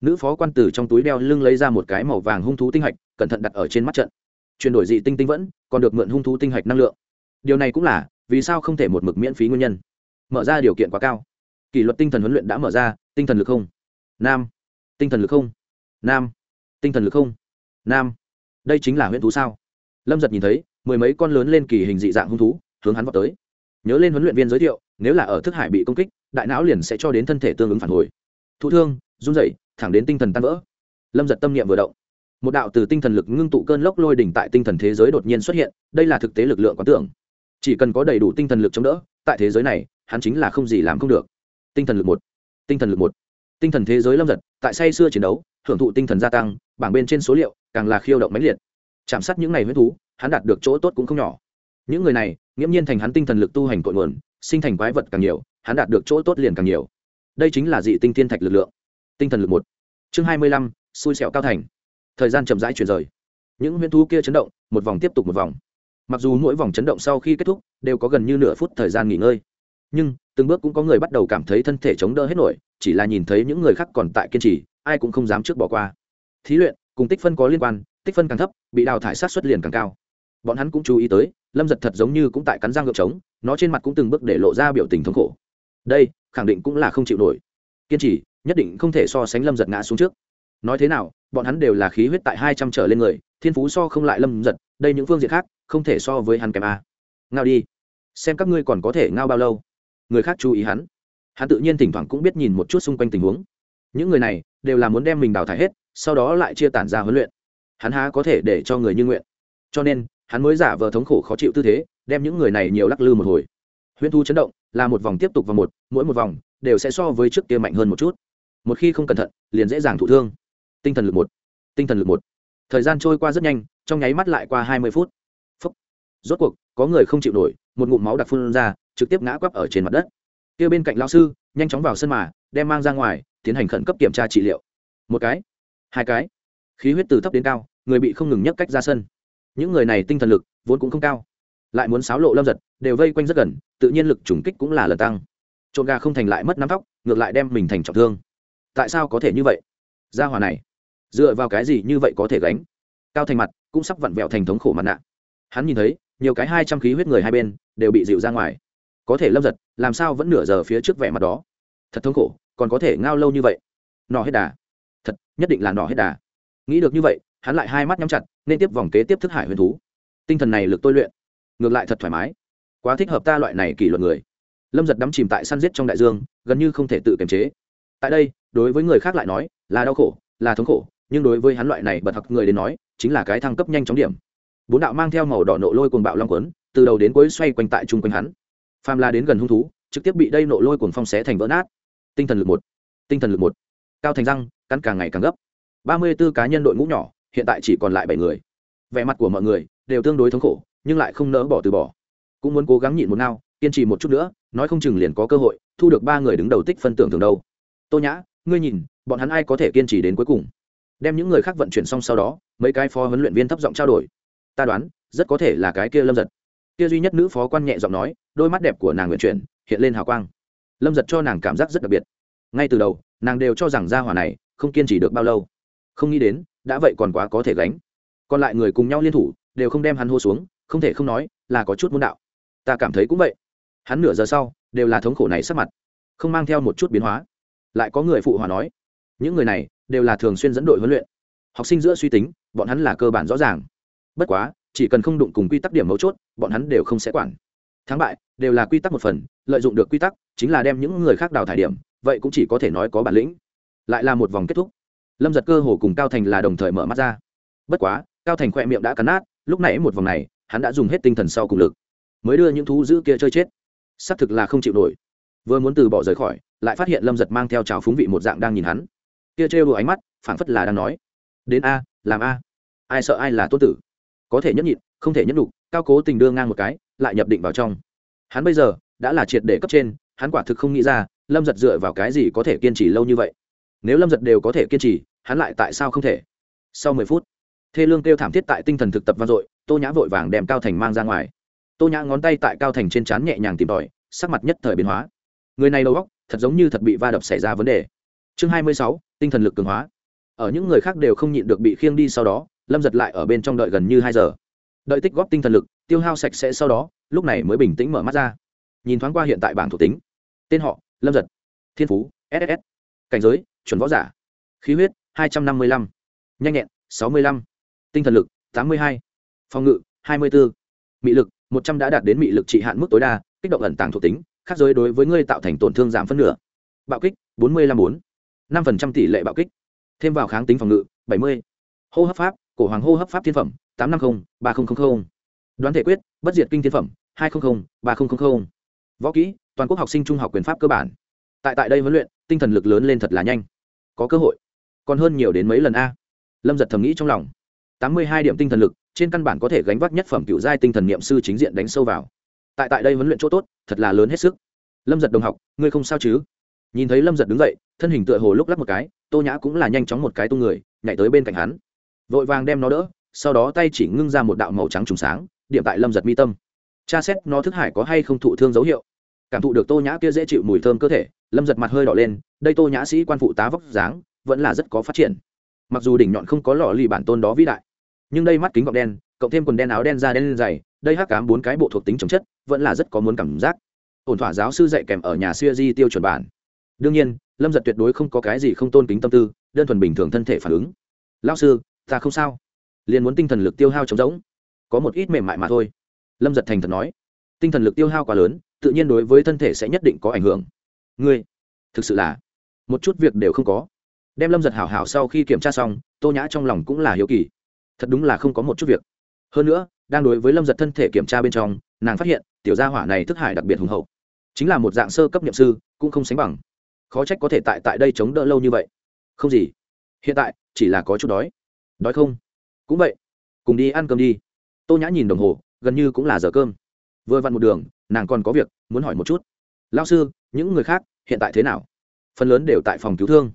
Nữ phó quan tử trong túi đeo lưng lấy ra một cái màu vàng hung thú tinh hạch, cẩn thận đặt ở trên mắt trận. Chuyển đổi dị tinh tinh vẫn, còn được mượn hung thú tinh hạch năng lượng. Điều này cũng là, vì sao không thể một mực miễn phí nguyên nhân. Mở ra điều kiện quá cao. Kỷ luật tinh thần huấn luyện đã mở ra, tinh thần lực không. Nam. Tinh thần lực không. Nam. Tinh thần lực không. Nam. Đây chính là huyễn thú sao? Lâm giật nhìn thấy, mười mấy con lớn lên kỳ hình dị dạng hung thú, hướng hắn vào tới nhớ lên huấn luyện viên giới thiệu, nếu là ở thức hải bị công kích, đại não liền sẽ cho đến thân thể tương ứng phản hồi. Thụ thương, run rẩy, thẳng đến tinh thần tan vỡ. Lâm giật tâm niệm vừa động. Một đạo từ tinh thần lực ngưng tụ cơn lốc lôi đỉnh tại tinh thần thế giới đột nhiên xuất hiện, đây là thực tế lực lượng quán tưởng. Chỉ cần có đầy đủ tinh thần lực chống đỡ, tại thế giới này, hắn chính là không gì làm không được. Tinh thần lực một, tinh thần lực một. Tinh thần thế giới lâm giật, tại say xưa chiến đấu, hưởng thụ tinh thần gia tăng, bảng bên trên số liệu càng là khiêu động mãnh liệt. Chạm sát những ngày huyết thú, hắn đạt được chỗ tốt cũng không nhỏ. Những người này nghiễm nhiên thành hắn tinh thần lực tu hành cội nguồn, sinh thành quái vật càng nhiều, hắn đạt được chỗ tốt liền càng nhiều. Đây chính là dị tinh thiên thạch lực lượng. Tinh thần lực một. Chương hai mươi lăm, xui xẻo cao thành. Thời gian chậm rãi chuyển rời. Những huyễn thú kia chấn động, một vòng tiếp tục một vòng. Mặc dù mỗi vòng chấn động sau khi kết thúc, đều có gần như nửa phút thời gian nghỉ ngơi. Nhưng, từng bước cũng có người bắt đầu cảm thấy thân thể chống đỡ hết nổi, chỉ là nhìn thấy những người khác còn tại kiên trì, ai cũng không dám trước bỏ qua. Thí luyện, cùng tích phân có liên quan, tích phân càng thấp, bị đào thải sát xuất liền càng cao. Bọn hắn cũng chú ý tới lâm giật thật giống như cũng tại cắn răng ngược trống, nó trên mặt cũng từng bước để lộ ra biểu tình thống khổ. Đây, khẳng định cũng là không chịu nổi. Kiên trì, nhất định không thể so sánh lâm giật ngã xuống trước. Nói thế nào, bọn hắn đều là khí huyết tại hai trăm trở lên người, thiên phú so không lại lâm giật, đây những phương diện khác, không thể so với hắn kèm a. Ngao đi. Xem các ngươi còn có thể ngao bao lâu. Người khác chú ý hắn. Hắn tự nhiên thỉnh thoảng cũng biết nhìn một chút xung quanh tình huống. Những người này, đều là muốn đem mình đào thải hết, sau đó lại chia tản ra huấn luyện. Hắn há có thể để cho người như nguyện. Cho nên hắn mới giả vờ thống khổ khó chịu tư thế, đem những người này nhiều lắc lư một hồi. Huyễn thu chấn động, là một vòng tiếp tục vào một, mỗi một vòng đều sẽ so với trước kia mạnh hơn một chút. Một khi không cẩn thận, liền dễ dàng thụ thương. Tinh thần lực một, tinh thần lực một. Thời gian trôi qua rất nhanh, trong nháy mắt lại qua hai mươi phút. Phúc. rốt cuộc, có người không chịu nổi, một ngụm máu đặc phun ra, trực tiếp ngã quắp ở trên mặt đất. Kia bên cạnh lao sư, nhanh chóng vào sân mà, đem mang ra ngoài, tiến hành khẩn cấp kiểm tra trị liệu. Một cái, hai cái. Khí huyết từ thấp đến cao, người bị không ngừng nhấc cách ra sân những người này tinh thần lực, vốn cũng không cao. Lại muốn xáo lộ lâm giật, đều vây quanh rất gần, tự nhiên lực trùng kích cũng là lần tăng. Trộn gà không thành lại mất nắm tóc, ngược lại đem mình thành trọng thương. Tại sao có thể như vậy? Gia hòa này, dựa vào cái gì như vậy có thể gánh? Cao thành mặt, cũng sắp vặn vẹo thành thống khổ mặt nạ. Hắn nhìn thấy, nhiều cái hai trăm khí huyết người hai bên, đều bị dịu ra ngoài. Có thể lâm giật, làm sao vẫn nửa giờ phía trước vẻ mặt đó? Thật thống khổ, còn có thể ngao lâu như vậy? Nọ hết đà. Thật, nhất định là nọ hết đà. Nghĩ được như vậy hắn lại hai mắt nhắm chặt, nên tiếp vòng kế tiếp thức hải huyền thú. Tinh thần này lực tôi luyện, ngược lại thật thoải mái. Quá thích hợp ta loại này kỷ luật người. Lâm giật đắm chìm tại săn giết trong đại dương, gần như không thể tự kiềm chế. Tại đây, đối với người khác lại nói, là đau khổ, là thống khổ, nhưng đối với hắn loại này bật học người đến nói, chính là cái thăng cấp nhanh chóng điểm. Bốn đạo mang theo màu đỏ nộ lôi cuồng bạo long quấn, từ đầu đến cuối xoay quanh tại chung quanh hắn. Pham la đến gần hung thú, trực tiếp bị đây nộ lôi cuồng phong xé thành vỡ nát. Tinh thần lực một, tinh thần lực một. Cao thành răng, cắn càng ngày càng gấp. Ba mươi 34 cá nhân đội ngũ nhỏ hiện tại chỉ còn lại bảy người. Vẻ mặt của mọi người đều tương đối thống khổ nhưng lại không nỡ bỏ từ bỏ. Cũng muốn cố gắng nhịn một nao, kiên trì một chút nữa nói không chừng liền có cơ hội thu được ba người đứng đầu tích phân tưởng thường đâu. Tô nhã ngươi nhìn bọn hắn ai có thể kiên trì đến cuối cùng? Đem những người khác vận chuyển xong sau đó mấy cái phó huấn luyện viên thấp giọng trao đổi. Ta đoán rất có thể là cái kia lâm giật. Kia duy nhất nữ phó quan nhẹ giọng nói đôi mắt đẹp của nàng nguyện chuyển hiện lên hào quang. Lâm giật cho nàng cảm giác rất đặc biệt. Ngay từ đầu nàng đều cho rằng gia hỏa này không kiên trì được bao lâu. Không nghĩ đến đã vậy còn quá có thể gánh. Còn lại người cùng nhau liên thủ, đều không đem hắn hô xuống, không thể không nói là có chút môn đạo. Ta cảm thấy cũng vậy. Hắn nửa giờ sau, đều là thống khổ này sắc mặt, không mang theo một chút biến hóa. Lại có người phụ hòa nói, những người này đều là thường xuyên dẫn đội huấn luyện. Học sinh giữa suy tính, bọn hắn là cơ bản rõ ràng. Bất quá, chỉ cần không đụng cùng quy tắc điểm mấu chốt, bọn hắn đều không sẽ quản. Thắng bại đều là quy tắc một phần, lợi dụng được quy tắc chính là đem những người khác đào thải điểm, vậy cũng chỉ có thể nói có bản lĩnh. Lại là một vòng kết thúc lâm giật cơ hồ cùng cao thành là đồng thời mở mắt ra. Bất quá, cao thành khỏe miệng đã cắn nát, lúc nãy một vòng này, hắn đã dùng hết tinh thần sau cùng lực. Mới đưa những thú dữ kia chơi chết. Xác thực là không chịu nổi. Vừa muốn từ bỏ rời khỏi, lại phát hiện lâm giật mang theo trào phúng vị một dạng đang nhìn hắn. Kia trêu đùa ánh mắt, phảng phất là đang nói. Đến a, làm a. Ai sợ ai là tốt tử. Có thể nhẫn nhịn, không thể nhẫn đục cao cố tình đưa ngang một cái, lại nhập định vào trong. Hắn bây giờ, đã là triệt để cấp trên, hắn quả thực không nghĩ ra, lâm giật dựa vào cái gì có thể kiên trì lâu như vậy. Nếu lâm giật đều có thể kiên trì hắn lại tại sao không thể? Sau mười phút, thê lương kêu thảm thiết tại tinh thần thực tập vang dội, tô nhã vội vàng đem cao thành mang ra ngoài. Tô nhã ngón tay tại cao thành trên trán nhẹ nhàng tìm tòi, sắc mặt nhất thời biến hóa. Người này đầu óc, thật giống như thật bị va đập xảy ra vấn đề. Chương hai mươi sáu, tinh thần lực cường hóa. Ở những người khác đều không nhịn được bị khiêng đi sau đó, lâm giật lại ở bên trong đợi gần như hai giờ. Đợi tích góp tinh thần lực, tiêu hao sạch sẽ sau đó, lúc này mới bình tĩnh mở mắt ra. Nhìn thoáng qua hiện tại bảng thuộc tính. Tên họ, lâm giật. Thiên phú ss cảnh giới, chuẩn võ giả. Khí huyết hai trăm năm mươi lăm. Nhanh nhẹn, sáu mươi lăm. Tinh thần lực, tám mươi hai. Phòng ngự, hai mươi bốn mị lực, một trăm đã đạt đến mị lực trị hạn mức tối đa, kích động ẩn tàng thuộc tính, khác giới đối với ngươi tạo thành tổn thương giảm phân nửa. Bạo kích, bốn mươi năm bốn. năm phần trăm tỷ lệ bạo kích. Thêm vào kháng tính phòng ngự, bảy mươi. Hô hấp pháp, cổ hoàng hô hấp pháp thiên phẩm, tám trăm năm mươi ba nghìn đoán thể quyết, bất diệt kinh thiên phẩm, hai trăm linh ba nghìn võ kỹ, toàn quốc học sinh trung học quyền pháp cơ bản. Tại tại đây huấn luyện, tinh thần lực lớn lên thật là nhanh. Có cơ hội còn hơn nhiều đến mấy lần a. Lâm giật thầm nghĩ trong lòng. Tám mươi hai điểm tinh thần lực, trên căn bản có thể gánh vác nhất phẩm cựu giai tinh thần niệm sư chính diện đánh sâu vào. Tại tại đây huấn luyện chỗ tốt, thật là lớn hết sức. Lâm giật đồng học, ngươi không sao chứ? Nhìn thấy lâm giật đứng dậy, thân hình tựa hồ lúc lắc một cái, tô nhã cũng là nhanh chóng một cái tung người, nhảy tới bên cạnh hắn. Vội vàng đem nó đỡ, sau đó tay chỉ ngưng ra một đạo màu trắng trùng sáng, điểm tại lâm giật mi tâm. Tra xét nó thức hải có hay không thụ thương dấu hiệu. Cảm thụ được tô nhã kia dễ chịu mùi thơm cơ thể, lâm giật mặt hơi đỏ lên, đây tô nhã sĩ quan phụ tá vóc dáng vẫn là rất có phát triển. Mặc dù đỉnh nhọn không có lò lì bản tôn đó vĩ đại, nhưng đây mắt kính gọng đen, cộng thêm quần đen áo đen da đen dày, đây hắc cám bốn cái bộ thuộc tính chống chất, vẫn là rất có muốn cảm giác. Ổn thỏa giáo sư dạy kèm ở nhà siêu di tiêu chuẩn bản. Đương nhiên, lâm giật tuyệt đối không có cái gì không tôn kính tâm tư, đơn thuần bình thường thân thể phản ứng. Lao sư, ta không sao. Liền muốn tinh thần lực tiêu hao trống rỗng. Có một ít mềm mại mà thôi. Lâm giật thành thật nói. Tinh thần lực tiêu hao quá lớn, tự nhiên đối với thân thể sẽ nhất định có ảnh hưởng. Ngươi, thực sự là, một chút việc đều không có đem lâm giật hảo hảo sau khi kiểm tra xong, tô nhã trong lòng cũng là hiếu kỳ. Thật đúng là không có một chút việc. Hơn nữa, đang đối với lâm giật thân thể kiểm tra bên trong, nàng phát hiện, tiểu gia hỏa này thức hải đặc biệt hùng hậu. Chính là một dạng sơ cấp nhậm sư, cũng không sánh bằng. Khó trách có thể tại tại đây chống đỡ lâu như vậy. Không gì. Hiện tại, chỉ là có chút đói. Đói không? Cũng vậy. Cùng đi ăn cơm đi. Tô nhã nhìn đồng hồ, gần như cũng là giờ cơm. Vừa vặn một đường, nàng còn có việc, muốn hỏi một chút. Lao sư, những người khác, hiện tại thế nào? Phần lớn đều tại phòng cứu thương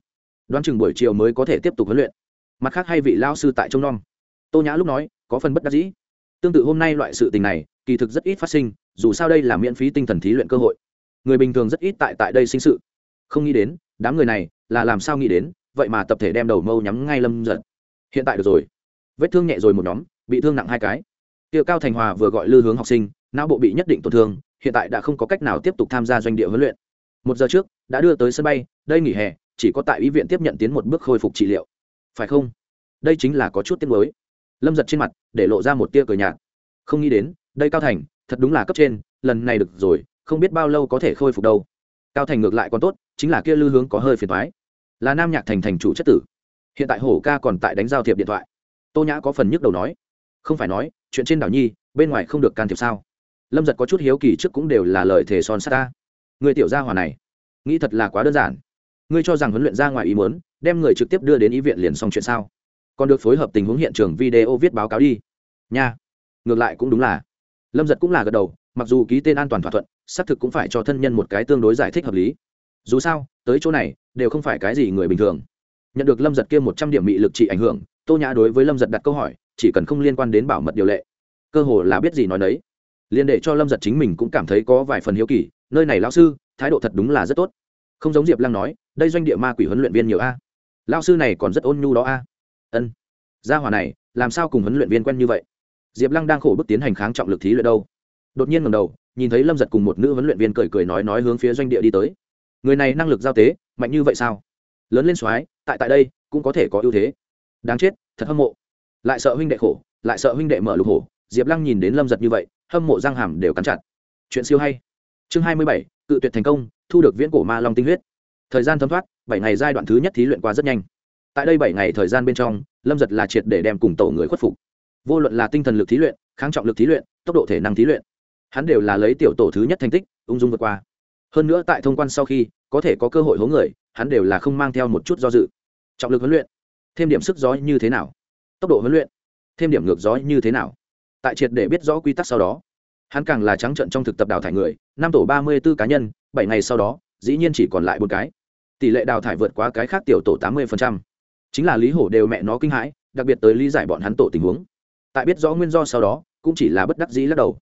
đoán chừng buổi chiều mới có thể tiếp tục huấn luyện. Mặt khác hay vị lao sư tại trông nom. Tô nhã lúc nói, có phần bất đắc dĩ. Tương tự hôm nay loại sự tình này, kỳ thực rất ít phát sinh, dù sao đây là miễn phí tinh thần thí luyện cơ hội. Người bình thường rất ít tại tại đây sinh sự. Không nghĩ đến, đám người này, là làm sao nghĩ đến, vậy mà tập thể đem đầu mâu nhắm ngay lâm giật hiện tại được rồi. Vết thương nhẹ rồi một nhóm, bị thương nặng hai cái. Tiệu cao thành hòa vừa gọi lư hướng học sinh, não bộ bị nhất định tổn thương, hiện tại đã không có cách nào tiếp tục tham gia doanh địa huấn luyện. Một giờ trước, đã đưa tới sân bay, đây nghỉ hè chỉ có tại y viện tiếp nhận tiến một bước khôi phục trị liệu. Phải không? Đây chính là có chút tiếng mới lâm giật trên mặt, để lộ ra một tia cười nhạt. Không nghĩ đến, đây cao thành, thật đúng là cấp trên, lần này được rồi, không biết bao lâu có thể khôi phục đâu. Cao thành ngược lại còn tốt, chính là kia lư hướng có hơi phiền thoái là nam nhạc thành thành chủ chất tử. Hiện tại hổ ca còn tại đánh giao thiệp điện thoại. Tô nhã có phần nhức đầu nói. Không phải nói, chuyện trên đảo nhi, bên ngoài không được can thiệp sao? Lâm giật có chút hiếu kỳ trước cũng đều là lời thề son sắt ta. Người tiểu gia hòa này, nghĩ thật là quá đơn giản ngươi cho rằng huấn luyện ra ngoài ý muốn, đem người trực tiếp đưa đến ý viện liền xong chuyện sao? Còn được phối hợp tình huống hiện trường video viết báo cáo đi. Nha. Ngược lại cũng đúng là. Lâm giật cũng là gật đầu, mặc dù ký tên an toàn thỏa thuận, xác thực cũng phải cho thân nhân một cái tương đối giải thích hợp lý. Dù sao, tới chỗ này, đều không phải cái gì người bình thường. Nhận được lâm giật kia một trăm điểm mị lực trị ảnh hưởng, tô nhã đối với lâm giật đặt câu hỏi, chỉ cần không liên quan đến bảo mật điều lệ. Cơ hồ là biết gì nói đấy liên để cho lâm giật chính mình cũng cảm thấy có vài phần hiếu kỳ, nơi này lão sư, thái độ thật đúng là rất tốt. Không giống diệp lăng nói đây doanh địa ma quỷ huấn luyện viên nhiều a. Lao sư này còn rất ôn nhu đó a. Ân. Gia hòa này, làm sao cùng huấn luyện viên quen như vậy? Diệp lăng đang khổ bức tiến hành kháng trọng lực thí luyện đâu. Đột nhiên ngầm đầu, nhìn thấy lâm giật cùng một nữ huấn luyện viên cười cười nói nói hướng phía doanh địa đi tới. Người này năng lực giao tế, mạnh như vậy sao? Lớn lên soái, tại tại đây, cũng có thể có ưu thế. Đáng chết, thật hâm mộ. Lại sợ huynh đệ khổ, lại sợ huynh đệ mở lục hổ. Diệp lăng nhìn đến lâm giật như vậy, hâm mộ răng hàm đều cắn chặt. Chuyện siêu hay. Chương hai mươi bảy, cự tuyệt thành công, thu được viễn cổ ma long tinh huyết thời gian thấm thoát, bảy ngày giai đoạn thứ nhất thí luyện qua rất nhanh. Tại đây bảy ngày thời gian bên trong, lâm giật là triệt để đem cùng tổ người khuất phục. Vô luận là tinh thần lực thí luyện, kháng trọng lực thí luyện, tốc độ thể năng thí luyện, hắn đều là lấy tiểu tổ thứ nhất thành tích, ung dung vượt qua. Hơn nữa tại thông quan sau khi, có thể có cơ hội hố người, hắn đều là không mang theo một chút do dự. Trọng lực huấn luyện, thêm điểm sức gió như thế nào? Tốc độ huấn luyện, thêm điểm ngược gió như thế nào? Tại triệt để biết rõ quy tắc sau đó, hắn càng là trắng trận trong thực tập đào thải người, năm tổ ba mươi b ố cá nhân, bảy ngày sau đó dĩ nhiên chỉ còn lại một cái. Tỷ lệ đào thải vượt quá cái khác tiểu tổ tám mươi chính là lý hổ đều mẹ nó kinh hãi, đặc biệt tới lý giải bọn hắn tổ tình huống. Tại biết rõ nguyên do sau đó, cũng chỉ là bất đắc dĩ lắc đầu.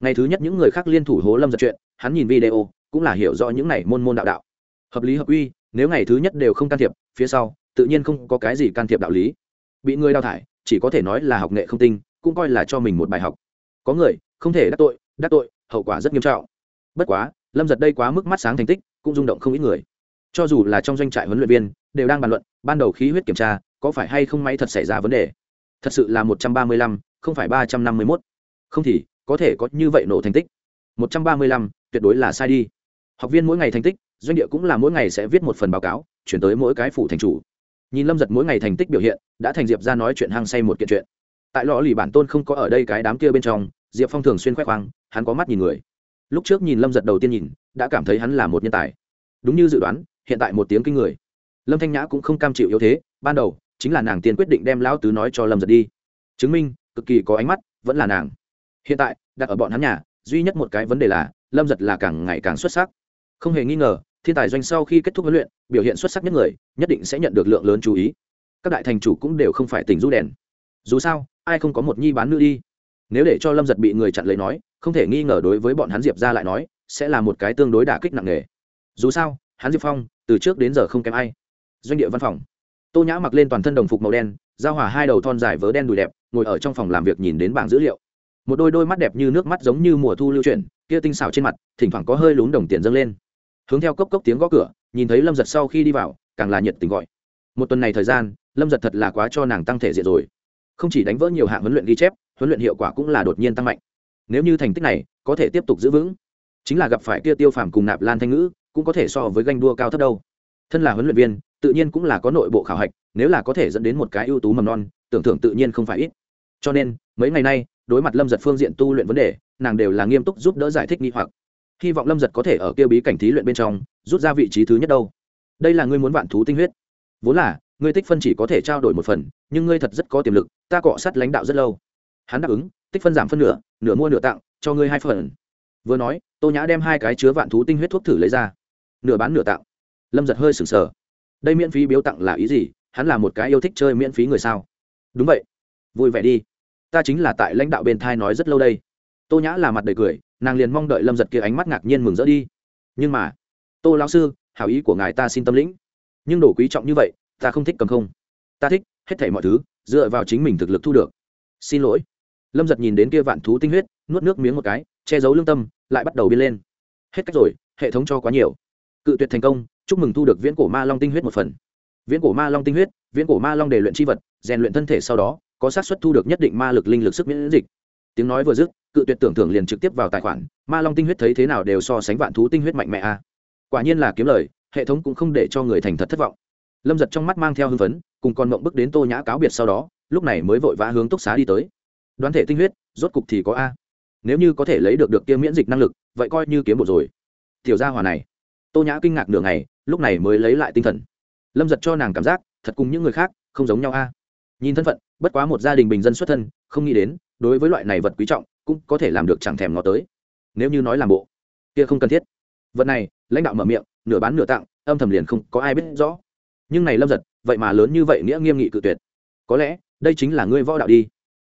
Ngày thứ nhất những người khác liên thủ hố lâm giật chuyện, hắn nhìn video, cũng là hiểu rõ những này môn môn đạo đạo. Hợp lý hợp uy nếu ngày thứ nhất đều không can thiệp, phía sau, tự nhiên không có cái gì can thiệp đạo lý. Bị người đào thải, chỉ có thể nói là học nghệ không tinh, cũng coi là cho mình một bài học. Có người, không thể đắc tội đắc tội, hậu quả rất nghiêm trọng. Bất quá, lâm giật đây quá mức mắt sáng thành tích cũng rung động không ít người. Cho dù là trong doanh trại huấn luyện viên, đều đang bàn luận, ban đầu khí huyết kiểm tra, có phải hay không may thật xảy ra vấn đề? Thật sự là một trăm ba mươi lăm, không phải ba trăm năm mươi mốt. Không thì, có thể có như vậy nổ thành tích. một trăm ba mươi lăm, tuyệt đối là sai đi. Học viên mỗi ngày thành tích, doanh địa cũng là mỗi ngày sẽ viết một phần báo cáo, chuyển tới mỗi cái phủ thành chủ. Nhìn lâm giật mỗi ngày thành tích biểu hiện, đã thành diệp ra nói chuyện hăng say một kiện chuyện. Tại lò lì bản tôn không có ở đây cái đám kia bên trong, diệp phong thường xuyên khoe khoang, hắn có mắt nhìn người. Lúc trước nhìn lâm giật đầu tiên nhìn đã cảm thấy hắn là một nhân tài. Đúng như dự đoán, hiện tại một tiếng kinh người. Lâm thanh nhã cũng không cam chịu yếu thế, ban đầu, chính là nàng tiên quyết định đem lão tứ nói cho lâm giật đi. Chứng minh, cực kỳ có ánh mắt, vẫn là nàng. Hiện tại, đặt ở bọn hắn nhà, duy nhất một cái vấn đề là, lâm giật là càng ngày càng xuất sắc. Không hề nghi ngờ, thiên tài doanh sau khi kết thúc huấn luyện, biểu hiện xuất sắc nhất người, nhất định sẽ nhận được lượng lớn chú ý. Các đại thành chủ cũng đều không phải tỉnh rũ đèn. Dù sao, ai không có một nhi bán nữ đi? Nếu để cho lâm giật bị người chặn lấy nói, không thể nghi ngờ đối với bọn hắn diệp ra lại nói sẽ là một cái tương đối đả kích nặng nề. Dù sao, hắn diệp phong, từ trước đến giờ không kém ai. Doanh địa văn phòng. Tô nhã mặc lên toàn thân đồng phục màu đen, giao hòa hai đầu thon dài vớ đen đùi đẹp, ngồi ở trong phòng làm việc nhìn đến bảng dữ liệu. Một đôi đôi mắt đẹp như nước mắt giống như mùa thu lưu chuyển, kia tinh xảo trên mặt, thỉnh thoảng có hơi lún đồng tiền dâng lên. Hướng theo cốc cốc tiếng gõ cửa, nhìn thấy lâm giật sau khi đi vào, càng là nhiệt tình gọi. Một tuần này thời gian, lâm giật thật là quá cho nàng tăng thể diện rồi. Không chỉ đánh vỡ nhiều hạng huấn luyện ghi chép, huấn luyện hiệu quả cũng là đột nhiên tăng mạnh. Nếu như thành tích này, có thể tiếp tục giữ vững chính là gặp phải kia tiêu phàm cùng nạp lan thanh ngữ, cũng có thể so với ganh đua cao thấp đâu. Thân là huấn luyện viên, tự nhiên cũng là có nội bộ khảo hạch, nếu là có thể dẫn đến một cái ưu tú mầm non, tưởng thưởng tự nhiên không phải ít. Cho nên, mấy ngày nay, đối mặt lâm giật phương diện tu luyện vấn đề, nàng đều là nghiêm túc giúp đỡ giải thích nghi hoặc. Hy vọng lâm giật có thể ở kia bí cảnh thí luyện bên trong, rút ra vị trí thứ nhất đâu. Đây là ngươi muốn vạn thú tinh huyết. Vốn là, ngươi tích phân chỉ có thể trao đổi một phần, nhưng ngươi thật rất có tiềm lực, ta cọ sát lãnh đạo rất lâu. Hắn đáp ứng, tích phân giảm phân nửa nửa mua nửa tặng, cho ngươi hai phần vừa nói, tô nhã đem hai cái chứa vạn thú tinh huyết thuốc thử lấy ra. Nửa bán nửa tặng. Lâm giật hơi sừng sờ. Đây miễn phí biếu tặng là ý gì? Hắn là một cái yêu thích chơi miễn phí người sao? Đúng vậy. Vui vẻ đi. Ta chính là tại lãnh đạo bên thai nói rất lâu đây. Tô nhã là mặt đầy cười, nàng liền mong đợi lâm giật kia ánh mắt ngạc nhiên mừng rỡ đi. Nhưng mà, tô lão sư, hảo ý của ngài ta xin tâm lĩnh. Nhưng đồ quý trọng như vậy, ta không thích cầm không. Ta thích hết thảy mọi thứ, dựa vào chính mình thực lực thu được. Xin lỗi. Lâm giật nhìn đến kia vạn thú tinh huyết, nuốt nước miếng một cái che giấu lương tâm, lại bắt đầu biên lên. Hết cách rồi, hệ thống cho quá nhiều. Cự tuyệt thành công, chúc mừng thu được viễn cổ ma long tinh huyết một phần. Viễn cổ ma long tinh huyết, viễn cổ ma long để luyện c h i vật, rèn luyện thân thể sau đó, có xác suất thu được nhất định ma lực linh lực sức miễn dịch. Tiếng nói vừa dứt, cự tuyệt tưởng thưởng liền trực tiếp vào tài khoản, ma long tinh huyết thấy thế nào đều so sánh vạn thú tinh huyết mạnh mẽ a. Quả nhiên là kiếm lời, hệ thống cũng không để cho người thành thật thất vọng. Lâm giật trong mắt mang theo hưng phấn, cùng con mộng bước đến tô nhã cáo biệt sau đó, lúc này mới vội vã hướng túc xá đi tới. Đoán thể tinh huyết, rốt cục thì có a nếu như có thể lấy được được kia miễn dịch năng lực, vậy coi như kiếm bộ rồi. Tiểu gia hòa này. Tô nhã kinh ngạc nửa ngày, lúc này mới lấy lại tinh thần. Lâm giật cho nàng cảm giác, thật cùng những người khác, không giống nhau a. Nhìn thân phận, bất quá một gia đình bình dân xuất thân, không nghĩ đến, đối với loại này vật quý trọng, cũng có thể làm được chẳng thèm ngó tới. Nếu như nói làm bộ, kia không cần thiết. Vật này, lãnh đạo mở miệng, nửa bán nửa tặng, âm thầm liền không có ai biết rõ. Nhưng này lâm giật, vậy mà lớn như vậy nghĩa nghiêm nghị cự tuyệt. Có lẽ, đây chính là ngươi võ đạo đi.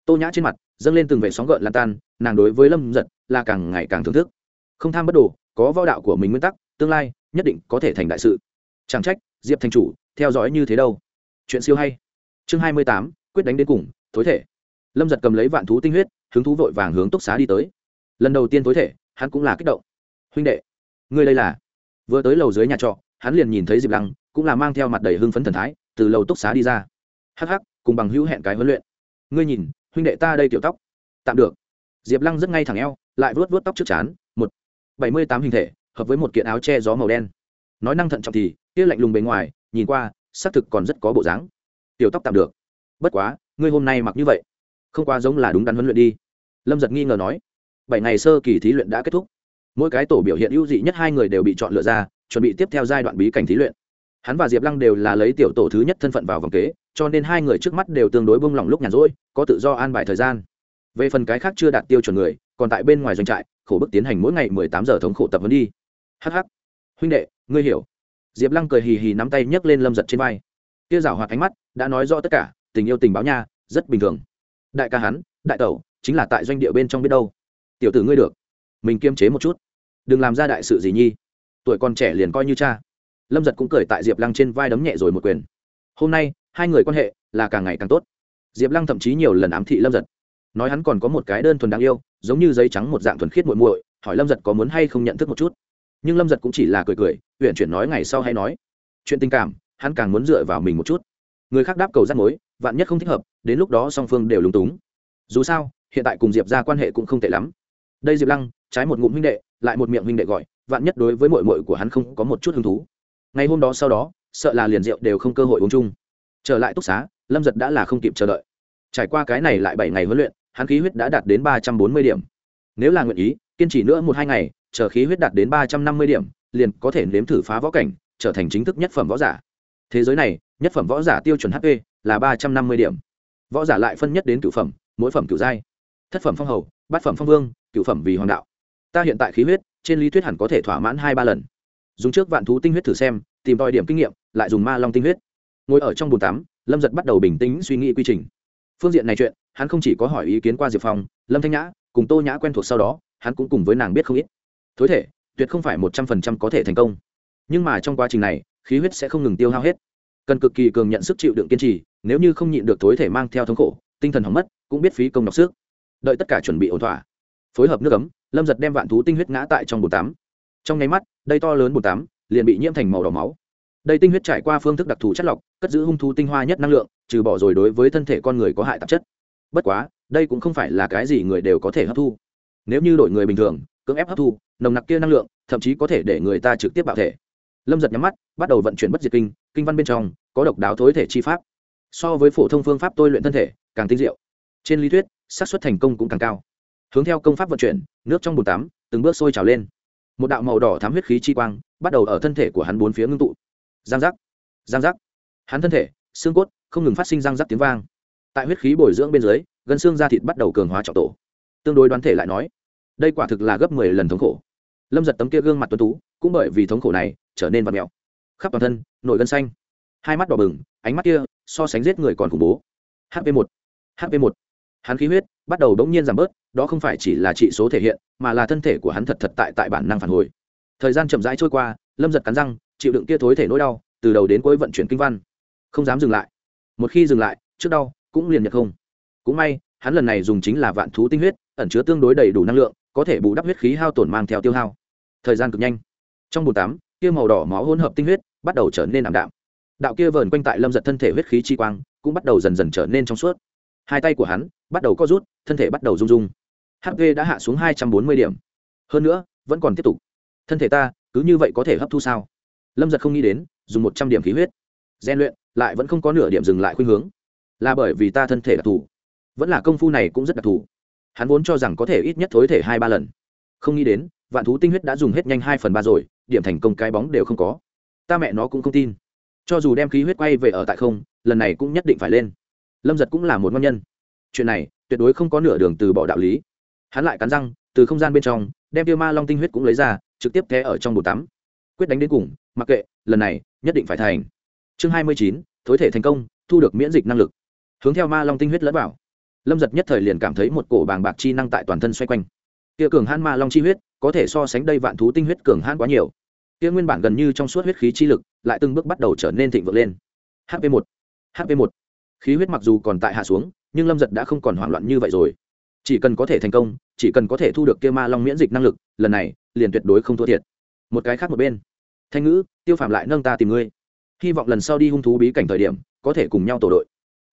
Tô nhã trên mặt dâng lên từng vệ sóng gợn lan tan, nàng đối với lâm giật là càng ngày càng thưởng thức. Không tham bất đồ, có võ đạo của mình nguyên tắc, tương lai nhất định có thể thành đại sự. Chẳng trách, diệp thành chủ, theo dõi như thế đâu. Chuyện siêu hay. Chương hai mươi tám, quyết đánh đến cùng, thối thể. Lâm giật cầm lấy vạn thú tinh huyết, hứng thú vội vàng hướng túc xá đi tới. Lần đầu tiên thối thể, hắn cũng là kích động. Huynh đệ, ngươi đây là? Vừa tới lầu dưới nhà trọ, hắn liền nhìn thấy diệp lăng, cũng là mang theo mặt đầy hưng phấn thần thái, từ lầu túc xá đi ra. Hắc hắc, cùng bằng hữu hẹn cái huấn luyện. Ngươi nhìn huynh đệ ta đây tiểu tóc. Tạm được. Diệp lăng rất ngay thẳng eo, lại vuốt vuốt tóc trước chán một, bảy mươi tám hình thể, hợp với một kiện áo che gió màu đen. Nói năng thận trọng thì kia lạnh lùng bề ngoài, nhìn qua, xác thực còn rất có bộ dáng. Tiểu tóc tạm được. Bất quá, ngươi hôm nay mặc như vậy, không quá giống là đúng đắn huấn luyện đi. Lâm giật nghi ngờ nói. Bảy ngày sơ kỳ thí luyện đã kết thúc. Mỗi cái tổ biểu hiện ưu dị nhất hai người đều bị chọn lựa ra, chuẩn bị tiếp theo giai đoạn bí cảnh thí luyện. Hắn và diệp lăng đều là lấy tiểu tổ thứ nhất thân phận vào vòng kế cho nên hai người trước mắt đều tương đối bông lỏng lúc nhàn rỗi, có tự do an bài thời gian. Về phần cái khác chưa đạt tiêu chuẩn người, còn tại bên ngoài doanh trại, khổ bức tiến hành mỗi ngày mười tám giờ thống khổ tập vấn đi. Hh huynh đệ, ngươi hiểu. Diệp lăng cười hì hì nắm tay nhấc lên lâm giật trên vai. Kia rảo hoạt ánh mắt, đã nói rõ tất cả, tình yêu tình báo nha, rất bình thường. Đại ca hắn, đại tẩu, chính là tại doanh địa bên trong biết đâu. Tiểu tử ngươi được. Mình kiêm chế một chút. Đừng làm ra đại sự gì nhi. Tuổi còn trẻ liền coi như cha. Lâm giật cũng cười tại diệp lăng trên vai đấm nhẹ rồi một quyền hôm nay, hai người quan hệ là càng ngày càng tốt. Diệp lăng thậm chí nhiều lần ám thị lâm giật. Nói hắn còn có một cái đơn thuần đáng yêu, giống như giấy trắng một dạng thuần khiết muội muội, hỏi lâm giật có muốn hay không nhận thức một chút. Nhưng lâm giật cũng chỉ là cười cười huyện chuyển nói ngày sau hay nói. Chuyện tình cảm, hắn càng muốn dựa vào mình một chút. Người khác đáp cầu rắt mối, vạn nhất không thích hợp, đến lúc đó song phương đều lúng túng. Dù sao, hiện tại cùng diệp ra quan hệ cũng không tệ lắm. Đây diệp lăng, trái một ngụm huynh đệ, lại một miệng huynh đệ gọi, vạn nhất đối với mội mội của hắn không có một chút hứng thú. Ngày hôm đó sau đó sợ là liền rượu đều không cơ hội uống chung. Trở lại túc xá, lâm giật đã là không kịp chờ đợi. Trải qua cái này lại bảy ngày huấn luyện, hắn khí huyết đã đạt đến ba trăm bốn mươi điểm. Nếu là nguyện ý, kiên trì nữa một hai ngày, chờ khí huyết đạt đến ba trăm năm mươi điểm, liền có thể nếm thử phá võ cảnh, trở thành chính thức nhất phẩm võ giả. Thế giới này, nhất phẩm võ giả tiêu chuẩn hp là ba trăm năm mươi điểm. Võ giả lại phân nhất đến cửu phẩm, mỗi phẩm cửu giai. Thất phẩm phong hầu, bát phẩm phong vương, cửu phẩm vì hoàng đạo. Ta hiện tại khí huyết, trên lý thuyết hẳn có thể thỏa mãn hai ba lần. Dùng trước vạn thú tinh huyết thử xem tìm tòi điểm kinh nghiệm, lại dùng ma long tinh huyết. Ngồi ở trong bồn tắm, lâm giật bắt đầu bình tĩnh suy nghĩ quy trình. Phương diện này chuyện, hắn không chỉ có hỏi ý kiến qua diệp phong, lâm thanh nhã, cùng tô nhã quen thuộc sau đó, hắn cũng cùng với nàng biết không ít. Thối thể, tuyệt không phải một trăm phần trăm có thể thành công. Nhưng mà trong quá trình này, khí huyết sẽ không ngừng tiêu hao hết. Cần cực kỳ cường nhận sức chịu đựng kiên trì, nếu như không nhịn được thối thể mang theo thống khổ, tinh thần hỏng mất, cũng biết phí công đọc sức. Đợi tất cả chuẩn bị ổn thỏa. Phối hợp nước ấm, lâm giật đem vạn thú tinh huyết ngã tại trong bồn tắm. Trong nháy mắt, đây to lớn bồn tắm liền bị nhiễm thành màu đỏ máu. Đây tinh huyết trải qua phương thức đặc thù chất lọc, cất giữ hung thú tinh hoa nhất năng lượng, trừ bỏ rồi đối với thân thể con người có hại tạp chất. Bất quá, đây cũng không phải là cái gì người đều có thể hấp thu. Nếu như đổi người bình thường, cưỡng ép hấp thu, nồng nặc kia năng lượng, thậm chí có thể để người ta trực tiếp bạo thể. Lâm giật nhắm mắt, bắt đầu vận chuyển bất diệt kinh kinh văn bên trong, có độc đáo thối thể chi pháp. So với phổ thông phương pháp tôi luyện thân thể, càng tinh diệu. Trên lý thuyết, xác suất thành công cũng càng cao. Hướng theo công pháp vận chuyển, nước trong bồn tắm, từng bước sôi trào lên một đạo màu đỏ thám huyết khí chi quang bắt đầu ở thân thể của hắn bốn phía ngưng tụ. Giang giác giang giác. Hắn thân thể, xương cốt, không ngừng phát sinh giang giác tiếng vang. Tại huyết khí bồi dưỡng bên dưới, gân xương da thịt bắt đầu cường hóa trọng tổ. Tương đối đoán thể lại nói, đây quả thực là gấp mười lần thống khổ. Lâm giật tấm kia gương mặt tuấn tú, cũng bởi vì thống khổ này, trở nên vật mèo khắp toàn thân, nổi gân xanh. Hai mắt đỏ bừng, ánh mắt kia, so sánh giết người còn khủng bố. Hp một hp một. Hắn khí huyết bắt đầu đống nhiên giảm bớt đó không phải chỉ là trị số thể hiện, mà là thân thể của hắn thật thật tại tại bản năng phản hồi. Thời gian chậm rãi trôi qua, lâm giật cắn răng, chịu đựng kia thối thể nỗi đau, từ đầu đến cuối vận chuyển kinh văn. Không dám dừng lại. Một khi dừng lại, trước đau cũng liền nhật không. Cũng may, hắn lần này dùng chính là vạn thú tinh huyết, ẩn chứa tương đối đầy đủ năng lượng, có thể bù đắp huyết khí hao tổn mang theo tiêu hao. Thời gian cực nhanh. Trong bồn tắm, kia màu đỏ máu hỗn hợp tinh huyết bắt đầu trở nên ảm đạm. Đạo kia vờn quanh tại lâm giật thân thể huyết khí chi quang cũng bắt đầu dần dần trở nên trong suốt. Hai tay của hắn bắt đầu co rút, thân thể bắt đầu rung rung hp đã hạ xuống hai trăm bốn mươi điểm. Hơn nữa, vẫn còn tiếp tục. Thân thể ta, cứ như vậy có thể hấp thu sao? Lâm giật không nghĩ đến, dùng một trăm điểm khí huyết. Gian luyện, lại vẫn không có nửa điểm dừng lại khuynh hướng. Là bởi vì ta thân thể đặc thù. Vẫn là công phu này cũng rất đặc thù. Hắn vốn cho rằng có thể ít nhất thối thể hai ba lần. Không nghĩ đến, vạn thú tinh huyết đã dùng hết nhanh hai phần ba rồi, điểm thành công cái bóng đều không có. Ta mẹ nó cũng không tin. Cho dù đem khí huyết quay về ở tại không, lần này cũng nhất định phải lên. Lâm giật cũng là một ngon nhân. Chuyện này, tuyệt đối không có nửa đường từ bỏ đạo lý hắn lại cắn răng, từ không gian bên trong, đem tiêu ma long tinh huyết cũng lấy ra, trực tiếp té ở trong bồn tắm. Quyết đánh đến cùng, mặc kệ, lần này, nhất định phải thành. Chương hai mươi chín, thối thể thành công, thu được miễn dịch năng lực. Hướng theo ma long tinh huyết lẫn vào. Lâm giật nhất thời liền cảm thấy một cổ bàng bạc chi năng tại toàn thân xoay quanh. Kia cường hãn ma long chi huyết, có thể so sánh đây vạn thú tinh huyết cường hãn quá nhiều. Kia nguyên bản gần như trong suốt huyết khí chi lực, lại từng bước bắt đầu trở nên thịnh vượng lên. Hp một hp một. Khí huyết mặc dù còn tại hạ xuống, nhưng lâm giật đã không còn hoảng loạn như vậy rồi chỉ cần có thể thành công, chỉ cần có thể thu được kia ma long miễn dịch năng lực, lần này, liền tuyệt đối không thua thiệt. Một cái khác một bên. Thanh ngữ, tiêu phạm lại nâng ta tìm ngươi. Hy vọng lần sau đi hung thú bí cảnh thời điểm, có thể cùng nhau tổ đội.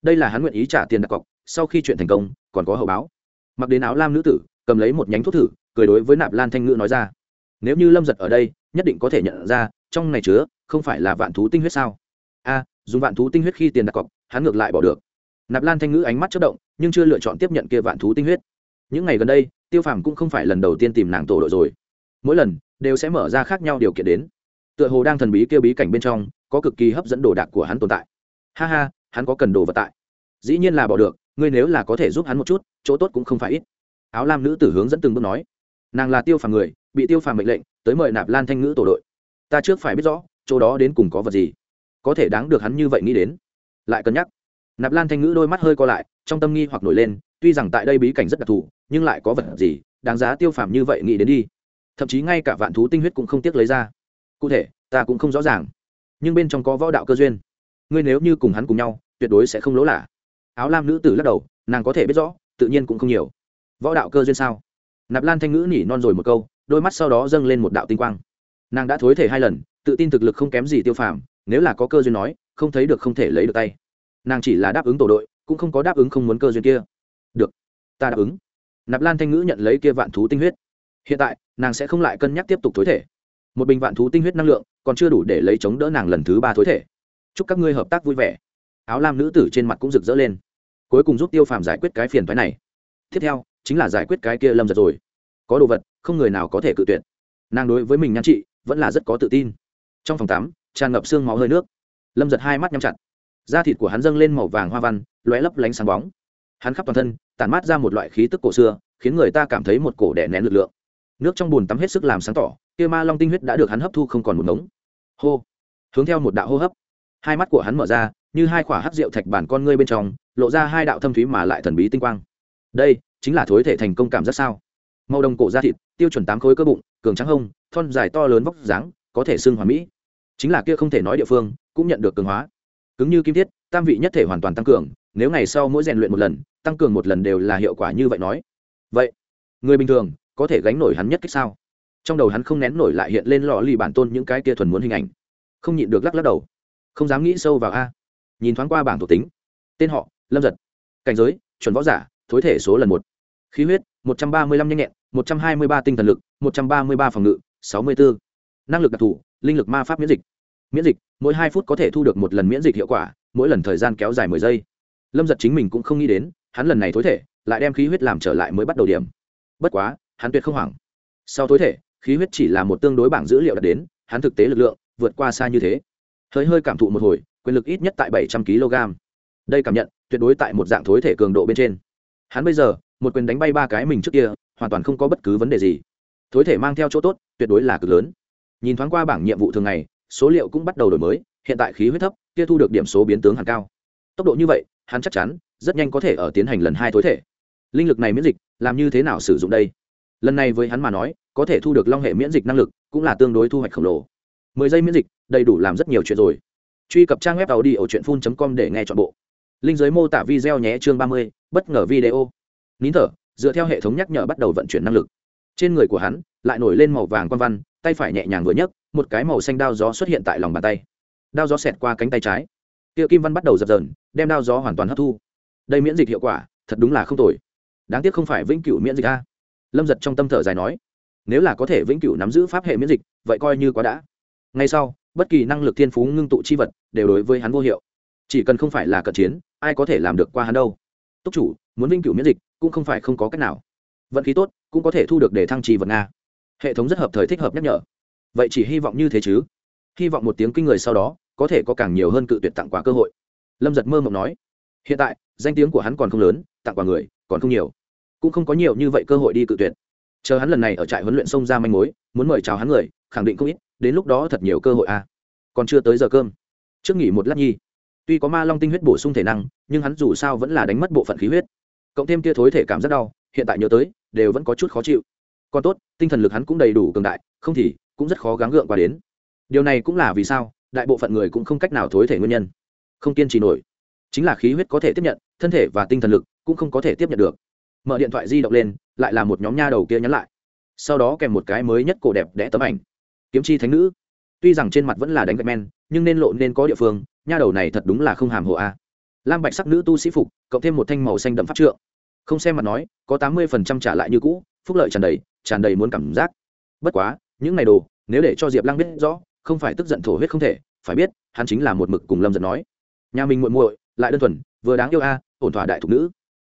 Đây là hắn nguyện ý trả tiền đặt cọc, sau khi chuyện thành công, còn có hậu báo. Mặc đến áo lam nữ tử, cầm lấy một nhánh thuốc thử, cười đối với nạp lan thanh ngữ nói ra. Nếu như lâm giật ở đây, nhất định có thể nhận ra, trong này chứa, không phải là vạn thú tinh huyết sao? A, dùng vạn thú tinh huyết khi tiền đặt cọc, hắn ngược lại bỏ được nạp lan thanh ngữ ánh mắt chất động, nhưng chưa lựa chọn tiếp nhận kia vạn thú tinh huyết. Những ngày gần đây, tiêu phàm cũng không phải lần đầu tiên tìm nàng tổ đội rồi. Mỗi lần, đều sẽ mở ra khác nhau điều kiện đến. Tựa hồ đang thần bí kêu bí cảnh bên trong, có cực kỳ hấp dẫn đồ đạc của hắn tồn tại. Ha ha, hắn có cần đồ vật tại. Dĩ nhiên là bỏ được, ngươi nếu là có thể giúp hắn một chút, chỗ tốt cũng không phải ít. Áo lam nữ tử hướng dẫn từng bước nói. Nàng là tiêu phàm người, bị tiêu phàm mệnh lệnh, tới mời nạp lan thanh ngữ tổ đội. Ta trước phải biết rõ, chỗ đó đến cùng có vật gì. Có thể đáng được hắn như vậy nghĩ đến. Lại cân nhắc nạp lan thanh ngữ đôi mắt hơi co lại, trong tâm nghi hoặc nổi lên, tuy rằng tại đây bí cảnh rất đặc thù, nhưng lại có vật gì đáng giá tiêu phàm như vậy nghĩ đến đi. Thậm chí ngay cả vạn thú tinh huyết cũng không tiếc lấy ra. Cụ thể, ta cũng không rõ ràng. Nhưng bên trong có võ đạo cơ duyên. Ngươi nếu như cùng hắn cùng nhau, tuyệt đối sẽ không lỗ lạ. Áo lam nữ tử lắc đầu, nàng có thể biết rõ, tự nhiên cũng không nhiều. Võ đạo cơ duyên sao? Nạp lan thanh ngữ nỉ non rồi một câu, đôi mắt sau đó dâng lên một đạo tinh quang. Nàng đã thối thể hai lần, tự tin thực lực không kém gì tiêu phàm, nếu là có cơ duyên nói, không thấy được không thể lấy được tay nàng chỉ là đáp ứng tổ đội, cũng không có đáp ứng không muốn cơ duyên kia. Được, ta đáp ứng. Nạp lan thanh ngữ nhận lấy kia vạn thú tinh huyết. Hiện tại, nàng sẽ không lại cân nhắc tiếp tục thối thể. Một bình vạn thú tinh huyết năng lượng, còn chưa đủ để lấy chống đỡ nàng lần thứ ba thối thể. Chúc các ngươi hợp tác vui vẻ. Áo lam nữ tử trên mặt cũng rực rỡ lên. Cuối cùng giúp tiêu phàm giải quyết cái phiền thoái này. Tiếp theo, chính là giải quyết cái kia lâm giật rồi. Có đồ vật, không người nào có thể cự tuyệt. Nàng đối với mình nhan trị, vẫn là rất có tự tin. Trong phòng tắm, tràn ngập xương máu hơi nước. Lâm giật hai mắt nhắm chặt da thịt của hắn dâng lên màu vàng hoa văn, lóe lấp lánh sáng bóng. Hắn khắp toàn thân, tản mát ra một loại khí tức cổ xưa, khiến người ta cảm thấy một cổ đẻ nén lực lượng. Nước trong bùn tắm hết sức làm sáng tỏ, kia ma long tinh huyết đã được hắn hấp thu không còn một ngống. Hô! Hướng theo một đạo hô hấp. Hai mắt của hắn mở ra, như hai quả hát rượu thạch bản con ngươi bên trong, lộ ra hai đạo thâm thúy mà lại thần bí tinh quang. Đây chính là thối thể thành công cảm rất sao? Màu đồng cổ da thịt, tiêu chuẩn tám khối cơ bụng, cường trắng hông, thon dài to lớn vóc dáng, có thể xưng hoàn mỹ. Chính là kia không thể nói địa phương, cũng nhận được cường hóa cứng như kim thiết, tam vị nhất thể hoàn toàn tăng cường, nếu ngày sau mỗi rèn luyện một lần, tăng cường một lần đều là hiệu quả như vậy nói. Vậy, người bình thường có thể gánh nổi hắn nhất cách sao? Trong đầu hắn không nén nổi lại hiện lên lò lì bản tôn những cái kia thuần muốn hình ảnh. Không nhịn được lắc lắc đầu. Không dám nghĩ sâu vào a. Nhìn thoáng qua bảng thuộc tính. Tên họ, lâm giật. Cảnh giới, chuẩn võ giả, thối thể số lần một. Khí huyết, một trăm ba mươi lăm nhanh nhẹn, một trăm hai mươi ba tinh thần lực, một trăm ba mươi ba phòng ngự, sáu mươi bốn năng lực đặc thù, linh lực ma pháp miễn dịch miễn dịch, mỗi hai phút có thể thu được một lần miễn dịch hiệu quả, mỗi lần thời gian kéo dài mười giây. Lâm giật chính mình cũng không nghĩ đến, hắn lần này thối thể, lại đem khí huyết làm trở lại mới bắt đầu điểm. Bất quá, hắn tuyệt không hoảng. Sau thối thể, khí huyết chỉ là một tương đối bảng dữ liệu đạt đến, hắn thực tế lực lượng vượt qua xa như thế. Hơi hơi cảm thụ một hồi, quyền lực ít nhất tại bảy trăm kg đây cảm nhận, tuyệt đối tại một dạng thối thể cường độ bên trên. Hắn bây giờ, một quyền đánh bay ba cái mình trước kia, hoàn toàn không có bất cứ vấn đề gì. Thối thể mang theo chỗ tốt, tuyệt đối là cực lớn. Nhìn thoáng qua bảng nhiệm vụ thường ngày số liệu cũng bắt đầu đổi mới, hiện tại khí huyết thấp, kia thu được điểm số biến tướng hàng cao. Tốc độ như vậy, hắn chắc chắn, rất nhanh có thể ở tiến hành lần hai thối thể. Linh lực này miễn dịch, làm như thế nào sử dụng đây? Lần này với hắn mà nói, có thể thu được long hệ miễn dịch năng lực, cũng là tương đối thu hoạch khổng lồ. Mười giây miễn dịch, đầy đủ làm rất nhiều chuyện rồi. Truy cập trang web tàu đi ở truyện phun com để nghe t h ọ n bộ. Linh giới mô tả video nhé, chương ba mươi, bất ngờ video. Nín thở, dựa theo hệ thống nhắc nhở bắt đầu vận chuyển năng lực. Trên người của hắn, lại nổi lên màu vàng quan văn, tay phải nhẹ nhàng vừa nhấc một cái màu xanh đao gió xuất hiện tại lòng bàn tay. Đao gió xẹt qua cánh tay trái. Tiệ kim văn bắt đầu dập dờn, đem đao gió hoàn toàn hấp thu. Đây miễn dịch hiệu quả, thật đúng là không tồi. Đáng tiếc không phải vĩnh cửu miễn dịch a. Lâm giật trong tâm thở dài nói, nếu là có thể vĩnh cửu nắm giữ pháp hệ miễn dịch, vậy coi như quá đã. Ngay sau, bất kỳ năng lực thiên phú ngưng tụ chi vật đều đối với hắn vô hiệu. Chỉ cần không phải là cận chiến, ai có thể làm được qua hắn đâu. Túc chủ, muốn vĩnh cửu miễn dịch cũng không phải không có cách nào. Vận khí tốt, cũng có thể thu được để thăng trì vật nga. Hệ thống rất hợp thời thích hợp nhắc nhở vậy chỉ hy vọng như thế chứ? Hy vọng một tiếng kinh người sau đó, có thể có càng nhiều hơn cự tuyệt tặng quà cơ hội. Lâm giật mơ mộng nói, hiện tại, danh tiếng của hắn còn không lớn, tặng quà người, còn không nhiều. Cũng không có nhiều như vậy cơ hội đi cự tuyệt. Chờ hắn lần này ở trại huấn luyện sông ra manh mối, muốn mời chào hắn người, khẳng định không ít, đến lúc đó thật nhiều cơ hội à. Còn chưa tới giờ cơm. Trước nghỉ một lát nhi. Tuy có ma long tinh huyết bổ sung thể năng, nhưng hắn dù sao vẫn là đánh mất bộ phận khí huyết. Cộng thêm kia thối thể cảm rất đau, hiện tại nhớ tới, đều vẫn có chút khó chịu. Còn tốt, tinh thần lực hắn cũng đầy đủ cường đại, không thì cũng rất khó gắng gượng qua đến. Điều này cũng là vì sao, đại bộ phận người cũng không cách nào thối thể nguyên nhân. Không kiên trì nổi. Chính là khí huyết có thể tiếp nhận, thân thể và tinh thần lực cũng không có thể tiếp nhận được. Mở điện thoại di động lên, lại là một nhóm nha đầu kia nhắn lại. Sau đó kèm một cái mới nhất cổ đẹp đẽ tấm ảnh. Kiếm chi thánh nữ. Tuy rằng trên mặt vẫn là đánh gạch men, nhưng nên lộ nên có địa phương, nha đầu này thật đúng là không hàm hộ a. Lam bạch sắc nữ tu sĩ phục, cộng thêm một thanh màu xanh đậm pháp trượng. Không xem mặt nói, có tám mươi phần trăm trả lại như cũ, phúc lợi tràn đầy tràn đầy muốn cảm giác. Bất quá những ngày đồ, nếu để cho diệp lăng biết rõ, không phải tức giận thổ huyết không thể, phải biết, hắn chính là một mực cùng lâm giật nói. Nhà mình muội muội, lại đơn thuần, vừa đáng yêu a, ổn thỏa đại thục nữ.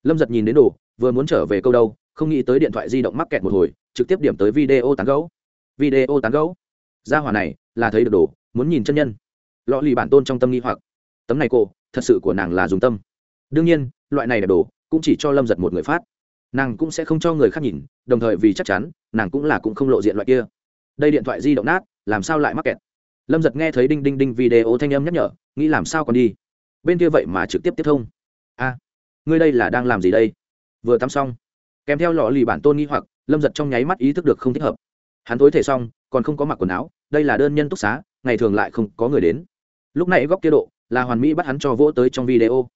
Lâm giật nhìn đến đồ, vừa muốn trở về câu đâu, không nghĩ tới điện thoại di động mắc kẹt một hồi, trực tiếp điểm tới video tán gấu video tán gấu gia hỏa này, là thấy được đồ, muốn nhìn chân nhân. Lọ lì bản tôn trong tâm nghi hoặc. Tấm này cô, thật sự của nàng là dùng tâm. Đương nhiên, loại này đẹp đồ, cũng chỉ cho lâm giật một người phát. Nàng cũng sẽ không cho người khác nhìn, đồng thời vì chắc chắn, nàng cũng là cũng không lộ diện loại kia đây điện thoại di động nát, làm sao lại mắc kẹt? Lâm giật nghe thấy đinh đinh đinh video thanh âm nhắc nhở, nghĩ làm sao còn đi? Bên kia vậy mà trực tiếp tiếp thông. A, ngươi đây là đang làm gì đây? Vừa tắm xong, kèm theo lọ lì bản tôn nghi hoặc, lâm giật trong nháy mắt ý thức được không thích hợp. Hắn tối thể xong, còn không có mặc quần áo, đây là đơn nhân túc xá, ngày thường lại không có người đến. Lúc này góc kia độ, là hoàn mỹ bắt hắn cho vỗ tới trong video.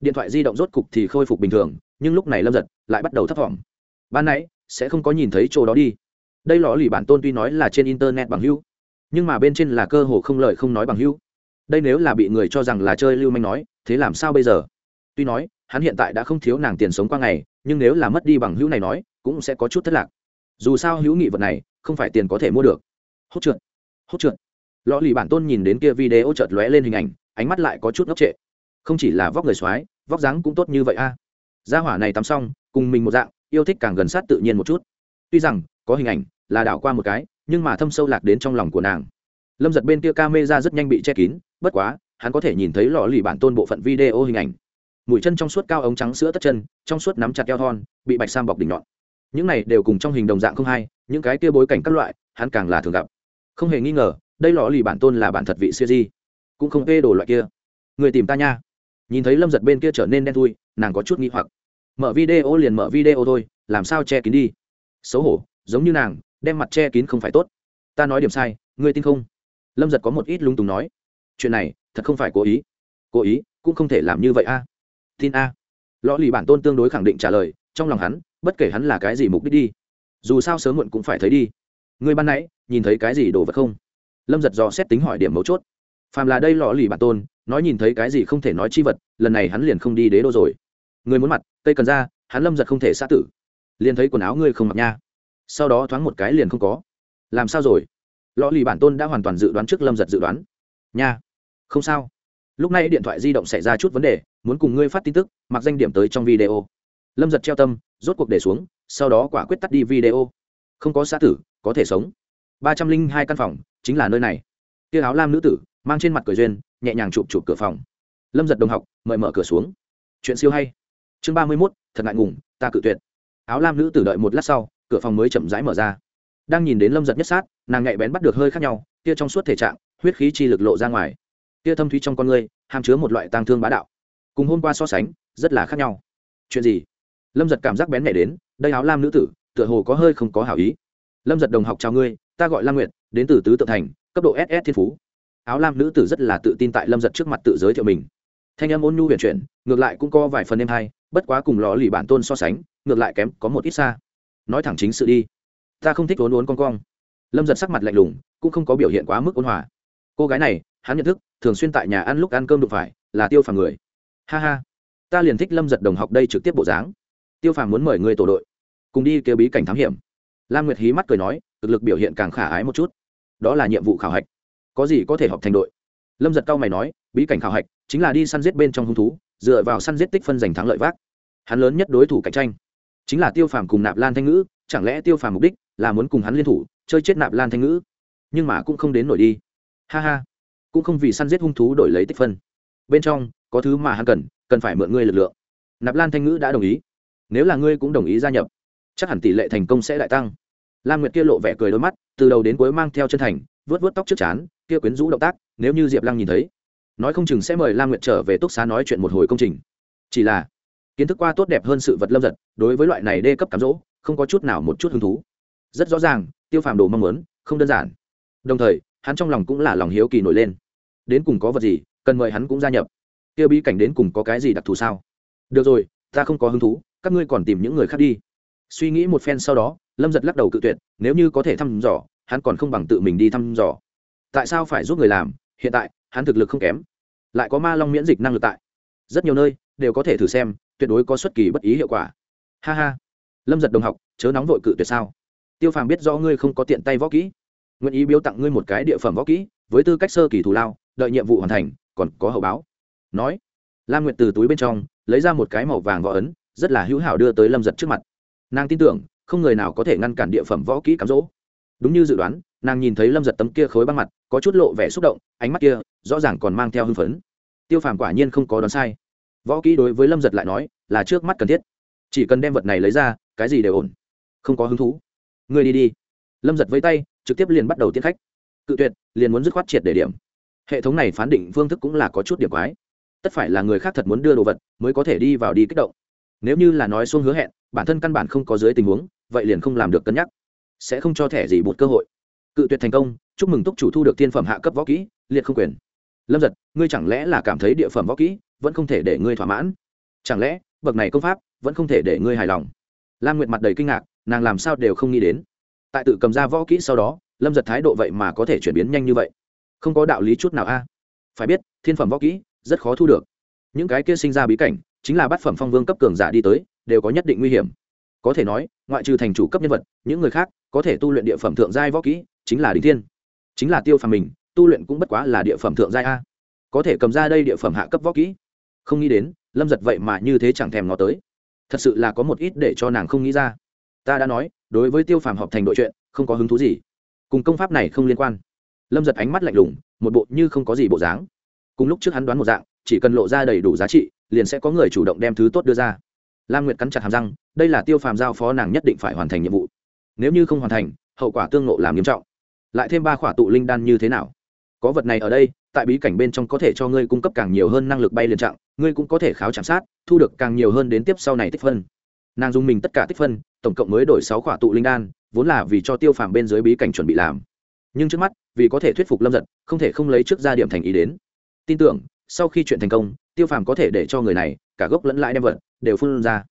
Điện thoại di động rốt cục thì khôi phục bình thường, nhưng lúc này lâm giật lại bắt đầu thấp t ban nãy, sẽ không có nhìn thấy chỗ đó đi đây lò lì bản tôn tuy nói là trên internet bằng hữu, nhưng mà bên trên là cơ hồ không lời không nói bằng hữu. Đây nếu là bị người cho rằng là chơi lưu manh nói, thế làm sao bây giờ? Tuy nói, hắn hiện tại đã không thiếu nàng tiền sống qua ngày, nhưng nếu là mất đi bằng hữu này nói, cũng sẽ có chút thất lạc. Dù sao hữu nghị vật này, không phải tiền có thể mua được. Hốt trượt hốt trượt. Lò lì bản tôn nhìn đến kia video chợt lóe lên hình ảnh, ánh mắt lại có chút ngốc trệ. Không chỉ là vóc người x vóc dáng cũng tốt như vậy a. Gia hỏa này tắm xong, cùng mình một dạng, yêu thích càng gần sát tự nhiên một chút. Tuy rằng, có hình ảnh là đảo qua một cái, nhưng mà thâm sâu lạc đến trong lòng của nàng. Lâm giật bên kia ca mê ra rất nhanh bị che kín, bất quá, hắn có thể nhìn thấy lò lì bản tôn bộ phận video hình ảnh. Mũi chân trong suốt cao ống trắng sữa tất chân, trong suốt nắm chặt eo thon, bị bạch sam bọc đỉnh nhọn. Những này đều cùng trong hình đồng dạng không hay, những cái kia bối cảnh các loại, hắn càng là thường gặp. Không hề nghi ngờ, đây lò lì bản tôn là bản thật vị siêu di. Cũng không phê đồ loại kia. Người tìm ta nha. Nhìn thấy lâm giật bên kia trở nên đen thui, nàng có chút nghi hoặc. Mở video liền mở video thôi, làm sao che kín đi? Xấu hổ, giống như nàng đem mặt che kín không phải tốt. Ta nói điểm sai, ngươi tin không? Lâm giật có một ít lung tùng nói. Chuyện này, thật không phải cố ý. Cố ý, cũng không thể làm như vậy a. Tin a. Lõ lì bản tôn tương đối khẳng định trả lời, trong lòng hắn, bất kể hắn là cái gì mục đích đi, dù sao sớm muộn cũng phải thấy đi. Ngươi ban nãy, nhìn thấy cái gì đồ vật không? Lâm giật dò xét tính hỏi điểm mấu chốt. Phàm là đây lò lì bản tôn, nói nhìn thấy cái gì không thể nói chi vật, lần này hắn liền không đi đế đô rồi. Người muốn mặt, cây cần ra hắn lâm giật không thể xa tử. Liền thấy quần áo ngươi không mặc nha sau đó thoáng một cái liền không có. Làm sao rồi? Lò lì bản tôn đã hoàn toàn dự đoán trước lâm giật dự đoán. Nha. Không sao. Lúc này điện thoại di động xảy ra chút vấn đề, muốn cùng ngươi phát tin tức, mặc danh điểm tới trong video. Lâm giật treo tâm, rốt cuộc để xuống, sau đó quả quyết tắt đi video. Không có xã tử, có thể sống. Ba trăm linh hai căn phòng, chính là nơi này. Tia áo lam nữ tử, mang trên mặt cười duyên, nhẹ nhàng chụp chụp cửa phòng. Lâm giật đồng học, mời mở cửa xuống. Chuyện siêu hay. Chương ba mươi mốt, thật ngại ngùng, ta cự tuyệt. Áo lam nữ tử đợi một lát sau cửa phòng mới chậm rãi mở ra. Đang nhìn đến lâm giật nhất sát, nàng nhạy bén bắt được hơi khác nhau tia trong suốt thể trạng, huyết khí chi lực lộ ra ngoài. Tia thâm thúy trong con người hàm chứa một loại tang thương bá đạo. Cùng hôm qua so sánh, rất là khác nhau. Chuyện gì? Lâm giật cảm giác bén nhảy đến, đây áo lam nữ tử, tựa hồ có hơi không có hảo ý. Lâm giật đồng học chào ngươi, ta gọi lam nguyệt, đến từ tứ tự thành, cấp độ ss thiên phú. Áo lam nữ tử rất là tự tin tại lâm giật trước mặt tự giới thiệu mình. Thanh âm ôn nhu huyền chuyển, ngược lại cũng có vài phần êm hay, bất quá cùng lò lì bản tôn so sánh, ngược lại kém có một ít xa nói thẳng chính sự đi. Ta không thích vốn uốn con cong. Lâm giật sắc mặt lạnh lùng, cũng không có biểu hiện quá mức ôn hòa. Cô gái này, hắn nhận thức, thường xuyên tại nhà ăn lúc ăn cơm đụng phải, là tiêu phàm người. Ha ha. Ta liền thích lâm giật đồng học đây trực tiếp bộ dáng. Tiêu phàm muốn mời người tổ đội. Cùng đi kêu bí cảnh thám hiểm. Lam nguyệt hí mắt cười nói, thực lực biểu hiện càng khả ái một chút. Đó là nhiệm vụ khảo hạch. Có gì có thể họp thành đội? Lâm giật cao mày nói, bí cảnh khảo hạch chính là đi săn giết bên trong hung thú, dựa vào săn giết tích phân giành thắng lợi vác. Hắn lớn nhất đối thủ cạnh tranh chính là tiêu phàm cùng nạp lan thanh ngữ, chẳng lẽ tiêu phàm mục đích là muốn cùng hắn liên thủ, chơi chết nạp lan thanh ngữ? Nhưng mà cũng không đến nổi đi. Ha ha, cũng không vì săn giết hung thú đổi lấy tích phân. Bên trong, có thứ mà hắn cần cần phải mượn ngươi lực lượng. Nạp lan thanh ngữ đã đồng ý. Nếu là ngươi cũng đồng ý gia nhập, chắc hẳn tỷ lệ thành công sẽ đại tăng. Lam nguyệt kia lộ vẻ cười đôi mắt, từ đầu đến cuối mang theo chân thành vớt vớt tóc trước chán, kia quyến rũ động tác, nếu như diệp lăng nhìn thấy, nói không chừng sẽ mời lam nguyệt trở về túc xá nói chuyện một hồi công trình. Chỉ là kiến thức qua tốt đẹp hơn sự vật lâm giật, đối với loại này đê cấp cám dỗ, không có chút nào một chút hứng thú. Rất rõ ràng, tiêu phàm đồ mong muốn, không đơn giản. Đồng thời, hắn trong lòng cũng là lòng hiếu kỳ nổi lên. Đến cùng có vật gì, cần mời hắn cũng gia nhập. Tiêu bí cảnh đến cùng có cái gì đặc thù sao? Được rồi, ta không có hứng thú, các ngươi còn tìm những người khác đi. Suy nghĩ một phen sau đó, lâm giật lắc đầu cự tuyệt, nếu như có thể thăm dò, hắn còn không bằng tự mình đi thăm dò. Tại sao phải giúp người làm? Hiện tại, hắn thực lực không kém. Lại có ma long miễn dịch năng lực tại. Rất nhiều nơi, đều có thể thử xem tuyệt đối có xuất kỳ bất ý hiệu quả. Ha ha. Lâm giật đồng học, chớ nóng vội cự tuyệt sao? Tiêu phàm biết do ngươi không có tiện tay võ kỹ, nguyện ý biếu tặng ngươi một cái địa phẩm võ kỹ, với tư cách sơ kỳ thù lao, đợi nhiệm vụ hoàn thành, còn có hậu báo. Nói, lam nguyệt từ túi bên trong, lấy ra một cái màu vàng võ ấn, rất là hữu hảo đưa tới lâm giật trước mặt. Nàng tin tưởng, không người nào có thể ngăn cản địa phẩm võ kỹ cám dỗ. Đúng như dự đoán, nàng nhìn thấy lâm giật tấm kia khối băng mặt, có chút lộ vẻ xúc động, ánh mắt kia rõ ràng còn mang theo hưng phấn. Tiêu phàm quả nhiên không có đoán sai võ kỹ đối với lâm giật lại nói, là trước mắt cần thiết. Chỉ cần đem vật này lấy ra, cái gì đều ổn. Không có hứng thú. Ngươi đi đi. Lâm giật với tay, trực tiếp liền bắt đầu tiến khách. Cự tuyệt, liền muốn dứt khoát triệt để điểm. Hệ thống này phán định phương thức cũng là có chút điểm quái. Tất phải là người khác thật muốn đưa đồ vật, mới có thể đi vào đi kích động. Nếu như là nói xuống hứa hẹn, bản thân căn bản không có dưới tình huống, vậy liền không làm được cân nhắc. Sẽ không cho thẻ gì một cơ hội. Cự tuyệt thành công, chúc mừng túc chủ thu được thiên phẩm hạ cấp võ kỹ, liệt không quyền lâm giật, ngươi chẳng lẽ là cảm thấy địa phẩm võ kỹ vẫn không thể để ngươi thỏa mãn? Chẳng lẽ, bậc này công pháp vẫn không thể để ngươi hài lòng? Lam nguyệt mặt đầy kinh ngạc, nàng làm sao đều không nghĩ đến. Tại tự cầm ra võ kỹ sau đó, lâm giật thái độ vậy mà có thể chuyển biến nhanh như vậy. Không có đạo lý chút nào a. Phải biết, thiên phẩm võ kỹ rất khó thu được. Những cái kia sinh ra bí cảnh, chính là bát phẩm phong vương cấp cường giả đi tới, đều có nhất định nguy hiểm. Có thể nói, ngoại trừ thành chủ cấp nhân vật, những người khác có thể tu luyện địa phẩm thượng giai võ kỹ chính là đình thiên, chính là tiêu phàm mình tu luyện cũng bất quá là địa phẩm thượng giai a. Có thể cầm ra đây địa phẩm hạ cấp võ kỹ. Không nghĩ đến, lâm giật vậy mà như thế chẳng thèm ngó tới. Thật sự là có một ít để cho nàng không nghĩ ra. Ta đã nói, đối với tiêu phàm họp thành đội chuyện, không có hứng thú gì. Cùng công pháp này không liên quan. Lâm giật ánh mắt lạnh lùng, một bộ như không có gì bộ dáng. Cùng lúc trước hắn đoán một dạng, chỉ cần lộ ra đầy đủ giá trị, liền sẽ có người chủ động đem thứ tốt đưa ra. Lam nguyệt cắn chặt hàm răng, đây là tiêu phàm giao phó nàng nhất định phải hoàn thành nhiệm vụ. Nếu như không hoàn thành, hậu quả tương nộ làm nghiêm trọng. Lại thêm ba khỏa tụ linh đan như thế nào? Có vật này ở đây, tại bí cảnh bên trong có thể cho ngươi cung cấp càng nhiều hơn năng lực bay liền trạng, ngươi cũng có thể kháo chạm sát, thu được càng nhiều hơn đến tiếp sau này tích phân. Nàng dùng mình tất cả tích phân, tổng cộng mới đổi sáu khỏa tụ linh đan, vốn là vì cho tiêu phàm bên dưới bí cảnh chuẩn bị làm. Nhưng trước mắt, vì có thể thuyết phục lâm giật, không thể không lấy trước ra điểm thành ý đến. Tin tưởng, sau khi chuyện thành công, tiêu phàm có thể để cho người này, cả gốc lẫn lãi đem vật, đều phun ra.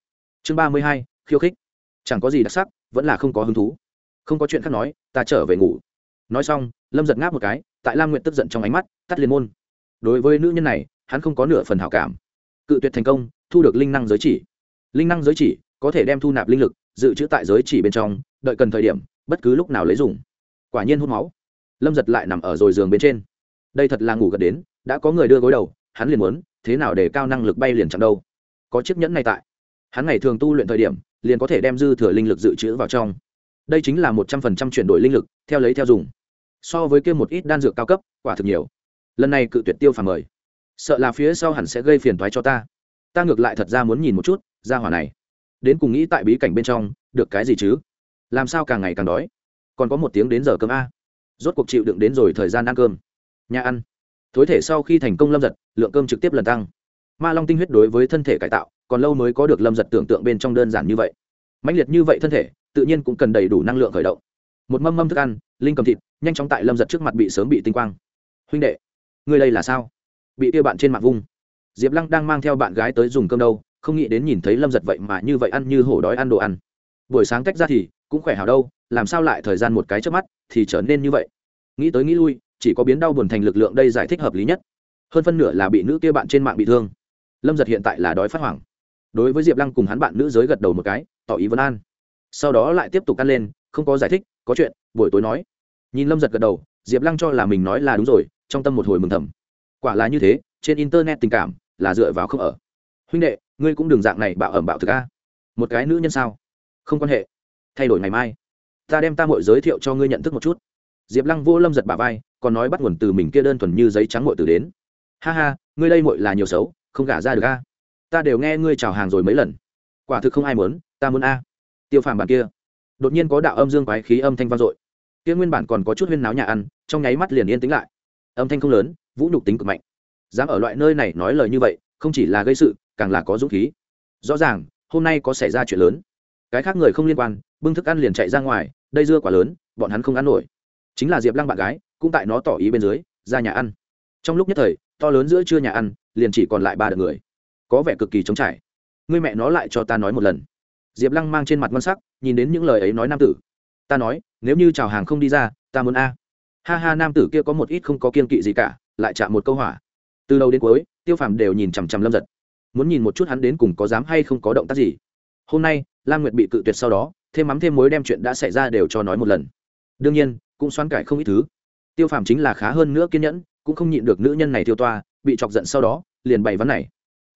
Chương ba mươi hai, khiêu khích. Chẳng có gì đặc sắc, vẫn là không có hứng thú. Không có chuyện khác nói, ta trở về ngủ. Nói xong, lâm giật ngáp một cái tại lam nguyện tức giận trong ánh mắt, tắt liên môn. Đối với nữ nhân này, hắn không có nửa phần hảo cảm. Cự tuyệt thành công, thu được linh năng giới chỉ. Linh năng giới chỉ có thể đem thu nạp linh lực, dự trữ tại giới chỉ bên trong, đợi cần thời điểm, bất cứ lúc nào lấy dùng. Quả nhiên hút máu. Lâm giật lại nằm ở rồi giường bên trên. Đây thật là ngủ gật đến, đã có người đưa gối đầu, hắn liền muốn, thế nào để cao năng lực bay liền chẳng đâu. Có chiếc nhẫn này tại. Hắn ngày thường tu luyện thời điểm, liền có thể đem dư thừa linh lực dự trữ vào trong. Đây chính là một trăm phần trăm chuyển đổi linh lực, theo lấy theo dùng so với kia một ít đan dược cao cấp, quả thực nhiều. Lần này cự tuyệt tiêu phàm mời. Sợ là phía sau hẳn sẽ gây phiền toái cho ta. Ta ngược lại thật ra muốn nhìn một chút ra hỏa này. Đến cùng nghĩ tại bí cảnh bên trong, được cái gì chứ? Làm sao càng ngày càng đói? Còn có một tiếng đến giờ cơm a. Rốt cuộc chịu đựng đến rồi thời gian ăn cơm. Nhà ăn. Thối thể sau khi thành công lâm giật, lượng cơm trực tiếp lần tăng. Ma long tinh huyết đối với thân thể cải tạo, còn lâu mới có được lâm giật tưởng tượng bên trong đơn giản như vậy. Mạnh liệt như vậy thân thể, tự nhiên cũng cần đầy đủ năng lượng khởi động một mâm mâm thức ăn, linh cầm thịt, nhanh chóng tại lâm giật trước mặt bị sớm bị tinh quang. Huynh đệ người đây là sao? Bị kia bạn trên mạng vung. Diệp lăng đang mang theo bạn gái tới dùng cơm đâu, không nghĩ đến nhìn thấy lâm giật vậy mà như vậy ăn như hổ đói ăn đồ ăn. Buổi sáng tách ra thì cũng khỏe hào đâu, làm sao lại thời gian một cái trước mắt thì trở nên như vậy? Nghĩ tới nghĩ lui, chỉ có biến đau buồn thành lực lượng đây giải thích hợp lý nhất. Hơn phân nửa là bị nữ kia bạn trên mạng bị thương. Lâm giật hiện tại là đói phát hoảng. Đối với diệp lăng cùng hắn bạn nữ giới gật đầu một cái, tỏ ý vấn an. Sau đó lại tiếp tục ăn lên, không có giải thích có chuyện, buổi tối nói. Nhìn lâm giật gật đầu, diệp lăng cho là mình nói là đúng rồi, trong tâm một hồi mừng thầm. Quả là như thế, trên internet tình cảm là dựa vào không ở. Huynh đệ, ngươi cũng đừng dạng này bạo ẩm bạo thực a. Một cái nữ nhân sao? Không quan hệ. Thay đổi ngày mai. Ta đem ta mội giới thiệu cho ngươi nhận thức một chút. Diệp lăng vô lâm giật bà vai, còn nói bắt nguồn từ mình kia đơn thuần như giấy trắng mội từ đến. Ha ha, ngươi đây mội là nhiều xấu, không gả ra được a. Ta đều nghe ngươi chào hàng rồi mấy lần. Quả thực không ai muốn, ta muốn a. Tiêu phàm bàn kia đột nhiên có đạo âm dương quái khí âm thanh vang dội. Kia nguyên bản còn có chút huyên náo nhà ăn, trong nháy mắt liền yên tĩnh lại. Âm thanh không lớn, vũ nhục tính cực mạnh. Dám ở loại nơi này nói lời như vậy, không chỉ là gây sự, càng là có dũng khí. Rõ ràng, hôm nay có xảy ra chuyện lớn. Cái khác người không liên quan, bưng thức ăn liền chạy ra ngoài, đây dưa quả lớn, bọn hắn không ăn nổi. Chính là diệp lăng bạn gái, cũng tại nó tỏ ý bên dưới, ra nhà ăn. Trong lúc nhất thời, to lớn giữa trưa nhà ăn, liền chỉ còn lại ba đợt người. Có vẻ cực kỳ trống trải. Người mẹ nó lại cho ta nói một lần diệp lăng mang trên mặt ngon sắc, nhìn đến những lời ấy nói nam tử. Ta nói, nếu như chào hàng không đi ra, ta muốn a. Ha ha, nam tử kia có một ít không có kiên kỵ gì cả, lại chạm một câu hỏa. Từ đầu đến cuối, tiêu phàm đều nhìn chằm chằm lâm giật muốn nhìn một chút hắn đến cùng có dám hay không có động tác gì. Hôm nay, lam nguyệt bị cự tuyệt sau đó, thêm mắm thêm mối đem chuyện đã xảy ra đều cho nói một lần. Đương nhiên, cũng xoắn cải không ít thứ. Tiêu phàm chính là khá hơn nữa kiên nhẫn, cũng không nhịn được nữ nhân này tiêu toa, bị chọc giận sau đó, liền bày vấn này.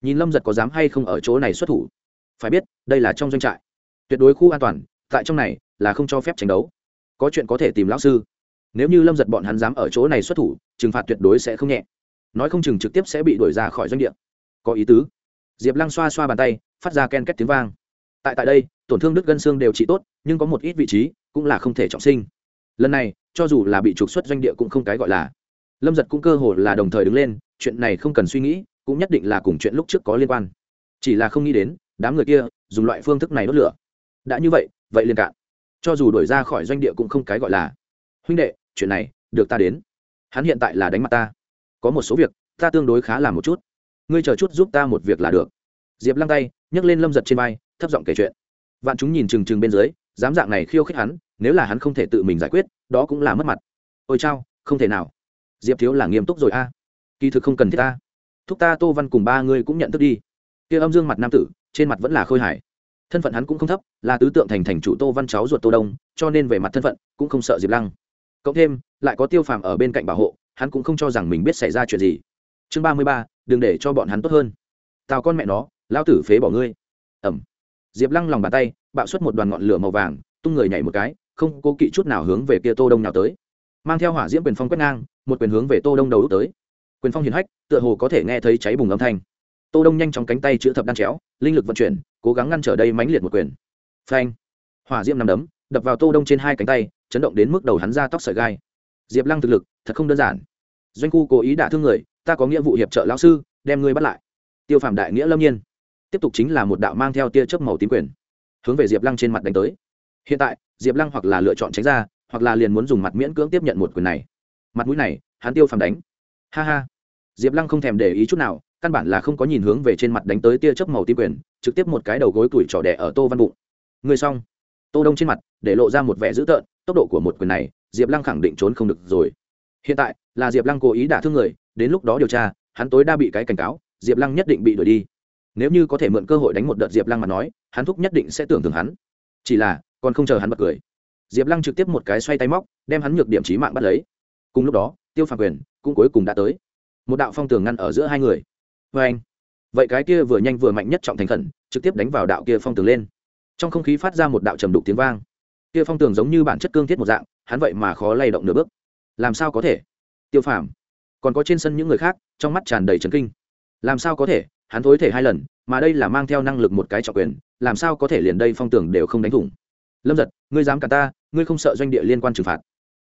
Nhìn lâm giật có dám hay không ở chỗ này xuất thủ phải biết, đây là trong doanh trại. Tuyệt đối khu an toàn, tại trong này là không cho phép tranh đấu. Có chuyện có thể tìm lão sư. Nếu như lâm giật bọn hắn dám ở chỗ này xuất thủ, trừng phạt tuyệt đối sẽ không nhẹ. Nói không chừng trực tiếp sẽ bị đuổi ra khỏi doanh địa. Có ý tứ. Diệp lăng xoa xoa bàn tay, phát ra ken két tiếng vang. Tại tại đây, tổn thương đứt gân xương đều trị tốt, nhưng có một ít vị trí cũng là không thể trọng sinh. Lần này, cho dù là bị trục xuất doanh địa cũng không cái gọi là. Lâm giật cũng cơ hồ là đồng thời đứng lên, chuyện này không cần suy nghĩ, cũng nhất định là cùng chuyện lúc trước có liên quan. Chỉ là không nghĩ đến đám người kia dùng loại phương thức này đốt lửa. Đã như vậy vậy liền cạn. Cho dù đổi ra khỏi doanh địa cũng không cái gọi là, huynh đệ, chuyện này được ta đến. Hắn hiện tại là đánh mặt ta. Có một số việc, ta tương đối khá làm một chút. Ngươi chờ chút giúp ta một việc là được. Diệp lăng tay nhấc lên lâm giật trên vai, thấp giọng kể chuyện. Vạn chúng nhìn trừng trừng bên dưới, dám dạng này khiêu khích hắn, nếu là hắn không thể tự mình giải quyết, đó cũng là mất mặt. Ôi chao, không thể nào. Diệp thiếu là nghiêm túc rồi a. Kỳ thực không cần thiết ta. Thúc ta tô văn cùng ba ngươi cũng nhận thức đi. Kia âm dương mặt nam tử trên mặt vẫn là khôi hài, thân phận hắn cũng không thấp là tứ tượng thành thành chủ tô văn cháu ruột tô đông cho nên về mặt thân phận cũng không sợ diệp lăng. Cộng thêm lại có tiêu phàm ở bên cạnh bảo hộ hắn cũng không cho rằng mình biết xảy ra chuyện gì. Chương ba mươi ba đừng để cho bọn hắn tốt hơn. Tào con mẹ nó lao tử phế bỏ ngươi. Ẩm. Diệp lăng lòng bàn tay bạo xuất một đoàn ngọn lửa màu vàng tung người nhảy một cái không cố kỵ chút nào hướng về kia tô đông nào tới. Mang theo hỏa diễm quyền phong quét ngang một quyền hướng về tô đông đầu đúc tới. Quyền phong hiền hách tựa hồ có thể nghe thấy cháy bùng âm thanh tô đông nhanh chóng cánh tay chữa thập đan chéo, linh lực vận chuyển, cố gắng ngăn trở đây mãnh liệt một quyền. Phanh! Hỏa diễm nằm đấm, đập vào tô đông trên hai cánh tay, chấn động đến mức đầu hắn ra tóc sợi gai. Diệp lăng thực lực, thật không đơn giản. Doanh khu cố ý đả thương người, ta có nghĩa vụ hiệp trợ lão sư, đem ngươi bắt lại. Tiêu phạm đại nghĩa lâm nhiên. Tiếp tục chính là một đạo mang theo tia chớp màu tím quyền, hướng về diệp lăng trên mặt đánh tới. Hiện tại, diệp lăng hoặc là lựa chọn tránh ra, hoặc là liền muốn dùng mặt miễn cưỡng tiếp nhận một quyền này. Mặt mũi này, hắn tiêu phàm đánh. Ha ha. Diệp lăng không thèm để ý chút nào căn bản là không có nhìn hướng về trên mặt đánh tới tia chớp màu tím quyền, trực tiếp một cái đầu gối tuổi trỏ đẻ ở tô văn bụng. Người xong. Tô đông trên mặt, để lộ ra một vẻ dữ tợn, tốc độ của một quyền này, diệp lăng khẳng định trốn không được rồi. Hiện tại, là diệp lăng cố ý đả thương người, đến lúc đó điều tra, hắn tối đa bị cái cảnh cáo, diệp lăng nhất định bị đuổi đi. Nếu như có thể mượn cơ hội đánh một đợt diệp lăng mà nói, hắn thúc nhất định sẽ tưởng tượng hắn. Chỉ là, còn không chờ hắn bật cười. Diệp lăng trực tiếp một cái xoay tay móc, đem hắn nhược điểm trí mạng bắt lấy. Cùng lúc đó, tiêu phàm quyền cũng cuối cùng đã tới. Một đạo phong tường ngăn ở giữa hai người vê anh. Vậy cái kia vừa nhanh vừa mạnh nhất trọng thành khẩn, trực tiếp đánh vào đạo kia phong tường lên. Trong không khí phát ra một đạo trầm đục tiếng vang. Kia phong tường giống như bản chất cương thiết một dạng, hắn vậy mà khó lay động nửa bước. Làm sao có thể? Tiêu phàm. Còn có trên sân những người khác, trong mắt tràn đầy trấn kinh. Làm sao có thể? Hắn thối thể hai lần, mà đây là mang theo năng lực một cái trọng quyền, làm sao có thể liền đây phong tường đều không đánh thủng? Lâm giật ngươi dám cả ta, ngươi không sợ doanh địa liên quan trừng phạt?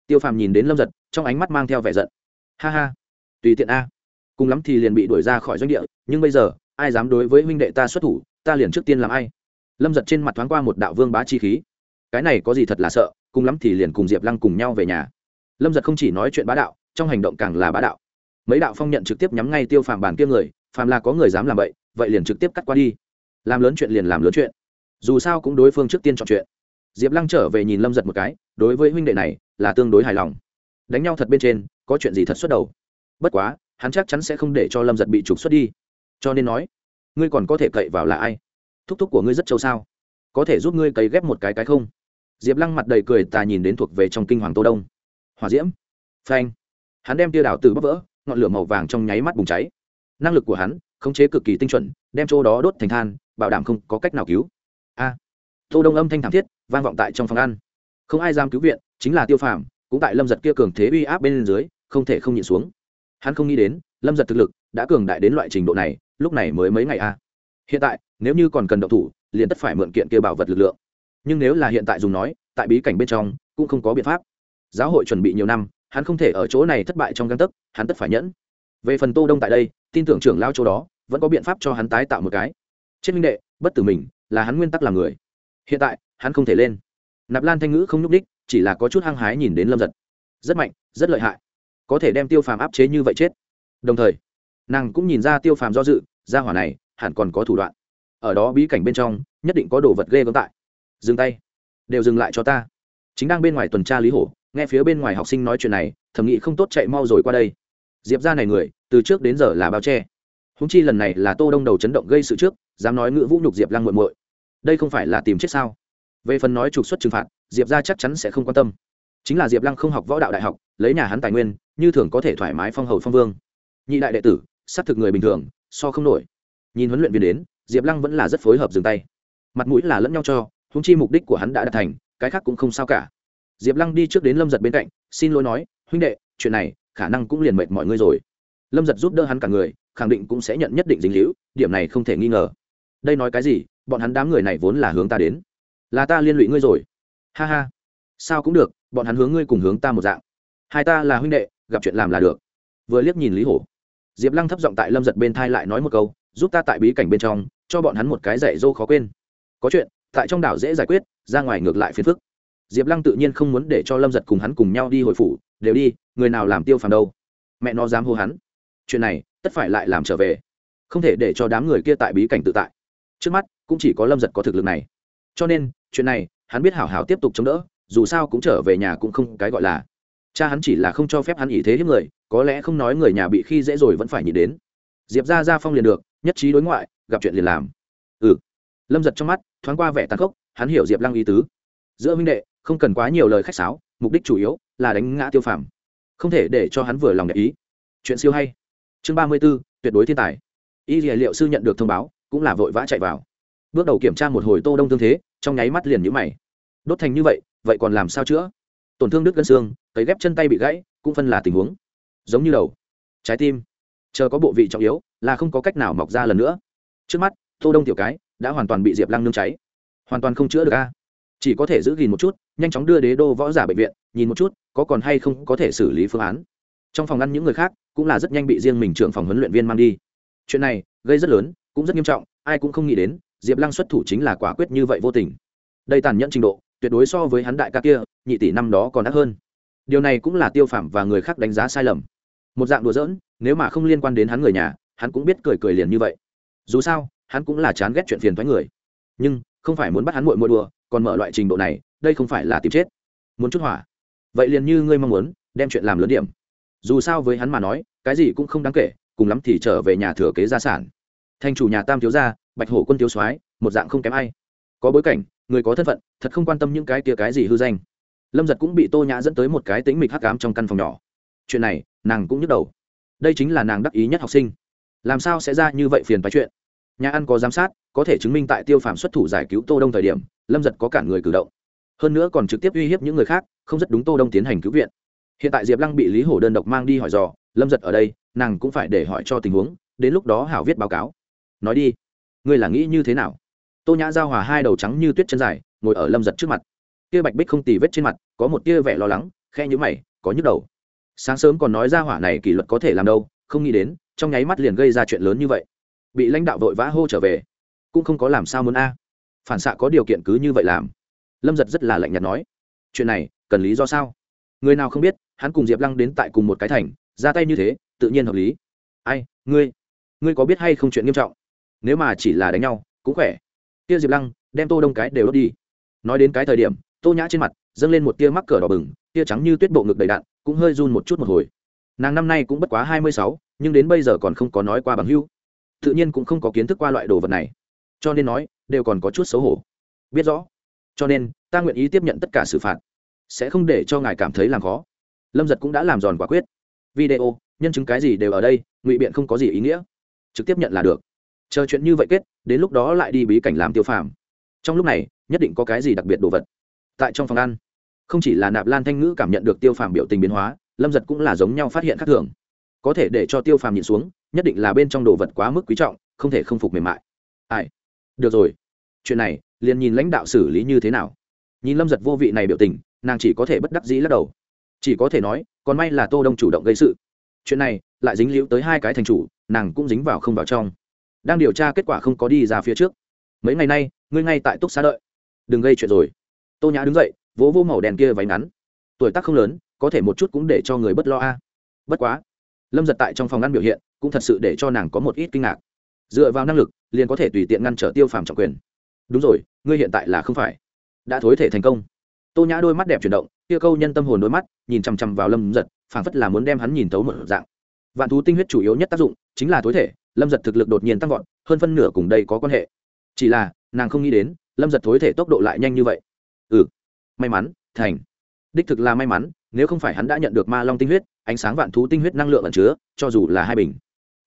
Tiêu phàm nhìn đến lâm giật trong ánh mắt mang theo vẻ giận. Ha ha. Tùy tiện a cùng lắm thì liền bị đuổi ra khỏi doanh địa, nhưng bây giờ, ai dám đối với huynh đệ ta xuất thủ, ta liền trước tiên làm ai? Lâm giật trên mặt thoáng qua một đạo vương bá chi khí. Cái này có gì thật là sợ, cùng lắm thì liền cùng diệp lăng cùng nhau về nhà. Lâm giật không chỉ nói chuyện bá đạo, trong hành động càng là bá đạo. Mấy đạo phong nhận trực tiếp nhắm ngay tiêu phàm bàn kia người, phàm là có người dám làm vậy vậy liền trực tiếp cắt qua đi. Làm lớn chuyện liền làm lớn chuyện. Dù sao cũng đối phương trước tiên chọn chuyện. Diệp lăng trở về nhìn lâm giật một cái, đối với huynh đệ này là tương đối hài lòng. Đánh nhau thật bên trên, có chuyện gì thật xuất đầu? Bất quá hắn chắc chắn sẽ không để cho lâm giật bị trục xuất đi cho nên nói ngươi còn có thể cậy vào là ai thúc thúc của ngươi rất trâu sao có thể giúp ngươi cấy ghép một cái cái không diệp lăng mặt đầy cười tà nhìn đến thuộc về trong kinh hoàng tô đông hòa diễm phanh hắn đem tia đảo từ bắp vỡ ngọn lửa màu vàng trong nháy mắt bùng cháy năng lực của hắn khống chế cực kỳ tinh chuẩn đem chỗ đó đốt thành than bảo đảm không có cách nào cứu a tô đông âm thanh thảm thiết vang vọng tại trong phòng ăn không ai dám cứu viện chính là tiêu phàm cũng tại lâm giật kia cường thế uy áp bên dưới không thể không nhịn xuống hắn không nghĩ đến, lâm giật thực lực đã cường đại đến loại trình độ này, lúc này mới mấy ngày a hiện tại, nếu như còn cần động thủ, liền tất phải mượn kiện kia bảo vật lực lượng. Nhưng nếu là hiện tại dùng nói, tại bí cảnh bên trong cũng không có biện pháp. Giáo hội chuẩn bị nhiều năm, hắn không thể ở chỗ này thất bại trong găng tấc, hắn tất phải nhẫn. Về phần tô đông tại đây, tin tưởng trưởng lao chỗ đó, vẫn có biện pháp cho hắn tái tạo một cái. Chết minh đệ, bất tử mình, là hắn nguyên tắc làm người. Hiện tại, hắn không thể lên. Nạp lan thanh ngữ không nhúc đích chỉ là có chút hăng hái nhìn đến lâm giật. Rất mạnh, rất lợi hại có thể đem tiêu phàm áp chế như vậy chết. Đồng thời, nàng cũng nhìn ra tiêu phàm do dự ra hỏa này hẳn còn có thủ đoạn. Ở đó bí cảnh bên trong, nhất định có đồ vật ghê gớm tại. Dừng tay. Đều dừng lại cho ta. Chính đang bên ngoài tuần tra lý hổ, nghe phía bên ngoài học sinh nói chuyện này, thầm nghĩ không tốt chạy mau rồi qua đây. Diệp ra này người, từ trước đến giờ là bao che. Húng chi lần này là tô đông đầu chấn động gây sự trước, dám nói ngữ vũ nhục diệp lăng muội muội. Đây không phải là tìm chết sao? Về phần nói trục xuất trừng phạt, diệp ra chắc chắn sẽ không quan tâm. Chính là diệp lăng không học võ đạo đại học, lấy nhà hắn tài nguyên như thường có thể thoải mái phong hầu phong vương. Nhị đại đệ tử, xác thực người bình thường, so không nổi. Nhìn huấn luyện viên đến, diệp lăng vẫn là rất phối hợp dừng tay. Mặt mũi là lẫn nhau cho húng chi mục đích của hắn đã đạt thành, cái khác cũng không sao cả. Diệp lăng đi trước đến lâm giật bên cạnh, xin lỗi nói, huynh đệ, chuyện này, khả năng cũng liền mệt mọi người rồi. Lâm giật giúp đỡ hắn cả người, khẳng định cũng sẽ nhận nhất định dính hữu điểm này không thể nghi ngờ. Đây nói cái gì? Bọn hắn đám người này vốn là hướng ta đến. Là ta liên lụy ngươi rồi. Ha ha, sao cũng được, bọn hắn hướng ngươi cùng hướng ta một dạng. Hai ta là huynh đệ gặp chuyện làm là được. Vừa liếc nhìn lý hổ, diệp lăng thấp giọng tại lâm giật bên thai lại nói một câu, giúp ta tại bí cảnh bên trong, cho bọn hắn một cái dạy dô khó quên. Có chuyện, tại trong đảo dễ giải quyết, ra ngoài ngược lại phiền phức. Diệp lăng tự nhiên không muốn để cho lâm giật cùng hắn cùng nhau đi hồi phủ, đều đi, người nào làm tiêu phàm đâu. Mẹ nó dám hô hắn. Chuyện này, tất phải lại làm trở về. Không thể để cho đám người kia tại bí cảnh tự tại. Trước mắt, cũng chỉ có lâm giật có thực lực này. Cho nên, chuyện này, hắn biết hảo hảo tiếp tục chống đỡ, dù sao cũng trở về nhà cũng không cái gọi là cha hắn chỉ là không cho phép hắn ý thế hiếp người, có lẽ không nói người nhà bị khi dễ rồi vẫn phải nhịn đến. Diệp ra ra phong liền được, nhất trí đối ngoại, gặp chuyện liền làm. Ừ. Lâm giật trong mắt, thoáng qua vẻ tàn khốc, hắn hiểu diệp lăng ý tứ. Giữa minh đệ, không cần quá nhiều lời khách sáo, mục đích chủ yếu là đánh ngã tiêu phàm. Không thể để cho hắn vừa lòng để ý. Chuyện siêu hay. Chương ba mươi b ố tuyệt đối thiên tài. Y dìa liệu sư nhận được thông báo, cũng là vội vã chạy vào. Bước đầu kiểm tra một hồi tô đông thương thế, trong nháy mắt liền nhũ mày. Đốt thành như vậy vậy còn làm sao chữa? Tổn thương đứt gân xương, cấy ghép chân tay bị gãy, cũng phân là tình huống. Giống như đầu, trái tim. Chờ có bộ vị trọng yếu, là không có cách nào mọc ra lần nữa. Trước mắt, tô đông tiểu cái đã hoàn toàn bị diệp lăng nương cháy. Hoàn toàn không chữa được a. Chỉ có thể giữ gìn một chút, nhanh chóng đưa đế đô võ giả bệnh viện, nhìn một chút, có còn hay không có thể xử lý phương án. Trong phòng ngăn những người khác, cũng là rất nhanh bị riêng mình trưởng phòng huấn luyện viên mang đi. Chuyện này, gây rất lớn, cũng rất nghiêm trọng, ai cũng không nghĩ đến, diệp lăng xuất thủ chính là quả quyết như vậy vô tình. Đây tàn nhẫn trình độ, tuyệt đối so với hắn đại ca kia nhị tỷ năm đó còn đắt hơn. Điều này cũng là tiêu phạm và người khác đánh giá sai lầm. Một dạng đùa giỡn, nếu mà không liên quan đến hắn người nhà, hắn cũng biết cười cười liền như vậy. Dù sao, hắn cũng là chán ghét chuyện phiền thoái người. Nhưng, không phải muốn bắt hắn mội mội đùa, còn mở loại trình độ này, đây không phải là tìm chết. Muốn chút hỏa. Vậy liền như ngươi mong muốn, đem chuyện làm lớn điểm. Dù sao với hắn mà nói, cái gì cũng không đáng kể, cùng lắm thì trở về nhà thừa kế gia sản. Thành chủ nhà tam thiếu gia, bạch hổ quân thiếu soái, một dạng không kém ai. Có bối cảnh, người có thân phận, thật không quan tâm những cái kia cái gì hư danh lâm giật cũng bị tô nhã dẫn tới một cái tính mịch hắc cám trong căn phòng nhỏ. Chuyện này, nàng cũng nhức đầu. Đây chính là nàng đắc ý nhất học sinh. Làm sao sẽ ra như vậy phiền phái chuyện? Nhà ăn có giám sát, có thể chứng minh tại tiêu phạm xuất thủ giải cứu tô đông thời điểm, lâm giật có cản người cử động. Hơn nữa còn trực tiếp uy hiếp những người khác, không rất đúng tô đông tiến hành cứu viện. Hiện tại diệp lăng bị lý hổ đơn độc mang đi hỏi dò, lâm giật ở đây, nàng cũng phải để hỏi cho tình huống, đến lúc đó hảo viết báo cáo. Nói đi, ngươi là nghĩ như thế nào? Tô nhã giao hòa hai đầu trắng như tuyết chân dài, ngồi ở lâm giật trước mặt kia bạch bích không tì vết trên mặt, có một tia vẻ lo lắng khe nhữ mày, có nhức đầu. Sáng sớm còn nói ra hỏa này kỷ luật có thể làm đâu, không nghĩ đến, trong nháy mắt liền gây ra chuyện lớn như vậy. Bị lãnh đạo vội vã hô trở về. Cũng không có làm sao muốn a. Phản xạ có điều kiện cứ như vậy làm. Lâm giật rất là lạnh nhạt nói. Chuyện này, cần lý do sao? Người nào không biết, hắn cùng diệp lăng đến tại cùng một cái thành, ra tay như thế, tự nhiên hợp lý. Ai, ngươi? Ngươi có biết hay không chuyện nghiêm trọng? Nếu mà chỉ là đánh nhau, cũng khỏe. Kia diệp lăng, đem tô đông cái đều đốt đi. Nói đến cái thời điểm tô nhã trên mặt dâng lên một tia mắc cờ đỏ bừng, tia trắng như tuyết bộ ngực đầy đạn cũng hơi run một chút một hồi. Nàng năm nay cũng bất quá hai mươi sáu, nhưng đến bây giờ còn không có nói qua bằng hưu tự nhiên cũng không có kiến thức qua loại đồ vật này. Cho nên nói, đều còn có chút xấu hổ. Biết rõ. Cho nên, ta nguyện ý tiếp nhận tất cả xử phạt. Sẽ không để cho ngài cảm thấy làm khó. Lâm giật cũng đã làm giòn quả quyết. Video, nhân chứng cái gì đều ở đây, ngụy biện không có gì ý nghĩa. Trực tiếp nhận là được. Chờ chuyện như vậy kết, đến lúc đó lại đi bí cảnh làm tiêu phàm. Trong lúc này, nhất định có cái gì đặc biệt đồ vật tại trong phòng ăn. Không chỉ là nạp lan thanh ngữ cảm nhận được tiêu phàm biểu tình biến hóa, lâm giật cũng là giống nhau phát hiện khác thường. Có thể để cho tiêu phàm nhìn xuống, nhất định là bên trong đồ vật quá mức quý trọng, không thể không phục mềm mại. Ai? Được rồi. Chuyện này, liền nhìn lãnh đạo xử lý như thế nào. Nhìn lâm giật vô vị này biểu tình, nàng chỉ có thể bất đắc dĩ lắc đầu. Chỉ có thể nói, còn may là tô đông chủ động gây sự. Chuyện này, lại dính liễu tới hai cái thành chủ, nàng cũng dính vào không vào trong. Đang điều tra kết quả không có đi ra phía trước. Mấy ngày nay, ngươi ngay tại túc xá đợi. Đừng gây chuyện rồi tô nhã đứng dậy, vỗ vỗ màu đèn kia váy ngắn. Tuổi tác không lớn, có thể một chút cũng để cho người bất lo a. Bất quá, lâm giật tại trong phòng ngăn biểu hiện cũng thật sự để cho nàng có một ít kinh ngạc. Dựa vào năng lực, liền có thể tùy tiện ngăn trở tiêu phàm trọng quyền. Đúng rồi, ngươi hiện tại là không phải. Đã thối thể thành công. Tô nhã đôi mắt đẹp chuyển động, kia câu nhân tâm hồn đôi mắt, nhìn chằm chằm vào lâm giật, phảng phất là muốn đem hắn nhìn thấu một dạng. Vạn thú tinh huyết chủ yếu nhất tác dụng chính là thối thể, lâm giật thực lực đột nhiên tăng vọt, hơn phân nửa cùng đây có quan hệ. Chỉ là, nàng không nghĩ đến, lâm giật thối thể tốc độ lại nhanh như vậy ừ. May mắn, thành. Đích thực là may mắn, nếu không phải hắn đã nhận được ma long tinh huyết, ánh sáng vạn thú tinh huyết năng lượng ẩn chứa, cho dù là hai bình,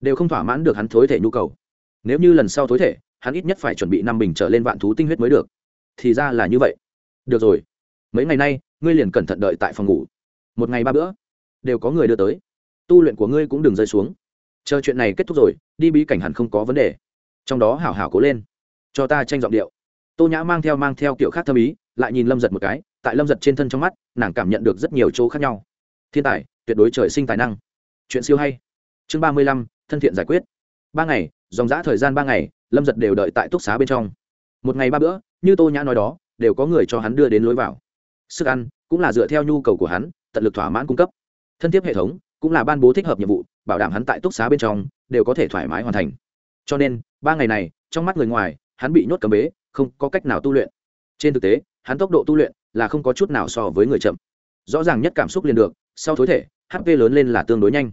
đều không thỏa mãn được hắn thối thể nhu cầu. Nếu như lần sau thối thể, hắn ít nhất phải chuẩn bị năm bình trở lên vạn thú tinh huyết mới được. Thì ra là như vậy. Được rồi. Mấy ngày nay, ngươi liền cẩn thận đợi tại phòng ngủ. Một ngày ba bữa, đều có người đưa tới. Tu luyện của ngươi cũng đừng rơi xuống. Chờ chuyện này kết thúc rồi, đi bí cảnh hẳn không có vấn đề. Trong đó hảo hảo cố lên. Cho ta tranh giọng điệu. Tô nhã mang theo mang theo kiểu khác thâm ý lại nhìn lâm giật một cái, tại lâm giật trên thân trong mắt, nàng cảm nhận được rất nhiều chỗ khác nhau. Thiên tài, tuyệt đối trời sinh tài năng. Chuyện siêu hay. Chương ba mươi lăm, thân thiện giải quyết. Ba ngày, dòng giã thời gian ba ngày, lâm giật đều đợi tại túc xá bên trong. Một ngày ba bữa, như tô nhã nói đó, đều có người cho hắn đưa đến lối vào. Sức ăn cũng là dựa theo nhu cầu của hắn, tận lực thỏa mãn cung cấp. Thân thiết hệ thống cũng là ban bố thích hợp nhiệm vụ, bảo đảm hắn tại túc xá bên trong đều có thể thoải mái hoàn thành. Cho nên, ba ngày này, trong mắt người ngoài, hắn bị nhốt cầm bế, không có cách nào tu luyện. Trên thực tế hắn tốc độ tu luyện là không có chút nào so với người chậm. Rõ ràng nhất cảm xúc liền được, sau thối thể hp lớn lên là tương đối nhanh.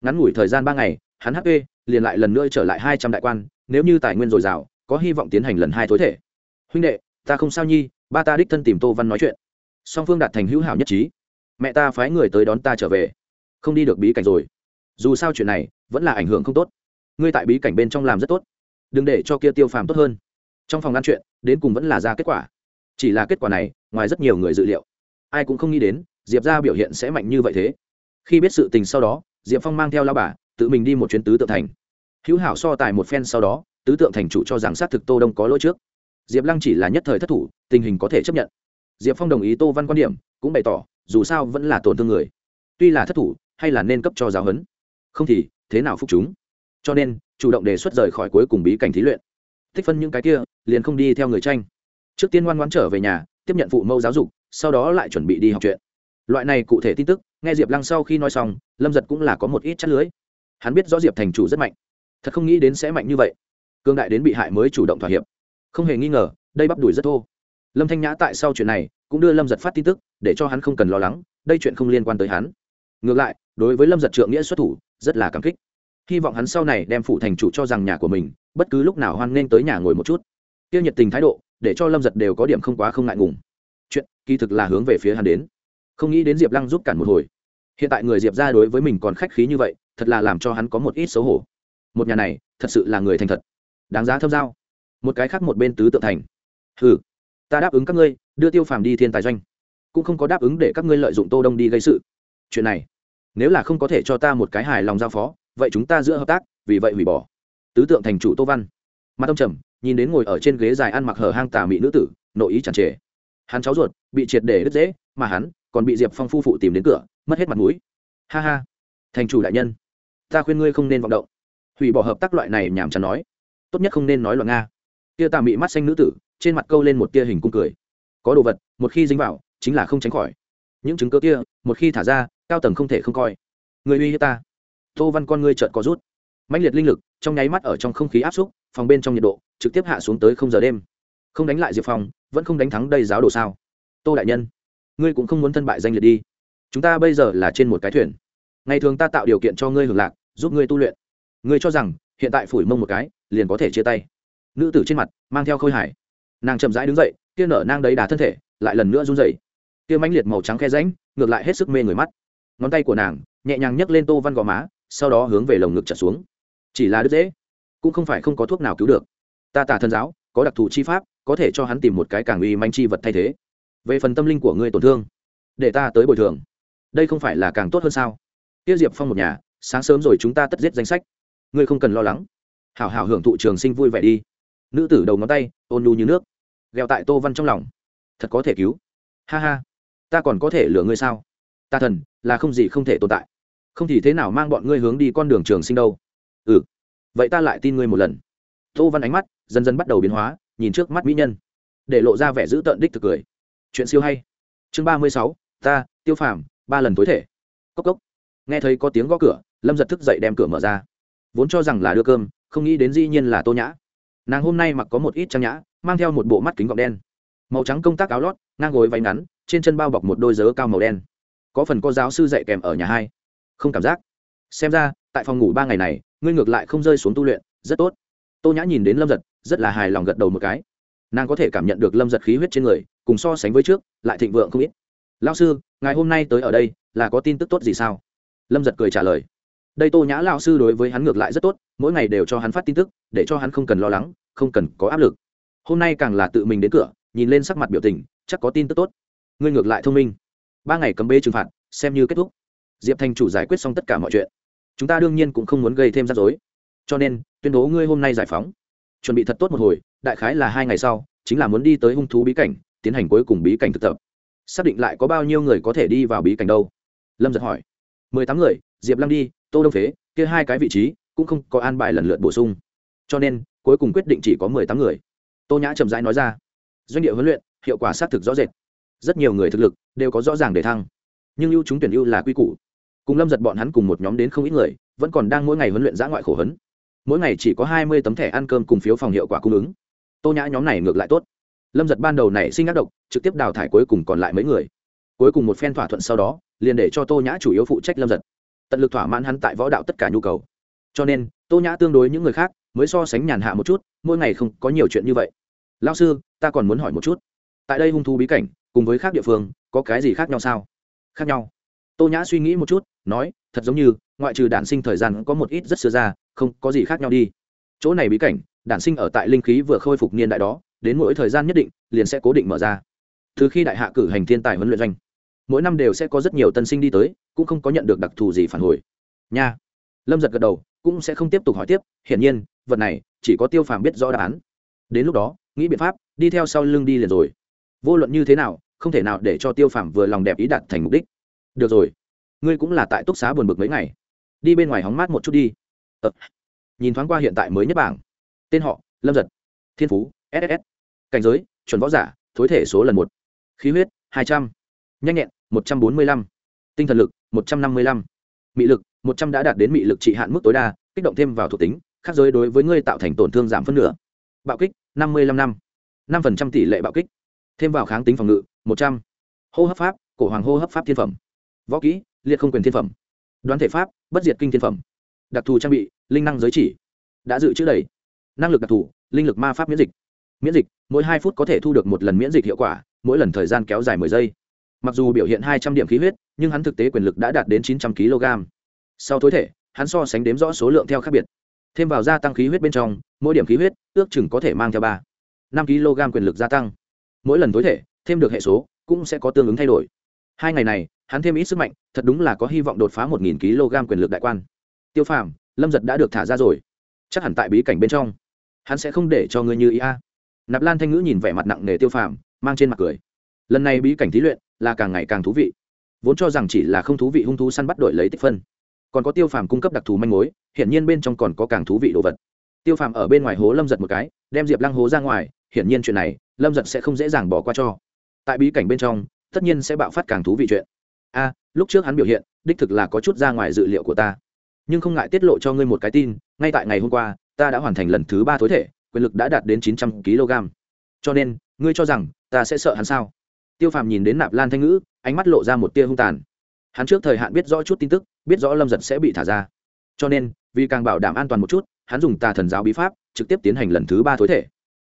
Ngắn ngủi thời gian ba ngày, hắn hp liền lại lần nữa trở lại hai trăm đại quan, nếu như tài nguyên dồi dào, có hy vọng tiến hành lần hai thối thể. Huynh đệ, ta không sao nhi, ba ta đích thân tìm tô văn nói chuyện. Song phương đạt thành hữu hảo nhất trí. Mẹ ta phái người tới đón ta trở về. Không đi được bí cảnh rồi. Dù sao chuyện này vẫn là ảnh hưởng không tốt. Ngươi tại bí cảnh bên trong làm rất tốt. Đừng để cho kia tiêu phàm tốt hơn. Trong phòng ngăn chuyện, đến cùng vẫn là ra kết quả chỉ là kết quả này, ngoài rất nhiều người dự liệu. Ai cũng không nghĩ đến, diệp ra biểu hiện sẽ mạnh như vậy thế. Khi biết sự tình sau đó, diệp phong mang theo lao bà, tự mình đi một chuyến tứ tượng thành. Hữu hảo so tài một phen sau đó, tứ tượng thành chủ cho rằng xác thực tô đông có lỗi trước. Diệp lăng chỉ là nhất thời thất thủ, tình hình có thể chấp nhận. Diệp phong đồng ý tô văn quan điểm, cũng bày tỏ, dù sao vẫn là tổn thương người. Tuy là thất thủ, hay là nên cấp cho giáo huấn. Không thì, thế nào phục chúng? Cho nên, chủ động đề xuất rời khỏi cuối cùng bí cảnh thí luyện. Thích phân những cái kia, liền không đi theo người tranh trước tiên ngoan ngoãn trở về nhà, tiếp nhận phụ mẫu giáo dục, sau đó lại chuẩn bị đi học chuyện. Loại này cụ thể tin tức, nghe diệp lăng sau khi nói xong, lâm giật cũng là có một ít chất lưới. Hắn biết rõ diệp thành chủ rất mạnh. Thật không nghĩ đến sẽ mạnh như vậy. Cương đại đến bị hại mới chủ động thỏa hiệp. Không hề nghi ngờ, đây bắp đùi rất thô. Lâm thanh nhã tại sau chuyện này, cũng đưa lâm giật phát tin tức, để cho hắn không cần lo lắng, đây chuyện không liên quan tới hắn. Ngược lại, đối với lâm giật trượng nghĩa xuất thủ, rất là cảm kích. Hy vọng hắn sau này đem phủ thành chủ cho rằng nhà của mình, bất cứ lúc nào hoan nghênh tới nhà ngồi một chút. Tiêu nhiệt tình thái độ để cho lâm giật đều có điểm không quá không ngại ngùng. Chuyện kỳ thực là hướng về phía hắn đến. Không nghĩ đến diệp lăng giúp cản một hồi. Hiện tại người diệp ra đối với mình còn khách khí như vậy, thật là làm cho hắn có một ít xấu hổ. Một nhà này, thật sự là người thành thật. Đáng giá thâm giao. Một cái khác một bên tứ tự thành. Ừ ta đáp ứng các ngươi, đưa tiêu phàm đi thiên tài doanh. Cũng không có đáp ứng để các ngươi lợi dụng tô đông đi gây sự. Chuyện này, nếu là không có thể cho ta một cái hài lòng giao phó, vậy chúng ta giữa hợp tác, vì vậy hủy bỏ. Tứ tượng thành chủ tô văn. Mặt ông trầm nhìn đến ngồi ở trên ghế dài ăn mặc hở hang tà mị nữ tử, nội ý chẳng trề. Hắn cháu ruột, bị triệt để đứt dễ, mà hắn còn bị diệp phong phu phụ tìm đến cửa, mất hết mặt mũi. Ha ha. Thành chủ đại nhân, ta khuyên ngươi không nên vọng động. Hủy bỏ hợp tác loại này nhảm chán nói. Tốt nhất không nên nói loạn nga. Tia tà mị mắt xanh nữ tử, trên mặt câu lên một tia hình cung cười. Có đồ vật, một khi dính vào, chính là không tránh khỏi. Những chứng cơ kia, một khi thả ra, cao tầng không thể không coi. Người uy hiếp ta. Tô văn con ngươi trợn có rút. Mạnh liệt linh lực, trong nháy mắt ở trong không khí áp xúc phòng bên trong nhiệt độ, trực tiếp hạ xuống tới không giờ đêm. Không đánh lại diệp phong, vẫn không đánh thắng đây giáo đồ sao? Tô đại nhân, ngươi cũng không muốn thân bại danh liệt đi. Chúng ta bây giờ là trên một cái thuyền. Ngày thường ta tạo điều kiện cho ngươi hưởng lạc, giúp ngươi tu luyện. Ngươi cho rằng, hiện tại phủi mông một cái, liền có thể chia tay. Nữ tử trên mặt, mang theo khôi hải nàng chậm rãi đứng dậy, kia nở nang đấy đà thân thể, lại lần nữa run dậy kia mãnh liệt màu trắng khe ránh ngược lại hết sức mê người mắt. Ngón tay của nàng, nhẹ nhàng nhấc lên tô văn gò má, sau đó hướng về lồng ngực trở xuống. Chỉ là đứt dễ cũng không phải không có thuốc nào cứu được. Ta tả thần giáo, có đặc thù chi pháp, có thể cho hắn tìm một cái càng uy manh chi vật thay thế. Về phần tâm linh của ngươi tổn thương, để ta tới bồi thường. Đây không phải là càng tốt hơn sao? Tiêu diệp phong một nhà, sáng sớm rồi chúng ta tất giết danh sách. Ngươi không cần lo lắng. Hảo hảo hưởng thụ trường sinh vui vẻ đi. Nữ tử đầu ngón tay, ôn nhu như nước ghẹo tại tô văn trong lòng. Thật có thể cứu. Ha ha. Ta còn có thể lừa ngươi sao? Ta thần, là không gì không thể tồn tại. Không thì thế nào mang bọn ngươi hướng đi con đường trường sinh đâu? Ừ vậy ta lại tin ngươi một lần. Tô văn ánh mắt dần dần bắt đầu biến hóa, nhìn trước mắt mỹ nhân, để lộ ra vẻ giữ tợn đích thực cười. Chuyện siêu hay. Chương ba mươi sáu, ta, tiêu phàm, ba lần tối thể. Cốc cốc. Nghe thấy có tiếng gõ cửa, lâm giật thức dậy đem cửa mở ra. Vốn cho rằng là đưa cơm, không nghĩ đến dĩ nhiên là tô nhã. Nàng hôm nay mặc có một ít trang nhã, mang theo một bộ mắt kính gọng đen. Màu trắng công tác áo lót, ngang gối váy ngắn, trên chân bao bọc một đôi dớ cao màu đen. Có phần có giáo sư dạy kèm ở nhà hai. Không cảm giác. Xem ra tại phòng ngủ ba ngày này, ngươi ngược lại không rơi xuống tu luyện, rất tốt. Tô nhã nhìn đến lâm giật, rất là hài lòng gật đầu một cái. Nàng có thể cảm nhận được lâm giật khí huyết trên người, cùng so sánh với trước, lại thịnh vượng không ít. Lao sư, ngài hôm nay tới ở đây, là có tin tức tốt gì sao? Lâm giật cười trả lời. Đây tô nhã lao sư đối với hắn ngược lại rất tốt, mỗi ngày đều cho hắn phát tin tức, để cho hắn không cần lo lắng, không cần có áp lực. Hôm nay càng là tự mình đến cửa, nhìn lên sắc mặt biểu tình, chắc có tin tức tốt. Ngươi ngược lại thông minh. Ba ngày cấm bê trừng phạt, xem như kết thúc. Diệp thành chủ giải quyết xong tất cả mọi chuyện chúng ta đương nhiên cũng không muốn gây thêm rắc rối. Cho nên, tuyên bố ngươi hôm nay giải phóng. Chuẩn bị thật tốt một hồi, đại khái là hai ngày sau, chính là muốn đi tới hung thú bí cảnh, tiến hành cuối cùng bí cảnh thực tập. Xác định lại có bao nhiêu người có thể đi vào bí cảnh đâu? Lâm giật hỏi. Mười tám người, diệp lăng đi, tô đông phế, kia hai cái vị trí, cũng không có an bài lần lượt bổ sung. Cho nên, cuối cùng quyết định chỉ có mười tám người. Tô nhã chậm rãi nói ra. Doanh địa huấn luyện, hiệu quả xác thực rõ rệt. Rất nhiều người thực lực đều có rõ ràng để thăng. Nhưng ưu chúng tuyển ưu là quy củ cùng lâm giật bọn hắn cùng một nhóm đến không ít người, vẫn còn đang mỗi ngày huấn luyện giã ngoại khổ hấn mỗi ngày chỉ có hai mươi tấm thẻ ăn cơm cùng phiếu phòng hiệu quả cung ứng. Tô nhã nhóm này ngược lại tốt. Lâm giật ban đầu này sinh ác độc, trực tiếp đào thải cuối cùng còn lại mấy người. Cuối cùng một phen thỏa thuận sau đó, liền để cho tô nhã chủ yếu phụ trách lâm giật. Tận lực thỏa mãn hắn tại võ đạo tất cả nhu cầu. Cho nên, tô nhã tương đối những người khác, mới so sánh nhàn hạ một chút, mỗi ngày không có nhiều chuyện như vậy. Lao sư, ta còn muốn hỏi một chút. Tại đây hung thú bí cảnh, cùng với khác địa phương, có cái gì khác nhau sao? Khác nhau tô nhã suy nghĩ một chút, nói, thật giống như, ngoại trừ đản sinh thời gian có một ít rất xưa ra, không, có gì khác nhau đi. Chỗ này bí cảnh, đản sinh ở tại linh khí vừa khôi phục niên đại đó, đến mỗi thời gian nhất định, liền sẽ cố định mở ra. Từ khi đại hạ cử hành thiên tài huấn luyện doanh, mỗi năm đều sẽ có rất nhiều tân sinh đi tới, cũng không có nhận được đặc thù gì phản hồi. Nha. Lâm giật gật đầu, cũng sẽ không tiếp tục hỏi tiếp, hiển nhiên, vật này, chỉ có tiêu phàm biết rõ đáp án. Đến lúc đó, nghĩ biện pháp, đi theo sau lưng đi liền rồi. Vô luận như thế nào, không thể nào để cho tiêu phàm vừa lòng đẹp ý đạt thành mục đích được rồi. Ngươi cũng là tại túc xá buồn bực mấy ngày. Đi bên ngoài hóng mát một chút đi. Ờ. nhìn thoáng qua hiện tại mới nhất bảng. Tên họ, lâm giật. Thiên phú ss cảnh giới, chuẩn võ giả, thối thể số lần một. Khí huyết, hai trăm. Nhanh nhẹn, một trăm bốn mươi lăm. Tinh thần lực, một trăm năm mươi lăm. Mị lực, một trăm đã đạt đến mị lực trị hạn mức tối đa, kích động thêm vào thuộc tính, khác giới đối với ngươi tạo thành tổn thương giảm phân nửa. Bạo kích, năm mươi lăm năm. năm phần trăm tỷ lệ bạo kích. Thêm vào kháng tính phòng ngự, một trăm. Hô hấp pháp, cổ hoàng hô hấp pháp thiên phẩm võ kỹ, liệt không quyền thiên phẩm. Đoán thể pháp, bất diệt kinh thiên phẩm. Đặc thù trang bị, linh năng giới chỉ. Đã dự trữ đầy. Năng lực đặc thù, linh lực ma pháp miễn dịch. Miễn dịch, mỗi hai phút có thể thu được một lần miễn dịch hiệu quả, mỗi lần thời gian kéo dài mười giây. Mặc dù biểu hiện hai trăm điểm khí huyết, nhưng hắn thực tế quyền lực đã đạt đến chín trăm kg. Sau tối thể, hắn so sánh đếm rõ số lượng theo khác biệt. Thêm vào gia tăng khí huyết bên trong, mỗi điểm khí huyết, ước chừng có thể mang theo ba, năm kg quyền lực gia tăng. Mỗi lần tối thể, thêm được hệ số, cũng sẽ có tương ứng thay đổi hai ngày này, hắn thêm ít sức mạnh, thật đúng là có hy vọng đột phá một nghìn kg quyền lực đại quan. Tiêu phàm, lâm giật đã được thả ra rồi. Chắc hẳn tại bí cảnh bên trong. Hắn sẽ không để cho ngươi như ý a. Nạp lan thanh ngữ nhìn vẻ mặt nặng nề tiêu phàm, mang trên mặt cười. Lần này bí cảnh thí luyện là càng ngày càng thú vị. Vốn cho rằng chỉ là không thú vị hung thú săn bắt đổi lấy tích phân. Còn có tiêu phàm cung cấp đặc thù manh mối, hiển nhiên bên trong còn có càng thú vị đồ vật. Tiêu phàm ở bên ngoài hố lâm giật một cái, đem diệp lăng hố ra ngoài, hiển nhiên chuyện này, lâm giật sẽ không dễ dàng bỏ qua cho. Tại bí cảnh bên trong tất nhiên sẽ bạo phát càng thú vị chuyện. A, lúc trước hắn biểu hiện, đích thực là có chút ra ngoài dự liệu của ta. Nhưng không ngại tiết lộ cho ngươi một cái tin, ngay tại ngày hôm qua, ta đã hoàn thành lần thứ ba tối thể, quyền lực đã đạt đến chín trăm kg. Cho nên, ngươi cho rằng, ta sẽ sợ hắn sao? Tiêu phàm nhìn đến nạp lan thanh ngữ, ánh mắt lộ ra một tia hung tàn. Hắn trước thời hạn biết rõ chút tin tức, biết rõ lâm giật sẽ bị thả ra. Cho nên, vì càng bảo đảm an toàn một chút, hắn dùng tà thần giáo bí pháp, trực tiếp tiến hành lần thứ ba tối thể.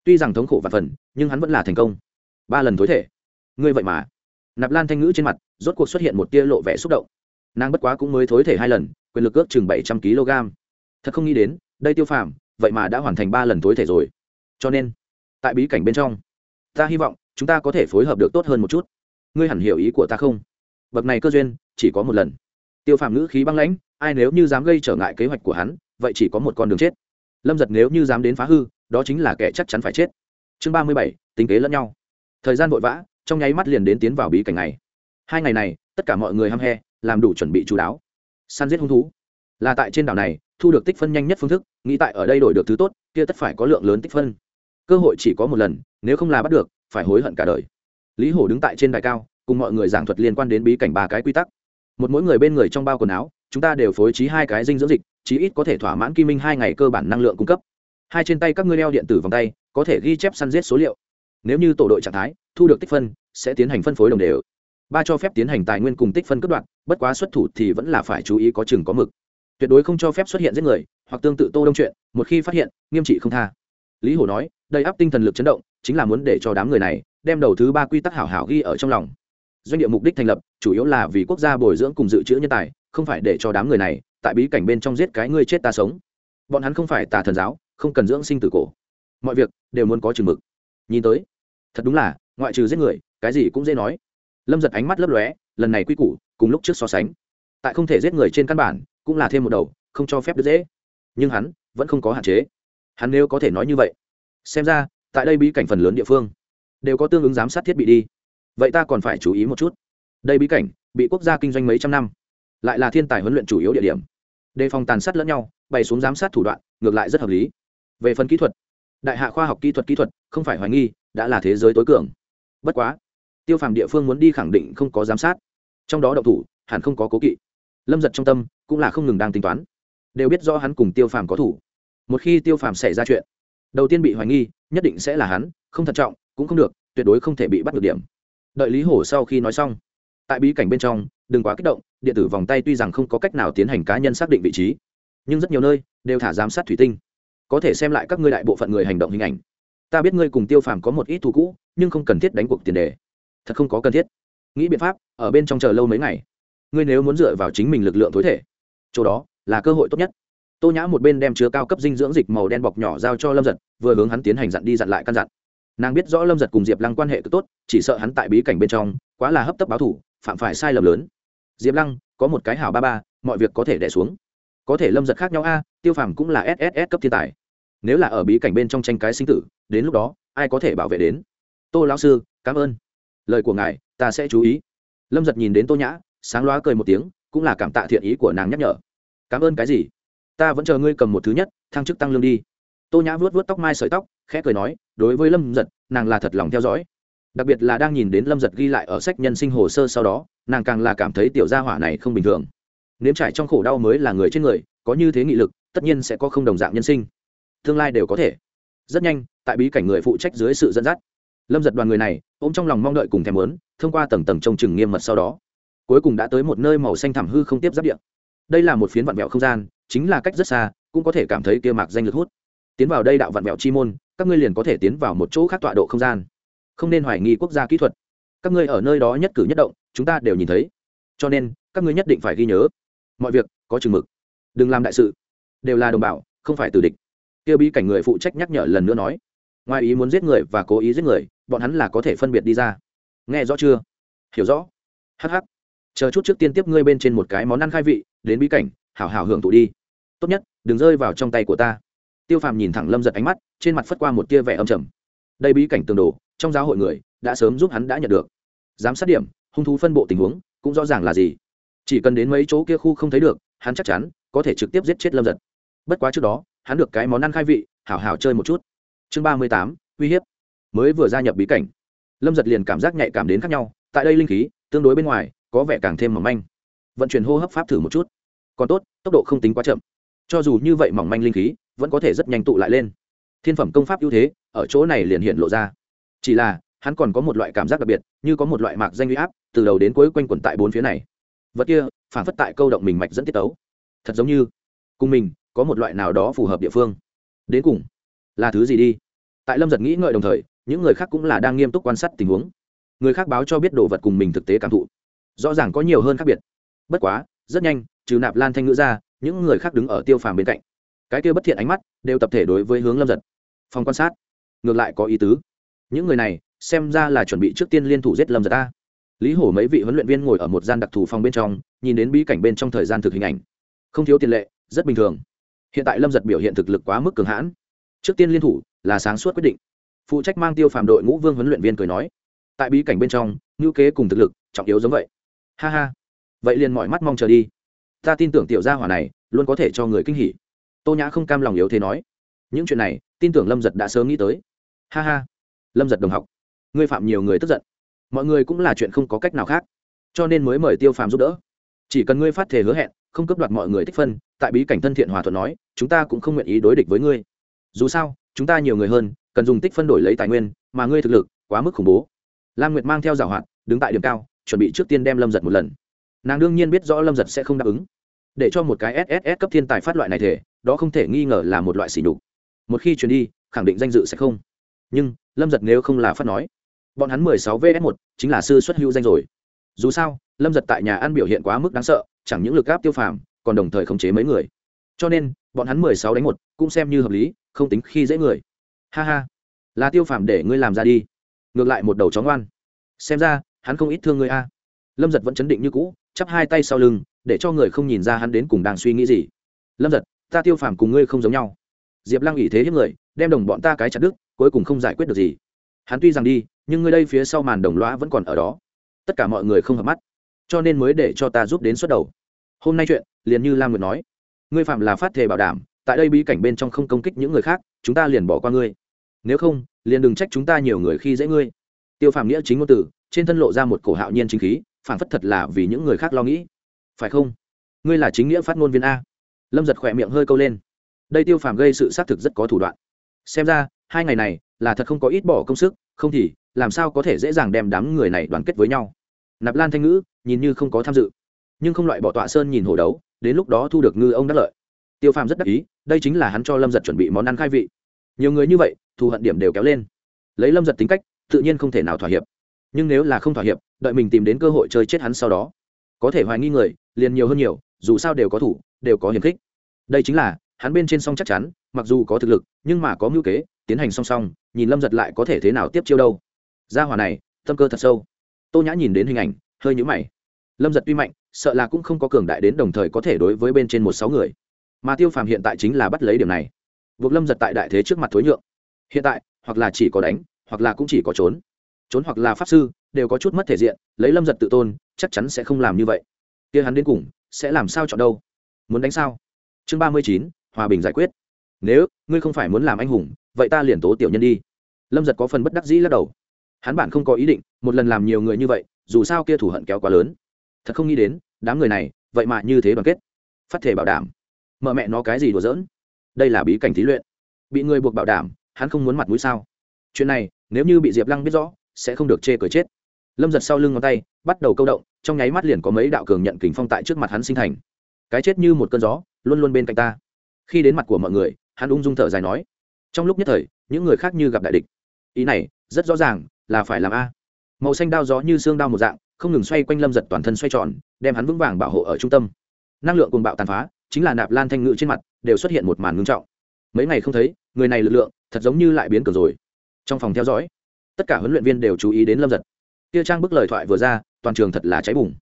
Tuy rằng thống khổ và phần, nhưng hắn vẫn là thành công. Ba lần tối thể. Ngươi vậy mà nạp lan thanh ngữ trên mặt, rốt cuộc xuất hiện một tia lộ vẻ xúc động. Nàng bất quá cũng mới thối thể hai lần, quyền lực ước chừng bảy trăm kg. Thật không nghĩ đến, đây tiêu phàm, vậy mà đã hoàn thành ba lần thối thể rồi. Cho nên, tại bí cảnh bên trong, ta hy vọng chúng ta có thể phối hợp được tốt hơn một chút. Ngươi hẳn hiểu ý của ta không? Bậc này cơ duyên, chỉ có một lần. Tiêu phàm ngữ khí băng lãnh, ai nếu như dám gây trở ngại kế hoạch của hắn, vậy chỉ có một con đường chết. Lâm giật nếu như dám đến phá hư, đó chính là kẻ chắc chắn phải chết. Chương ba mươi bảy, tính kế lẫn nhau. Thời gian vội vã trong nháy mắt liền đến tiến vào bí cảnh này. Hai ngày này, tất cả mọi người hăm he, làm đủ chuẩn bị chú đáo. Săn giết hung thú. Là tại trên đảo này, thu được tích phân nhanh nhất phương thức, nghĩ tại ở đây đổi được thứ tốt, kia tất phải có lượng lớn tích phân. Cơ hội chỉ có một lần, nếu không là bắt được, phải hối hận cả đời. Lý hổ đứng tại trên đài cao, cùng mọi người giảng thuật liên quan đến bí cảnh ba cái quy tắc. Một mỗi người bên người trong bao quần áo, chúng ta đều phối trí hai cái dinh dưỡng dịch, chí ít có thể thỏa mãn kim minh hai ngày cơ bản năng lượng cung cấp. Hai trên tay các ngươi đeo điện tử vòng tay, có thể ghi chép săn giết số liệu. Nếu như tổ đội trạng thái thu được tích phân, sẽ tiến hành phân phối đồng đều. Ba cho phép tiến hành tài nguyên cùng tích phân cấp đoạn, bất quá xuất thủ thì vẫn là phải chú ý có chừng có mực. Tuyệt đối không cho phép xuất hiện giết người, hoặc tương tự tô đông chuyện, một khi phát hiện, nghiêm trị không tha. Lý hổ nói, đầy áp tinh thần lực chấn động, chính là muốn để cho đám người này đem đầu thứ ba quy tắc hảo hảo ghi ở trong lòng. Doanh địa mục đích thành lập, chủ yếu là vì quốc gia bồi dưỡng cùng dự trữ nhân tài, không phải để cho đám người này tại bí cảnh bên trong giết cái ngươi chết ta sống. Bọn hắn không phải tà thần giáo, không cần dưỡng sinh tử cổ. Mọi việc đều muốn có chừng mực. Nhìn tới, thật đúng là ngoại trừ giết người, cái gì cũng dễ nói. Lâm giật ánh mắt lấp lóe, lần này quy củ, cùng lúc trước so sánh. Tại không thể giết người trên căn bản, cũng là thêm một đầu, không cho phép đứt dễ. Nhưng hắn, vẫn không có hạn chế. Hắn nếu có thể nói như vậy, xem ra, tại đây bí cảnh phần lớn địa phương, đều có tương ứng giám sát thiết bị đi. Vậy ta còn phải chú ý một chút. Đây bí cảnh, bị quốc gia kinh doanh mấy trăm năm, lại là thiên tài huấn luyện chủ yếu địa điểm. Đề phòng tàn sát lẫn nhau, bày xuống giám sát thủ đoạn, ngược lại rất hợp lý. Về phần kỹ thuật, đại hạ khoa học kỹ thuật kỹ thuật, không phải hoài nghi, đã là thế giới tối cường bất quá, tiêu phàm địa phương muốn đi khẳng định không có giám sát. Trong đó động thủ, hẳn không có cố kỵ. Lâm giật trong tâm, cũng là không ngừng đang tính toán. Đều biết do hắn cùng tiêu phàm có thủ. Một khi tiêu phàm xảy ra chuyện, đầu tiên bị hoài nghi, nhất định sẽ là hắn, không thận trọng, cũng không được, tuyệt đối không thể bị bắt được điểm. Đợi lý hổ sau khi nói xong, tại bí cảnh bên trong, đừng quá kích động, điện tử vòng tay tuy rằng không có cách nào tiến hành cá nhân xác định vị trí, nhưng rất nhiều nơi đều thả giám sát thủy tinh. Có thể xem lại các ngươi đại bộ phận người hành động hình ảnh ta biết ngươi cùng tiêu phàm có một ít thù cũ, nhưng không cần thiết đánh cuộc tiền đề. Thật không có cần thiết. Nghĩ biện pháp, ở bên trong chờ lâu mấy ngày. Ngươi nếu muốn dựa vào chính mình lực lượng tối thể, chỗ đó là cơ hội tốt nhất. Tô nhã một bên đem chứa cao cấp dinh dưỡng dịch màu đen bọc nhỏ giao cho lâm giật, vừa hướng hắn tiến hành dặn đi dặn lại căn dặn. Nàng biết rõ lâm giật cùng diệp lăng quan hệ cực tốt, chỉ sợ hắn tại bí cảnh bên trong, quá là hấp tấp báo thủ, phạm phải sai lầm lớn. Diệp lăng, có một cái hảo ba ba, mọi việc có thể đẻ xuống. Có thể lâm giật khác nhau a, tiêu phàm cũng là sss cấp thiên tài nếu là ở bí cảnh bên trong tranh cái sinh tử, đến lúc đó, ai có thể bảo vệ đến? Tô lão sư, cảm ơn. Lời của ngài, ta sẽ chú ý. Lâm giật nhìn đến tô nhã, sáng loá cười một tiếng, cũng là cảm tạ thiện ý của nàng nhắc nhở. Cảm ơn cái gì? Ta vẫn chờ ngươi cầm một thứ nhất, thăng chức tăng lương đi. Tô nhã vuốt vuốt tóc mai sợi tóc, khẽ cười nói, đối với lâm giật, nàng là thật lòng theo dõi. Đặc biệt là đang nhìn đến lâm giật ghi lại ở sách nhân sinh hồ sơ sau đó, nàng càng là cảm thấy tiểu gia hỏa này không bình thường. Nếm trải trong khổ đau mới là người trên người, có như thế nghị lực, tất nhiên sẽ có không đồng dạng nhân sinh tương lai đều có thể. Rất nhanh, tại bí cảnh người phụ trách dưới sự dẫn dắt, lâm giật đoàn người này ôm trong lòng mong đợi cùng thèm lớn thông qua tầng tầng trông chừng nghiêm mật sau đó, cuối cùng đã tới một nơi màu xanh thảm hư không tiếp giáp điện đây là một phiến vạn vẹo không gian, chính là cách rất xa, cũng có thể cảm thấy kia mạc danh lực hút. Tiến vào đây đạo vạn vẹo chi môn, các ngươi liền có thể tiến vào một chỗ khác tọa độ không gian. Không nên hoài nghi quốc gia kỹ thuật. Các ngươi ở nơi đó nhất cử nhất động, chúng ta đều nhìn thấy. Cho nên, các ngươi nhất định phải ghi nhớ. Mọi việc có chừng mực. Đừng làm đại sự. Đều là đồng bào, không phải từ địch kia bí cảnh người phụ trách nhắc nhở lần nữa nói, ngoài ý muốn giết người và cố ý giết người, bọn hắn là có thể phân biệt đi ra. Nghe rõ chưa? Hiểu rõ. Hh chờ chút trước tiên tiếp ngươi bên trên một cái món ăn khai vị, đến bí cảnh, hảo hảo hưởng thụ đi. Tốt nhất, đừng rơi vào trong tay của ta. Tiêu phàm nhìn thẳng lâm giật ánh mắt, trên mặt phất qua một tia vẻ âm trầm. Đây bí cảnh tường đồ, trong giáo hội người, đã sớm giúp hắn đã nhận được. Giám sát điểm, hung thú phân bộ tình huống, cũng rõ ràng là gì. Chỉ cần đến mấy chỗ kia khu không thấy được, hắn chắc chắn có thể trực tiếp giết chết lâm giật. Bất quá trước đó hắn được cái món ăn khai vị, hảo hảo chơi một chút. Chương ba mươi tám, uy hiếp. Mới vừa gia nhập bí cảnh, lâm giật liền cảm giác nhạy cảm đến khác nhau, tại đây linh khí, tương đối bên ngoài, có vẻ càng thêm mỏng manh. Vận chuyển hô hấp pháp thử một chút. Còn tốt, tốc độ không tính quá chậm. Cho dù như vậy mỏng manh linh khí, vẫn có thể rất nhanh tụ lại lên. Thiên phẩm công pháp ưu thế, ở chỗ này liền hiện lộ ra. Chỉ là, hắn còn có một loại cảm giác đặc biệt, như có một loại mạc danh uy áp, từ đầu đến cuối quanh quẩn tại bốn phía này. Vật kia, phản phất tại câu động mình mạch dẫn tiết tấu. Thật giống như, cùng mình có một loại nào đó phù hợp địa phương. Đến cùng là thứ gì đi? Tại lâm giật nghĩ ngợi đồng thời, những người khác cũng là đang nghiêm túc quan sát tình huống. Người khác báo cho biết đồ vật cùng mình thực tế cảm thụ. Rõ ràng có nhiều hơn khác biệt. Bất quá, rất nhanh, trừ nạp lan thanh ngữ ra, những người khác đứng ở tiêu phàm bên cạnh. Cái kia bất thiện ánh mắt đều tập thể đối với hướng lâm giật. Phòng quan sát. Ngược lại có ý tứ. Những người này, xem ra là chuẩn bị trước tiên liên thủ giết lâm giật ta. Lý hổ mấy vị huấn luyện viên ngồi ở một gian đặc thù phòng bên trong, nhìn đến bí cảnh bên trong thời gian thực hình ảnh. Không thiếu tiền lệ, rất bình thường hiện tại lâm giật biểu hiện thực lực quá mức cường hãn. Trước tiên liên thủ là sáng suốt quyết định. Phụ trách mang tiêu phạm đội ngũ vương huấn luyện viên cười nói, tại bí cảnh bên trong, ngữ kế cùng thực lực trọng yếu giống vậy. Ha ha. Vậy liền mọi mắt mong chờ đi. Ta tin tưởng tiểu gia hỏa này luôn có thể cho người kinh hỉ. Tô nhã không cam lòng yếu thế nói, những chuyện này, tin tưởng lâm giật đã sớm nghĩ tới. Ha ha. Lâm giật đồng học, ngươi phạm nhiều người tức giận. Mọi người cũng là chuyện không có cách nào khác. Cho nên mới mời tiêu phàm giúp đỡ. Chỉ cần ngươi phát thể hứa hẹn, không cấp đoạt mọi người tích phân tại bí cảnh thân thiện hòa thuận nói, chúng ta cũng không nguyện ý đối địch với ngươi. Dù sao, chúng ta nhiều người hơn, cần dùng tích phân đổi lấy tài nguyên, mà ngươi thực lực quá mức khủng bố. Lam nguyệt mang theo giảo hoạt, đứng tại điểm cao, chuẩn bị trước tiên đem lâm giật một lần. Nàng đương nhiên biết rõ lâm giật sẽ không đáp ứng. Để cho một cái sss cấp thiên tài phát loại này thể, đó không thể nghi ngờ là một loại xỉ nhục. Một khi chuyển đi, khẳng định danh dự sẽ không. Nhưng, lâm giật nếu không là phát nói, bọn hắn mười sáu vs một chính là sư xuất hữu danh rồi. Dù sao, lâm giật tại nhà ăn biểu hiện quá mức đáng sợ, chẳng những lực gáp tiêu phàm còn đồng thời khống chế mấy người. Cho nên, bọn hắn mười sáu đánh một cũng xem như hợp lý, không tính khi dễ người. Ha ha. Là tiêu phàm để ngươi làm ra đi. Ngược lại một đầu chó ngoan. Xem ra, hắn không ít thương ngươi a. Lâm giật vẫn chấn định như cũ, chắp hai tay sau lưng, để cho người không nhìn ra hắn đến cùng đang suy nghĩ gì. Lâm giật, ta tiêu phàm cùng ngươi không giống nhau. Diệp lăng ủy thế hiếp người, đem đồng bọn ta cái chặt đức cuối cùng không giải quyết được gì. Hắn tuy rằng đi, nhưng ngươi đây phía sau màn đồng loa vẫn còn ở đó. Tất cả mọi người không hợp mắt. Cho nên mới để cho ta giúp đến xuất đầu. Hôm nay chuyện liền như lam nguyệt nói, ngươi phạm là phát thể bảo đảm, tại đây bí cảnh bên trong không công kích những người khác, chúng ta liền bỏ qua ngươi. Nếu không, liền đừng trách chúng ta nhiều người khi dễ ngươi. Tiêu phạm nghĩa chính ngôn từ, trên thân lộ ra một cổ hạo nhiên chính khí phản phất thật là vì những người khác lo nghĩ. Phải không? Ngươi là chính nghĩa phát ngôn viên a. Lâm giật khỏe miệng hơi câu lên. Đây tiêu phàm gây sự xác thực rất có thủ đoạn. Xem ra, hai ngày này là thật không có ít bỏ công sức, không thì, làm sao có thể dễ dàng đem đám người này đoàn kết với nhau. Nạp lan thanh ngữ nhìn như không có tham dự nhưng không loại bỏ tọa sơn nhìn hổ đấu, đến lúc đó thu được ngư ông đắc lợi. Tiêu phàm rất đắc ý, đây chính là hắn cho lâm giật chuẩn bị món ăn khai vị. Nhiều người như vậy, thù hận điểm đều kéo lên. Lấy lâm giật tính cách, tự nhiên không thể nào thỏa hiệp. Nhưng nếu là không thỏa hiệp, đợi mình tìm đến cơ hội chơi chết hắn sau đó, có thể hoài nghi người, liền nhiều hơn nhiều, dù sao đều có thủ, đều có hiềm khích. Đây chính là, hắn bên trên song chắc chắn, mặc dù có thực lực, nhưng mà có mưu kế, tiến hành song song, nhìn lâm giật lại có thể thế nào tiếp chiêu đâu. Gia hòa này, tâm cơ thật sâu. Tô nhã nhìn đến hình ảnh, hơi nhũ mày lâm giật tuy mạnh, sợ là cũng không có cường đại đến đồng thời có thể đối với bên trên một sáu người. Mà tiêu phàm hiện tại chính là bắt lấy điểm này. Buộc lâm giật tại đại thế trước mặt thối nhượng. Hiện tại, hoặc là chỉ có đánh, hoặc là cũng chỉ có trốn. Trốn hoặc là pháp sư, đều có chút mất thể diện, lấy lâm giật tự tôn, chắc chắn sẽ không làm như vậy. Kia hắn đến cùng, sẽ làm sao chọn đâu? Muốn đánh sao? Chương ba mươi chín, hòa bình giải quyết. Nếu, ngươi không phải muốn làm anh hùng, vậy ta liền tố tiểu nhân đi. Lâm giật có phần bất đắc dĩ lắc đầu. Hắn bản không có ý định, một lần làm nhiều người như vậy, dù sao kia thủ hận kéo quá lớn thật không nghĩ đến, đám người này, vậy mà như thế đoàn kết. Phát thể bảo đảm. Mợ mẹ nó cái gì đùa giỡn? Đây là bí cảnh thí luyện. Bị người buộc bảo đảm, hắn không muốn mặt mũi sao? Chuyện này, nếu như bị diệp lăng biết rõ, sẽ không được chê cười chết. Lâm giật sau lưng ngón tay, bắt đầu câu động, trong nháy mắt liền có mấy đạo cường nhận kính phong tại trước mặt hắn sinh thành. Cái chết như một cơn gió, luôn luôn bên cạnh ta. Khi đến mặt của mọi người, hắn ung dung thở dài nói, trong lúc nhất thời, những người khác như gặp đại địch. Ý này, rất rõ ràng, là phải làm a. Màu xanh đao gió như xương đao một dạng không ngừng xoay quanh lâm giật toàn thân xoay tròn, đem hắn vững vàng bảo hộ ở trung tâm. Năng lượng cùng bạo tàn phá, chính là nạp lan thanh ngự trên mặt, đều xuất hiện một màn ngưng trọng. Mấy ngày không thấy, người này lực lượng, thật giống như lại biến cường rồi. Trong phòng theo dõi, tất cả huấn luyện viên đều chú ý đến lâm giật. Kia trang bức lời thoại vừa ra, toàn trường thật là cháy bùng.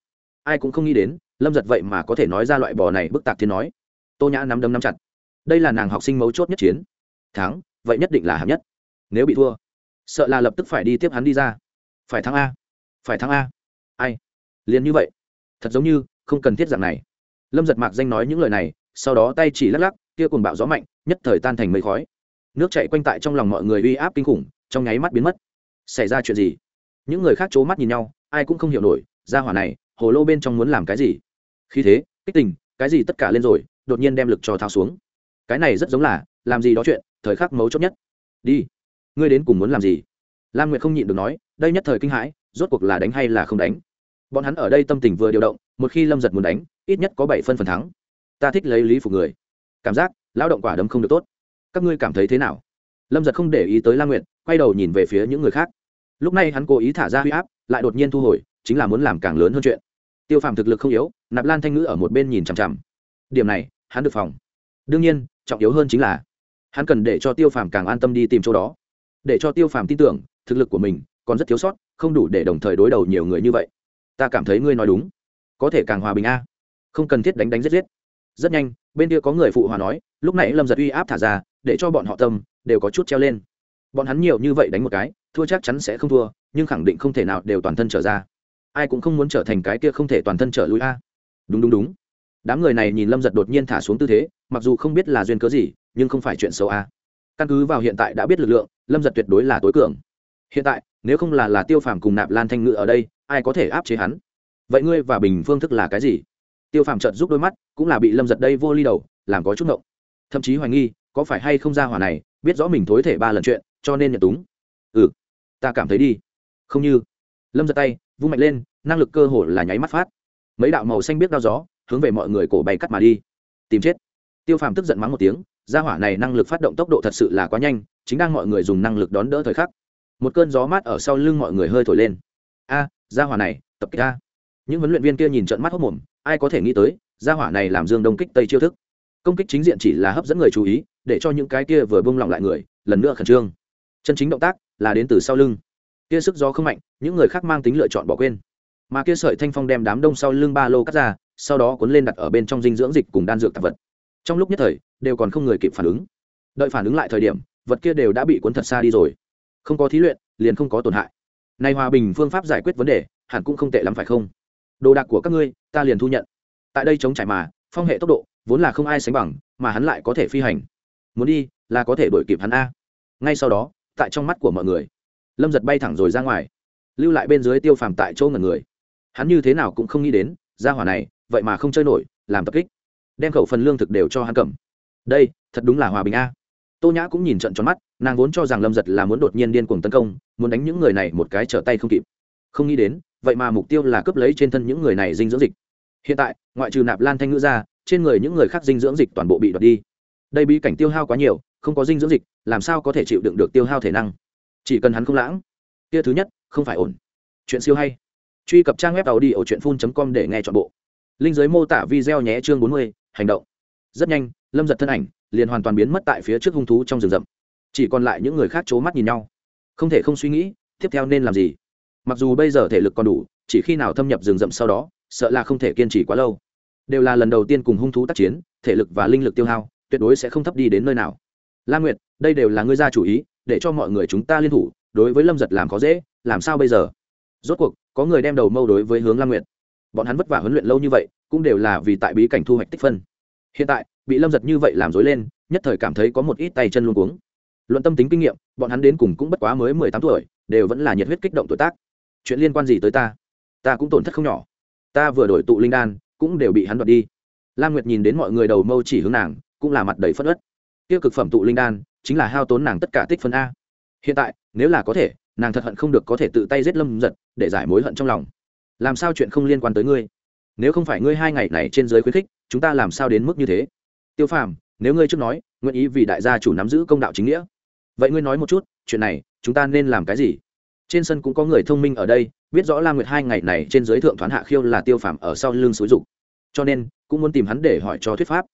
Ai cũng không nghĩ đến, lâm giật vậy mà có thể nói ra loại bò này bức tạc thiên nói. Tô nhã nắm đấm nắm chặt. Đây là nàng học sinh mấu chốt nhất chiến. Thắng, vậy nhất định là hạng nhất. Nếu bị thua, sợ là lập tức phải đi tiếp hắn đi ra. Phải thắng a. Phải thắng a ai? Liền như vậy, thật giống như không cần thiết dạng này. Lâm giật mạc danh nói những lời này, sau đó tay chỉ lắc lắc, kia cùng bạo gió mạnh, nhất thời tan thành mây khói. Nước chạy quanh tại trong lòng mọi người uy áp kinh khủng, trong nháy mắt biến mất. Xảy ra chuyện gì? Những người khác c h ố mắt nhìn nhau, ai cũng không hiểu nổi, ra hỏa này, hồ lô bên trong muốn làm cái gì? Khi thế, kích tình, cái gì tất cả lên rồi, đột nhiên đem lực cho thao xuống. Cái này rất giống là, làm gì đó chuyện, thời khắc mấu chốt nhất. Đi, ngươi đến cùng muốn làm gì? Lam nguyệt không nhịn được nói, đây nhất thời kinh hãi, rốt cuộc là đánh hay là không đánh? Bọn hắn ở đây tâm tình vừa điều động, một khi lâm giật muốn đánh, ít nhất có bảy phân phần thắng. Ta thích lấy lý phục người. Cảm giác, lao động quả đấm không được tốt. Các ngươi cảm thấy thế nào? Lâm giật không để ý tới la nguyện quay đầu nhìn về phía những người khác. Lúc này hắn cố ý thả ra huy áp, lại đột nhiên thu hồi, chính là muốn làm càng lớn hơn chuyện. Tiêu phàm thực lực không yếu, nạp lan thanh ngữ ở một bên nhìn chằm chằm. Điểm này, hắn được phòng. Đương nhiên, trọng yếu hơn chính là, hắn cần để cho tiêu phàm càng an tâm đi tìm chỗ đó. Để cho tiêu phàm tin tưởng, thực lực của mình còn rất thiếu sót, không đủ để đồng thời đối đầu nhiều người như vậy ta cảm thấy ngươi nói đúng. Có thể càng hòa bình a. Không cần thiết đánh đánh giết giết. Rất nhanh, bên kia có người phụ hòa nói, lúc này lâm giật uy áp thả ra, để cho bọn họ tâm đều có chút treo lên. Bọn hắn nhiều như vậy đánh một cái, thua chắc chắn sẽ không thua, nhưng khẳng định không thể nào đều toàn thân trở ra. Ai cũng không muốn trở thành cái kia không thể toàn thân trở lui a. Đúng đúng đúng. Đám người này nhìn lâm giật đột nhiên thả xuống tư thế, mặc dù không biết là duyên cớ gì, nhưng không phải chuyện xấu a. Căn cứ vào hiện tại đã biết lực lượng, lâm giật tuyệt đối là tối cường. Hiện tại, nếu không là là tiêu phàm cùng nạp lan thanh ngự ở đây ai có thể áp chế hắn? Vậy ngươi và bình phương thức là cái gì? Tiêu phàm trợt giúp đôi mắt, cũng là bị lâm giật đây vô ly đầu, làm có chút ngộng. Thậm chí hoài nghi, có phải hay không ra hỏa này, biết rõ mình thối thể ba lần chuyện, cho nên nhận túng. Ừ ta cảm thấy đi. Không như. Lâm giật tay, vung mạnh lên, năng lực cơ hồ là nháy mắt phát. Mấy đạo màu xanh biết đao gió, hướng về mọi người cổ bay cắt mà đi. Tìm chết. Tiêu phàm tức giận mắng một tiếng gia hỏa này năng lực phát động tốc độ thật sự là quá nhanh, chính đang mọi người dùng năng lực đón đỡ thời khắc. Một cơn gió mát ở sau lưng mọi người hơi thổi lên a, gia hỏa này, tập kích a. Những huấn luyện viên kia nhìn trận mắt hốc mồm, ai có thể nghĩ tới, gia hỏa này làm dương đông kích tây chiêu thức. Công kích chính diện chỉ là hấp dẫn người chú ý, để cho những cái kia vừa bông lỏng lại người, lần nữa khẩn trương. Chân chính động tác là đến từ sau lưng. Kia sức gió không mạnh, những người khác mang tính lựa chọn bỏ quên. Mà kia sợi thanh phong đem đám đông sau lưng ba lô cắt ra, sau đó cuốn lên đặt ở bên trong dinh dưỡng dịch cùng đan dược tạp vật. Trong lúc nhất thời, đều còn không người kịp phản ứng. Đợi phản ứng lại thời điểm, vật kia đều đã bị cuốn thật xa đi rồi. Không có thí luyện, liền không có tổn hại nay hòa bình phương pháp giải quyết vấn đề, hẳn cũng không tệ lắm phải không? Đồ đạc của các ngươi, ta liền thu nhận. Tại đây chống trải mà, phong hệ tốc độ, vốn là không ai sánh bằng, mà hắn lại có thể phi hành. Muốn đi, là có thể đuổi kịp hắn a. Ngay sau đó, tại trong mắt của mọi người, lâm giật bay thẳng rồi ra ngoài, lưu lại bên dưới tiêu phàm tại chỗ ngần người. Hắn như thế nào cũng không nghĩ đến ra hỏa này, vậy mà không chơi nổi, làm tập kích. Đem khẩu phần lương thực đều cho hắn cầm. Đây, thật đúng là hòa bình a tô nhã cũng nhìn trận tròn mắt, nàng vốn cho rằng lâm giật là muốn đột nhiên điên cuồng tấn công, muốn đánh những người này một cái trở tay không kịp. Không nghĩ đến, vậy mà mục tiêu là cướp lấy trên thân những người này dinh dưỡng dịch. Hiện tại, ngoại trừ nạp lan thanh ngữ ra, trên người những người khác dinh dưỡng dịch toàn bộ bị đoạt đi. Đây bí cảnh tiêu hao quá nhiều, không có dinh dưỡng dịch, làm sao có thể chịu đựng được tiêu hao thể năng? Chỉ cần hắn không lãng, kia thứ nhất, không phải ổn. Chuyện siêu hay. Truy cập trang web tàu đi ở truyện phun com để nghe t h ọ n bộ. Linh giới mô tả video nhé chương bốn mươi, hành động. Rất nhanh, lâm giật thân ảnh liền hoàn toàn biến mất tại phía trước hung thú trong rừng rậm. Chỉ còn lại những người khác c h ố mắt nhìn nhau. Không thể không suy nghĩ, tiếp theo nên làm gì? Mặc dù bây giờ thể lực còn đủ, chỉ khi nào thâm nhập rừng rậm sau đó, sợ là không thể kiên trì quá lâu. Đều là lần đầu tiên cùng hung thú tác chiến, thể lực và linh lực tiêu hao, tuyệt đối sẽ không thấp đi đến nơi nào. La nguyệt, đây đều là ngươi ra chủ ý, để cho mọi người chúng ta liên thủ, đối với lâm giật làm khó dễ, làm sao bây giờ? Rốt cuộc, có người đem đầu mâu đối với hướng la nguyệt. Bọn hắn vất vả huấn luyện lâu như vậy, cũng đều là vì tại bí cảnh thu hoạch tích phân hiện tại, bị lâm giật như vậy làm dối lên, nhất thời cảm thấy có một ít tay chân luôn cuống. Luận tâm tính kinh nghiệm, bọn hắn đến cùng cũng bất quá mới mười tám tuổi, đều vẫn là nhiệt huyết kích động tuổi tác. Chuyện liên quan gì tới ta? Ta cũng tổn thất không nhỏ. Ta vừa đổi tụ linh đan, cũng đều bị hắn đoạt đi. Lam nguyệt nhìn đến mọi người đầu mâu chỉ hướng nàng, cũng là mặt đầy phất ớt tiêu cực phẩm tụ linh đan, chính là hao tốn nàng tất cả tích phân a. Hiện tại, nếu là có thể, nàng thật hận không được có thể tự tay giết lâm giật, để giải mối hận trong lòng. Làm sao chuyện không liên quan tới ngươi? Nếu không phải ngươi hai ngày này trên giới khuyến khích chúng ta làm sao đến mức như thế? Tiêu phàm, nếu ngươi trước nói, nguyện ý vì đại gia chủ nắm giữ công đạo chính nghĩa. Vậy ngươi nói một chút, chuyện này, chúng ta nên làm cái gì? Trên sân cũng có người thông minh ở đây, biết rõ la nguyệt hai ngày này trên giới thượng thoán hạ khiêu là tiêu phàm ở sau lưng xúi dục. Cho nên, cũng muốn tìm hắn để hỏi cho thuyết pháp.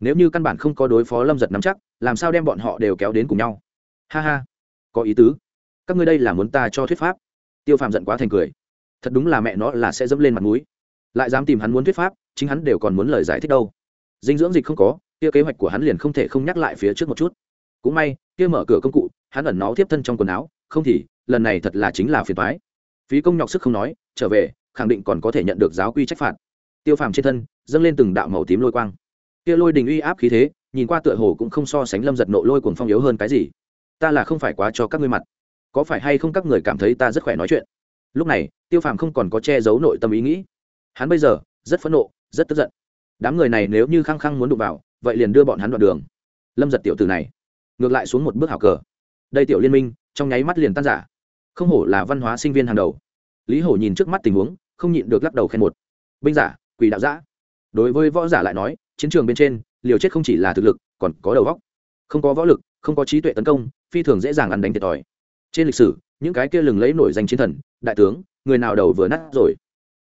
Nếu như căn bản không có đối phó lâm giật nắm chắc, làm sao đem bọn họ đều kéo đến cùng nhau? Ha ha, có ý tứ. Các ngươi đây là muốn ta cho thuyết pháp? Tiêu phàm giận quá thành cười. Thật đúng là mẹ nó là sẽ dẫm lên mặt mũi. Lại dám tìm hắn muốn thuyết pháp chính hắn đều còn muốn lời giải thích đâu. Dinh dưỡng dịch không có, kia kế hoạch của hắn liền không thể không nhắc lại phía trước một chút. Cũng may, kia mở cửa công cụ, hắn ẩn nó tiếp thân trong quần áo, không thì, lần này thật là chính là phiền thoái phí công nhọc sức không nói, trở về, khẳng định còn có thể nhận được giáo quy trách phạt. Tiêu phàm trên thân, dâng lên từng đạo màu tím lôi quang. Kia lôi đình uy áp khí thế, nhìn qua tựa hồ cũng không so sánh lâm giật nộ lôi cuồng phong yếu hơn cái gì. Ta là không phải quá cho các ngươi mặt. Có phải hay không các người cảm thấy ta rất khỏe nói chuyện? Lúc này, tiêu phàm không còn có che giấu nội tâm ý nghĩ. Hắn bây giờ, rất phẫn nộ rất tức giận. Đám người này nếu như khăng khăng muốn đụng vào, vậy liền đưa bọn hắn đoạn đường. Lâm giật tiểu tử này, ngược lại xuống một bước hào cờ. Đây tiểu liên minh, trong nháy mắt liền tan giả không hổ là văn hóa sinh viên hàng đầu. Lý hổ nhìn trước mắt tình huống, không nhịn được lắc đầu khen một. Binh giả, quỷ đạo giã. Đối với võ giả lại nói, chiến trường bên trên, liều chết không chỉ là thực lực, còn có đầu góc không có võ lực, không có trí tuệ tấn công, phi thường dễ dàng ăn đánh thiệt thòi. Trên lịch sử, những cái kia lừng lấy nổi danh chiến thần, đại tướng, người nào đầu vừa nát rồi.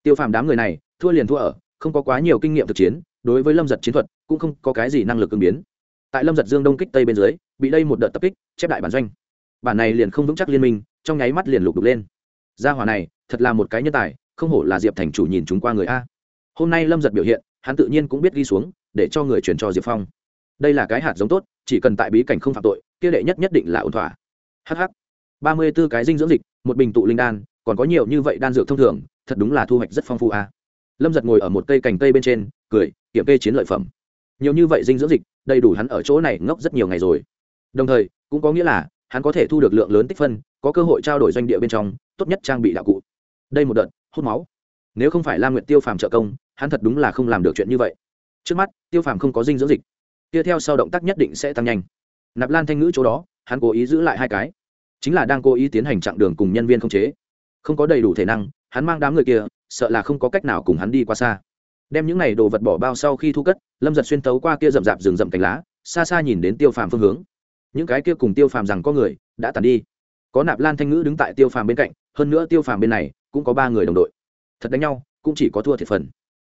Tiêu phàm đám người này, thua liền thua ở không có quá nhiều kinh nghiệm thực chiến, đối với lâm giật chiến thuật cũng không có cái gì năng lực ứng biến. Tại lâm giật dương đông kích tây bên dưới, bị đây một đợt tập kích, chép đại bản doanh. Bản này liền không vững chắc liên minh, trong nháy mắt liền lục đục lên. Gia hòa này, thật là một cái nhân tài, không hổ là diệp thành chủ nhìn chúng qua người a. Hôm nay lâm giật biểu hiện, hắn tự nhiên cũng biết ghi xuống, để cho người chuyển cho diệp phong. Đây là cái hạt giống tốt, chỉ cần tại bí cảnh không phạm tội, kia đệ nhất nhất định là ổn thỏa. Hh ba mươi b ố cái dinh dưỡng dịch, một bình tụ linh đan, còn có nhiều như vậy đan dược thông thường, thật đúng là thu hoạch rất phong phú a lâm giật ngồi ở một cây cành cây bên trên, cười, kiểm kê chiến lợi phẩm. Nhiều như vậy dinh dưỡng dịch, đầy đủ hắn ở chỗ này ngốc rất nhiều ngày rồi. Đồng thời, cũng có nghĩa là, hắn có thể thu được lượng lớn tích phân, có cơ hội trao đổi doanh địa bên trong, tốt nhất trang bị đạo cụ. Đây một đợt, hút máu. Nếu không phải la nguyện tiêu phàm trợ công, hắn thật đúng là không làm được chuyện như vậy. Trước mắt, tiêu phàm không có dinh dưỡng dịch. Tiếp theo sau động tác nhất định sẽ tăng nhanh. Nạp lan thanh ngữ chỗ đó, hắn cố ý giữ lại hai cái. Chính là đang cố ý tiến hành chặng đường cùng nhân viên không chế. Không có đầy đủ thể năng, hắn mang đám người kia sợ là không có cách nào cùng hắn đi qua xa. Đem những này đồ vật bỏ bao sau khi thu cất, lâm giật xuyên tấu qua kia rậm rạp rừng rậm cánh lá, xa xa nhìn đến tiêu phàm phương hướng. Những cái kia cùng tiêu phàm rằng có người, đã tàn đi. Có nạp lan thanh ngữ đứng tại tiêu phàm bên cạnh, hơn nữa tiêu phàm bên này, cũng có ba người đồng đội. Thật đánh nhau, cũng chỉ có thua thiệt phần.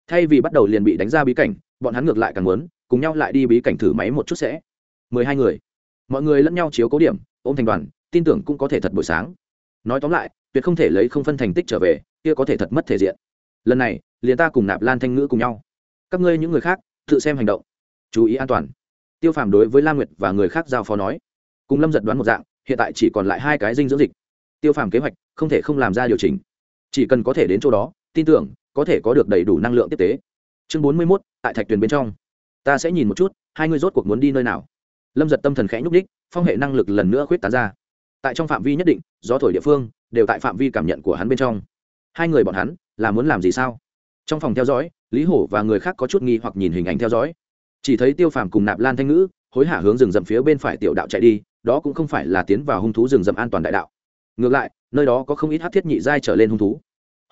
Thay vì bắt đầu liền bị đánh ra bí cảnh, bọn hắn ngược lại càng muốn, cùng nhau lại đi bí cảnh thử máy một chút sẽ. Mười hai người. Mọi người lẫn nhau chiếu cố điểm, ôm thành đoàn, tin tưởng cũng có thể thật buổi sáng. Nói tóm lại, tuyệt không thể lấy không phân thành tích trở về kia có thể thật mất thể diện. Lần này, liền ta cùng nạp lan thanh ngữ cùng nhau. Các ngươi những người khác, tự xem hành động. Chú ý an toàn. Tiêu phàm đối với la nguyệt và người khác giao phó nói. Cùng lâm giật đoán một dạng, hiện tại chỉ còn lại hai cái dinh dưỡng dịch. Tiêu phàm kế hoạch, không thể không làm ra điều chỉnh. Chỉ cần có thể đến chỗ đó, tin tưởng, có thể có được đầy đủ năng lượng tiếp tế. Chương bốn mươi mốt, tại thạch tuyền bên trong. Ta sẽ nhìn một chút, hai người rốt cuộc muốn đi nơi nào. Lâm giật tâm thần khẽ nhúc ních phong hệ năng lực lần nữa khuyết tán ra. Tại trong phạm vi nhất định, gió thổi địa phương, đều tại phạm vi cảm nhận của hắn bên trong hai người bọn hắn là muốn làm gì sao? Trong phòng theo dõi, lý hổ và người khác có chút nghi hoặc nhìn hình ảnh theo dõi. Chỉ thấy tiêu phàm cùng nạp lan thanh ngữ hối hả hướng rừng rậm phía bên phải tiểu đạo chạy đi, đó cũng không phải là tiến vào hung thú rừng rậm an toàn đại đạo. Ngược lại, nơi đó có không ít hát thiết nhị giai trở lên hung thú.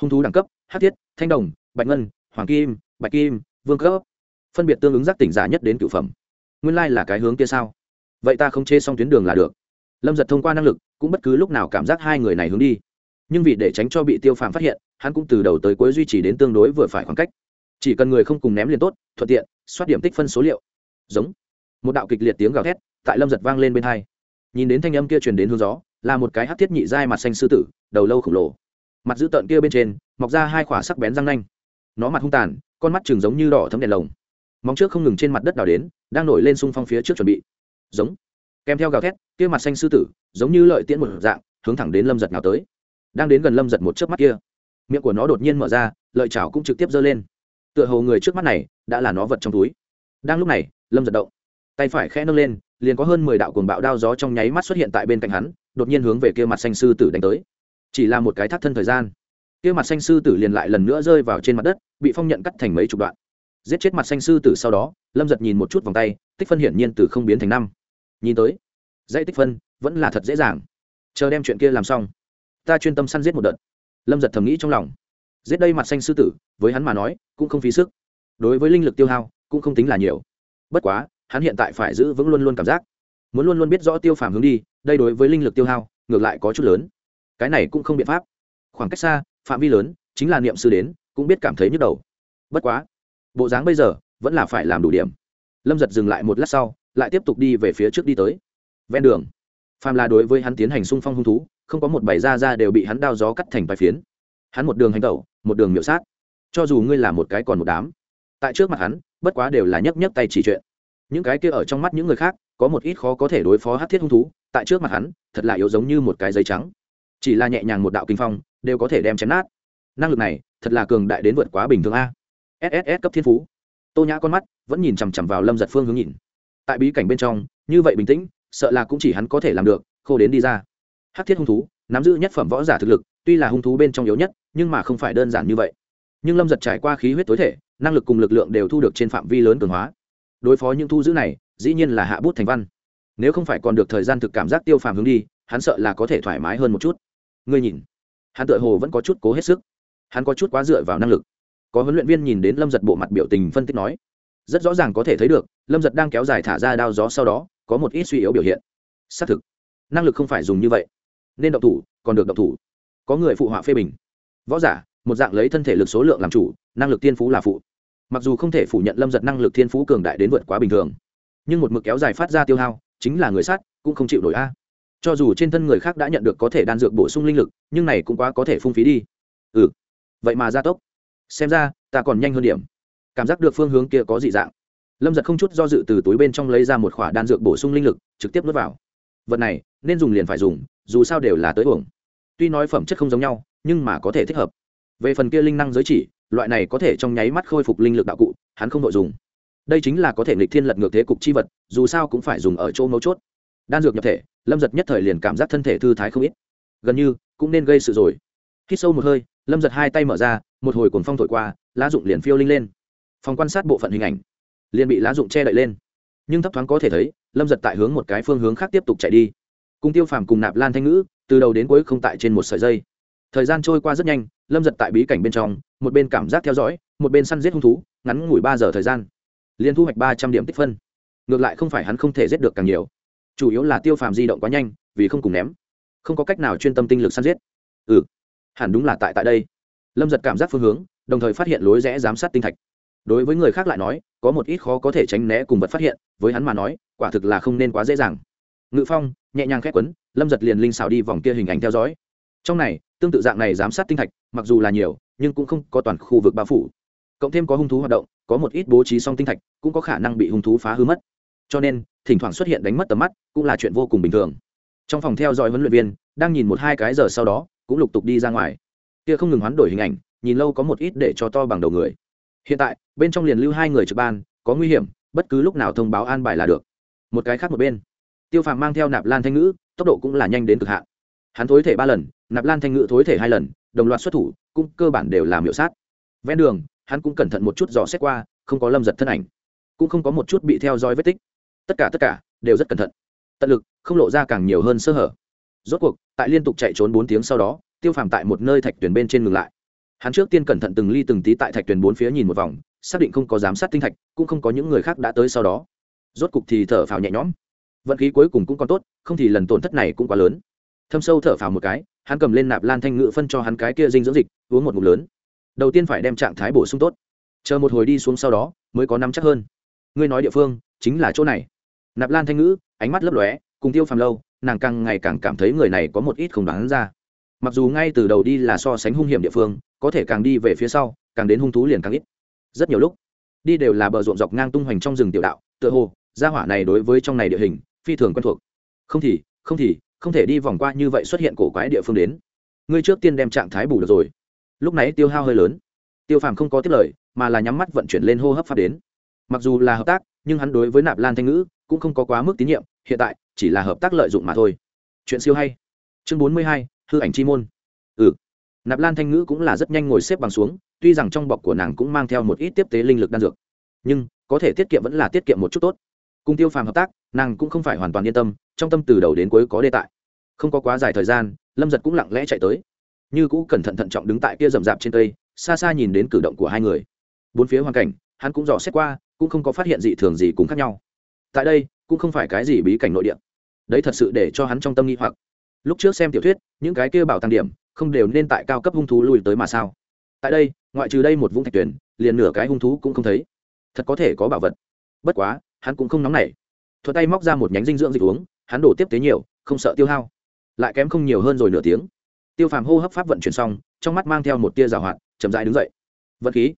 Hung thú đẳng cấp hát thiết, thanh đồng, bạch ngân, hoàng kim, bạch kim, vương cấp. Phân biệt tương ứng giác tỉnh giả nhất đến cựu phẩm. Nguyên lai là cái hướng kia sao? Vậy ta không chê xong tuyến đường là được. Lâm giật thông qua năng lực, cũng bất cứ lúc nào cảm giác hai người này hướng đi nhưng vì để tránh cho bị tiêu phàm phát hiện, hắn cũng từ đầu tới cuối duy trì đến tương đối vừa phải khoảng cách. Chỉ cần người không cùng ném liền tốt, thuận tiện xoát điểm tích phân số liệu. Giống. Một đạo kịch liệt tiếng gào thét tại lâm giật vang lên bên hai. Nhìn đến thanh âm kia truyền đến hướng gió, là một cái hát thiết nhị dai mặt xanh sư tử, đầu lâu khổng lồ. Mặt dữ tợn kia bên trên, mọc ra hai khỏa sắc bén răng nanh. Nó mặt hung tàn, con mắt chừng giống như đỏ thấm đèn lồng. Móng trước không ngừng trên mặt đất đào đến, đang nổi lên xung phong phía trước chuẩn bị. Giống. Kèm theo gào thét, kia mặt xanh sư tử, giống như lợi tiễn một dạng, hướng thẳng đến lâm giật nào tới đang đến gần lâm giật một chớp mắt kia. Miệng của nó đột nhiên mở ra, lợi chảo cũng trực tiếp giơ lên. Tựa hồ người trước mắt này đã là nó vật trong túi. Đang lúc này, lâm giật động. Tay phải khẽ nâng lên, liền có hơn mười đạo cuồng bạo đao gió trong nháy mắt xuất hiện tại bên cạnh hắn, đột nhiên hướng về kia mặt xanh sư tử đánh tới. Chỉ là một cái thắt thân thời gian, kia mặt xanh sư tử liền lại lần nữa rơi vào trên mặt đất, bị phong nhận cắt thành mấy chục đoạn. Giết chết mặt xanh sư tử sau đó, lâm giật nhìn một chút vòng tay, tích phân hiển nhiên từ không biến thành năm. Nhìn tới, dãy tích phân vẫn là thật dễ dàng. Chờ đem chuyện kia làm xong ta chuyên tâm săn giết một đợt. Lâm giật thầm nghĩ trong lòng. Giết đây mặt xanh sư tử, với hắn mà nói, cũng không phí sức. Đối với linh lực tiêu hao, cũng không tính là nhiều. Bất quá, hắn hiện tại phải giữ vững luôn luôn cảm giác. Muốn luôn luôn biết rõ tiêu phàm hướng đi, đây đối với linh lực tiêu hao, ngược lại có chút lớn. Cái này cũng không biện pháp. Khoảng cách xa, phạm vi lớn, chính là niệm sư đến, cũng biết cảm thấy nhức đầu. Bất quá, bộ dáng bây giờ, vẫn là phải làm đủ điểm. Lâm giật dừng lại một lát sau, lại tiếp tục đi về phía trước đi tới. Ven đường, phàm là đối với hắn tiến hành xung phong hung thú không có một bảy da ra đều bị hắn đao gió cắt thành vài phiến. Hắn một đường hành tẩu, một đường miệu sát. Cho dù ngươi là một cái còn một đám, tại trước mặt hắn, bất quá đều là nhấc nhấc tay chỉ chuyện. Những cái kia ở trong mắt những người khác, có một ít khó có thể đối phó hát thiết hung thú, tại trước mặt hắn, thật là yếu giống như một cái giấy trắng. Chỉ là nhẹ nhàng một đạo kinh phong, đều có thể đem chém nát. Năng lực này, thật là cường đại đến vượt quá bình thường a. Sss cấp thiên phú. Tô nhã con mắt vẫn nhìn chằm chằm vào lâm giật phương hướng nhìn. Tại bí cảnh bên trong, như vậy bình tĩnh, sợ là cũng chỉ hắn có thể làm được, khô đến đi ra hát thiết hung thú, nắm giữ nhất phẩm võ giả thực lực, tuy là hung thú bên trong yếu nhất, nhưng mà không phải đơn giản như vậy. Nhưng lâm giật trải qua khí huyết tối thể, năng lực cùng lực lượng đều thu được trên phạm vi lớn cường hóa. Đối phó những thu giữ này, dĩ nhiên là hạ bút thành văn. Nếu không phải còn được thời gian thực cảm giác tiêu phàm hướng đi, hắn sợ là có thể thoải mái hơn một chút. Ngươi nhìn, hắn tựa hồ vẫn có chút cố hết sức. Hắn có chút quá dựa vào năng lực. Có huấn luyện viên nhìn đến lâm giật bộ mặt biểu tình phân tích nói, rất rõ ràng có thể thấy được, lâm giật đang kéo dài thả ra đao gió sau đó, có một ít suy yếu biểu hiện. Xác thực, năng lực không phải dùng như vậy nên độc thủ, còn được độc thủ. Có người phụ họa phê bình. Võ giả, một dạng lấy thân thể lực số lượng làm chủ, năng lực tiên phú là phụ. Mặc dù không thể phủ nhận lâm giật năng lực thiên phú cường đại đến vượt quá bình thường, nhưng một mực kéo dài phát ra tiêu hao, chính là người sát, cũng không chịu nổi a. Cho dù trên thân người khác đã nhận được có thể đan dược bổ sung linh lực, nhưng này cũng quá có thể phung phí đi. Ừ. Vậy mà gia tốc. Xem ra, ta còn nhanh hơn điểm. Cảm giác được phương hướng kia có dị dạng. Lâm giật không chút do dự từ túi bên trong lấy ra một khỏa đan dược bổ sung linh lực, trực tiếp nuốt vào. Vật này nên dùng liền phải dùng, dù sao đều là tới uổng. Tuy nói phẩm chất không giống nhau, nhưng mà có thể thích hợp. Về phần kia linh năng giới chỉ, loại này có thể trong nháy mắt khôi phục linh lực đạo cụ, hắn không đội dùng. Đây chính là có thể nghịch thiên lật ngược thế cục chi vật, dù sao cũng phải dùng ở chỗ mấu chốt. Đan dược nhập thể, lâm giật nhất thời liền cảm giác thân thể thư thái không ít. Gần như, cũng nên gây sự rồi. Khi sâu một hơi, lâm giật hai tay mở ra, một hồi cuồng phong thổi qua, lá dụng liền phiêu linh lên. Phòng quan sát bộ phận hình ảnh liền bị lá dụng che đậy lên. Nhưng thấp thoáng có thể thấy, lâm giật tại hướng một cái phương hướng khác tiếp tục chạy đi cùng tiêu phàm cùng nạp lan thanh ngữ, từ đầu đến cuối không tại trên một sợi dây. Thời gian trôi qua rất nhanh, lâm giật tại bí cảnh bên trong, một bên cảm giác theo dõi, một bên săn giết hung thú, ngắn ngủi ba giờ thời gian. Liền thu hoạch ba trăm điểm tích phân. Ngược lại không phải hắn không thể giết được càng nhiều. Chủ yếu là tiêu phàm di động quá nhanh, vì không cùng ném. Không có cách nào chuyên tâm tinh lực săn giết. Ừ hẳn đúng là tại tại đây. Lâm giật cảm giác phương hướng, đồng thời phát hiện lối rẽ giám sát tinh thạch. Đối với người khác lại nói, có một ít khó có thể tránh né cùng vật phát hiện, với hắn mà nói, quả thực là không nên quá dễ dàng ngự phong, nhẹ nhàng khét quấn, lâm giật liền linh xào đi vòng kia hình ảnh theo dõi. Trong này, tương tự dạng này giám sát tinh thạch, mặc dù là nhiều, nhưng cũng không có toàn khu vực bao phủ. Cộng thêm có hung thú hoạt động, có một ít bố trí song tinh thạch, cũng có khả năng bị hung thú phá hư mất. Cho nên, thỉnh thoảng xuất hiện đánh mất tầm mắt, cũng là chuyện vô cùng bình thường. Trong phòng theo dõi huấn luyện viên, đang nhìn một hai cái giờ sau đó, cũng lục tục đi ra ngoài. Kia không ngừng hoán đổi hình ảnh, nhìn lâu có một ít để cho to bằng đầu người. Hiện tại, bên trong liền lưu hai người trực ban, có nguy hiểm, bất cứ lúc nào thông báo an bài là được. Một cái khác một bên tiêu phàm mang theo nạp lan thanh ngữ, tốc độ cũng là nhanh đến cực hạn. Hắn thối thể ba lần, nạp lan thanh ngữ thối thể hai lần, đồng loạt xuất thủ, cũng cơ bản đều làm hiệu sát. Ven đường, hắn cũng cẩn thận một chút dò xét qua, không có lâm giật thân ảnh. Cũng không có một chút bị theo dõi vết tích. Tất cả tất cả, đều rất cẩn thận. Tận lực, không lộ ra càng nhiều hơn sơ hở. Rốt cuộc, tại liên tục chạy trốn bốn tiếng sau đó, tiêu phàm tại một nơi thạch tuyển bên trên ngừng lại. Hắn trước tiên cẩn thận từng ly từng tí tại thạch tuyển bốn phía nhìn một vòng, xác định không có giám sát tinh thạch, cũng không có những người khác đã tới sau đó. Rốt cục thì thở phào nhẹ nhõm vận khí cuối cùng cũng còn tốt, không thì lần tổn thất này cũng quá lớn. Thâm sâu thở phào một cái, hắn cầm lên nạp lan thanh ngự phân cho hắn cái kia dinh dưỡng dịch, uống một ngụm lớn. Đầu tiên phải đem trạng thái bổ sung tốt. Chờ một hồi đi xuống sau đó, mới có năm chắc hơn. Ngươi nói địa phương, chính là chỗ này. Nạp lan thanh ngữ, ánh mắt lấp lóe, cùng tiêu phàm lâu, nàng càng ngày càng cảm thấy người này có một ít không đoán ra. Mặc dù ngay từ đầu đi là so sánh hung hiểm địa phương, có thể càng đi về phía sau, càng đến hung thú liền càng ít. Rất nhiều lúc, đi đều là bờ ruộng dọc ngang tung hoành trong rừng tiểu đạo, tựa hồ, gia hỏa này đối với trong này địa hình phi thường quen thuộc. Không thì không thì, không thể đi vòng qua như vậy xuất hiện cổ quái địa phương đến. Ngươi trước tiên đem trạng thái bù được rồi. Lúc này tiêu hao hơi lớn. Tiêu phàm không có tiết lời, mà là nhắm mắt vận chuyển lên hô hấp pháp đến. Mặc dù là hợp tác, nhưng hắn đối với nạp lan thanh ngữ cũng không có quá mức tín nhiệm, hiện tại chỉ là hợp tác lợi dụng mà thôi. Chuyện siêu hay. Chương bốn mươi hai, hư ảnh chi môn. Ừ. Nạp lan thanh ngữ cũng là rất nhanh ngồi xếp bằng xuống, tuy rằng trong bọc của nàng cũng mang theo một ít tiếp tế linh lực đan dược. Nhưng, có thể tiết kiệm vẫn là tiết kiệm một chút tốt cùng tiêu phàm hợp tác, nàng cũng không phải hoàn toàn yên tâm, trong tâm từ đầu đến cuối có đề tại không có quá dài thời gian, lâm giật cũng lặng lẽ chạy tới. Như cũ cẩn thận thận trọng đứng tại kia rậm rạp trên cây, xa xa nhìn đến cử động của hai người. Bốn phía hoàn cảnh, hắn cũng dò xét qua, cũng không có phát hiện gì thường gì cũng khác nhau. Tại đây, cũng không phải cái gì bí cảnh nội địa. Đấy thật sự để cho hắn trong tâm nghi hoặc. Lúc trước xem tiểu thuyết, những cái kia bảo tàng điểm, không đều nên tại cao cấp hung thú lui tới mà sao? Tại đây, ngoại trừ đây một vũng thạch tuyển, liền nửa cái hung thú cũng không thấy. Thật có thể có bảo vật. Bất quá hắn cũng không nóng nảy. Thuật tay móc ra một nhánh dinh dưỡng dịch uống, hắn đổ tiếp tế nhiều, không sợ tiêu hao. Lại kém không nhiều hơn rồi nửa tiếng. Tiêu phàm hô hấp pháp vận chuyển xong, trong mắt mang theo một tia rào hoạt, chậm dại đứng dậy. Vận khí.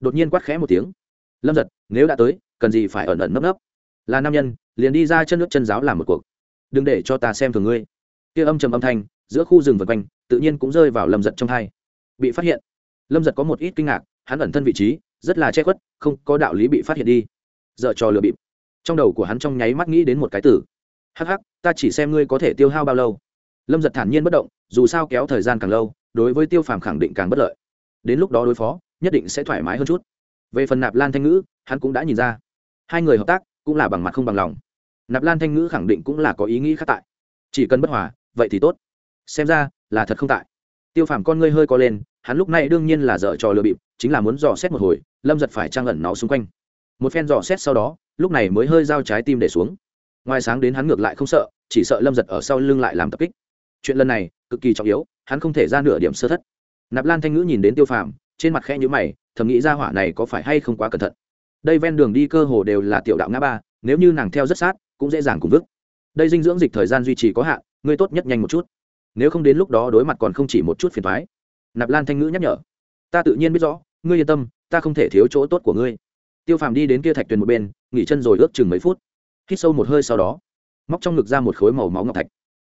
Đột nhiên quát khẽ một tiếng. Lâm giật, nếu đã tới, cần gì phải ẩn ẩn nấp nấp? Là nam nhân, liền đi ra chân nước chân giáo làm một cuộc. Đừng để cho ta xem thường ngươi. Kia âm trầm âm thanh, giữa khu rừng vân quanh, tự nhiên cũng rơi vào lâm giật trong hai. Bị phát hiện. Lâm giật có một ít kinh ngạc, hắn ẩn thân vị trí, rất là che khuất, không có đạo lý bị phát hiện đi. Dợ trò lừa bịp trong đầu của hắn trong nháy mắt nghĩ đến một cái tử hắc hắc, ta chỉ xem ngươi có thể tiêu hao bao lâu. Lâm giật thản nhiên bất động, dù sao kéo thời gian càng lâu, đối với tiêu phàm khẳng định càng bất lợi. Đến lúc đó đối phó, nhất định sẽ thoải mái hơn chút. Về phần nạp lan thanh ngữ, hắn cũng đã nhìn ra. Hai người hợp tác, cũng là bằng mặt không bằng lòng. Nạp lan thanh ngữ khẳng định cũng là có ý nghĩ khác tại. Chỉ cần bất hòa, vậy thì tốt. Xem ra, là thật không tại. Tiêu phàm con ngươi hơi co lên, hắn lúc này đương nhiên là dở trò lừa bịp, chính là muốn dò xét một hồi, lâm giật phải trang ẩn nó xung quanh. Một phen dò xét sau đó lúc này mới hơi giao trái tim để xuống. Ngoài sáng đến hắn ngược lại không sợ, chỉ sợ lâm giật ở sau lưng lại làm tập kích. Chuyện lần này, cực kỳ trọng yếu, hắn không thể ra nửa điểm sơ thất. Nạp lan thanh ngữ nhìn đến tiêu phàm, trên mặt khe nhữ mày, thầm nghĩ ra hỏa này có phải hay không quá cẩn thận. Đây ven đường đi cơ hồ đều là tiểu đạo ngã ba, nếu như nàng theo rất sát, cũng dễ dàng cùng vứt. Đây dinh dưỡng dịch thời gian duy trì có hạn, ngươi tốt nhất nhanh một chút. Nếu không đến lúc đó đối mặt còn không chỉ một chút phiền thoái nạp lan thanh ngữ nhắc nhở. Ta tự nhiên biết rõ, ngươi yên tâm, ta không thể thiếu chỗ tốt của ngươi tiêu phàm đi đến kia thạch tuyền một bên, nghỉ chân rồi ước chừng mấy phút. Hít sâu một hơi sau đó, móc trong ngực ra một khối màu máu ngọc thạch.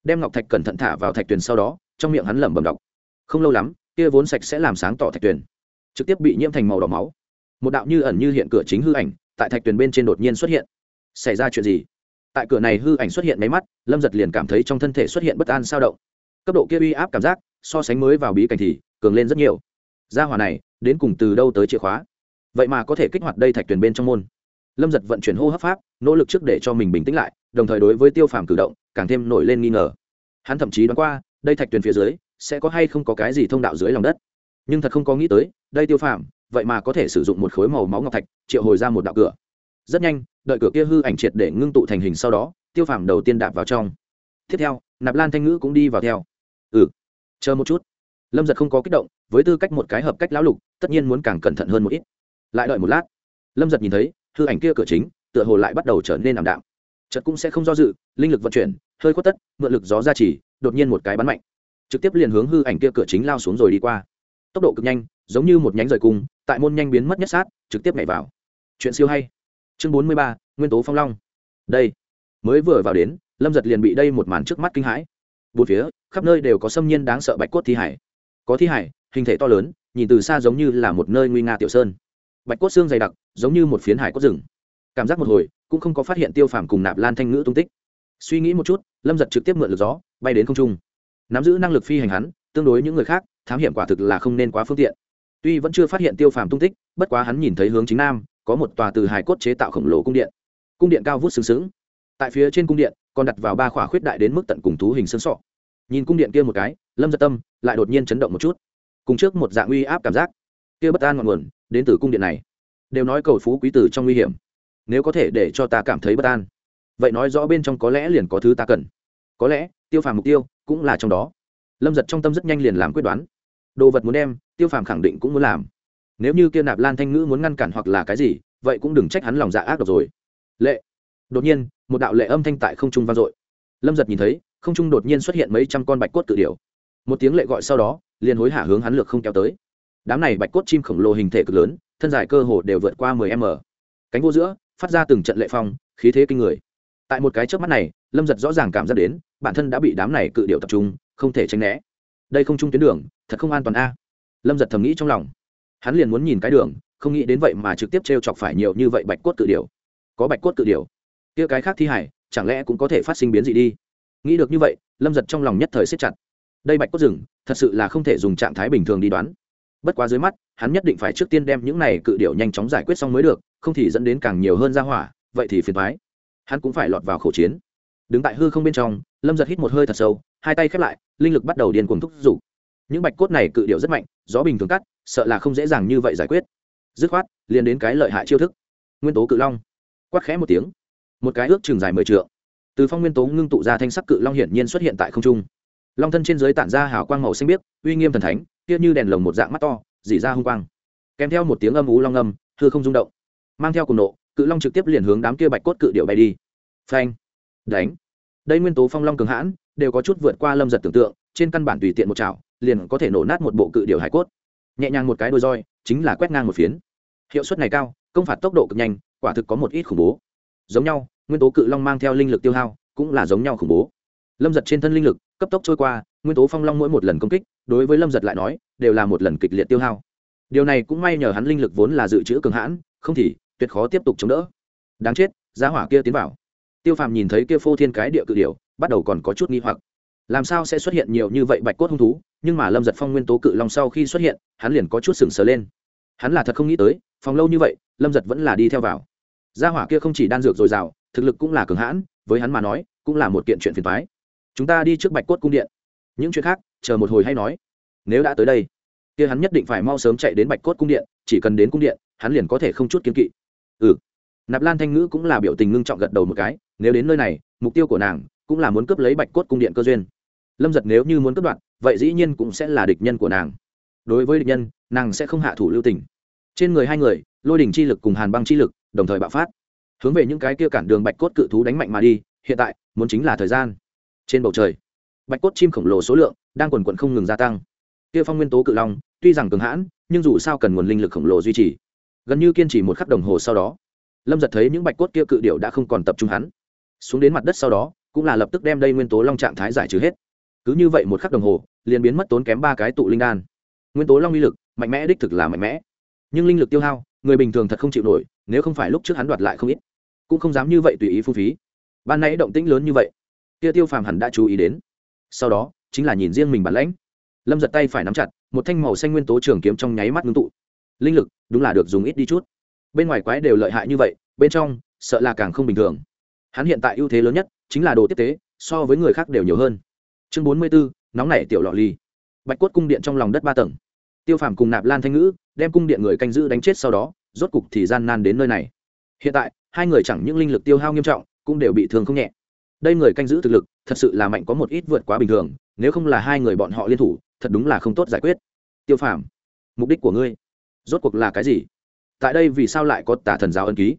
Đem ngọc thạch cẩn thận thả vào thạch tuyền sau đó, trong miệng hắn lẩm bẩm đọc. Không lâu lắm, kia vốn sạch sẽ làm sáng tỏ thạch tuyền, trực tiếp bị nhiễm thành màu đỏ máu. Một đạo như ẩn như hiện cửa chính hư ảnh, tại thạch tuyền bên trên đột nhiên xuất hiện. Xảy ra chuyện gì? Tại cửa này hư ảnh xuất hiện máy mắt, lâm giật liền cảm thấy trong thân thể xuất hiện bất an sao động. Cấp độ kia uy áp cảm giác, so sánh mới vào bí cảnh thì cường lên rất nhiều. Gia hỏa này, đến cùng từ đâu tới chìa khóa? Vậy mà có thể kích hoạt đây thạch tuyển bên trong môn. Lâm giật vận chuyển hô hấp pháp, nỗ lực trước để cho mình bình tĩnh lại, đồng thời đối với tiêu phàm cử động càng thêm nổi lên nghi ngờ. Hắn thậm chí đoán qua, đây thạch tuyển phía dưới sẽ có hay không có cái gì thông đạo dưới lòng đất. Nhưng thật không có nghĩ tới, đây tiêu phàm, vậy mà có thể sử dụng một khối màu máu ngọc thạch, triệu hồi ra một đạo cửa. Rất nhanh, đợi cửa kia hư ảnh triệt để ngưng tụ thành hình sau đó, tiêu phàm đầu tiên đạp vào trong. Tiếp theo, nạp lan thanh ngữ cũng đi vào theo. Ừ chờ một chút. Lâm giật không có kích động, với tư cách một cái hợp cách lão lục, tất nhiên muốn càng cẩn thận hơn một ít lại đợi một lát. Lâm giật nhìn thấy, hư ảnh kia cửa chính, tựa hồ lại bắt đầu trở nên ảm đạm. Chật cũng sẽ không do dự, linh lực vận chuyển, hơi khuất tất, mượn lực gió ra chỉ đột nhiên một cái bắn mạnh. Trực tiếp liền hướng hư ảnh kia cửa chính lao xuống rồi đi qua. Tốc độ cực nhanh, giống như một nhánh rời cung, tại môn nhanh biến mất nhất sát, trực tiếp nhảy vào. Chuyện siêu hay. Chương bốn mươi ba, nguyên tố phong long. Đây. Mới vừa vào đến, lâm giật liền bị đây một màn trước mắt kinh hãi. Bốn phía, khắp nơi đều có xâm nhiên đáng sợ bạch cốt thi hải. Có thi hải, hình thể to lớn, nhìn từ xa giống như là một nơi nguy nga tiểu sơn bạch cốt xương dày đặc, giống như một phiến hải cốt rừng. Cảm giác một hồi, cũng không có phát hiện tiêu phàm cùng nạp lan thanh ngữ tung tích. Suy nghĩ một chút, lâm giật trực tiếp mượn lực gió, bay đến không trung. Nắm giữ năng lực phi hành hắn, tương đối những người khác, thám hiểm quả thực là không nên quá phương tiện. Tuy vẫn chưa phát hiện tiêu phàm tung tích, bất quá hắn nhìn thấy hướng chính nam, có một tòa từ hải cốt chế tạo khổng lồ cung điện. Cung điện cao vút sừng sững. Tại phía trên cung điện, còn đặt vào ba khỏa khuyết đại đến mức tận cùng thú hình sơn sọ. Nhìn cung điện kia một cái, lâm giật tâm lại đột nhiên chấn động một chút. Cùng trước một dạng uy áp cảm giác. Kia bất an ngọn nguồn đến từ cung điện này, đều nói cầu phú quý tử trong nguy hiểm, nếu có thể để cho ta cảm thấy bất an, vậy nói rõ bên trong có lẽ liền có thứ ta cần. Có lẽ, tiêu phàm mục tiêu cũng là trong đó. Lâm giật trong tâm rất nhanh liền làm quyết đoán. Đồ vật muốn đem, tiêu phàm khẳng định cũng muốn làm. Nếu như kia nạp lan thanh ngữ muốn ngăn cản hoặc là cái gì, vậy cũng đừng trách hắn lòng dạ ác độc rồi. Lệ. Đột nhiên, một đạo lệ âm thanh tại không trung vang dội. Lâm giật nhìn thấy, không trung đột nhiên xuất hiện mấy trăm con bạch cốt tự điều một tiếng lệ gọi sau đó, liền hối hả hướng hắn lược không kéo tới đám này bạch cốt chim khổng lồ hình thể cực lớn, thân dài cơ hồ đều vượt qua mười m. Cánh vô giữa, phát ra từng trận lệ phong, khí thế kinh người. Tại một cái trước mắt này, lâm giật rõ ràng cảm giác đến, bản thân đã bị đám này cự điệu tập trung, không thể tránh né. Đây không chung tuyến đường, thật không an toàn a. Lâm giật thầm nghĩ trong lòng. Hắn liền muốn nhìn cái đường, không nghĩ đến vậy mà trực tiếp t r e o chọc phải nhiều như vậy bạch cốt cự điều có bạch cốt cự điều kia cái khác thi hải chẳng lẽ cũng có thể phát sinh biến gì đi? Nghĩ được như vậy, lâm giật trong lòng nhất thời siết chặt. Đây bạch cốt rừng, thật sự là không thể dùng trạng thái bình thường đi đoán bất quá dưới mắt, hắn nhất định phải trước tiên đem những này cự điệu nhanh chóng giải quyết xong mới được, không thì dẫn đến càng nhiều hơn ra hỏa, vậy thì phiền thoái hắn cũng phải lọt vào khẩu chiến. Đứng tại hư không bên trong, lâm giật hít một hơi thật sâu, hai tay khép lại, linh lực bắt đầu điên cuồng thúc giục. Những bạch cốt này cự điệu rất mạnh, gió bình thường cắt, sợ là không dễ dàng như vậy giải quyết. Dứt khoát, liền đến cái lợi hại chiêu thức. Nguyên tố cự long. Quát khẽ một tiếng. Một cái ước chừng dài mười t từ phong nguyên tố ngưng tụ ra thanh sắc cự long hiển nhiên xuất hiện tại không trung. Long thân trên dưới tản ra hào quang màu xanh biếc, uy nghiêm thần thánh kia như đèn lồng một dạng mắt to, dỉ ra hung quang. Kèm theo một tiếng âm ú long âm thưa không rung động. Mang theo cùng nộ, cự long trực tiếp liền hướng đám kia bạch cốt cự điệu bay đi. Phanh. Đánh. Đây nguyên tố phong long cường hãn, đều có chút vượt qua lâm giật tưởng tượng, trên căn bản tùy tiện một chảo, liền có thể nổ nát một bộ cự điệu hải cốt. Nhẹ nhàng một cái đôi roi, chính là quét ngang một phiến. Hiệu suất này cao, công phạt tốc độ cực nhanh, quả thực có một ít khủng bố. Giống nhau, nguyên tố cự long mang theo linh lực tiêu hao, cũng là giống nhau khủng bố. Lâm giật trên thân linh lực, cấp tốc trôi qua, nguyên tố phong long mỗi một lần công kích đối với lâm giật lại nói, đều là một lần kịch liệt tiêu hao. Điều này cũng may nhờ hắn linh lực vốn là dự trữ cường hãn, không thì, tuyệt khó tiếp tục chống đỡ. Đáng chết, giá hỏa kia tiến vào. Tiêu phàm nhìn thấy kia phô thiên cái địa cự điều bắt đầu còn có chút nghi hoặc. Làm sao sẽ xuất hiện nhiều như vậy bạch cốt hung thú, nhưng mà lâm giật phong nguyên tố cự long sau khi xuất hiện, hắn liền có chút sừng sờ lên. Hắn là thật không nghĩ tới, phòng lâu như vậy, lâm giật vẫn là đi theo vào. Gia hỏa kia không chỉ đan dược dồi dào, thực lực cũng là cường hãn, với hắn mà nói, cũng là một kiện chuyện phiền thoái chúng ta đi trước bạch cốt cung điện những chuyện khác, chờ một hồi hay nói. Nếu đã tới đây, kia hắn nhất định phải mau sớm chạy đến bạch cốt cung điện, chỉ cần đến cung điện, hắn liền có thể không chút kiếm kỵ. Ừ. Nạp lan thanh ngữ cũng là biểu tình ngưng trọng gật đầu một cái, nếu đến nơi này, mục tiêu của nàng cũng là muốn cướp lấy bạch cốt cung điện cơ duyên. Lâm giật nếu như muốn cướp đoạt, vậy dĩ nhiên cũng sẽ là địch nhân của nàng. Đối với địch nhân, nàng sẽ không hạ thủ lưu tình. Trên người hai người, lôi đỉnh chi lực cùng hàn băng chi lực, đồng thời bạo phát. Hướng về những cái kia cản đường bạch cốt cự thú đánh mạnh mà đi, hiện tại, muốn chính là thời gian. Trên bầu trời bạch cốt chim khổng lồ số lượng đang quần quận không ngừng gia tăng. Kia phong nguyên tố cự long, tuy rằng cường hãn, nhưng dù sao cần nguồn linh lực khổng lồ duy trì. Gần như kiên trì một khắc đồng hồ sau đó, lâm giật thấy những bạch cốt kia cự điệu đã không còn tập trung hắn. Xuống đến mặt đất sau đó, cũng là lập tức đem đây nguyên tố long trạng thái giải trừ hết. Cứ như vậy một khắc đồng hồ, liền biến mất tốn kém ba cái tụ linh đan. Nguyên tố long uy lực, mạnh mẽ đích thực là mạnh mẽ. Nhưng linh lực tiêu hao, người bình thường thật không chịu nổi, nếu không phải lúc trước hắn đoạt lại không ít, cũng không dám như vậy tùy ý phung phí. Ban nãy động tĩnh lớn như vậy, kia tiêu phàm hẳn đã chú ý đến sau đó, chính là nhìn riêng mình bản lãnh. Lâm giật tay phải nắm chặt, một thanh màu xanh nguyên tố trường kiếm trong nháy mắt ngưng tụ. Linh lực, đúng là được dùng ít đi chút. Bên ngoài quái đều lợi hại như vậy, bên trong, sợ là càng không bình thường. Hắn hiện tại ưu thế lớn nhất, chính là đồ tiếp tế, so với người khác đều nhiều hơn. Chương bốn mươi bốn nóng nảy tiểu lọ ly bạch cốt cung điện trong lòng đất ba tầng. Tiêu phàm cùng nạp lan thanh ngữ, đem cung điện người canh giữ đánh chết sau đó, rốt cục thì gian nan đến nơi này. Hiện tại, hai người chẳng những linh lực tiêu hao nghiêm trọng, cũng đều bị thương không nhẹ đây người canh giữ thực lực, thật sự là mạnh có một ít vượt quá bình thường, nếu không là hai người bọn họ liên thủ, thật đúng là không tốt giải quyết. Tiêu phàm, mục đích của ngươi, rốt cuộc là cái gì? Tại đây vì sao lại có Tả thần giáo ân ký?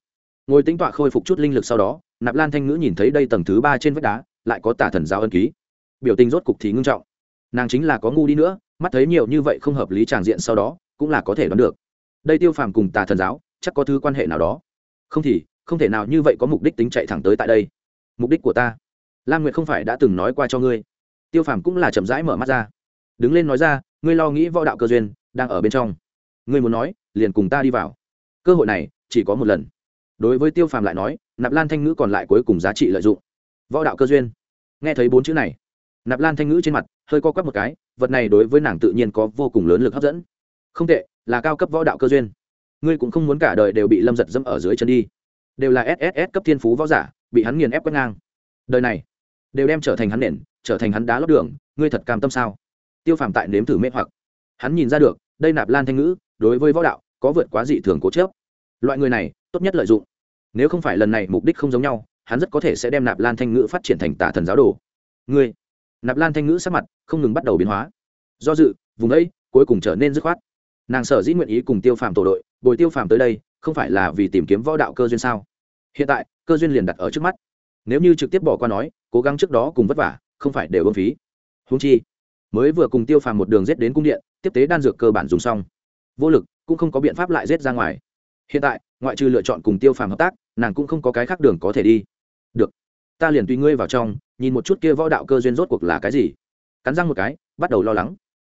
Ngồi tính tọa khôi phục chút linh lực sau đó, nạp lan thanh ngữ nhìn thấy đây tầng thứ ba trên vách đá, lại có Tả thần giáo ân ký. Biểu tình rốt cục thì ngưng trọng. Nàng chính là có ngu đi nữa, mắt thấy nhiều như vậy không hợp lý tràng diện sau đó, cũng là có thể đoán được. Đây tiêu phàm cùng tà thần giáo, chắc có thứ quan hệ nào đó? Không thì, không thể nào như vậy có mục đích tính chạy thẳng tới tại đây mục đích của ta. Lam nguyệt không phải đã từng nói qua cho ngươi. Tiêu phàm cũng là chậm rãi mở mắt ra. Đứng lên nói ra, ngươi lo nghĩ võ đạo cơ duyên, đang ở bên trong. Ngươi muốn nói, liền cùng ta đi vào. Cơ hội này, chỉ có một lần. Đối với tiêu phàm lại nói, nạp lan thanh ngữ còn lại cuối cùng giá trị lợi dụng. Võ đạo cơ duyên. Nghe thấy bốn chữ này, nạp lan thanh ngữ trên mặt hơi co quắp một cái, vật này đối với nàng tự nhiên có vô cùng lớn lực hấp dẫn. Không tệ, là cao cấp võ đạo cơ duyên. Ngươi cũng không muốn cả đời đều bị lâm giật dẫm ở dưới chân đi. Đều là sss cấp thiên phú võ giả bị hắn nghiền ép quét ngang. Đời này, đều đem trở thành hắn nền, trở thành hắn đá lót đường, ngươi thật cam tâm sao? Tiêu phàm tại nếm thử mê hoặc. Hắn nhìn ra được, đây nạp lan thanh ngữ, đối với võ đạo, có vượt quá dị thường cố chớp loại người này, tốt nhất lợi dụng. Nếu không phải lần này mục đích không giống nhau, hắn rất có thể sẽ đem nạp lan thanh ngữ phát triển thành tả thần giáo đồ. Ngươi, nạp lan thanh ngữ sắc mặt không ngừng bắt đầu biến hóa. Do dự, vùng ấy, cuối cùng trở nên dứt khoát. Nàng sở dĩ nguyện ý cùng tiêu phàm tổ đội, bồi tiêu phàm tới đây, không phải là vì tìm kiếm võ đạo cơ duyên sao? Hiện tại cơ duyên liền đặt ở trước mắt. Nếu như trực tiếp bỏ qua nói, cố gắng trước đó cùng vất vả, không phải đều ưng phí. Húng chi, mới vừa cùng tiêu phàm một đường rết đến cung điện, tiếp tế đan dược cơ bản dùng xong. Vô lực, cũng không có biện pháp lại rết ra ngoài. Hiện tại, ngoại trừ lựa chọn cùng tiêu phàm hợp tác, nàng cũng không có cái khác đường có thể đi. Được, ta liền tùy ngươi vào trong, nhìn một chút kia võ đạo cơ duyên rốt cuộc là cái gì. Cắn răng một cái, bắt đầu lo lắng.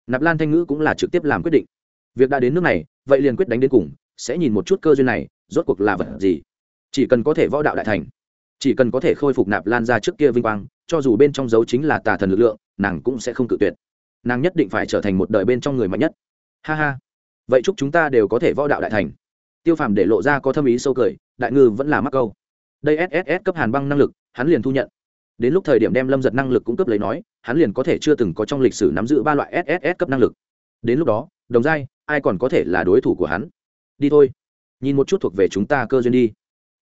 Nạp lan thanh ngữ cũng là trực tiếp làm quyết định. Việc đã đến nước này, vậy liền quyết đánh đến cùng, sẽ nhìn một chút cơ duyên này, rốt cuộc là vật gì chỉ cần có thể võ đạo đại thành, chỉ cần có thể khôi phục nạp lan ra trước kia vinh quang, cho dù bên trong dấu chính là tà thần lực lượng, nàng cũng sẽ không cự tuyệt. Nàng nhất định phải trở thành một đời bên trong người mạnh nhất. Ha ha. Vậy chúc chúng ta đều có thể võ đạo đại thành. Tiêu phàm để lộ ra có thâm ý sâu cười, đại ngư vẫn là mắc câu. Đây sss cấp hàn băng năng lực, hắn liền thu nhận. Đến lúc thời điểm đem lâm giật năng lực cũng cấp lấy nói, hắn liền có thể chưa từng có trong lịch sử nắm giữ ba loại sss cấp năng lực. Đến lúc đó, đồng giai, ai còn có thể là đối thủ của hắn? Đi thôi. Nhìn một chút thuộc về chúng ta cơ duyên đi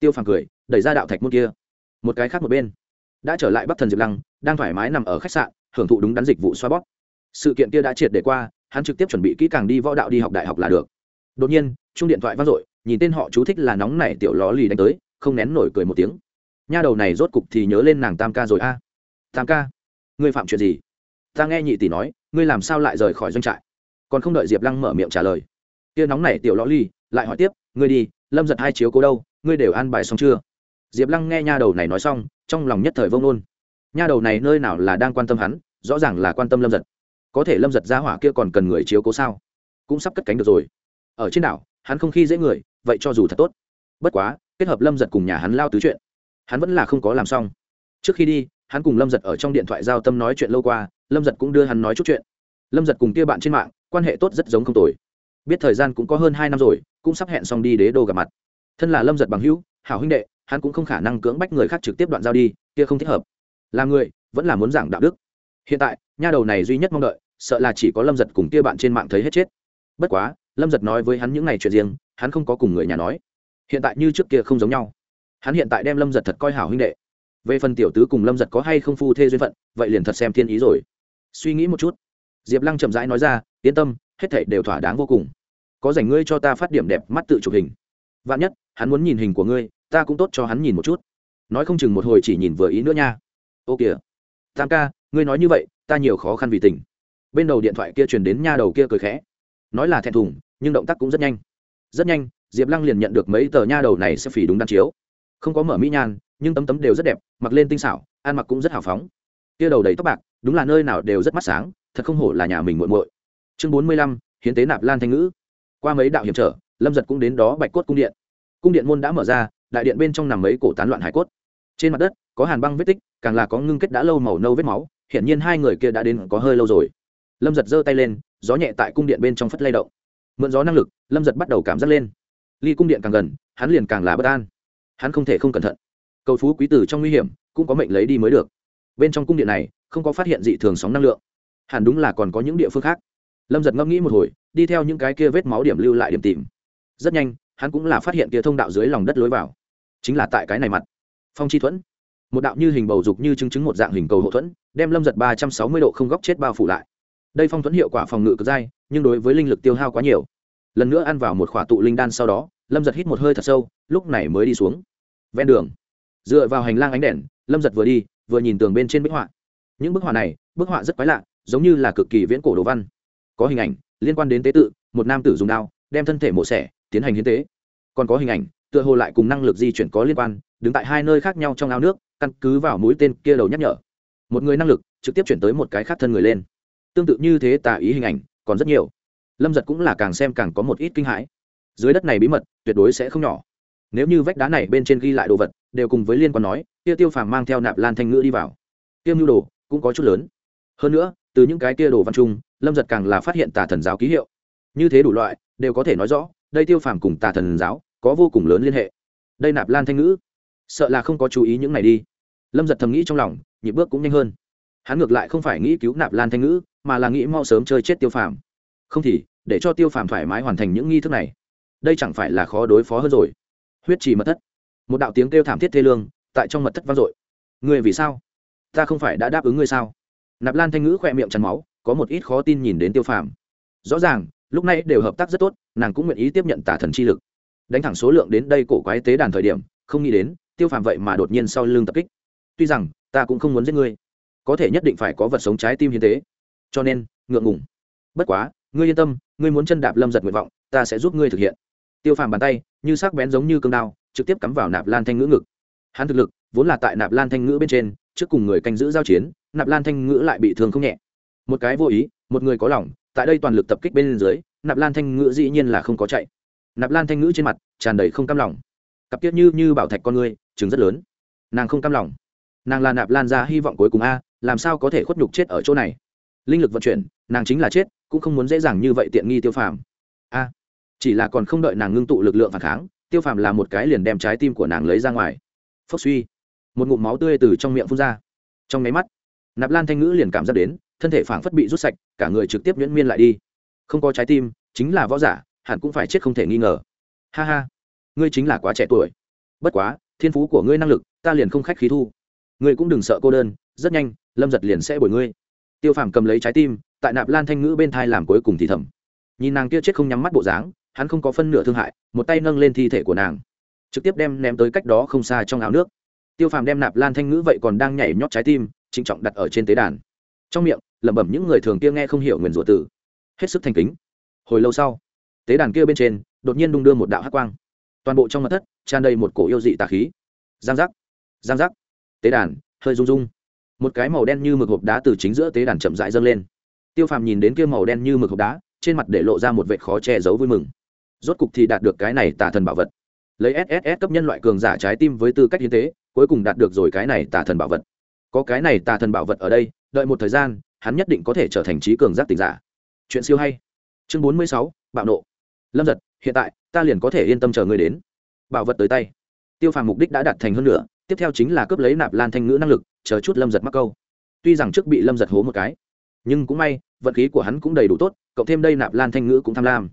tiêu phàm cười, đẩy ra đạo thạch môn kia. Một cái khác một bên. Đã trở lại bắc thần diệp lăng, đang thoải mái nằm ở khách sạn, hưởng thụ đúng đắn dịch vụ xoa bóp. Sự kiện kia đã triệt để qua, hắn trực tiếp chuẩn bị kỹ càng đi võ đạo đi học đại học là được. Đột nhiên chung điện thoại vang dội, nhìn tên họ chú thích là nóng này tiểu ló lì đánh tới, không nén nổi cười một tiếng. Nha đầu này rốt cục thì nhớ lên nàng tam ca rồi a. Tam ca, ngươi phạm chuyện gì? Ta nghe nhị tỷ nói, ngươi làm sao lại rời khỏi doanh trại? Còn không đợi diệp lăng mở miệng trả lời. Kia nóng này tiểu ló ly lại hỏi tiếp, ngươi đi, lâm giật hai chiếu cố đâu? Ngươi đều an bài xong chưa? Diệp lăng nghe nha đầu này nói xong, trong lòng nhất thời vông nôn nha đầu này nơi nào là đang quan tâm hắn, rõ ràng là quan tâm lâm giật. Có thể lâm giật ra hỏa kia còn cần người chiếu cố sao? Cũng sắp cất cánh được rồi. Ở trên đảo, hắn không khi dễ người, vậy cho dù thật tốt. Bất quá, kết hợp lâm giật cùng nhà hắn lao tứ chuyện, hắn vẫn là không có làm xong. Trước khi đi, hắn cùng lâm giật ở trong điện thoại giao tâm nói chuyện lâu qua, lâm giật cũng đưa hắn nói chút chuyện. Lâm giật cùng kia bạn trên mạng, quan hệ tốt rất giống không tồi. Biết thời gian cũng có hơn hai năm rồi, cũng sắp hẹn xong đi đế đô gặp mặt thân là lâm giật bằng hữu, hảo huynh đệ, hắn cũng không khả năng cưỡng bách người khác trực tiếp đoạn giao đi, kia không thích hợp. Là người, vẫn là muốn giảng đạo đức. Hiện tại, nha đầu này duy nhất mong đợi, sợ là chỉ có lâm giật cùng kia bạn trên mạng thấy hết chết. Bất quá, lâm giật nói với hắn những ngày chuyện riêng, hắn không có cùng người nhà nói. Hiện tại như trước kia không giống nhau. Hắn hiện tại đem lâm giật thật coi hảo huynh đệ. Về phần tiểu tứ cùng lâm giật có hay không phu thê duyên phận, vậy liền thật xem thiên ý rồi. Suy nghĩ một chút. Diệp lăng chậm rãi nói ra, yên tâm, hết thảy đều thỏa đáng vô cùng. Có dành ngươi cho ta phát điểm đẹp mắt tự chụp hình vạn nhất, hắn muốn nhìn hình của ngươi, ta cũng tốt cho hắn nhìn một chút. Nói không chừng một hồi chỉ nhìn vừa ý nữa nha. Ô kìa. Tam ca, ngươi nói như vậy, ta nhiều khó khăn vì tình. Bên đầu điện thoại kia truyền đến nha đầu kia cười khẽ. Nói là thẹn thùng, nhưng động tác cũng rất nhanh. Rất nhanh, diệp lăng liền nhận được mấy tờ nha đầu này sẽ phỉ đúng đan chiếu. Không có mở mỹ nhan, nhưng tấm tấm đều rất đẹp, mặc lên tinh xảo, ăn mặc cũng rất hào phóng. Kia đầu đầy tóc bạc, đúng là nơi nào đều rất mắt sáng, thật không hổ là nhà mình muộn muội. Chương bốn mươi lăm, hiến tế nạp lan thanh ngữ. Qua mấy đạo hiểm trở lâm giật cũng đến đó bạch cốt cung điện cung điện môn đã mở ra đại điện bên trong nằm mấy cổ tán loạn hải cốt trên mặt đất có hàn băng vết tích càng là có ngưng kết đã lâu màu nâu vết máu hiển nhiên hai người kia đã đến có hơi lâu rồi lâm giật giơ tay lên gió nhẹ tại cung điện bên trong phất lay động mượn gió năng lực lâm giật bắt đầu cảm giác lên ly cung điện càng gần hắn liền càng là bất an hắn không thể không cẩn thận cầu phú quý tử trong nguy hiểm cũng có mệnh lấy đi mới được bên trong cung điện này không có phát hiện dị thường sóng năng lượng hẳn đúng là còn có những địa phương khác lâm giật ngẫm nghĩ một hồi đi theo những cái kia vết máu điểm lưu lại điểm tìm rất nhanh, hắn cũng là phát hiện kia thông đạo dưới lòng đất lối vào. Chính là tại cái này mặt. Phong chi thuẫn. Một đạo như hình bầu dục như chứng chứng một dạng hình cầu hậu thuẫn, đem lâm giật ba trăm sáu mươi độ không góc chết bao phủ lại. Đây phong thuẫn hiệu quả phòng ngự cực dai, nhưng đối với linh lực tiêu hao quá nhiều. Lần nữa ăn vào một khỏa tụ linh đan sau đó, lâm giật hít một hơi thật sâu, lúc này mới đi xuống. Ven đường. Dựa vào hành lang ánh đèn, lâm giật vừa đi, vừa nhìn tường bên trên bức họa. Những bức họa này, bức họa rất quái lạ, giống như là cực kỳ viễn cổ đồ văn. Có hình ảnh liên quan đến tế tự, một nam tử dùng đao, đem thân thể mổ xẻ tiến hành hiến tế. Còn có hình ảnh, tựa hồ lại cùng năng lực di chuyển có liên quan, đứng tại hai nơi khác nhau trong ao nước, căn cứ vào mũi tên kia đầu nhắc nhở. Một người năng lực, trực tiếp chuyển tới một cái khác thân người lên. Tương tự như thế tả ý hình ảnh, còn rất nhiều. Lâm giật cũng là càng xem càng có một ít kinh hãi. Dưới đất này bí mật, tuyệt đối sẽ không nhỏ. Nếu như vách đá này bên trên ghi lại đồ vật, đều cùng với liên quan nói, kia tiêu phàm mang theo nạp lan thanh ngữ đi vào. Tiêu nhu đồ cũng có chút lớn. Hơn nữa, từ những cái kia đồ văn trung, lâm giật càng là phát hiện tà thần giáo ký hiệu. Như thế đủ loại, đều có thể nói rõ đây tiêu phàm cùng tà thần giáo có vô cùng lớn liên hệ. Đây nạp lan thanh ngữ, sợ là không có chú ý những này đi. Lâm giật thầm nghĩ trong lòng, nhịp bước cũng nhanh hơn. Hắn ngược lại không phải nghĩ cứu nạp lan thanh ngữ, mà là nghĩ mau sớm chơi chết tiêu phàm. Không thì, để cho tiêu phàm thoải mái hoàn thành những nghi thức này. Đây chẳng phải là khó đối phó hơn rồi. Huyết trì mật thất. Một đạo tiếng kêu thảm thiết thê lương, tại trong mật thất vang dội. Người vì sao? Ta không phải đã đáp ứng ngươi sao? Nạp lan thanh ngữ khỏe miệng chắn máu, có một ít khó tin nhìn đến tiêu phàm. Rõ ràng lúc này đều hợp tác rất tốt, nàng cũng nguyện ý tiếp nhận tả thần chi lực. Đánh thẳng số lượng đến đây cổ quái tế đàn thời điểm, không nghĩ đến, tiêu phàm vậy mà đột nhiên sau lưng tập kích. Tuy rằng, ta cũng không muốn giết ngươi. Có thể nhất định phải có vật sống trái tim hiến tế. Cho nên, ngượng ngùng. Bất quá, ngươi yên tâm, ngươi muốn chân đạp lâm giật nguyện vọng, ta sẽ giúp ngươi thực hiện. Tiêu phàm bàn tay, như sắc bén giống như cương đao, trực tiếp cắm vào nạp lan thanh ngữ ngực. Hắn thực lực, vốn là tại nạp lan thanh ngữ bên trên, trước cùng người canh giữ giao chiến, nạp lan thanh ngữ lại bị thương không nhẹ. Một cái vô ý, một người có lòng tại đây toàn lực tập kích bên dưới, nạp lan thanh ngữ dĩ nhiên là không có chạy. Nạp lan thanh ngữ trên mặt tràn đầy không cam lòng. Cặp tiết như như bảo thạch con người chứng rất lớn. Nàng không cam lòng. Nàng là nạp lan ra hy vọng cuối cùng a, làm sao có thể khuất nhục chết ở chỗ này? Linh lực vận chuyển, nàng chính là chết, cũng không muốn dễ dàng như vậy tiện nghi tiêu phàm. A, chỉ là còn không đợi nàng ngưng tụ lực lượng phản kháng, tiêu phàm là một cái liền đem trái tim của nàng lấy ra ngoài. Phốc suy, một ngụm máu tươi từ trong miệng phun ra. Trong máy mắt, nạp lan thanh ngữ liền cảm giác đến thân thể phảng phất bị rút sạch, cả người trực tiếp nhuyễn miên lại đi. Không có trái tim, chính là võ giả, hẳn cũng phải chết không thể nghi ngờ. Ha ha, ngươi chính là quá trẻ tuổi. Bất quá, thiên phú của ngươi năng lực, ta liền không khách khí thu. Ngươi cũng đừng sợ cô đơn, rất nhanh, lâm giật liền sẽ bồi ngươi. Tiêu phàm cầm lấy trái tim, tại nạp lan thanh ngữ bên thai làm cuối cùng thì thầm. Nhìn nàng kia chết không nhắm mắt bộ dáng, hắn không có phân nửa thương hại, một tay nâng lên thi thể của nàng, trực tiếp đem ném tới cách đó không xa trong áo nước. Tiêu phàm đem nạp lan thanh ngữ vậy còn đang nhảy nhót trái tim, trịnh trọng đặt ở trên tế đàn. Trong miệng lẩm bẩm những người thường kia nghe không hiểu nguyền rủa tử hết sức thành kính. Hồi lâu sau, tế đàn kia bên trên đột nhiên đung đưa một đạo hát quang. Toàn bộ trong mặt thất tràn đầy một cổ yêu dị tà khí. Giang giác giang giác. Tế đàn hơi rung rung. Một cái màu đen như mực hộp đá từ chính giữa tế đàn chậm rãi dâng lên. Tiêu phàm nhìn đến kia màu đen như mực hộp đá, trên mặt để lộ ra một vệ khó che giấu vui mừng. Rốt cục thì đạt được cái này tà thần bảo vật. Lấy sss cấp nhân loại cường giả trái tim với tư cách hiến tế, cuối cùng đạt được rồi cái này tà thần bảo vật. Có cái này tà thần bảo vật ở đây, đợi một thời gian hắn nhất định có thể trở thành trí cường giác tỉnh giả. Chuyện siêu hay. Chương bốn mươi sáu, bạo nộ. Lâm giật, hiện tại, ta liền có thể yên tâm chờ người đến. Bảo vật tới tay. Tiêu phàm mục đích đã đạt thành hơn nữa tiếp theo chính là cướp lấy nạp lan thanh ngữ năng lực, chờ chút lâm giật mắc câu. Tuy rằng trước bị lâm giật hố một cái, nhưng cũng may, vận khí của hắn cũng đầy đủ tốt, cộng thêm đây nạp lan thanh ngữ cũng tham lam.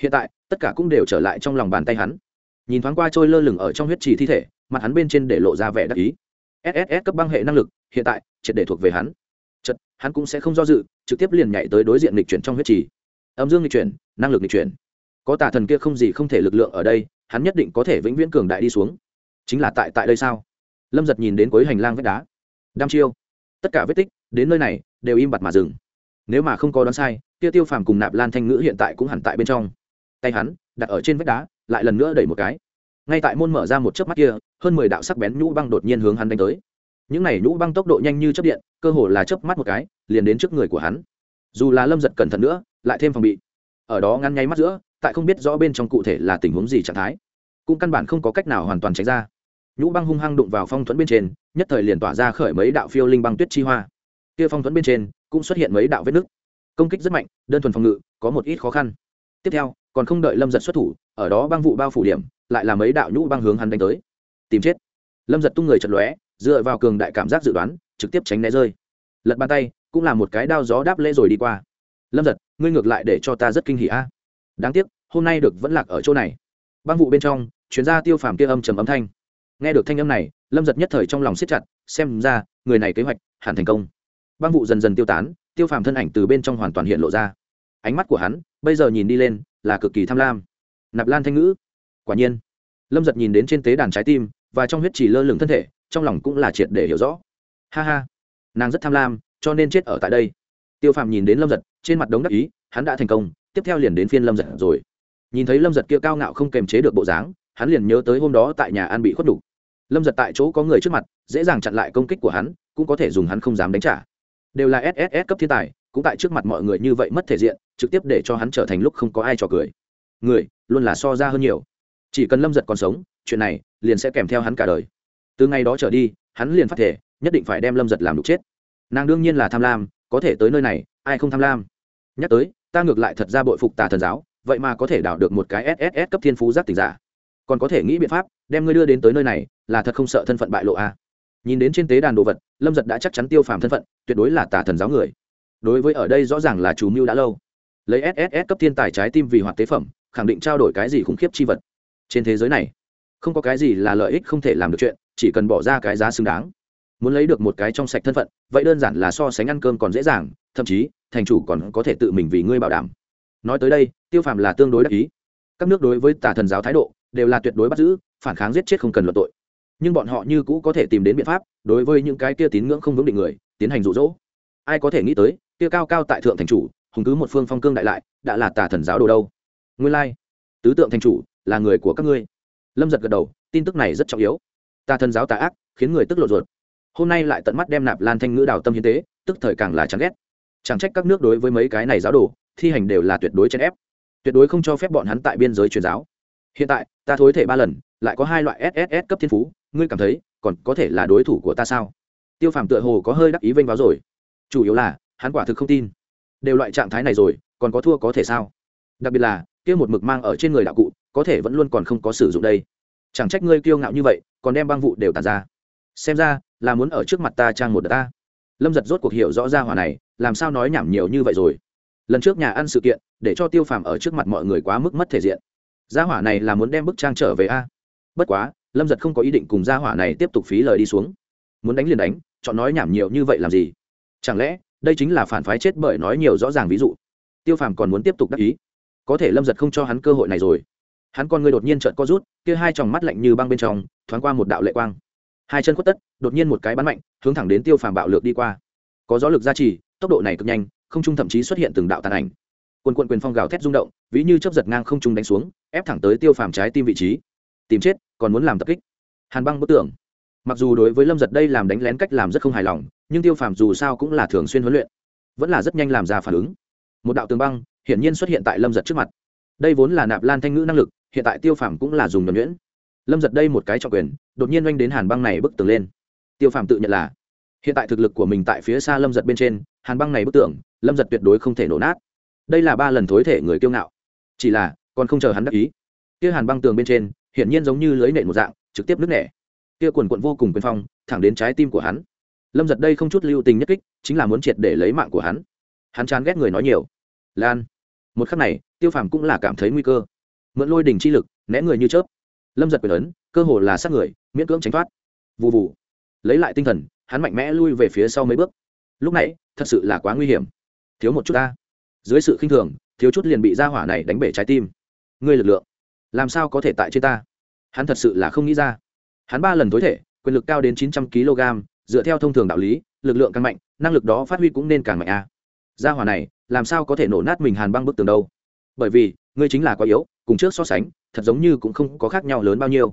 Hiện tại, tất cả cũng đều trở lại trong lòng bàn tay hắn. Nhìn thoáng qua trôi lơ lửng ở trong huyết trì thi thể, mặt hắn bên trên để lộ ra vẻ đắc ý. Sss cấp băng hệ năng lực, hiện tại, triệt để thuộc về hắn hắn cũng sẽ không do dự, trực tiếp liền nhảy tới đối diện lịch chuyển trong huyết trì. Âm dương lịch chuyển, năng lực lịch chuyển. Có tà thần kia không gì không thể lực lượng ở đây, hắn nhất định có thể vĩnh viễn cường đại đi xuống. Chính là tại tại đây sao? Lâm giật nhìn đến cuối hành lang vách đá. Đăm chiêu. Tất cả vết tích, đến nơi này, đều im bặt mà dừng. Nếu mà không có đoán sai tiêu tiêu phàm cùng nạp lan thanh ngữ hiện tại cũng hẳn tại bên trong. Tay hắn, đặt ở trên vách đá, lại lần nữa đẩy một cái. Ngay tại môn mở ra một chớp mắt kia, hơn mười đạo sắc bén nhũ băng đột nhiên hướng hắn đánh tới những này nhũ băng tốc độ nhanh như chớp điện, cơ hồ là chớp mắt một cái, liền đến trước người của hắn. Dù là lâm giật cẩn thận nữa, lại thêm phòng bị. Ở đó ngăn nháy mắt giữa, tại không biết rõ bên trong cụ thể là tình huống gì trạng thái, cũng căn bản không có cách nào hoàn toàn tránh ra. Nhũ băng hung hăng đụng vào phong thuẫn bên trên, nhất thời liền tỏa ra khởi mấy đạo phiêu linh băng tuyết chi hoa. Kia phong thuẫn bên trên, cũng xuất hiện mấy đạo vết nứt. Công kích rất mạnh, đơn thuần phòng ngự, có một ít khó khăn. Tiếp theo, còn không đợi lâm giật xuất thủ, ở đó băng vụ bao phủ điểm, lại là mấy đạo nhũ băng hướng hắn đánh tới. Tìm chết. Lâm giật tung người chật lóe dựa vào cường đại cảm giác dự đoán, trực tiếp tránh né rơi. Lật bàn tay, cũng là một cái đao gió đáp lễ rồi đi qua. Lâm giật, ngươi ngược lại để cho ta rất kinh hỉ a. À? Đáng tiếc, hôm nay được vẫn lạc ở chỗ này. Băng vụ bên trong chuyến ra tiêu phàm kia âm trầm âm thanh. Nghe được thanh âm này, lâm giật nhất thời trong lòng siết chặt, xem ra, người này kế hoạch, hẳn thành công. Băng vụ dần dần tiêu tán, tiêu phàm thân ảnh từ bên trong hoàn toàn hiện lộ ra. Ánh mắt của hắn, bây giờ nhìn đi lên, là cực kỳ tham lam. Nạp lan thanh ngữ. Quả nhiên. Lâm giật nhìn đến trên tế đàn trái tim và trong huyết trì lơ lửng thân thể, trong lòng cũng là triệt để hiểu rõ. Ha ha, nàng rất tham lam, cho nên chết ở tại đây. Tiêu phàm nhìn đến lâm giật, trên mặt đống đắc ý, hắn đã thành công, tiếp theo liền đến phiên lâm giật rồi. Nhìn thấy lâm giật kia cao ngạo không kềm chế được bộ dáng, hắn liền nhớ tới hôm đó tại nhà an bị khuất đủ. lâm giật tại chỗ có người trước mặt, dễ dàng chặn lại công kích của hắn, cũng có thể dùng hắn không dám đánh trả. Đều là sss cấp thiên tài, cũng tại trước mặt mọi người như vậy mất thể diện, trực tiếp để cho hắn trở thành lúc không có ai trò cười. Người, luôn là so ra hơn nhiều. Chỉ cần lâm giật còn sống chuyện này liền sẽ kèm theo hắn cả đời. Từ ngày đó trở đi, hắn liền phát thể, nhất định phải đem lâm giật làm đục chết. Nàng đương nhiên là tham lam, có thể tới nơi này, ai không tham lam? Nhắc tới, ta ngược lại thật ra bội phục tà thần giáo, vậy mà có thể đảo được một cái sss cấp thiên phú giác tình giả. Còn có thể nghĩ biện pháp, đem ngươi đưa đến tới nơi này, là thật không sợ thân phận bại lộ a à. nhìn đến trên tế đàn đồ vật, lâm giật đã chắc chắn tiêu phàm thân phận, tuyệt đối là tà thần giáo người. Đối với ở đây rõ ràng là chủ mưu đã lâu. Lấy sss cấp thiên tài trái tim vì hoạt tế phẩm, khẳng định trao đổi cái gì khủng khiếp chi vật. Trên thế giới này không có cái gì là lợi ích không thể làm được chuyện, chỉ cần bỏ ra cái giá xứng đáng. Muốn lấy được một cái trong sạch thân phận, vậy đơn giản là so sánh ăn cơm còn dễ dàng, thậm chí, thành chủ còn có thể tự mình vì ngươi bảo đảm. Nói tới đây, tiêu phàm là tương đối đắc ý. Các nước đối với tà thần giáo thái độ đều là tuyệt đối bắt giữ, phản kháng giết chết không cần luận tội. Nhưng bọn họ như cũ có thể tìm đến biện pháp, đối với những cái kia tín ngưỡng không vững định người, tiến hành rụ rỗ ai có thể nghĩ tới, kia cao cao tại thượng thành chủ, hùng cứ một phương phong cương đại lại, đã là tà thần giáo đồ đâu. Nguyên lai、like. tứ tượng thành chủ là người của các ngươi lâm giật gật đầu, tin tức này rất trọng yếu. Tà thần giáo tà ác, khiến người tức lộ ruột. Hôm nay lại tận mắt đem nạp lan thanh ngữ đào tâm hiến tế, tức thời càng là chán ghét. Chẳng trách các nước đối với mấy cái này giáo đồ, thi hành đều là tuyệt đối chèn ép. Tuyệt đối không cho phép bọn hắn tại biên giới truyền giáo. Hiện tại, ta thối thể ba lần, lại có hai loại sss cấp thiên phú, ngươi cảm thấy, còn có thể là đối thủ của ta sao? Tiêu phàm tựa hồ có hơi đắc ý vênh vào rồi. Chủ yếu là, hắn quả thực không tin. Đều loại trạng thái này rồi, còn có thua có thể sao? Đặc biệt là, kia một mực mang ở trên người đạo cụ có thể vẫn luôn còn không có sử dụng đây. Chẳng trách ngươi kiêu ngạo như vậy, còn đem băng vụ đều tàn ra. Xem ra, là muốn ở trước mặt ta trang một đợt ta. Lâm giật rốt cuộc hiểu rõ ra hỏa này, làm sao nói nhảm nhiều như vậy rồi. Lần trước nhà ăn sự kiện, để cho tiêu phàm ở trước mặt mọi người quá mức mất thể diện. Gia hỏa này là muốn đem bức trang trở về a. Bất quá, lâm giật không có ý định cùng gia hỏa này tiếp tục phí lời đi xuống. Muốn đánh liền đánh, chọn nói nhảm nhiều như vậy làm gì? Chẳng lẽ, đây chính là phản phái chết bởi nói nhiều rõ ràng ví dụ? Tiêu phàm còn muốn tiếp tục đắc ý. Có thể lâm giật không cho hắn cơ hội này rồi hắn con người đột nhiên trợn co rút, kia hai tròng mắt lạnh như băng bên trong, thoáng qua một đạo lệ quang. Hai chân khuất tất, đột nhiên một cái bắn mạnh, hướng thẳng đến tiêu phàm bạo lược đi qua. Có gió lực gia trì, tốc độ này cực nhanh, không trung thậm chí xuất hiện từng đạo tàn ảnh. Quần quận quyền phong gào thét rung động, ví như chấp giật ngang không trung đánh xuống, ép thẳng tới tiêu phàm trái tim vị trí. Tìm chết, còn muốn làm tập kích. Hàn băng bất tưởng. Mặc dù đối với lâm giật đây làm đánh lén cách làm rất không hài lòng, nhưng tiêu phàm dù sao cũng là thường xuyên huấn luyện, vẫn là rất nhanh làm ra phản ứng. Một đạo tường băng, hiển nhiên xuất hiện tại lâm giật trước mặt. Đây vốn là nạp lan thanh ngữ năng lực hiện tại tiêu phàm cũng là dùng nhuẩn nhuyễn. Lâm giật đây một cái trọng quyền, đột nhiên oanh đến hàn băng này bức tường lên. Tiêu phàm tự nhận là, hiện tại thực lực của mình tại phía xa lâm giật bên trên, hàn băng này bức tường, lâm giật tuyệt đối không thể nổ nát. Đây là ba lần thối thể người kiêu ngạo. Chỉ là, còn không chờ hắn đắc ý. Kia hàn băng tường bên trên, hiển nhiên giống như lưới nện một dạng, trực tiếp nứt nẻ. Kia quần quận vô cùng quyền phong, thẳng đến trái tim của hắn. Lâm giật đây không chút lưu tình nhất kích, chính là muốn triệt để lấy mạng của hắn. Hắn chán ghét người nói nhiều. Lan. Một khắc này, tiêu phàm cũng là cảm thấy nguy cơ mượn lôi đỉnh chi lực, né người như chớp. Lâm giật quyền ấn, cơ hồ là sát người, miễn cưỡng tránh thoát. Vụ vụ lấy lại tinh thần, hắn mạnh mẽ lui về phía sau mấy bước. Lúc nãy, thật sự là quá nguy hiểm. Thiếu một chút ta. Dưới sự khinh thường, thiếu chút liền bị ra hỏa này đánh bể trái tim. Ngươi lực lượng, làm sao có thể tại trên ta? Hắn thật sự là không nghĩ ra. Hắn ba lần tối thể, quyền lực cao đến chín trăm kg, dựa theo thông thường đạo lý, lực lượng càng mạnh, năng lực đó phát huy cũng nên càng mạnh a. À. gia hỏa này, làm sao có thể nổ nát mình hàn băng bức tường đâu? Bởi vì, ngươi chính là quá yếu cùng trước so sánh, thật giống như cũng không có khác nhau lớn bao nhiêu.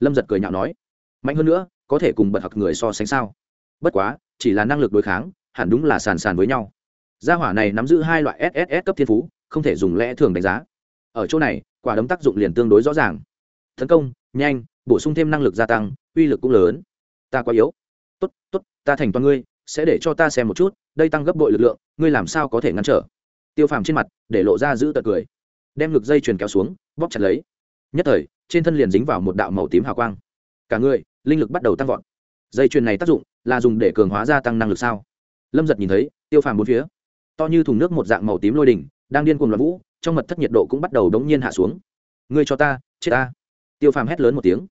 Lâm giật cười nhạo nói, mạnh hơn nữa, có thể cùng bật học người so sánh sao? Bất quá, chỉ là năng lực đối kháng, hẳn đúng là sàn sàn với nhau. Gia hỏa này nắm giữ hai loại sss cấp thiên phú, không thể dùng lẽ thường đánh giá. Ở chỗ này, quả đấm tác dụng liền tương đối rõ ràng. Tấn công, nhanh, bổ sung thêm năng lực gia tăng, uy lực cũng lớn. Ta quá yếu. Tốt tốt, ta thành toàn ngươi, sẽ để cho ta xem một chút, đây tăng gấp bội lực lượng, ngươi làm sao có thể ngăn trở? Tiêu phàm trên mặt, để lộ ra giữ tật cười đem ngực dây chuyền kéo xuống, bóp chặt lấy. Nhất thời, trên thân liền dính vào một đạo màu tím hào quang. Cả người, linh lực bắt đầu tăng vọt. Dây chuyền này tác dụng là dùng để cường hóa gia tăng năng lực sao? Lâm giật nhìn thấy, tiêu phàm bốn phía. To như thùng nước một dạng màu tím lôi đỉnh, đang điên cuồng loạn vũ, trong mật thất nhiệt độ cũng bắt đầu đống nhiên hạ xuống. Ngươi cho ta, chết ta. Tiêu phàm hét lớn một tiếng.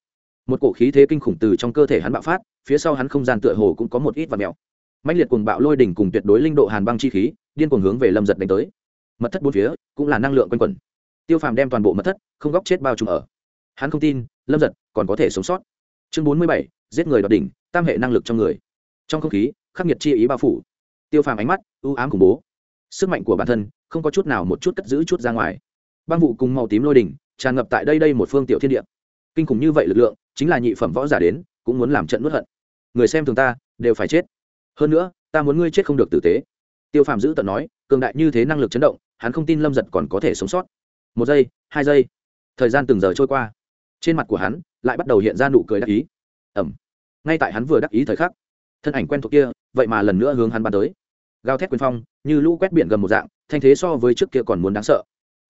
Một cổ khí thế kinh khủng từ trong cơ thể hắn bạo phát, phía sau hắn không gian tựa hồ cũng có một ít và mèo. Mạnh liệt cuồng bạo lôi đỉnh cùng tuyệt đối linh độ hàn băng chi khí, điên cuồng hướng về lâm giật đánh tới. Mật thất bốn phía cũng là năng lượng quanh quẩn tiêu phàm đem toàn bộ mật thất, không góc chết bao trùm ở. Hắn không tin, lâm giật còn có thể sống sót. Chương bốn mươi bảy, giết người đoạt đỉnh, tam hệ năng lực trong người. Trong không khí, khắc nghiệt chi ý bao phủ. Tiêu phàm ánh mắt ưu ám khủng bố. Sức mạnh của bản thân không có chút nào một chút cất giữ chút ra ngoài. Băng vụ cùng màu tím lôi đỉnh tràn ngập tại đây đây một phương tiểu thiên địa. Kinh khủng như vậy lực lượng, chính là nhị phẩm võ giả đến, cũng muốn làm trận nuốt hận. Người xem thường ta, đều phải chết. Hơn nữa, ta muốn ngươi chết không được tử tế. Tiêu phàm giữ tận nói, cường đại như thế năng lực chấn động, hắn không tin lâm giật còn có thể sống sót một giây, hai giây. Thời gian từng giờ trôi qua. Trên mặt của hắn lại bắt đầu hiện ra nụ cười đắc ý. Ẩm. Ngay tại hắn vừa đắc ý thời khắc, thân ảnh quen thuộc kia vậy mà lần nữa hướng hắn bắn tới. Gào thét quyền phong, như lũ quét biển gần một dạng, thanh thế so với trước kia còn muốn đáng sợ.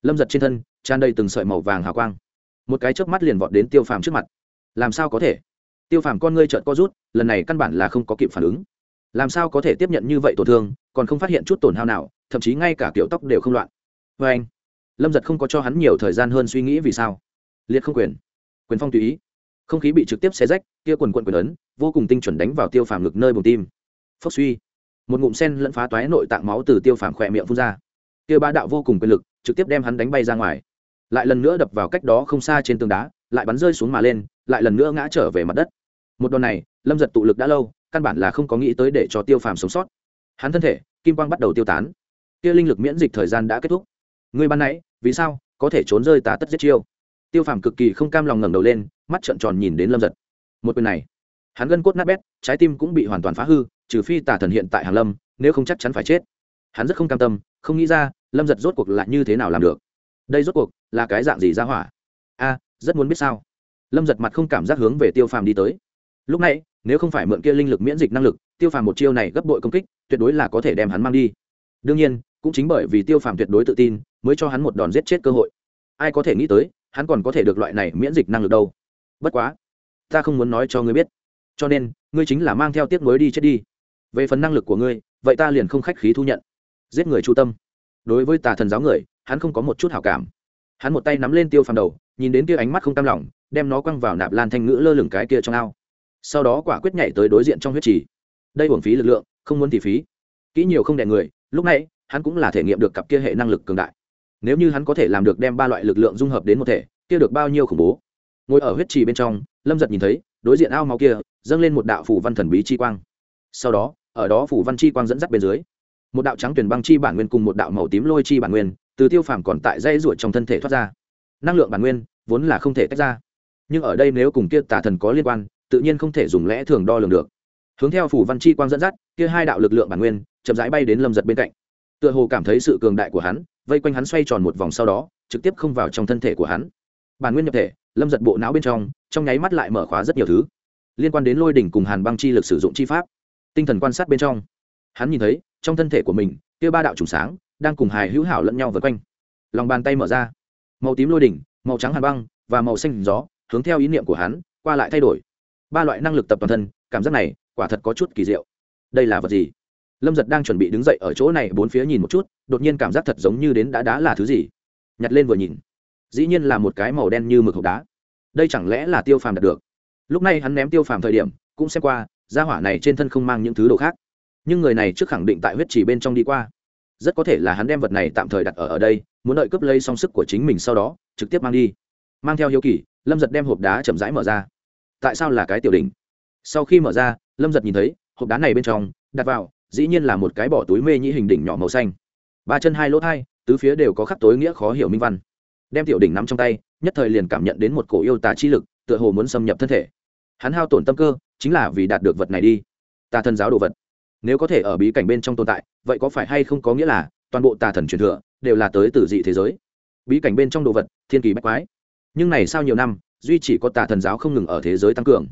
Lâm giật trên thân, tràn đầy từng sợi màu vàng hào quang. Một cái chớp mắt liền vọt đến tiêu phàm trước mặt. Làm sao có thể? Tiêu phàm con ngươi trợn co rút, lần này căn bản là không có kịp phản ứng. Làm sao có thể tiếp nhận như vậy tổn thương, còn không phát hiện chút tổn hao nào, thậm chí ngay cả kiểu tóc đều không loạn. Vê anh lâm giật không có cho hắn nhiều thời gian hơn suy nghĩ vì sao. Liệt không quyền. Quyền phong tùy ý. Không khí bị trực tiếp xé rách, kia quần quận quyền ấn, vô cùng tinh chuẩn đánh vào tiêu phàm ngực nơi bùng tim. Phốc suy. Một ngụm sen lẫn phá toái nội tạng máu từ tiêu phàm khỏe miệng phun ra. Kia ba đạo vô cùng quyền lực, trực tiếp đem hắn đánh bay ra ngoài. Lại lần nữa đập vào cách đó không xa trên tường đá, lại bắn rơi xuống mà lên, lại lần nữa ngã trở về mặt đất. Một đòn này, lâm giật tụ lực đã lâu, căn bản là không có nghĩ tới để cho tiêu phàm sống sót. Hắn thân thể, kim quang bắt đầu tiêu tán. Kia linh lực miễn dịch thời gian đã kết thúc. Ngươi ban nãy, vì sao có thể trốn rơi tá tất giết chiêu? Tiêu phàm cực kỳ không cam lòng ngẩng đầu lên, mắt trợn tròn nhìn đến lâm giật. Một quyền này, hắn gân cốt nát bét, trái tim cũng bị hoàn toàn phá hư, trừ phi tà thần hiện tại hàn lâm, nếu không chắc chắn phải chết. Hắn rất không cam tâm, không nghĩ ra lâm giật rốt cuộc lại như thế nào làm được. Đây rốt cuộc là cái dạng gì ra hỏa? A, rất muốn biết sao? Lâm giật mặt không cảm giác hướng về tiêu phàm đi tới. Lúc này, nếu không phải mượn kia linh lực miễn dịch năng lực, tiêu phàm một chiêu này gấp bội công kích, tuyệt đối là có thể đem hắn mang đi. Đương nhiên cũng chính bởi vì tiêu phàm tuyệt đối tự tin, mới cho hắn một đòn giết chết cơ hội. Ai có thể nghĩ tới, hắn còn có thể được loại này miễn dịch năng lực đâu. Bất quá, ta không muốn nói cho ngươi biết. Cho nên, ngươi chính là mang theo tiếc nuối đi chết đi. Về phần năng lực của ngươi, vậy ta liền không khách khí thu nhận. Giết người chu tâm. Đối với tà thần giáo người, hắn không có một chút hảo cảm. Hắn một tay nắm lên tiêu phàm đầu, nhìn đến kia ánh mắt không tam lòng, đem nó quăng vào nạp lan thanh ngữ lơ lửng cái kia trong ao. Sau đó quả quyết nhảy tới đối diện trong huyết trì. Đây uổng phí lực lượng, không muốn thì phí. Kỹ nhiều không đẻ người, lúc này hắn cũng là thể nghiệm được cặp kia hệ năng lực cường đại. Nếu như hắn có thể làm được đem ba loại lực lượng dung hợp đến một thể, kia được bao nhiêu khủng bố? Ngồi ở huyết trì bên trong, lâm giật nhìn thấy, đối diện ao máu kia, dâng lên một đạo phủ văn thần bí chi quang. Sau đó, ở đó phủ văn chi quang dẫn dắt bên dưới, một đạo trắng tuyển băng chi bản nguyên cùng một đạo màu tím lôi chi bản nguyên, từ tiêu phàm còn tại dây ruột trong thân thể thoát ra. Năng lượng bản nguyên vốn là không thể tách ra. Nhưng ở đây nếu cùng kia tà thần có liên quan, tự nhiên không thể dùng lẽ thường đo lường được. Hướng theo phủ văn chi quang dẫn dắt, kia hai đạo lực lượng bản nguyên chậm rãi bay đến lâm giật bên cạnh tựa hồ cảm thấy sự cường đại của hắn, vây quanh hắn xoay tròn một vòng sau đó, trực tiếp không vào trong thân thể của hắn. Bản nguyên nhập thể, lâm giật bộ não bên trong trong nháy mắt lại mở khóa rất nhiều thứ. Liên quan đến lôi đỉnh cùng hàn băng chi lực sử dụng chi pháp. Tinh thần quan sát bên trong. Hắn nhìn thấy, trong thân thể của mình, kia ba đạo trùng sáng, đang cùng hài hữu hảo lẫn nhau vượt quanh. Lòng bàn tay mở ra. Màu tím lôi đỉnh, màu trắng hàn băng, và màu xanh gió, hướng theo ý niệm của hắn, qua lại thay đổi. Ba loại năng lực tập toàn thân, cảm giác này, quả thật có chút kỳ diệu. Đây là vật gì? Lâm giật đang chuẩn bị đứng dậy ở chỗ này, bốn phía nhìn một chút, đột nhiên cảm giác thật giống như đến đã đá là thứ gì. Nhặt lên vừa nhìn. Dĩ nhiên là một cái màu đen như mực hộp đá. Đây chẳng lẽ là tiêu phàm đạt được? Lúc này hắn ném tiêu phàm thời điểm, cũng xem qua, gia hỏa này trên thân không mang những thứ đồ khác. Nhưng người này trước khẳng định tại huyết chỉ bên trong đi qua. Rất có thể là hắn đem vật này tạm thời đặt ở ở đây, muốn đợi cướp lấy song sức của chính mình sau đó, trực tiếp mang đi. Mang theo hiếu kỳ, lâm giật đem hộp đá chậm rãi mở ra. Tại sao là cái tiểu đỉnh? Sau khi mở ra, lâm giật nhìn thấy, hộp đá này bên trong, đặt vào dĩ nhiên là một cái bỏ túi mê nhĩ hình đỉnh nhỏ màu xanh. Ba chân hai lỗ thai, tứ phía đều có khắc tối nghĩa khó hiểu minh văn. Đem tiểu đỉnh nắm trong tay, nhất thời liền cảm nhận đến một cổ yêu tà chi lực, tựa hồ muốn xâm nhập thân thể. Hắn hao tổn tâm cơ, chính là vì đạt được vật này đi. Tà thần giáo đồ vật. Nếu có thể ở bí cảnh bên trong tồn tại, vậy có phải hay không có nghĩa là toàn bộ tà thần truyền thừa đều là tới từ dị thế giới? Bí cảnh bên trong đồ vật, thiên kỳ bách quái. Nhưng này sau nhiều năm, duy chỉ có tà thần giáo không ngừng ở thế giới tăng cường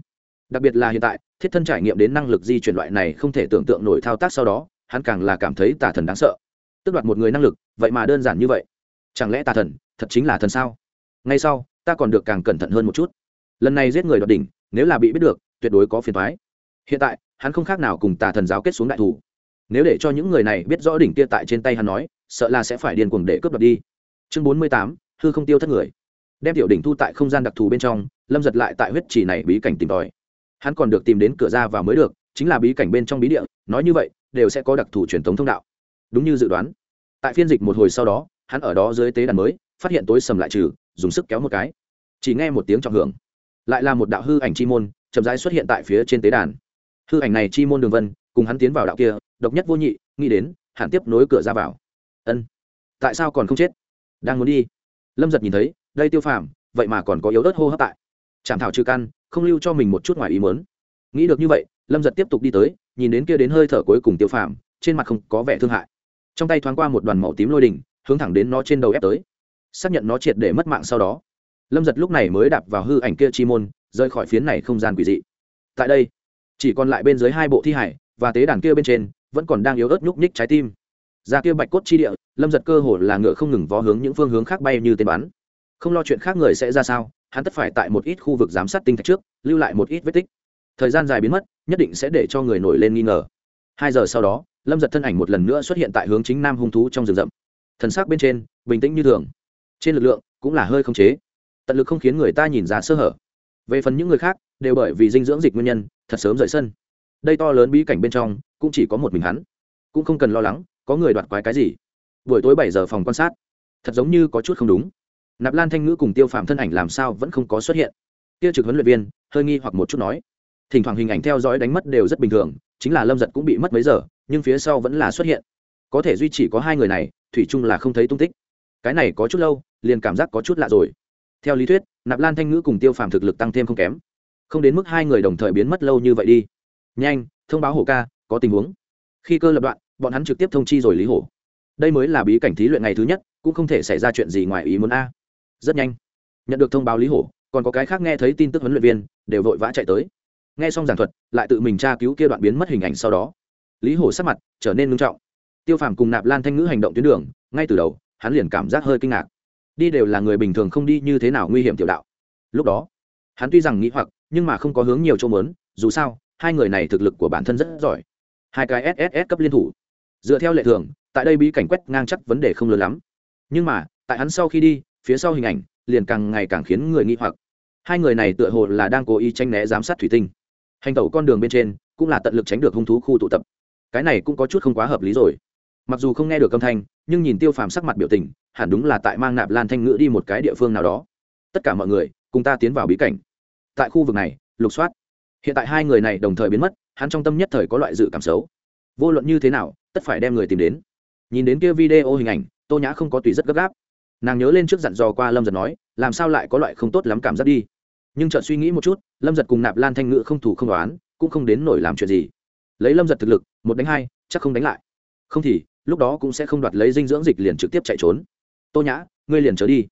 đặc biệt là hiện tại, thiết thân trải nghiệm đến năng lực di chuyển loại này không thể tưởng tượng nổi thao tác sau đó, hắn càng là cảm thấy tà thần đáng sợ. Tức đoạt một người năng lực, vậy mà đơn giản như vậy. Chẳng lẽ tà thần, thật chính là thần sao? Ngay sau, ta còn được càng cẩn thận hơn một chút. Lần này giết người đoạt đỉnh, nếu là bị biết được, tuyệt đối có phiền thoái hiện tại, hắn không khác nào cùng tà thần giáo kết xuống đại thủ nếu để cho những người này biết rõ đỉnh kia tại trên tay hắn nói, sợ là sẽ phải điên cuồng để cướp đoạt đi. Chương bốn mươi tám, hư không tiêu thất người. Đem tiểu đỉnh thu tại không gian đặc thù bên trong, lâm giật lại tại huyết trì này bí cảnh tìm tòi hắn còn được tìm đến cửa ra vào mới được, chính là bí cảnh bên trong bí địa, nói như vậy, đều sẽ có đặc thù truyền thống thông đạo. Đúng như dự đoán. Tại phiên dịch một hồi sau đó, hắn ở đó dưới tế đàn mới, phát hiện tối sầm lại trừ, dùng sức kéo một cái. Chỉ nghe một tiếng trọng hưởng. Lại là một đạo hư ảnh chi môn, chậm rãi xuất hiện tại phía trên tế đàn. Hư ảnh này chi môn đường vân, cùng hắn tiến vào đạo kia, độc nhất vô nhị, nghĩ đến, hẳn tiếp nối cửa ra vào. Ân. Tại sao còn không chết? Đang muốn đi. Lâm giật nhìn thấy, đây tiêu phàm, vậy mà còn có yếu ớt hô hấp tại chạm thảo trừ căn, không lưu cho mình một chút ngoài ý mớn nghĩ được như vậy, lâm giật tiếp tục đi tới, nhìn đến kia đến hơi thở cuối cùng tiêu phàm, trên mặt không có vẻ thương hại. Trong tay thoáng qua một đoàn màu tím lôi đình hướng thẳng đến nó trên đầu ép tới. Xác nhận nó triệt để mất mạng sau đó, lâm giật lúc này mới đạp vào hư ảnh kia chi môn rơi khỏi phiến này không gian quỷ dị. Tại đây, chỉ còn lại bên dưới hai bộ thi hải và tế đàn kia bên trên, vẫn còn đang yếu ớt nhúc nhích trái tim. Ra kia bạch cốt chi địa, lâm giật cơ hồ là ngựa không ngừng vó hướng những phương hướng khác bay như tên bắn không lo chuyện khác người sẽ ra sao, hắn tất phải tại một ít khu vực giám sát tinh thạch trước, lưu lại một ít vết tích. Thời gian dài biến mất, nhất định sẽ để cho người nổi lên nghi ngờ. Hai giờ sau đó, lâm giật thân ảnh một lần nữa xuất hiện tại hướng chính nam hung thú trong rừng rậm. Thần sắc bên trên, bình tĩnh như thường. Trên lực lượng cũng là hơi không chế. Tận lực không khiến người ta nhìn ra sơ hở. Về phần những người khác, đều bởi vì dinh dưỡng dịch nguyên nhân, thật sớm rời sân. Đây to lớn bí cảnh bên trong, cũng chỉ có một mình hắn. Cũng không cần lo lắng, có người đoạt quái cái gì. Buổi tối bảy giờ phòng quan sát. Thật giống như có chút không đúng nạp lan thanh ngữ cùng tiêu phạm thân ảnh làm sao vẫn không có xuất hiện. Kia trực huấn luyện viên, hơi nghi hoặc một chút nói. Thỉnh thoảng hình ảnh theo dõi đánh mất đều rất bình thường, chính là lâm giật cũng bị mất mấy giờ, nhưng phía sau vẫn là xuất hiện. Có thể duy chỉ có hai người này, thủy chung là không thấy tung tích. Cái này có chút lâu, liền cảm giác có chút lạ rồi. Theo lý thuyết, nạp lan thanh ngữ cùng tiêu phàm thực lực tăng thêm không kém. Không đến mức hai người đồng thời biến mất lâu như vậy đi. Nhanh, thông báo hổ ca, có tình huống. Khi cơ lập đoạn, bọn hắn trực tiếp thông chi rồi lý hổ. Đây mới là bí cảnh thí luyện ngày thứ nhất, cũng không thể xảy ra chuyện gì ngoài ý muốn a rất nhanh. Nhận được thông báo lý hổ, còn có cái khác nghe thấy tin tức huấn luyện viên, đều vội vã chạy tới. Nghe xong giảng thuật, lại tự mình tra cứu kia đoạn biến mất hình ảnh sau đó. Lý hổ sắc mặt trở nên ngưng trọng. Tiêu phàm cùng nạp lan thanh ngữ hành động tuyến đường, ngay từ đầu, hắn liền cảm giác hơi kinh ngạc. Đi đều là người bình thường không đi như thế nào nguy hiểm tiểu đạo. Lúc đó, hắn tuy rằng nghĩ hoặc, nhưng mà không có hướng nhiều chỗ mớn dù sao, hai người này thực lực của bản thân rất giỏi. Hai cái sss cấp liên thủ. Dựa theo lệ thường, tại đây bí cảnh quét ngang chắc vấn đề không lớn lắm. Nhưng mà, tại hắn sau khi đi phía sau hình ảnh liền càng ngày càng khiến người nghi hoặc. Hai người này tựa hồ là đang cố ý tranh né giám sát thủy tinh. Hành tẩu con đường bên trên cũng là tận lực tránh được hung thú khu tụ tập. Cái này cũng có chút không quá hợp lý rồi. Mặc dù không nghe được âm thanh, nhưng nhìn tiêu phàm sắc mặt biểu tình, hẳn đúng là tại mang nạp lan thanh ngữ đi một cái địa phương nào đó. Tất cả mọi người cùng ta tiến vào bí cảnh. Tại khu vực này, lục soát. Hiện tại hai người này đồng thời biến mất, hắn trong tâm nhất thời có loại dự cảm xấu. Vô luận như thế nào, tất phải đem người tìm đến. Nhìn đến kia video hình ảnh, tô nhã không có tùy rất gấp gáp nàng nhớ lên trước dặn dò qua lâm giật nói, làm sao lại có loại không tốt lắm cảm giác đi. Nhưng chợt suy nghĩ một chút, lâm giật cùng nạp lan thanh ngữ không thủ không đoán cũng không đến nổi làm chuyện gì. Lấy lâm giật thực lực, một đánh hai, chắc không đánh lại. Không thì, lúc đó cũng sẽ không đoạt lấy dinh dưỡng dịch liền trực tiếp chạy trốn. Tô nhã, ngươi liền trở đi.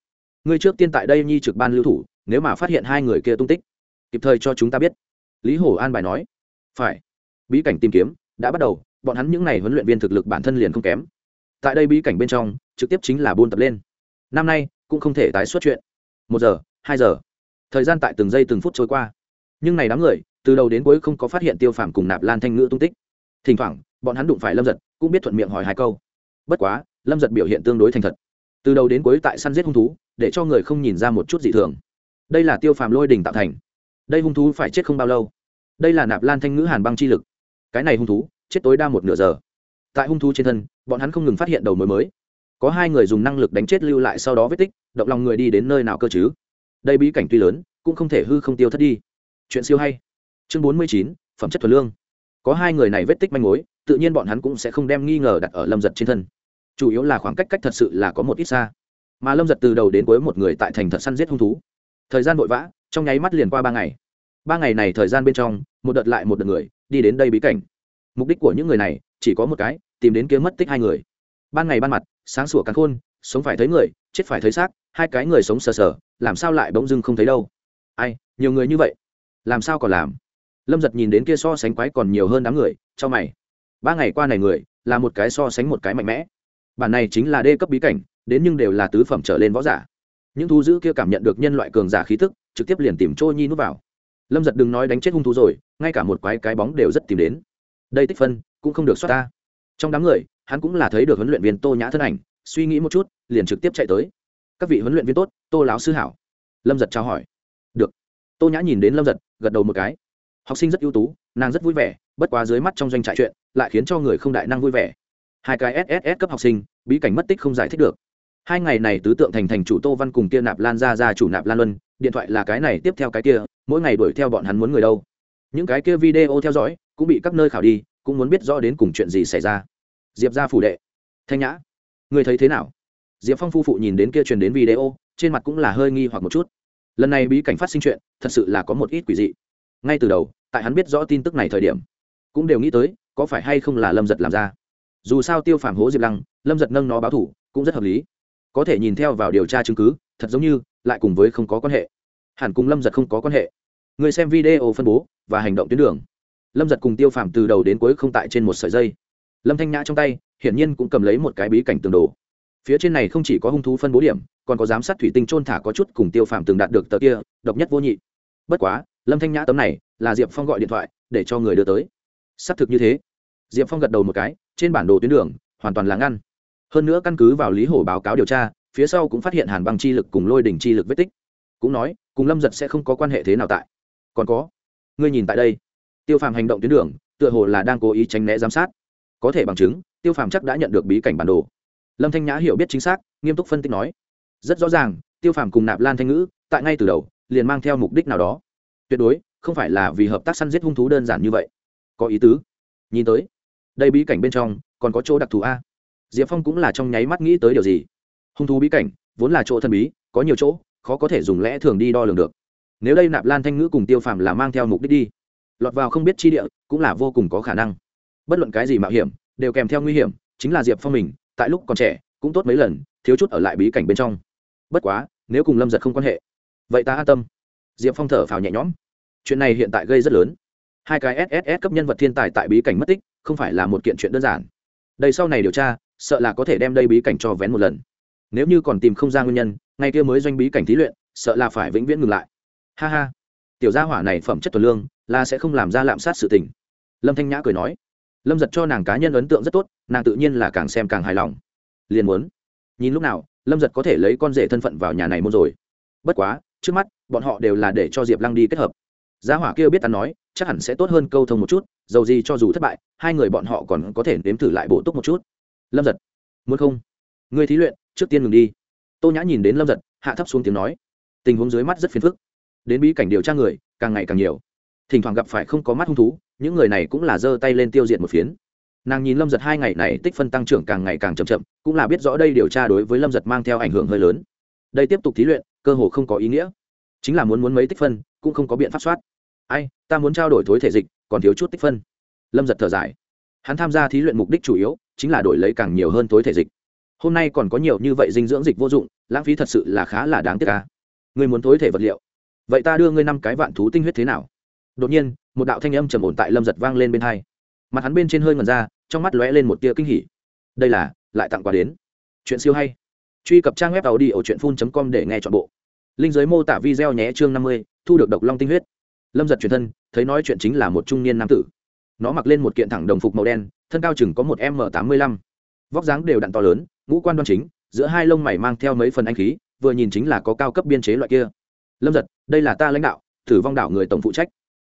Ngươi trước tiên tại đây nhi trực ban lưu thủ, nếu mà phát hiện hai người kia tung tích, kịp thời cho chúng ta biết. Lý hổ an bài nói. Phải. Bí cảnh tìm kiếm, đã bắt đầu, bọn hắn những n à y huấn luyện viên thực lực bản thân liền không kém. Tại đây bí cảnh bên trong, trực tiếp chính là buôn tập lên năm nay, cũng không thể tái xuất chuyện. Một giờ, hai giờ. Thời gian tại từng giây từng phút trôi qua. Nhưng này đám người, từ đầu đến cuối không có phát hiện tiêu phàm cùng nạp lan thanh ngữ tung tích. Thỉnh thoảng, bọn hắn đụng phải lâm giật, cũng biết thuận miệng hỏi hai câu. Bất quá, lâm giật biểu hiện tương đối thành thật. Từ đầu đến cuối tại săn giết hung thú, để cho người không nhìn ra một chút dị thường. Đây là tiêu phàm lôi đình tạo thành. Đây hung thú phải chết không bao lâu. Đây là nạp lan thanh ngữ hàn băng chi lực. Cái này hung thú, chết tối đa một nửa giờ. Tại hung thú trên thân, bọn hắn không ngừng phát hiện đầu mối mới có hai người dùng năng lực đánh chết lưu lại sau đó vết tích, động lòng người đi đến nơi nào cơ chứ? Đây bí cảnh tuy lớn, cũng không thể hư không tiêu thất đi. Chuyện siêu hay. Chương bốn mươi chín, phẩm chất thuần lương. Có hai người này vết tích manh mối, tự nhiên bọn hắn cũng sẽ không đem nghi ngờ đặt ở lâm giật trên thân. Chủ yếu là khoảng cách cách thật sự là có một ít xa. Mà lâm giật từ đầu đến cuối một người tại thành thật săn giết hung thú. Thời gian vội vã, trong nháy mắt liền qua ba ngày. Ba ngày này thời gian bên trong, một đợt lại một đợt người, đi đến đây bí cảnh. Mục đích của những người này, chỉ có một cái, tìm đến kiếm mất tích hai người ban ngày ban mặt, sáng sủa cắn khôn, sống phải thấy người, chết phải thấy xác, hai cái người sống sờ sờ, làm sao lại bỗng dưng không thấy đâu? Ai, nhiều người như vậy, làm sao còn làm? Lâm giật nhìn đến kia so sánh quái còn nhiều hơn đám người, cho mày. Ba ngày qua này người, là một cái so sánh một cái mạnh mẽ. Bản này chính là đê cấp bí cảnh, đến nhưng đều là tứ phẩm trở lên võ giả. Những thú dữ kia cảm nhận được nhân loại cường giả khí tức, trực tiếp liền tìm trôi nhi nút vào. Lâm giật đừng nói đánh chết hung thú rồi, ngay cả một quái cái bóng đều rất tìm đến. Đây tích phân, cũng không được xoát ta. Trong đám người hắn cũng là thấy được huấn luyện viên tô nhã thân ảnh, suy nghĩ một chút, liền trực tiếp chạy tới. Các vị huấn luyện viên tốt, tô láo sư hảo. Lâm giật trao hỏi. Được. Tô nhã nhìn đến lâm giật, gật đầu một cái. Học sinh rất ưu tú, nàng rất vui vẻ, bất quá dưới mắt trong doanh trại chuyện, lại khiến cho người không đại năng vui vẻ. Hai cái sss cấp học sinh, bí cảnh mất tích không giải thích được. Hai ngày này tứ tượng thành thành chủ tô văn cùng kia nạp lan ra ra chủ nạp lan luân, điện thoại là cái này, tiếp theo cái kia, mỗi ngày đuổi theo bọn hắn muốn người đâu. Những cái kia video theo dõi, cũng bị các nơi khảo đi, cũng muốn biết rõ đến cùng chuyện gì xảy ra diệp ra phủ đệ. Thanh nhã người thấy thế nào? Diệp phong phu phụ nhìn đến kia truyền đến video, trên mặt cũng là hơi nghi hoặc một chút. Lần này bí cảnh phát sinh chuyện, thật sự là có một ít quỷ dị. Ngay từ đầu, tại hắn biết rõ tin tức này thời điểm, cũng đều nghĩ tới, có phải hay không là lâm giật làm ra. Dù sao tiêu phản hố diệp lăng, lâm giật nâng nó báo thủ, cũng rất hợp lý. Có thể nhìn theo vào điều tra chứng cứ, thật giống như, lại cùng với không có quan hệ. Hẳn cùng lâm giật không có quan hệ. Người xem video phân bố và hành động tuyến đường. Lâm giật cùng tiêu phàm từ đầu đến cuối không tại trên một sợi dây lâm thanh nhã trong tay, hiển nhiên cũng cầm lấy một cái bí cảnh tường đồ. Phía trên này không chỉ có hung thú phân bố điểm, còn có giám sát thủy tinh trôn thả có chút cùng tiêu phạm từng đạt được tờ kia, độc nhất vô nhị. Bất quá, lâm thanh nhã tấm này là diệp phong gọi điện thoại để cho người đưa tới. Xác thực như thế. Diệp phong gật đầu một cái, trên bản đồ tuyến đường, hoàn toàn là ngăn. Hơn nữa căn cứ vào lý hổ báo cáo điều tra, phía sau cũng phát hiện hàn băng chi lực cùng lôi đỉnh chi lực vết tích. Cũng nói, cùng lâm giật sẽ không có quan hệ thế nào tại. Còn có, ngươi nhìn tại đây. Tiêu phàm hành động tuyến đường, tựa hồ là đang cố ý tránh né giám sát có thể bằng chứng, tiêu phàm chắc đã nhận được bí cảnh bản đồ. Lâm thanh nhã hiểu biết chính xác, nghiêm túc phân tích nói. Rất rõ ràng, tiêu phàm cùng nạp lan thanh ngữ, tại ngay từ đầu, liền mang theo mục đích nào đó. Tuyệt đối, không phải là vì hợp tác săn giết hung thú đơn giản như vậy. Có ý tứ. Nhìn tới, đây bí cảnh bên trong, còn có chỗ đặc thù a. Diệp phong cũng là trong nháy mắt nghĩ tới điều gì. Hung thú bí cảnh, vốn là chỗ thần bí, có nhiều chỗ, khó có thể dùng lẽ thường đi đo lường được. Nếu đây nạp lan thanh ngữ cùng tiêu phàm là mang theo mục đích đi, lọt vào không biết chi địa, cũng là vô cùng có khả năng bất luận cái gì mạo hiểm, đều kèm theo nguy hiểm, chính là diệp phong mình, tại lúc còn trẻ, cũng tốt mấy lần, thiếu chút ở lại bí cảnh bên trong. Bất quá, nếu cùng lâm giật không quan hệ, vậy ta an tâm. Diệp phong thở phào nhẹ nhõm. Chuyện này hiện tại gây rất lớn. Hai cái sss cấp nhân vật thiên tài tại bí cảnh mất tích, không phải là một kiện chuyện đơn giản. Đây sau này điều tra, sợ là có thể đem đây bí cảnh cho vén một lần. Nếu như còn tìm không ra nguyên nhân, ngay kia mới doanh bí cảnh thí luyện, sợ là phải vĩnh viễn ngừng lại. Ha ha. Tiểu gia hỏa này phẩm chất tuần lương, là sẽ không làm ra lạm sát sự tình. Lâm thanh nhã cười nói lâm giật cho nàng cá nhân ấn tượng rất tốt, nàng tự nhiên là càng xem càng hài lòng. Liền muốn. Nhìn lúc nào, lâm giật có thể lấy con rể thân phận vào nhà này môn rồi. Bất quá, trước mắt, bọn họ đều là để cho diệp lăng đi kết hợp. Giá hỏa kia biết ta nói, chắc hẳn sẽ tốt hơn câu thông một chút, dầu gì cho dù thất bại, hai người bọn họ còn có thể nếm thử lại bổ túc một chút. Lâm giật, muốn không? Người thí luyện, trước tiên ngừng đi. Tô nhã nhìn đến lâm giật, hạ thấp xuống tiếng nói. Tình huống dưới mắt rất phiền phức. Đến bí cảnh điều tra người, càng ngày càng nhiều thỉnh thoảng gặp phải không có mắt hung thú, những người này cũng là giơ tay lên tiêu diệt một phiến. Nàng nhìn lâm giật hai ngày này tích phân tăng trưởng càng ngày càng chậm chậm, cũng là biết rõ đây điều tra đối với lâm giật mang theo ảnh hưởng hơi lớn. Đây tiếp tục thí luyện, cơ hồ không có ý nghĩa. Chính là muốn muốn mấy tích phân, cũng không có biện pháp soát. Ai, ta muốn trao đổi thối thể dịch, còn thiếu chút tích phân. Lâm giật thở dài. Hắn tham gia thí luyện mục đích chủ yếu, chính là đổi lấy càng nhiều hơn thối thể dịch. Hôm nay còn có nhiều như vậy dinh dưỡng dịch vô dụng, lãng phí thật sự là khá là đáng tiếc ca người muốn thối thể vật liệu. Vậy ta đưa ngươi năm cái vạn thú tinh huyết thế nào? Đột nhiên, một đạo thanh âm trầm ổn tại lâm giật vang lên bên hai. Mặt hắn bên trên hơi ngần ra, trong mắt lóe lên một tia kinh hỉ. Đây là, lại tặng quà đến. Chuyện siêu hay. Truy cập trang web tàu đi ở truyện phun com để nghe t h ọ n bộ. Linh giới mô tả video nhé chương năm mươi, thu được độc long tinh huyết. Lâm giật truyền thân, thấy nói chuyện chính là một trung niên nam tử. Nó mặc lên một kiện thẳng đồng phục màu đen, thân cao chừng có một m tám mươi lăm. Vóc dáng đều đặn to lớn, ngũ quan đoan chính, giữa hai lông mày mang theo mấy phần anh khí, vừa nhìn chính là có cao cấp biên chế loại kia. Lâm giật, đây là ta lãnh đạo thử vong đảo người tổng phụ trách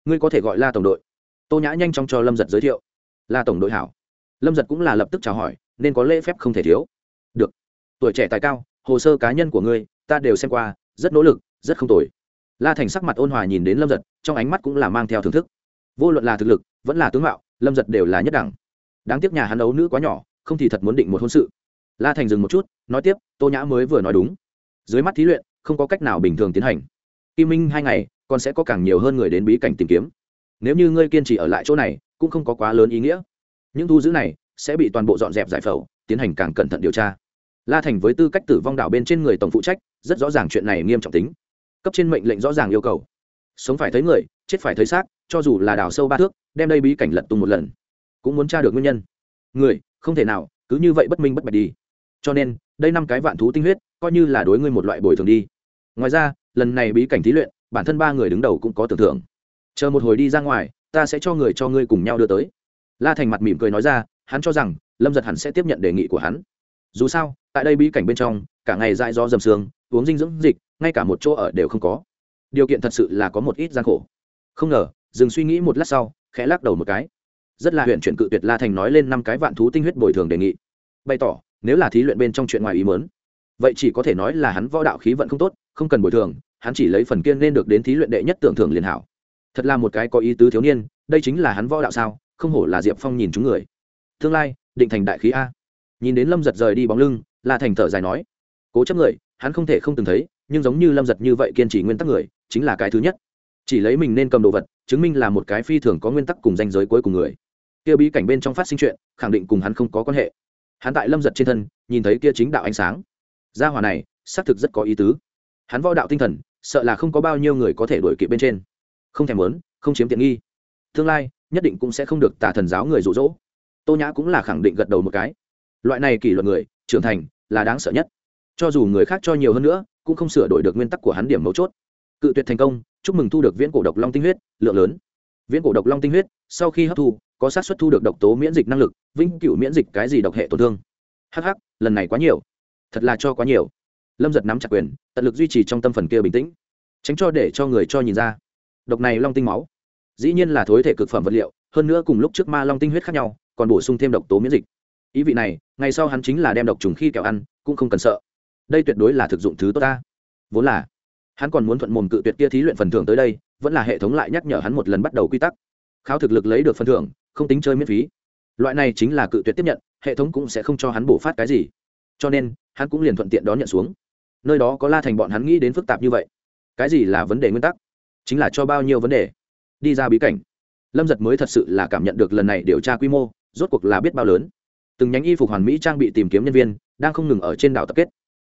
ngươi có thể gọi là tổng đội. Tô nhã nhanh chóng cho lâm giật giới thiệu. Là tổng đội hảo. Lâm giật cũng là lập tức chào hỏi, nên có lễ phép không thể thiếu. Được. Tuổi trẻ tài cao, hồ sơ cá nhân của ngươi, ta đều xem qua, rất nỗ lực, rất không tồi. La thành sắc mặt ôn hòa nhìn đến lâm giật, trong ánh mắt cũng là mang theo thưởng thức. Vô luận là thực lực, vẫn là tướng mạo, lâm giật đều là nhất đẳng. Đáng tiếc nhà hắn ấu nữ quá nhỏ, không thì thật muốn định một hôn sự. La thành dừng một chút, nói tiếp, tô nhã mới vừa nói đúng. Dưới mắt thí luyện, không có cách nào bình thường tiến hành. Kim minh hai ngày còn sẽ có càng nhiều hơn người đến bí cảnh tìm kiếm. Nếu như ngươi kiên trì ở lại chỗ này, cũng không có quá lớn ý nghĩa. Những thu giữ này sẽ bị toàn bộ dọn dẹp giải phẫu, tiến hành càng cẩn thận điều tra. La thành với tư cách tử vong đảo bên trên người tổng phụ trách, rất rõ ràng chuyện này nghiêm trọng tính. Cấp trên mệnh lệnh rõ ràng yêu cầu. Sống phải thấy người, chết phải thấy xác, cho dù là đào sâu ba thước, đem đây bí cảnh lật tung một lần. Cũng muốn tra được nguyên nhân. Người, không thể nào, cứ như vậy bất minh bất bạch đi. Cho nên, đây năm cái vạn thú tinh huyết, coi như là đối ngươi một loại bồi thường đi. Ngoài ra, lần này bí cảnh thí luyện bản thân ba người đứng đầu cũng có tưởng thưởng. Chờ một hồi đi ra ngoài, ta sẽ cho người cho ngươi cùng nhau đưa tới. La thành mặt mỉm cười nói ra, hắn cho rằng, lâm giật hẳn sẽ tiếp nhận đề nghị của hắn. Dù sao, tại đây bí cảnh bên trong, cả ngày dại do dầm sương, uống dinh dưỡng dịch, ngay cả một chỗ ở đều không có. Điều kiện thật sự là có một ít gian khổ. Không ngờ, dừng suy nghĩ một lát sau, khẽ lắc đầu một cái. Rất là huyện chuyển cự tuyệt la thành nói lên năm cái vạn thú tinh huyết bồi thường đề nghị. Bày tỏ, nếu là thí luyện bên trong chuyện ngoài ý mớn vậy chỉ có thể nói là hắn võ đạo khí vận không tốt, không cần bồi thường hắn chỉ lấy phần kiên nên được đến thí luyện đệ nhất tưởng thưởng liền hảo. Thật là một cái có ý tứ thiếu niên, đây chính là hắn võ đạo sao, không hổ là diệp phong nhìn chúng người. Tương lai, định thành đại khí a. Nhìn đến lâm giật rời đi bóng lưng, la thành thở dài nói, cố chấp người, hắn không thể không từng thấy, nhưng giống như lâm giật như vậy kiên trì nguyên tắc người, chính là cái thứ nhất. Chỉ lấy mình nên cầm đồ vật, chứng minh là một cái phi thường có nguyên tắc cùng danh giới cuối cùng người. Kia bí cảnh bên trong phát sinh chuyện, khẳng định cùng hắn không có quan hệ. Hắn tại lâm giật trên thân, nhìn thấy kia chính đạo ánh sáng. Gia hòa này, xác thực rất có ý tứ. Hắn võ đạo tinh thần sợ là không có bao nhiêu người có thể đổi kịp bên trên. Không thèm muốn, không chiếm tiện nghi. Tương lai, nhất định cũng sẽ không được tả thần giáo người rụ rỗ tô nhã cũng là khẳng định gật đầu một cái. Loại này kỷ luật người, trưởng thành là đáng sợ nhất. Cho dù người khác cho nhiều hơn nữa, cũng không sửa đổi được nguyên tắc của hắn điểm mấu chốt. Cự tuyệt thành công, chúc mừng thu được viễn cổ độc long tinh huyết, lượng lớn. Viễn cổ độc long tinh huyết, sau khi hấp thu, có xác suất thu được độc tố miễn dịch năng lực, vĩnh cửu miễn dịch cái gì độc hệ tổn thương. Hh lần này quá nhiều. Thật là cho quá nhiều lâm giật nắm chặt quyền, tận lực duy trì trong tâm phần kia bình tĩnh. Tránh cho để cho người cho nhìn ra. Độc này long tinh máu. Dĩ nhiên là thối thể cực phẩm vật liệu, hơn nữa cùng lúc trước ma long tinh huyết khác nhau, còn bổ sung thêm độc tố miễn dịch. Ý vị này, ngày sau hắn chính là đem độc trùng khi kẹo ăn, cũng không cần sợ. Đây tuyệt đối là thực dụng thứ tốt ta. Vốn là, hắn còn muốn thuận mồm cự tuyệt kia thí luyện phần thưởng tới đây, vẫn là hệ thống lại nhắc nhở hắn một lần bắt đầu quy tắc. Khao thực lực lấy được phần thưởng, không tính chơi miễn phí. Loại này chính là cự tuyệt tiếp nhận, hệ thống cũng sẽ không cho hắn bổ phát cái gì. Cho nên, hắn cũng liền thuận tiện đón nhận xuống nơi đó có la thành bọn hắn nghĩ đến phức tạp như vậy. Cái gì là vấn đề nguyên tắc? Chính là cho bao nhiêu vấn đề? Đi ra bí cảnh. Lâm giật mới thật sự là cảm nhận được lần này điều tra quy mô, rốt cuộc là biết bao lớn. Từng nhánh y phục hoàn mỹ trang bị tìm kiếm nhân viên, đang không ngừng ở trên đảo tập kết.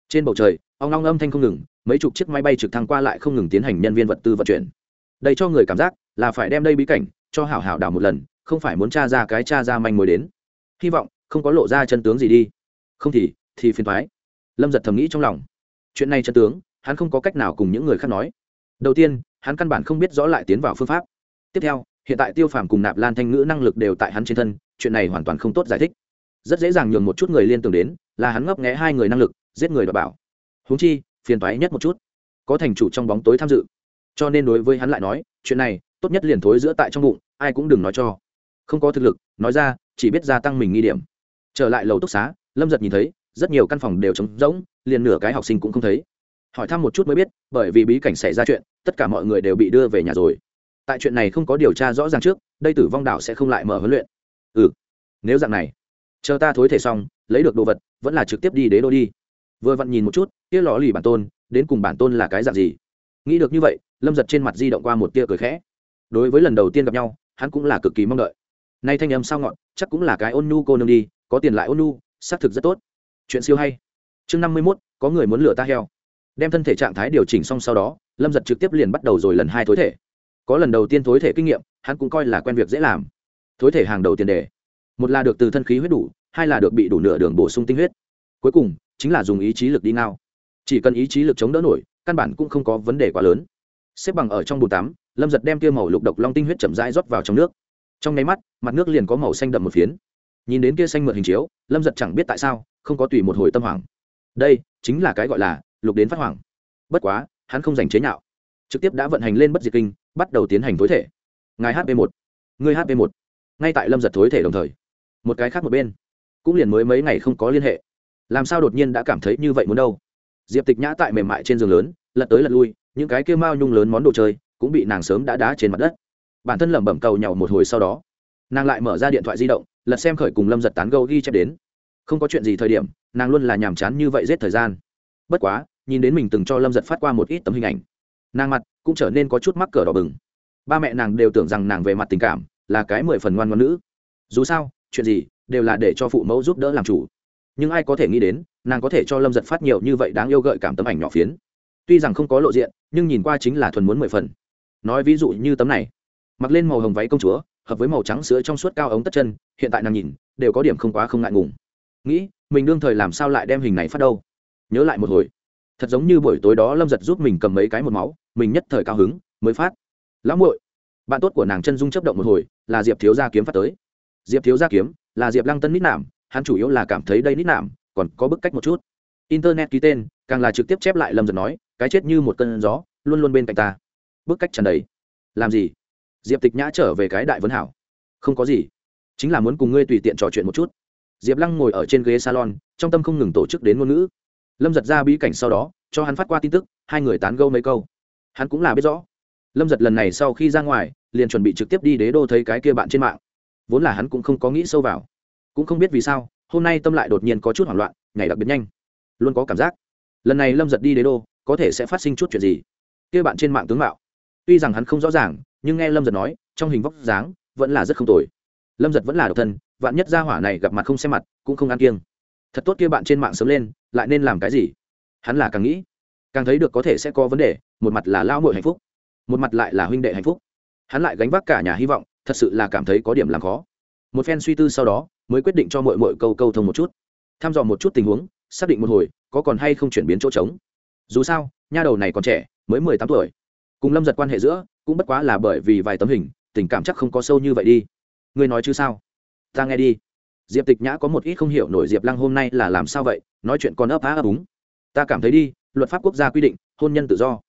Trên bầu trời ong long âm thanh không ngừng, mấy chục chiếc máy bay trực thăng qua lại không ngừng tiến hành nhân viên vật tư vận chuyển. Đây cho người cảm giác là phải đem đây bí cảnh cho hảo hảo đảo một lần, không phải muốn t r a ra cái t r a ra manh mối đến. Hy vọng không có lộ ra chân tướng gì đi. Không thì thì phiền thoái lâm giật thầm nghĩ trong lòng chuyện này chân tướng, hắn không có cách nào cùng những người khác nói. Đầu tiên, hắn căn bản không biết rõ lại tiến vào phương pháp. Tiếp theo, hiện tại tiêu phàm cùng nạp lan thanh ngữ năng lực đều tại hắn trên thân, chuyện này hoàn toàn không tốt giải thích. Rất dễ dàng nhường một chút người liên tưởng đến, là hắn ngấp nghẽ hai người năng lực, giết người và bảo. Húng chi, phiền toái nhất một chút. Có thành chủ trong bóng tối tham dự. Cho nên đối với hắn lại nói, chuyện này, tốt nhất liền thối giữa tại trong bụng, ai cũng đừng nói cho. Không có thực lực, nói ra, chỉ biết gia tăng mình nghi điểm. Trở lại lầu túc xá, lâm giật nhìn thấy rất nhiều căn phòng đều trống rỗng, liền nửa cái học sinh cũng không thấy. Hỏi thăm một chút mới biết, bởi vì bí cảnh xảy ra chuyện, tất cả mọi người đều bị đưa về nhà rồi. Tại chuyện này không có điều tra rõ ràng trước, đây tử vong đảo sẽ không lại mở huấn luyện. Ừ nếu dạng này, chờ ta thối thể xong, lấy được đồ vật, vẫn là trực tiếp đi đế đô đi. Vừa vặn nhìn một chút, kia lò lì bản tôn, đến cùng bản tôn là cái dạng gì? Nghĩ được như vậy, lâm giật trên mặt di động qua một tia cười khẽ. Đối với lần đầu tiên gặp nhau, hắn cũng là cực kỳ mong đợi. Nay thanh âm sao ngọn, chắc cũng là cái ôn nhu cô nương đi, có tiền lại ôn nhu, xác thực rất tốt chuyện siêu hay. Chương năm mươi mốt, có người muốn lừa ta heo. Đem thân thể trạng thái điều chỉnh xong sau đó, lâm giật trực tiếp liền bắt đầu rồi lần hai thối thể. Có lần đầu tiên thối thể kinh nghiệm, hắn cũng coi là quen việc dễ làm. Thối thể hàng đầu tiền đề. Một là được từ thân khí huyết đủ, hai là được bị đủ nửa đường bổ sung tinh huyết. Cuối cùng, chính là dùng ý chí lực đi ngao. Chỉ cần ý chí lực chống đỡ nổi, căn bản cũng không có vấn đề quá lớn. Xếp bằng ở trong bồn tắm, lâm giật đem tiêu màu lục độc long tinh huyết chậm rãi rót vào trong nước. Trong nháy mắt, mặt nước liền có màu xanh đậm một phiến nhìn đến kia xanh mượt hình chiếu, lâm giật chẳng biết tại sao, không có tùy một hồi tâm hoàng đây chính là cái gọi là lục đến phát hoàng bất quá, hắn không giành chế nhạo. Trực tiếp đã vận hành lên bất diệt kinh, bắt đầu tiến hành tối thể. Ngài hp một. Người hp một. Ngay tại lâm giật thối thể đồng thời. Một cái khác một bên. Cũng liền mới mấy ngày không có liên hệ. Làm sao đột nhiên đã cảm thấy như vậy muốn đâu? Diệp tịch nhã tại mềm mại trên giường lớn, lật tới lật lui, những cái kêu mao nhung lớn món đồ chơi cũng bị nàng sớm đã đá trên mặt đất. Bản thân lẩm bẩm cầu nhau một hồi sau đó nàng lại mở ra điện thoại di động, lật xem khởi cùng lâm giật tán gâu ghi chép đến. Không có chuyện gì thời điểm, nàng luôn là nhàm chán như vậy giết thời gian. Bất quá, nhìn đến mình từng cho lâm giật phát qua một ít tấm hình ảnh, nàng mặt cũng trở nên có chút mắc cờ đỏ bừng. Ba mẹ nàng đều tưởng rằng nàng về mặt tình cảm là cái mười phần ngoan ngoan nữ. Dù sao, chuyện gì đều là để cho phụ mẫu giúp đỡ làm chủ. Nhưng ai có thể nghĩ đến, nàng có thể cho lâm giật phát nhiều như vậy đáng yêu gợi cảm tấm ảnh nhỏ phiến. Tuy rằng không có lộ diện, nhưng nhìn qua chính là thuần muốn mười phần. Nói ví dụ như tấm này, mặc lên màu hồng váy công chúa hợp với màu trắng sữa trong suốt cao ống tất chân, hiện tại nàng nhìn, đều có điểm không quá không ngại ngùng. Nghĩ, mình đương thời làm sao lại đem hình này phát đâu? Nhớ lại một hồi. Thật giống như buổi tối đó lâm giật giúp mình cầm mấy cái một máu, mình nhất thời cao hứng, mới phát. Lão muội, bạn tốt của nàng chân dung chấp động một hồi, là diệp thiếu gia kiếm phát tới. Diệp thiếu gia kiếm, là diệp lăng tân nít nảm hắn chủ yếu là cảm thấy đây nít nảm còn có bức cách một chút. Internet ký tên, càng là trực tiếp chép lại lâm giật nói, cái chết như một cơn gió, luôn luôn bên cạnh ta. Bức cách trần đấy làm gì? Diệp tịch nhã trở về cái đại vấn hảo. Không có gì. Chính là muốn cùng ngươi tùy tiện trò chuyện một chút. Diệp lăng ngồi ở trên ghế salon, trong tâm không ngừng tổ chức đến ngôn ngữ. Lâm giật ra bí cảnh sau đó, cho hắn phát qua tin tức, hai người tán gâu mấy câu. Hắn cũng là biết rõ. Lâm giật lần này sau khi ra ngoài, liền chuẩn bị trực tiếp đi đế đô thấy cái kia bạn trên mạng. Vốn là hắn cũng không có nghĩ sâu vào. Cũng không biết vì sao, hôm nay tâm lại đột nhiên có chút hoảng loạn ngày đặc biệt nhanh. Luôn có cảm giác. Lần này lâm giật đi đế đô, có thể sẽ phát sinh chút chuyện gì? Kia bạn trên mạng tướng mạo. Tuy rằng hắn không rõ ràng nhưng nghe lâm giật nói trong hình vóc dáng vẫn là rất không tồi lâm giật vẫn là độc thân vạn nhất gia hỏa này gặp mặt không xem mặt cũng không ăn kiêng thật tốt kia bạn trên mạng sớm lên lại nên làm cái gì hắn là càng nghĩ càng thấy được có thể sẽ có vấn đề một mặt là lao mội hạnh phúc một mặt lại là huynh đệ hạnh phúc hắn lại gánh vác cả nhà hy vọng thật sự là cảm thấy có điểm làm khó một phen suy tư sau đó mới quyết định cho mội mội câu câu thông một chút thăm dò một chút tình huống xác định một hồi có còn hay không chuyển biến chỗ trống dù sao nha đầu này còn trẻ mới mười tám tuổi cùng lâm giật quan hệ giữa cũng bất quá là bởi vì vài tấm hình, tình cảm chắc không có sâu như vậy đi. Ngươi nói chứ sao? Ta nghe đi. Diệp tịch nhã có một ít không hiểu nổi diệp lăng hôm nay là làm sao vậy, nói chuyện còn ấp á ấp úng. Ta cảm thấy đi, luật pháp quốc gia quy định, hôn nhân tự do.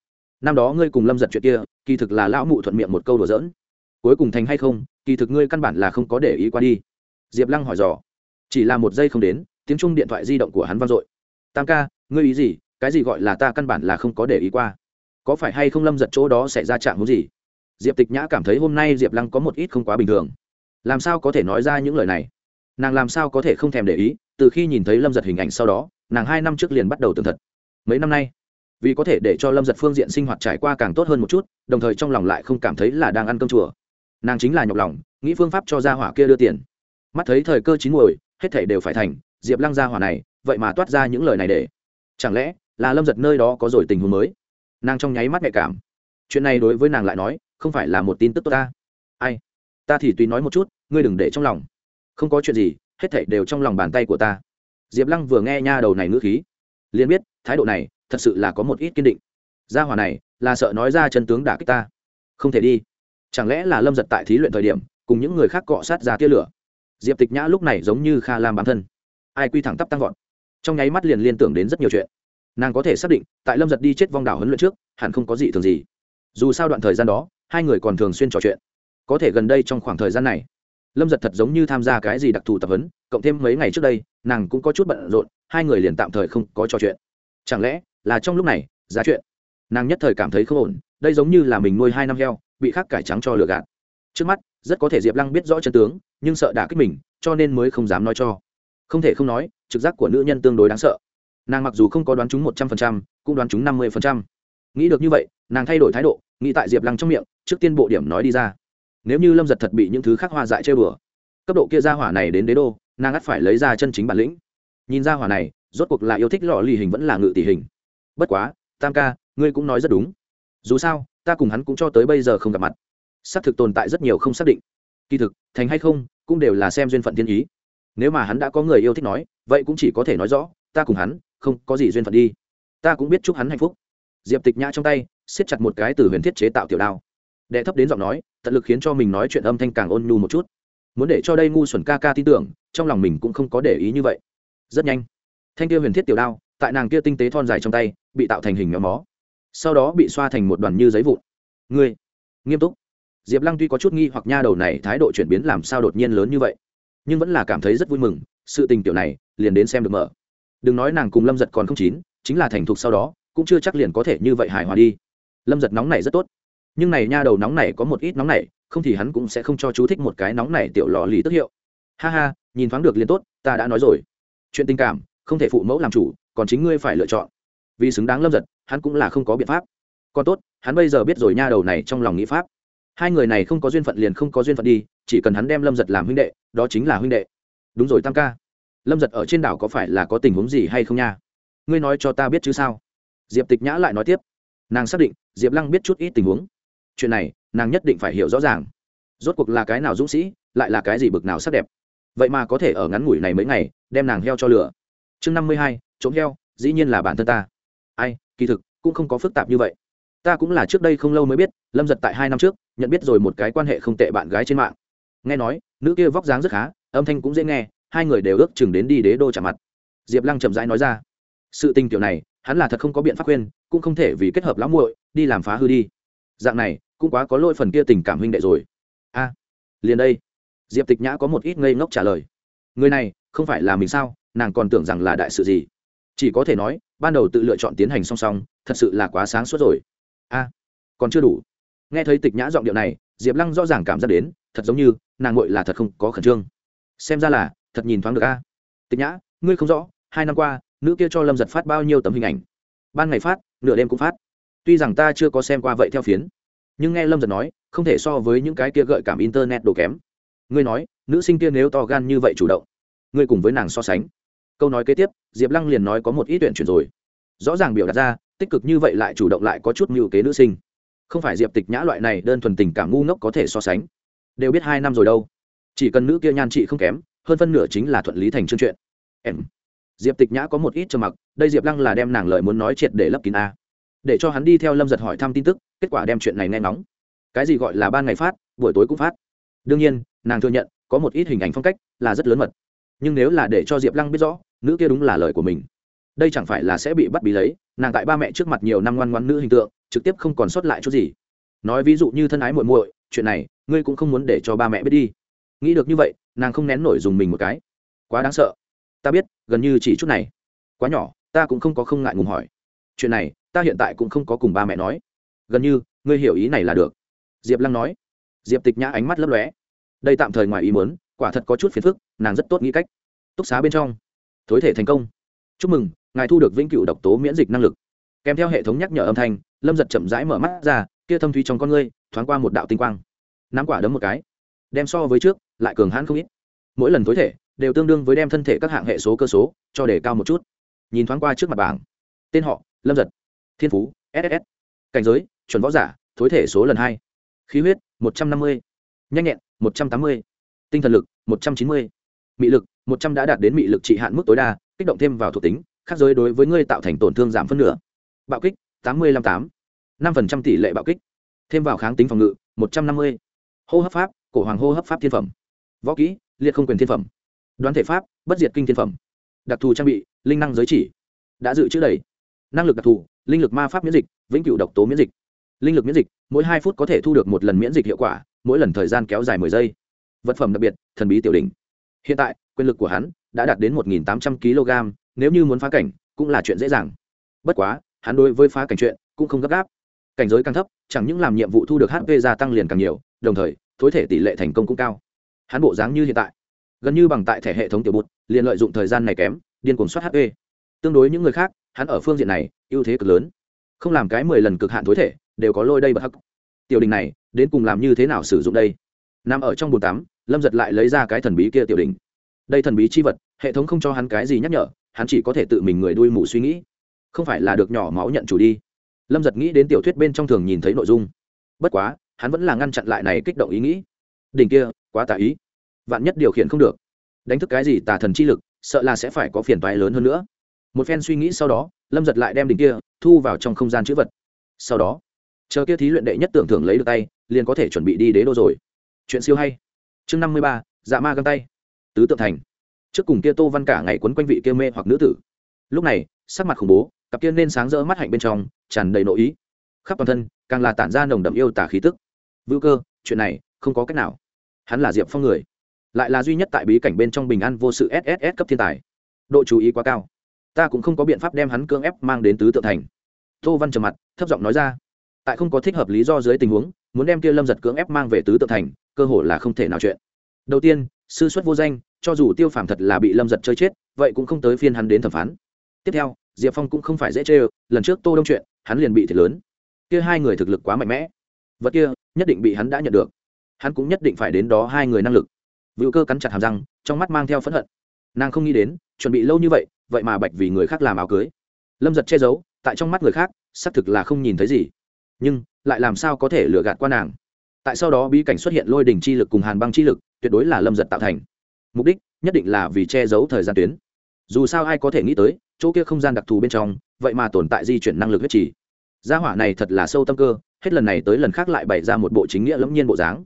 Năm đó ngươi cùng lâm giật chuyện kia, kỳ thực là lão mụ thuận miệng một câu đùa giỡn. Cuối cùng thành hay không, kỳ thực ngươi căn bản là không có để ý qua đi. Diệp lăng hỏi dò. Chỉ là một giây không đến, tiếng chung điện thoại di động của hắn vang dội. Tam ca, ngươi ý gì? Cái gì gọi là ta căn bản là không có để ý qua? Có phải hay không lâm giật chỗ đó sẽ ra trạng muốn gì? Diệp tịch nhã cảm thấy hôm nay diệp lăng có một ít không quá bình thường. Làm sao có thể nói ra những lời này? Nàng làm sao có thể không thèm để ý, từ khi nhìn thấy lâm giật hình ảnh sau đó, nàng hai năm trước liền bắt đầu tường thật. Mấy năm nay, vì có thể để cho lâm giật phương diện sinh hoạt trải qua càng tốt hơn một chút, đồng thời trong lòng lại không cảm thấy là đang ăn cơm chùa. Nàng chính là nhọc lòng, nghĩ phương pháp cho gia hỏa kia đưa tiền. Mắt thấy thời cơ chín muồi, hết thể đều phải thành, diệp lăng gia hỏa này, vậy mà toát ra những lời này để. Chẳng lẽ là lâm giật nơi đó có rồi tình huống mới? Nàng trong nháy mắt nhạy cảm. Chuyện này đối với nàng lại nói, không phải là một tin tức tốt ta. Ai? Ta thì tùy nói một chút, ngươi đừng để trong lòng. Không có chuyện gì, hết thảy đều trong lòng bàn tay của ta. Diệp lăng vừa nghe nha đầu này ngữ khí, liền biết, thái độ này, thật sự là có một ít kiên định. Gia hỏa này, là sợ nói ra chân tướng đả kích ta. Không thể đi. Chẳng lẽ là lâm giật tại thí luyện thời điểm, cùng những người khác cọ sát ra tia lửa? Diệp tịch nhã lúc này giống như kha lam bản thân. Ai quy thẳng tắp tăng vọt. Trong nháy mắt liền liên tưởng đến rất nhiều chuyện nàng có thể xác định, tại lâm giật đi chết vong đảo huấn luyện trước, hẳn không có gì thường gì. Dù sao đoạn thời gian đó, hai người còn thường xuyên trò chuyện. Có thể gần đây trong khoảng thời gian này, lâm giật thật giống như tham gia cái gì đặc thù tập huấn, cộng thêm mấy ngày trước đây, nàng cũng có chút bận rộn, hai người liền tạm thời không có trò chuyện. Chẳng lẽ là trong lúc này ra chuyện? Nàng nhất thời cảm thấy không ổn, đây giống như là mình nuôi hai năm heo, bị khắc cải trắng cho lừa gạt. Trước mắt, rất có thể diệp lăng biết rõ chân tướng, nhưng sợ đả kích mình, cho nên mới không dám nói cho. Không thể không nói, trực giác của nữ nhân tương đối đáng sợ nàng mặc dù không có đoán chúng một trăm phần trăm, cũng đoán chúng năm mươi phần trăm. Nghĩ được như vậy, nàng thay đổi thái độ, nghĩ tại diệp lăng trong miệng, trước tiên bộ điểm nói đi ra. Nếu như lâm giật thật bị những thứ khác hoa dại chơi bừa cấp độ kia ra hỏa này đến đế đô, nàng ắt phải lấy ra chân chính bản lĩnh. Nhìn ra hỏa này, rốt cuộc là yêu thích lò lì hình vẫn là ngự tỷ hình. Bất quá, tam ca, ngươi cũng nói rất đúng. Dù sao, ta cùng hắn cũng cho tới bây giờ không gặp mặt. Xác thực tồn tại rất nhiều không xác định. Kỳ thực, thành hay không, cũng đều là xem duyên phận thiên ý. Nếu mà hắn đã có người yêu thích nói, vậy cũng chỉ có thể nói rõ, ta cùng hắn không có gì duyên phận đi. Ta cũng biết chúc hắn hạnh phúc. Diệp tịch nhã trong tay, siết chặt một cái từ huyền thiết chế tạo tiểu đao. Đệ thấp đến giọng nói, tận lực khiến cho mình nói chuyện âm thanh càng ôn nhu một chút. Muốn để cho đây ngu xuẩn ca ca tin tưởng, trong lòng mình cũng không có để ý như vậy. Rất nhanh, thanh kia huyền thiết tiểu đao, tại nàng kia tinh tế thon dài trong tay, bị tạo thành hình nhóm mó. Sau đó bị xoa thành một đoàn như giấy vụn. Ngươi, nghiêm túc. Diệp lăng tuy có chút nghi hoặc nha đầu này thái độ chuyển biến làm sao đột nhiên lớn như vậy, nhưng vẫn là cảm thấy rất vui mừng, sự tình tiểu này liền đến xem được mở đừng nói nàng cùng lâm giật còn không chín, chính là thành thục sau đó, cũng chưa chắc liền có thể như vậy hài hòa đi. Lâm giật nóng này rất tốt. Nhưng này nha đầu nóng này có một ít nóng này, không thì hắn cũng sẽ không cho chú thích một cái nóng này tiểu lò lì tức hiệu. Ha ha, nhìn thoáng được liền tốt, ta đã nói rồi. Chuyện tình cảm, không thể phụ mẫu làm chủ, còn chính ngươi phải lựa chọn. Vì xứng đáng lâm giật, hắn cũng là không có biện pháp. Còn tốt, hắn bây giờ biết rồi nha đầu này trong lòng nghĩ pháp. Hai người này không có duyên phận liền không có duyên phận đi, chỉ cần hắn đem lâm giật làm huynh đệ, đó chính là huynh đệ. Đúng rồi tam ca lâm giật ở trên đảo có phải là có tình huống gì hay không nha? Ngươi nói cho ta biết chứ sao? Diệp tịch nhã lại nói tiếp. Nàng xác định, diệp lăng biết chút ít tình huống. Chuyện này, nàng nhất định phải hiểu rõ ràng. Rốt cuộc là cái nào dũng sĩ, lại là cái gì bực nào sắc đẹp? Vậy mà có thể ở ngắn ngủi này mấy ngày, đem nàng heo cho lửa. Chương năm mươi hai trống heo, dĩ nhiên là bản thân ta. Ai, kỳ thực, cũng không có phức tạp như vậy. Ta cũng là trước đây không lâu mới biết, lâm giật tại hai năm trước, nhận biết rồi một cái quan hệ không tệ bạn gái trên mạng. Nghe nói, nữ kia vóc dáng rất khá, âm thanh cũng dễ nghe hai người đều ước chừng đến đi đế đô trả mặt. Diệp lăng chậm rãi nói ra, sự tình kiểu này, hắn là thật không có biện pháp khuyên, cũng không thể vì kết hợp lão muội đi làm phá hư đi. Dạng này, cũng quá có lỗi phần kia tình cảm huynh đệ rồi. A, liền đây. Diệp tịch nhã có một ít ngây ngốc trả lời, người này, không phải là mình sao? Nàng còn tưởng rằng là đại sự gì? Chỉ có thể nói, ban đầu tự lựa chọn tiến hành song song, thật sự là quá sáng suốt rồi. A, còn chưa đủ. Nghe thấy tịch nhã giọng điệu này, diệp lăng rõ ràng cảm giác đến, thật giống như nàng ngội là thật không có khẩn trương. Xem ra là thật nhìn thoáng được a. Tịch nhã, ngươi không rõ, hai năm qua, nữ kia cho lâm giật phát bao nhiêu tấm hình ảnh? Ban ngày phát, nửa đêm cũng phát. Tuy rằng ta chưa có xem qua vậy theo phiến, nhưng nghe lâm giật nói, không thể so với những cái kia gợi cảm internet đồ kém. Ngươi nói, nữ sinh kia nếu to gan như vậy chủ động, ngươi cùng với nàng so sánh. Câu nói kế tiếp, diệp lăng liền nói có một ý tuyển chuyển rồi. Rõ ràng biểu đạt ra, tích cực như vậy lại chủ động lại có chút mưu kế nữ sinh. Không phải diệp tịch nhã loại này đơn thuần tình cảm ngu ngốc có thể so sánh. Đều biết hai năm rồi đâu. Chỉ cần nữ kia nhan chị không kém hơn phân nửa chính là thuận lý thành chương chuyện. Em. Diệp tịch nhã có một ít trầm mặc, đây diệp lăng là đem nàng lời muốn nói triệt để lấp kín a. Để cho hắn đi theo lâm giật hỏi thăm tin tức, kết quả đem chuyện này nghe ngóng. Cái gì gọi là ban ngày phát, buổi tối cũng phát. Đương nhiên, nàng thừa nhận, có một ít hình ảnh phong cách là rất lớn mật. Nhưng nếu là để cho diệp lăng biết rõ, nữ kia đúng là lời của mình. Đây chẳng phải là sẽ bị bắt bí lấy, nàng tại ba mẹ trước mặt nhiều năm ngoan ngoan nữ hình tượng, trực tiếp không còn sót lại chút gì. Nói ví dụ như thân ái muội muội, chuyện này, ngươi cũng không muốn để cho ba mẹ biết đi. Nghĩ được như vậy nàng không nén nổi dùng mình một cái. Quá đáng sợ. Ta biết, gần như chỉ chút này. Quá nhỏ, ta cũng không có không ngại ngùng hỏi. Chuyện này, ta hiện tại cũng không có cùng ba mẹ nói. Gần như, ngươi hiểu ý này là được. Diệp lăng nói. Diệp tịch nhã ánh mắt lấp lóe. Đây tạm thời ngoài ý muốn, quả thật có chút phiền phức, nàng rất tốt nghĩ cách. Túc xá bên trong. Thối thể thành công. Chúc mừng, ngài thu được vĩnh cửu độc tố miễn dịch năng lực. Kèm theo hệ thống nhắc nhở âm thanh, lâm giật chậm rãi mở mắt ra, kia thâm thúy trong con ngươi, thoáng qua một đạo tinh quang. Nắm quả đấm một cái. Đem so với trước lại cường hãn không ít. Mỗi lần tối thể đều tương đương với đem thân thể các hạng hệ số cơ số cho đề cao một chút. Nhìn thoáng qua trước mặt bảng, tên họ, lâm giật, thiên phú ss cảnh giới, chuẩn võ giả thối thể số lần hai. Khí huyết, một trăm năm mươi. Nhanh nhẹn, một trăm tám mươi. Tinh thần lực, một trăm chín mươi. Mị lực, một trăm đã đạt đến mị lực trị hạn mức tối đa, kích động thêm vào thuộc tính, khác giới đối với ngươi tạo thành tổn thương giảm phân nửa. Bạo kích, tám mươi năm tám. năm phần trăm tỷ lệ bạo kích. Thêm vào kháng tính phòng ngự, một trăm năm mươi. Hô hấp pháp, cổ hoàng hô hấp pháp thiên phẩm võ kỹ, liệt không quyền thiên phẩm. Đoán thể pháp, bất diệt kinh thiên phẩm. Đặc thù trang bị, linh năng giới chỉ. Đã dự trữ đầy. Năng lực đặc thù, linh lực ma pháp miễn dịch, vĩnh cửu độc tố miễn dịch. Linh lực miễn dịch, mỗi hai phút có thể thu được một lần miễn dịch hiệu quả, mỗi lần thời gian kéo dài mười giây. Vật phẩm đặc biệt, thần bí tiểu đỉnh. Hiện tại, quyền lực của hắn đã đạt đến một tám trăm kg, nếu như muốn phá cảnh, cũng là chuyện dễ dàng. Bất quá, hắn đối với phá cảnh chuyện cũng không gấp gáp. Cảnh giới càng thấp, chẳng những làm nhiệm vụ thu được hp gia tăng liền càng nhiều, đồng thời, thối thể tỷ lệ thành công cũng cao hắn bộ dáng như hiện tại, gần như bằng tại thẻ hệ thống tiểu bút liền lợi dụng thời gian này kém, điên cuồng soát hp tương đối những người khác, hắn ở phương diện này, ưu thế cực lớn. Không làm cái mười lần cực hạn thối thể, đều có lôi đây bật hắc. Tiểu đình này, đến cùng làm như thế nào sử dụng đây? Nằm ở trong bồn tắm, lâm giật lại lấy ra cái thần bí kia tiểu đình. Đây thần bí chi vật, hệ thống không cho hắn cái gì nhắc nhở, hắn chỉ có thể tự mình người đuôi mù suy nghĩ. Không phải là được nhỏ máu nhận chủ đi. Lâm giật nghĩ đến tiểu thuyết bên trong thường nhìn thấy nội dung. Bất quá, hắn vẫn là ngăn chặn lại này kích động ý nghĩ đỉnh kia, quá tà ý. Vạn nhất điều khiển không được. Đánh thức cái gì tà thần chi lực, sợ là sẽ phải có phiền toái lớn hơn nữa. Một phen suy nghĩ sau đó, lâm giật lại đem đỉnh kia, thu vào trong không gian chữ vật. Sau đó, chờ kia thí luyện đệ nhất tưởng thưởng lấy được tay, liền có thể chuẩn bị đi đế đô rồi. Chuyện siêu hay. Chương năm mươi ba dạ ma găng tay. Tứ tượng thành. Trước cùng kia tô văn cả ngày quấn quanh vị kia mê hoặc nữ tử. Lúc này, sắc mặt khủng bố, cặp kia nên sáng rỡ mắt hạnh bên trong, tràn đầy nội ý. Khắp toàn thân, càng là tản ra nồng đậm yêu tả khí tức. Vưu cơ, chuyện này không có cách nào. Hắn là diệp phong người, lại là duy nhất tại bí cảnh bên trong bình an vô sự sss cấp thiên tài. Độ chú ý quá cao. Ta cũng không có biện pháp đem hắn cưỡng ép mang đến tứ tượng thành. Tô văn trầm mặt, thấp giọng nói ra, tại không có thích hợp lý do dưới tình huống, muốn đem kia lâm giật cưỡng ép mang về tứ tượng thành, cơ hội là không thể nào chuyện. Đầu tiên, sư xuất vô danh, cho dù tiêu phàm thật là bị lâm giật chơi chết, vậy cũng không tới phiên hắn đến thẩm phán. Tiếp theo, diệp phong cũng không phải dễ chê lần trước tô đông chuyện, hắn liền bị thiệt lớn. Kia hai người thực lực quá mạnh mẽ. Vật kia, nhất định bị hắn đã nhận được hắn cũng nhất định phải đến đó hai người năng lực. Vựu cơ cắn chặt hàm răng, trong mắt mang theo phẫn hận. Nàng không nghĩ đến, chuẩn bị lâu như vậy vậy mà bạch vì người khác làm áo cưới. Lâm giật che giấu, tại trong mắt người khác, xác thực là không nhìn thấy gì. Nhưng, lại làm sao có thể lừa gạt qua nàng? Tại sau đó bí cảnh xuất hiện lôi đỉnh chi lực cùng hàn băng chi lực, tuyệt đối là lâm giật tạo thành. Mục đích, nhất định là vì che giấu thời gian tuyến. Dù sao ai có thể nghĩ tới, chỗ kia không gian đặc thù bên trong, vậy mà tồn tại di chuyển năng lực huyết trì. Gia hỏa này thật là sâu tâm cơ, hết lần này tới lần khác lại bày ra một bộ chính nghĩa lẫm nhiên bộ dáng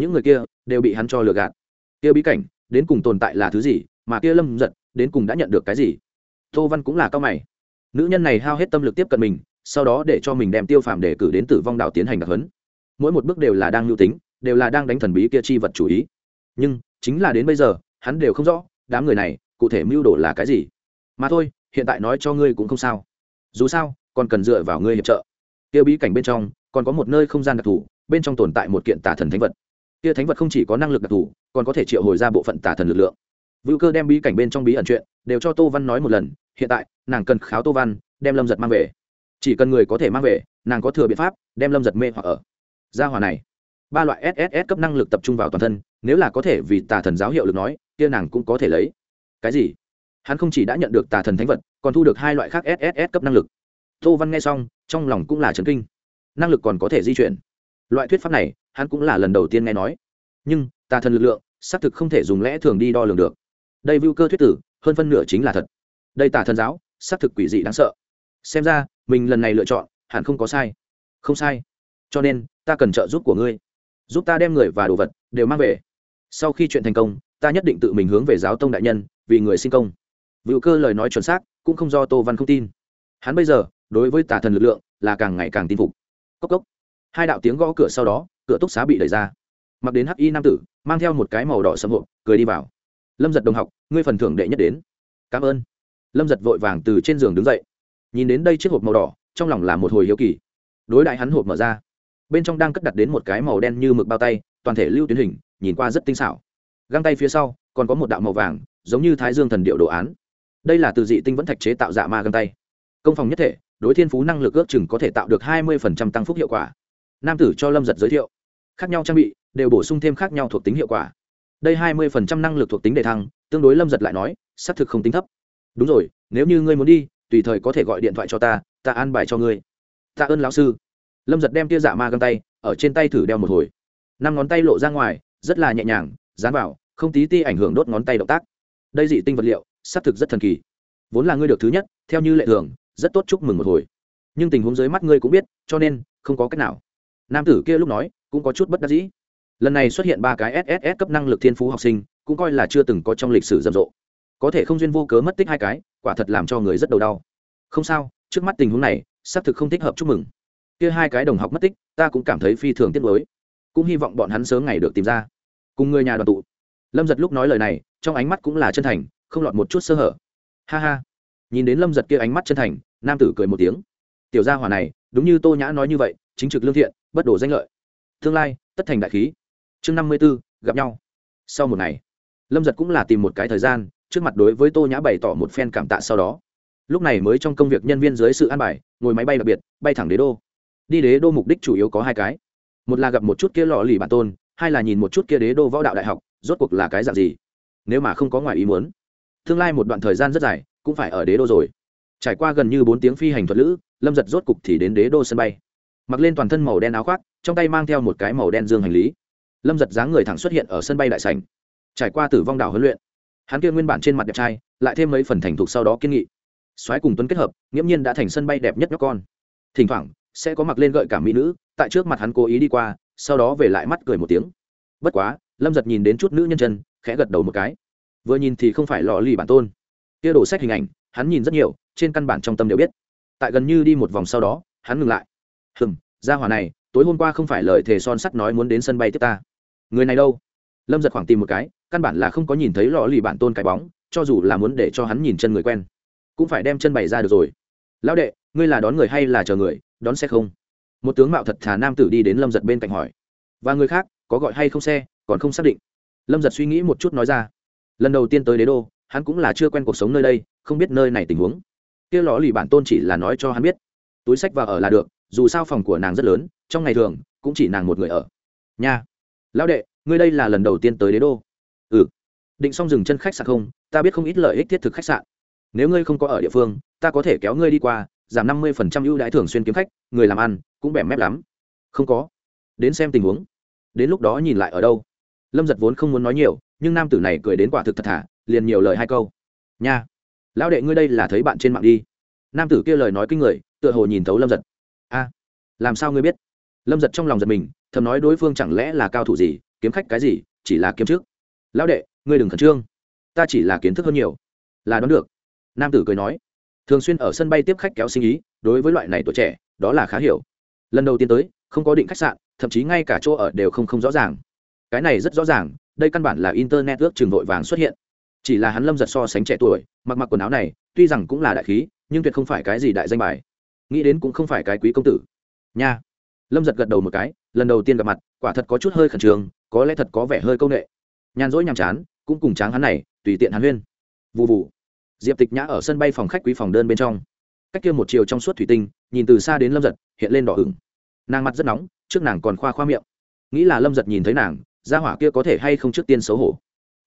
những người kia đều bị hắn cho lừa gạt. Kia bí cảnh, đến cùng tồn tại là thứ gì, mà kia lâm giật đến cùng đã nhận được cái gì? Tô văn cũng là cao mày. Nữ nhân này hao hết tâm lực tiếp cận mình, sau đó để cho mình đem tiêu phàm để cử đến tử vong đạo tiến hành đặc hấn mỗi một bước đều là đang lưu tính, đều là đang đánh thần bí kia chi vật chủ ý. Nhưng, chính là đến bây giờ, hắn đều không rõ, đám người này, cụ thể mưu đồ là cái gì. Mà thôi, hiện tại nói cho ngươi cũng không sao. Dù sao, còn cần dựa vào ngươi hiệp trợ. Kia bí cảnh bên trong, còn có một nơi không gian đặc thù, bên trong tồn tại một kiện tà thần thánh vật kia thánh vật không chỉ có năng lực đặc thù, còn có thể triệu hồi ra bộ phận tà thần lực lượng. Vưu cơ đem bí cảnh bên trong bí ẩn chuyện đều cho tô văn nói một lần, hiện tại, nàng cần kháo tô văn, đem lâm giật mang về. Chỉ cần người có thể mang về, nàng có thừa biện pháp, đem lâm giật mê hoặc ở. Gia hòa này, ba loại sss cấp năng lực tập trung vào toàn thân, nếu là có thể vì tà thần giáo hiệu lực nói, kia nàng cũng có thể lấy. Cái gì? Hắn không chỉ đã nhận được tà thần thánh vật, còn thu được hai loại khác sss cấp năng lực. Tô văn nghe xong, trong lòng cũng là trấn kinh. Năng lực còn có thể di chuyển. Loại thuyết pháp này hắn cũng là lần đầu tiên nghe nói. Nhưng, tà thần lực lượng, xác thực không thể dùng lẽ thường đi đo lường được. Đây vưu cơ thuyết tử, hơn phân nửa chính là thật. Đây tà thần giáo, xác thực quỷ dị đáng sợ. Xem ra, mình lần này lựa chọn, hẳn không có sai. Không sai. Cho nên, ta cần trợ giúp của ngươi. Giúp ta đem người và đồ vật, đều mang về. Sau khi chuyện thành công, ta nhất định tự mình hướng về giáo tông đại nhân, vì người sinh công. Vựu cơ lời nói chuẩn xác, cũng không do tô văn không tin. Hắn bây giờ, đối với tà thần lực lượng, là càng ngày càng tin phục. Cốc cốc. Hai đạo tiếng gõ cửa sau đó cửa túc xá bị đẩy ra. Mặc đến hắc y nam tử, mang theo một cái màu đỏ sâm hộp, cười đi vào. Lâm giật đồng học, ngươi phần thưởng đệ nhất đến. Cảm ơn. Lâm giật vội vàng từ trên giường đứng dậy. Nhìn đến đây chiếc hộp màu đỏ, trong lòng là một hồi hiếu kỳ. Đối đại hắn hộp mở ra, bên trong đang cất đặt đến một cái màu đen như mực bao tay, toàn thể lưu tuyến hình, nhìn qua rất tinh xảo. Găng tay phía sau, còn có một đạo màu vàng, giống như thái dương thần điệu đồ án. Đây là từ dị tinh vẫn thạch chế tạo dạ ma găng tay. Công phòng nhất thể, đối thiên phú năng lực ước chừng có thể tạo được hai mươi tăng phúc hiệu quả. Nam tử cho lâm giật giới thiệu khác nhau trang bị, đều bổ sung thêm khác nhau thuộc tính hiệu quả. Đây hai mươi năng lực thuộc tính đề thăng, tương đối lâm giật lại nói, xác thực không tính thấp. Đúng rồi, nếu như ngươi muốn đi, tùy thời có thể gọi điện thoại cho ta ta an bài cho ngươi. Tạ ơn lão sư. Lâm giật đem tia dạ ma găng tay, ở trên tay thử đeo một hồi. Năm ngón tay lộ ra ngoài, rất là nhẹ nhàng, dán vào, không tí ti ảnh hưởng đốt ngón tay động tác. Đây dị tinh vật liệu, xác thực rất thần kỳ. Vốn là ngươi được thứ nhất, theo như lệ thường, rất tốt chúc mừng một hồi. Nhưng tình huống dưới mắt ngươi cũng biết, cho nên, không có cách nào. Nam tử kia lúc nói cũng có chút bất đắc dĩ. Lần này xuất hiện ba cái sss cấp năng lực thiên phú học sinh, cũng coi là chưa từng có trong lịch sử rầm rộ. Có thể không duyên vô cớ mất tích hai cái, quả thật làm cho người rất đầu đau. Không sao, trước mắt tình huống này, xác thực không thích hợp chúc mừng. Kia hai cái đồng học mất tích, ta cũng cảm thấy phi thường tiếc nuối. Cũng hy vọng bọn hắn sớm ngày được tìm ra. Cùng người nhà đoàn tụ. Lâm giật lúc nói lời này, trong ánh mắt cũng là chân thành, không lọt một chút sơ hở. Ha ha. Nhìn đến lâm giật kia ánh mắt chân thành, nam tử cười một tiếng. Tiểu gia hòa này, đúng như tô nhã nói như vậy, chính trực lương thiện, bất đổ danh lợi tương lai, tất thành đại khí. Chương năm mươi b ố gặp nhau. Sau một ngày, lâm giật cũng là tìm một cái thời gian, trước mặt đối với tô nhã bày tỏ một phen cảm tạ sau đó. Lúc này mới trong công việc nhân viên dưới sự an bài, ngồi máy bay đặc biệt, bay thẳng đế đô. Đi đế đô mục đích chủ yếu có hai cái. Một là gặp một chút kia lò lì bản tôn, hai là nhìn một chút kia đế đô võ đạo đại học, rốt cuộc là cái dạng gì? Nếu mà không có ngoài ý muốn, tương lai một đoạn thời gian rất dài, cũng phải ở đế đô rồi. Trải qua gần như bốn tiếng phi hành thuật lữ, lâm giật rốt cục thì đến đế đô sân bay mặc lên toàn thân màu đen áo khoác, trong tay mang theo một cái màu đen dương hành lý. Lâm giật dáng người thẳng xuất hiện ở sân bay đại sành trải qua tử vong đảo huấn luyện, hắn kia nguyên bản trên mặt đẹp trai, lại thêm mấy phần thành thục sau đó kiên nghị. Soái cùng tuấn kết hợp, nghiễm nhiên đã thành sân bay đẹp nhất nhóc con. Thỉnh thoảng, sẽ có mặc lên gợi cả mỹ nữ, tại trước mặt hắn cố ý đi qua, sau đó về lại mắt cười một tiếng. Bất quá, lâm giật nhìn đến chút nữ nhân chân, khẽ gật đầu một cái. Vừa nhìn thì không phải lò lì bản tôn. Kia đổ sách hình ảnh, hắn nhìn rất nhiều, trên căn bản trong tâm đều biết. Tại gần như đi một vòng sau đó, hắn ngừng lại hừm ra hỏa này, tối hôm qua không phải lời thề son sắt nói muốn đến sân bay tiếp ta. Người này đâu? Lâm giật khoảng tìm một cái, căn bản là không có nhìn thấy lò lì bản tôn cái bóng, cho dù là muốn để cho hắn nhìn chân người quen. Cũng phải đem chân bày ra được rồi. Lão đệ, ngươi là đón người hay là chờ người, đón xe không? Một tướng mạo thật thà nam tử đi đến lâm giật bên cạnh hỏi. Và người khác, có gọi hay không xe, còn không xác định. Lâm giật suy nghĩ một chút nói ra. Lần đầu tiên tới đế đô, hắn cũng là chưa quen cuộc sống nơi đây, không biết nơi này tình huống. Kia lò lì bản tôn chỉ là nói cho hắn biết. Túi sách và ở là được dù sao phòng của nàng rất lớn, trong ngày thường, cũng chỉ nàng một người ở. Nha. Lão đệ, ngươi đây là lần đầu tiên tới đế đô. Ừ. Định xong dừng chân khách sạn không, ta biết không ít lợi ích thiết thực khách sạn. Nếu ngươi không có ở địa phương, ta có thể kéo ngươi đi qua, giảm năm mươi phần trăm ưu đãi thường xuyên kiếm khách, người làm ăn, cũng bẻ mép lắm. Không có. Đến xem tình huống. Đến lúc đó nhìn lại ở đâu. Lâm giật vốn không muốn nói nhiều, nhưng nam tử này cười đến quả thực thật thà, liền nhiều lời hai câu. Nha. Lão đệ, ngươi đây là thấy bạn trên mạng đi. Nam tử kia lời nói kinh người, tựa hồ nhìn thấu lâm giật a làm sao ngươi biết? Lâm giật trong lòng giật mình, thầm nói đối phương chẳng lẽ là cao thủ gì, kiếm khách cái gì, chỉ là kiếm trước. Lão đệ, ngươi đừng khẩn trương. Ta chỉ là kiến thức hơn nhiều. Là đoán được. Nam tử cười nói. Thường xuyên ở sân bay tiếp khách kéo sinh ý, đối với loại này tuổi trẻ, đó là khá hiểu. Lần đầu tiên tới, không có định khách sạn, thậm chí ngay cả chỗ ở đều không không rõ ràng. Cái này rất rõ ràng, đây căn bản là internet ước trường vội vàng xuất hiện. Chỉ là hắn lâm giật so sánh trẻ tuổi, mặc mặc quần áo này, tuy rằng cũng là đại khí, nhưng tuyệt không phải cái gì đại danh bài nghĩ đến cũng không phải cái quý công tử. Nha. Lâm giật gật đầu một cái, lần đầu tiên gặp mặt, quả thật có chút hơi khẩn trương, có lẽ thật có vẻ hơi c â u n ệ nhàn rỗi nhàm chán, cũng cùng tráng hắn này, tùy tiện hắn huyên. Vụ vụ diệp tịch nhã ở sân bay phòng khách quý phòng đơn bên trong. Cách kia một chiều trong suốt thủy tinh, nhìn từ xa đến lâm giật, hiện lên đỏ hửng nàng mặt rất nóng, trước nàng còn khoa khoa miệng. Nghĩ là lâm giật nhìn thấy nàng ra hỏa kia có thể hay không trước tiên xấu hổ.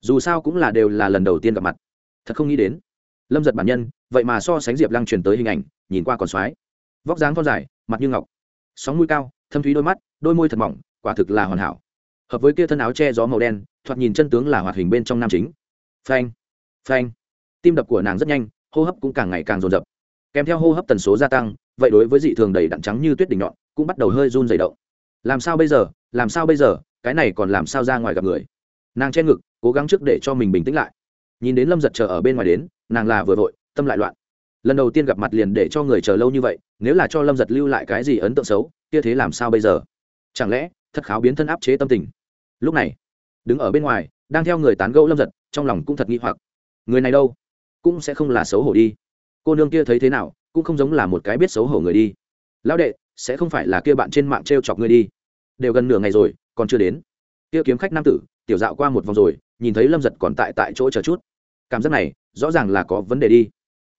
Dù sao cũng là đều là lần đầu tiên gặp mặt. Thật không nghĩ đến. Lâm giật bản nhân, vậy mà so sánh diệp lăng truyền tới hình ảnh, nhìn qua còn soái vóc dáng con dài, mặt như ngọc. Sóng mũi cao, thâm thúy đôi mắt, đôi môi thật mỏng, quả thực là hoàn hảo. Hợp với kia thân áo che gió màu đen, thoạt nhìn chân tướng là hoạt hình bên trong nam chính. Phanh phanh. Tim đập của nàng rất nhanh, hô hấp cũng càng ngày càng rồn rập kèm theo hô hấp tần số gia tăng, vậy đối với dị thường đầy đặn trắng như tuyết đỉnh nhọn, cũng bắt đầu hơi run dày động. Làm sao bây giờ, làm sao bây giờ, cái này còn làm sao ra ngoài gặp người. Nàng che ngực, cố gắng trước để cho mình bình tĩnh lại. Nhìn đến lâm giật chờ ở bên ngoài đến, nàng là vừa vội, tâm lại loạn lần đầu tiên gặp mặt liền để cho người chờ lâu như vậy, nếu là cho lâm giật lưu lại cái gì ấn tượng xấu, kia thế làm sao bây giờ? Chẳng lẽ, thật kháo biến thân áp chế tâm tình? Lúc này, đứng ở bên ngoài, đang theo người tán gẫu lâm giật, trong lòng cũng thật nghi hoặc. Người này đâu? Cũng sẽ không là xấu hổ đi. Cô nương kia thấy thế nào, cũng không giống là một cái biết xấu hổ người đi. Lão đệ, sẽ không phải là kia bạn trên mạng t r e o chọc ngươi đi. Đều gần nửa ngày rồi, còn chưa đến. Kia kiếm khách nam tử, tiểu dạo qua một vòng rồi, nhìn thấy lâm giật còn tại tại chỗ chờ chút. Cảm giác này, rõ ràng là có vấn đề đi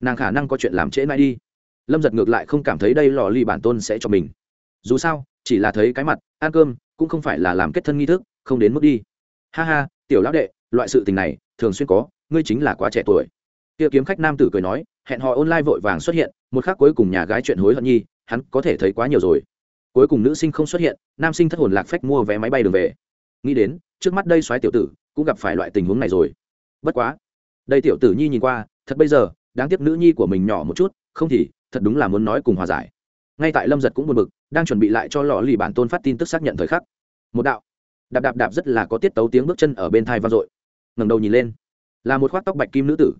nàng khả năng có chuyện làm trễ mãi đi. Lâm giật ngược lại không cảm thấy đây lò ly bản tôn sẽ cho mình. Dù sao, chỉ là thấy cái mặt, ăn cơm, cũng không phải là làm kết thân nghi thức, không đến mức đi. Ha ha, tiểu lão đệ, loại sự tình này, thường xuyên có, ngươi chính là quá trẻ tuổi. Kia kiếm khách nam tử cười nói, hẹn hò online vội vàng xuất hiện, một khác cuối cùng nhà gái chuyện hối hận nhi, hắn có thể thấy quá nhiều rồi. Cuối cùng nữ sinh không xuất hiện, nam sinh thất hồn lạc phách mua vé máy bay đường về. Nghĩ đến, trước mắt đây soái tiểu tử, cũng gặp phải loại tình huống này rồi. Bất quá, đây tiểu tử nhi nhìn qua, thật bây giờ đáng tiếc nữ nhi của mình nhỏ một chút, không thì, thật đúng là muốn nói cùng hòa giải. Ngay tại lâm giật cũng buồn bực, đang chuẩn bị lại cho lò lì bản tôn phát tin tức xác nhận thời khắc. Một đạo, đạp đạp đạp rất là có tiết tấu tiếng bước chân ở bên thai vang dội. Ngầm đầu nhìn lên, là một khoác tóc bạch kim nữ tử.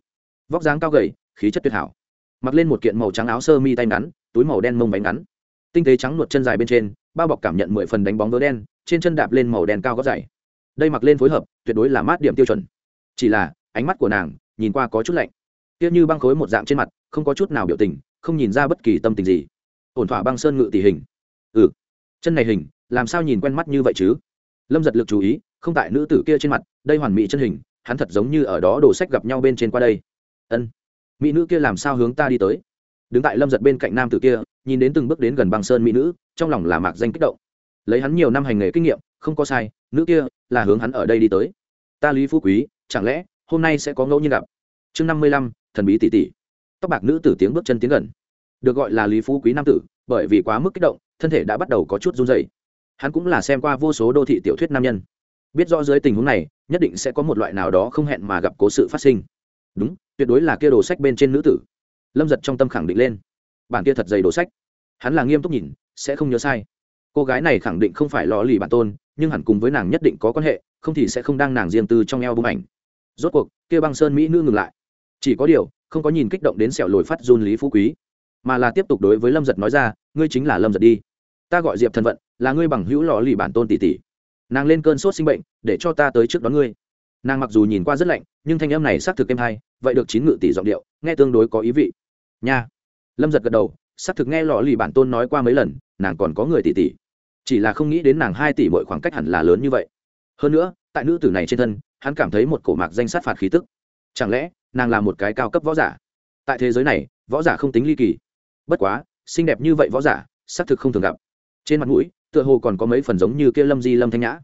Vóc dáng cao gầy, khí chất tuyệt hảo. Mặc lên một kiện màu trắng áo sơ mi tay ngắn, túi màu đen mông bánh ngắn. Tinh tế trắng nuột chân dài bên trên, bao bọc cảm nhận mười phần đánh bóng vớ đen, trên chân đạp lên màu đen cao gót dày. Đây mặc lên phối hợp, tuyệt đối là mát điểm tiêu chuẩn. Chỉ là, ánh mắt của nàng, nhìn qua có chút lạnh tiếc như băng khối một dạng trên mặt, không có chút nào biểu tình, không nhìn ra bất kỳ tâm tình gì. Ổn thỏa băng sơn ngự tỷ hình. Ừ. Chân này hình, làm sao nhìn quen mắt như vậy chứ? Lâm giật lực chú ý, không tại nữ tử kia trên mặt, đây hoàn mỹ chân hình, hắn thật giống như ở đó đổ sách gặp nhau bên trên qua đây. Ân. Mỹ nữ kia làm sao hướng ta đi tới? Đứng tại lâm giật bên cạnh nam tử kia, nhìn đến từng bước đến gần băng sơn mỹ nữ, trong lòng là mạc danh kích động. Lấy hắn nhiều năm hành nghề kinh nghiệm, không có sai, nữ kia là hướng hắn ở đây đi tới. Ta lý phú quý, chẳng lẽ hôm nay sẽ có ngẫu nhiên gặp? Chương năm mươi lăm thần bí tỷ tỷ tóc bạc nữ tử tiếng bước chân tiến gần. Được gọi là lý phú quý nam tử, bởi vì quá mức kích động, thân thể đã bắt đầu có chút run dày hắn cũng là xem qua vô số đô thị tiểu thuyết nam nhân. Biết rõ dưới tình huống này, nhất định sẽ có một loại nào đó không hẹn mà gặp cố sự phát sinh. Đúng, tuyệt đối là kia đồ sách bên trên nữ tử. Lâm giật trong tâm khẳng định lên. Bản kia thật dày đồ sách. Hắn là nghiêm túc nhìn, sẽ không nhớ sai. Cô gái này khẳng định không phải lò lì bản tôn, nhưng hẳn cùng với nàng nhất định có quan hệ, không thì sẽ không đang nàng riêng tư trong eo bông ảnh. Rốt cuộc, kia băng sơn mỹ nữ ngừng lại chỉ có điều, không có nhìn kích động đến sẹo lồi phát run lý phú quý, mà là tiếp tục đối với lâm giật nói ra, ngươi chính là lâm giật đi. Ta gọi diệp thần vận, là ngươi bằng hữu lò lì bản tôn tỷ tỷ. Nàng lên cơn sốt sinh bệnh, để cho ta tới trước đón ngươi. Nàng mặc dù nhìn qua rất lạnh, nhưng thanh em này xác thực êm hay, vậy được chín ngự tỷ giọng điệu, nghe tương đối có ý vị. Nha. Lâm giật gật đầu, xác thực nghe lò lì bản tôn nói qua mấy lần, nàng còn có người tỷ tỷ. Chỉ là không nghĩ đến nàng hai tỷ mỗi khoảng cách hẳn là lớn như vậy. Hơn nữa, tại nữ tử này trên thân, hắn cảm thấy một cổ mạc danh sát phạt khí tức. Chẳng lẽ nàng là một cái cao cấp võ giả. Tại thế giới này, võ giả không tính ly kỳ. Bất quá, xinh đẹp như vậy võ giả, xác thực không thường gặp. Trên mặt mũi, tựa hồ còn có mấy phần giống như kia lâm di lâm thanh nhã.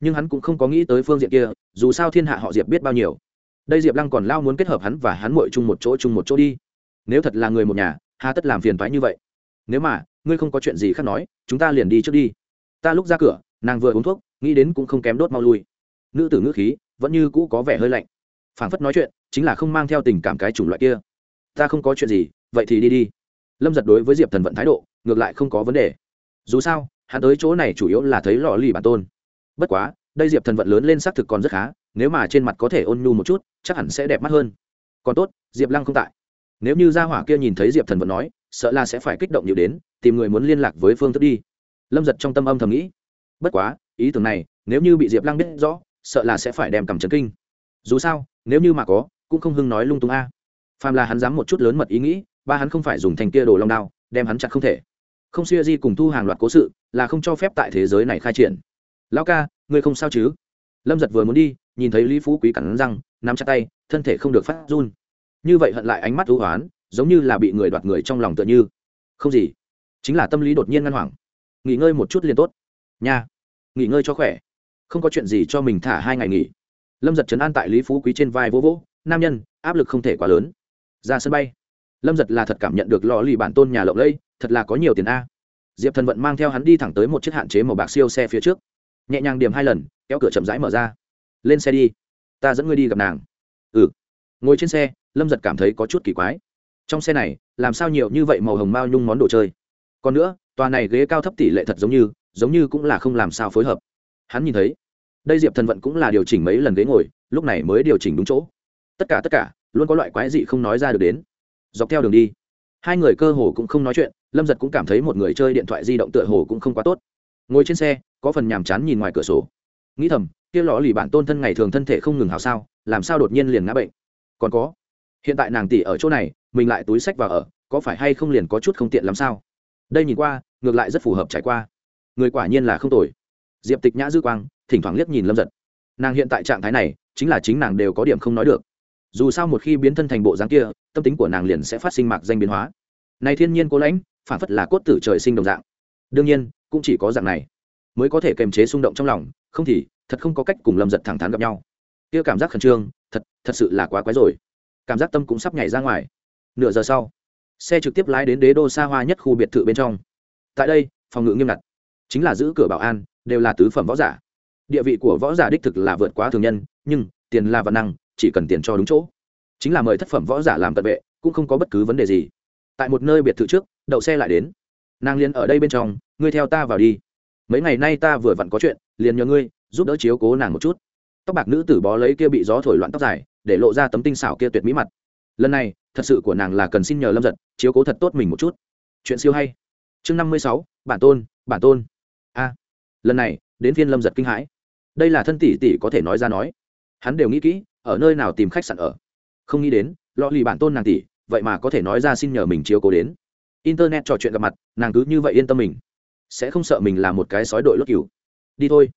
Nhưng hắn cũng không có nghĩ tới phương diện kia, dù sao thiên hạ họ diệp biết bao nhiêu. Đây diệp lăng còn lao muốn kết hợp hắn và hắn mội chung một chỗ chung một chỗ đi. Nếu thật là người một nhà, hà tất làm phiền thoái như vậy. Nếu mà, ngươi không có chuyện gì khác nói, chúng ta liền đi trước đi. Ta lúc ra cửa, nàng vừa uống thuốc, nghĩ đến cũng không kém đốt mau lui. Nữ tử ngữ khí, vẫn như cũ có vẻ hơi lạnh phảng phất nói chuyện, chính là không mang theo tình cảm cái chủng loại kia. Ta không có chuyện gì, vậy thì đi đi. Lâm giật đối với diệp thần vận thái độ, ngược lại không có vấn đề. Dù sao, hắn tới chỗ này chủ yếu là thấy lò lì bản tôn. Bất quá, đây diệp thần vận lớn lên xác thực còn rất khá, nếu mà trên mặt có thể ôn nhu một chút, chắc hẳn sẽ đẹp mắt hơn. Còn tốt, diệp lăng không tại. Nếu như gia hỏa kia nhìn thấy diệp thần vận nói, sợ là sẽ phải kích động nhiều đến, tìm người muốn liên lạc với phương thức đi. Lâm giật trong tâm âm thầm nghĩ. Bất quá, ý tưởng này, nếu như bị diệp lăng biết rõ, sợ là sẽ phải đem cầm trấn kinh dù sao, nếu như mà có, cũng không hưng nói lung tung a. Phàm là hắn dám một chút lớn mật ý nghĩ, ba hắn không phải dùng thành kia đồ long đao, đem hắn chặt không thể. Không xuya di cùng thu hàng loạt cố sự, là không cho phép tại thế giới này khai triển. Lão ca, ngươi không sao chứ? Lâm giật vừa muốn đi, nhìn thấy lý phú quý cắn răng, nắm chặt tay, thân thể không được phát run. Như vậy hận lại ánh mắt thú hoán, giống như là bị người đoạt người trong lòng tựa như. Không gì. Chính là tâm lý đột nhiên ngăn hoảng. Nghỉ ngơi một chút liền tốt. Nha. Nghỉ ngơi cho khỏe. Không có chuyện gì cho mình thả hai ngày nghỉ lâm giật chấn an tại lý phú quý trên vai vỗ vỗ, nam nhân, áp lực không thể quá lớn. Ra sân bay. Lâm giật là thật cảm nhận được lò lì bản tôn nhà lộng lẫy, thật là có nhiều tiền a. Diệp thần vận mang theo hắn đi thẳng tới một chiếc hạn chế màu bạc siêu xe phía trước. Nhẹ nhàng điểm hai lần, kéo cửa chậm rãi mở ra. Lên xe đi, ta dẫn ngươi đi gặp nàng. Ừ. Ngồi trên xe, lâm giật cảm thấy có chút kỳ quái. Trong xe này, làm sao nhiều như vậy màu hồng mao nhung món đồ chơi? Còn nữa, tòa này ghế cao thấp tỷ lệ thật giống như giống như cũng là không làm sao phối hợp. Hắn nhìn thấy đây diệp thần vận cũng là điều chỉnh mấy lần ghế ngồi, lúc này mới điều chỉnh đúng chỗ. Tất cả tất cả, luôn có loại quái dị không nói ra được đến. Dọc theo đường đi, hai người cơ hồ cũng không nói chuyện, lâm giật cũng cảm thấy một người chơi điện thoại di động tựa hồ cũng không quá tốt. Ngồi trên xe, có phần nhàm chán nhìn ngoài cửa sổ. Nghĩ thầm, kia lõ lì bản tôn thân ngày thường thân thể không ngừng hào sao, làm sao đột nhiên liền ngã bệnh? Còn có, hiện tại nàng tỷ ở chỗ này, mình lại túi sách vào ở, có phải hay không liền có chút không tiện làm sao? Đây nhìn qua, ngược lại rất phù hợp trải qua. Người quả nhiên là không tồi. Diệp tịch nhã dư quang thỉnh thoảng liếc nhìn lâm giật nàng hiện tại trạng thái này chính là chính nàng đều có điểm không nói được dù sao một khi biến thân thành bộ dáng kia tâm tính của nàng liền sẽ phát sinh mạc danh biến hóa này thiên nhiên cố lãnh phản phất là cốt tử trời sinh đồng dạng đương nhiên cũng chỉ có dạng này mới có thể kềm chế xung động trong lòng không thì thật không có cách cùng lâm giật thẳng thắn gặp nhau kia cảm giác khẩn trương thật thật sự là quá quái rồi cảm giác tâm cũng sắp nhảy ra ngoài nửa giờ sau xe trực tiếp lái đến đế đô xa hoa nhất khu biệt thự bên trong tại đây phòng ngự nghiêm ngặt chính là giữ cửa bảo an đều là tứ phẩm võ giả địa vị của võ giả đích thực là vượt quá thường nhân, nhưng tiền là văn năng, chỉ cần tiền cho đúng chỗ. Chính là mời thất phẩm võ giả làm cận vệ, cũng không có bất cứ vấn đề gì. Tại một nơi biệt thự trước, đậu xe lại đến. Nàng liền ở đây bên trong, ngươi theo ta vào đi. Mấy ngày nay ta vừa vặn có chuyện, liền nhờ ngươi giúp đỡ chiếu cố nàng một chút. Tóc bạc nữ tử bó lấy kia bị gió thổi loạn tóc dài, để lộ ra tấm tinh xảo kia tuyệt mỹ mặt. Lần này, thật sự của nàng là cần xin nhờ lâm giật chiếu cố thật tốt mình một chút. Chuyện siêu hay. Chương năm mươi sáu, bản tôn bản tôn. A. Lần này, đến phiên lâm giật kinh hãi đây là thân tỷ tỷ có thể nói ra nói. Hắn đều nghĩ kỹ, ở nơi nào tìm khách sạn ở. Không nghĩ đến, lọ lì bản tôn nàng tỷ, vậy mà có thể nói ra xin nhờ mình chiếu cố đến. Internet trò chuyện gặp mặt, nàng cứ như vậy yên tâm mình. Sẽ không sợ mình là một cái sói đội lốt cừu. Đi thôi.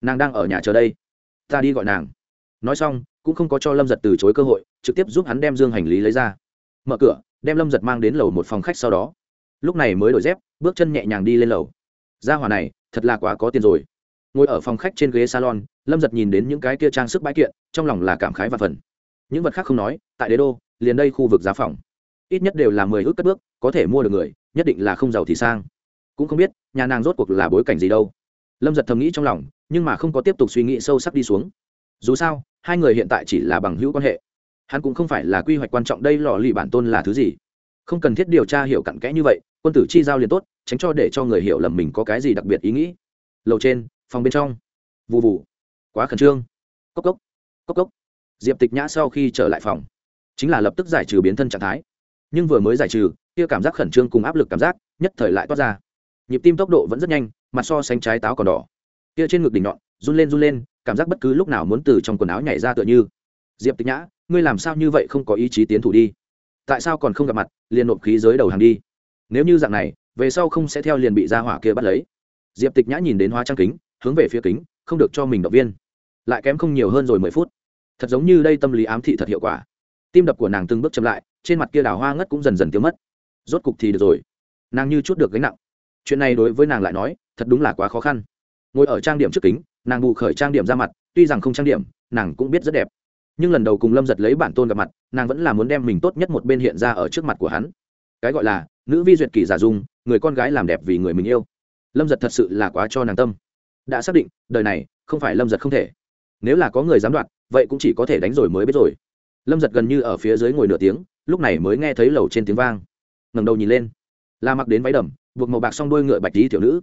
Nàng đang ở nhà chờ đây. Ta đi gọi nàng. Nói xong, cũng không có cho lâm giật từ chối cơ hội, trực tiếp giúp hắn đem dương hành lý lấy ra. Mở cửa, đem lâm giật mang đến lầu một phòng khách sau đó. Lúc này mới đổi dép, bước chân nhẹ nhàng đi lên lầu. Gia hòa này, thật là quá có tiền rồi ngồi ở phòng khách trên ghế salon, lâm giật nhìn đến những cái kia trang sức bãi kiện, trong lòng là cảm khái và phần. Những vật khác không nói, tại đế đô, liền đây khu vực giá phòng. Ít nhất đều là mười ước cất bước, có thể mua được người, nhất định là không giàu thì sang. Cũng không biết, nhà nàng rốt cuộc là bối cảnh gì đâu. Lâm giật thầm nghĩ trong lòng, nhưng mà không có tiếp tục suy nghĩ sâu sắc đi xuống. Dù sao, hai người hiện tại chỉ là bằng hữu quan hệ. Hắn cũng không phải là quy hoạch quan trọng đây lò lì bản tôn là thứ gì. Không cần thiết điều tra hiểu cặn kẽ như vậy, quân tử chi giao liền tốt, tránh cho để cho người hiểu lầm mình có cái gì đặc biệt ý nghĩ. Lầu trên phòng bên trong. Vụ vụ quá khẩn trương. Cốc cốc. Cốc cốc. Diệp tịch nhã sau khi trở lại phòng, chính là lập tức giải trừ biến thân trạng thái. Nhưng vừa mới giải trừ, kia cảm giác khẩn trương cùng áp lực cảm giác nhất thời lại toát ra. Nhịp tim tốc độ vẫn rất nhanh, mặt so sánh trái táo còn đỏ. Kia trên ngực đỉnh nhọn, run lên run lên, cảm giác bất cứ lúc nào muốn từ trong quần áo nhảy ra tựa như. Diệp tịch nhã, ngươi làm sao như vậy không có ý chí tiến thủ đi? Tại sao còn không gặp mặt, liền nộp khí giới đầu hàng đi? Nếu như dạng này, về sau không sẽ theo liền bị ra hỏa kia bắt lấy. Diệp tịch nhã nhìn đến hoa trang kính hướng về phía kính, không được cho mình động viên. Lại kém không nhiều hơn rồi mười phút. Thật giống như đây tâm lý ám thị thật hiệu quả. Tim đập của nàng từng bước chậm lại, trên mặt kia đào hoa ngất cũng dần dần tiêu mất. Rốt cục thì được rồi. Nàng như chút được gánh nặng. Chuyện này đối với nàng lại nói, thật đúng là quá khó khăn. Ngồi ở trang điểm trước kính, nàng bù khởi trang điểm ra mặt, tuy rằng không trang điểm, nàng cũng biết rất đẹp. Nhưng lần đầu cùng lâm giật lấy bản tôn gặp mặt, nàng vẫn là muốn đem mình tốt nhất một bên hiện ra ở trước mặt của hắn. Cái gọi là nữ vi duyệt kỳ giả dung, người con gái làm đẹp vì người mình yêu. Lâm giật thật sự là quá cho nàng tâm đã xác định, đời này không phải lâm giật không thể. Nếu là có người dám đoạt, vậy cũng chỉ có thể đánh rồi mới biết rồi. Lâm giật gần như ở phía dưới ngồi nửa tiếng, lúc này mới nghe thấy lầu trên tiếng vang. Ngẩng đầu nhìn lên, la mặc đến váy đầm, buộc màu bạc s o n g đôi ngựa bạch tí thiếu nữ.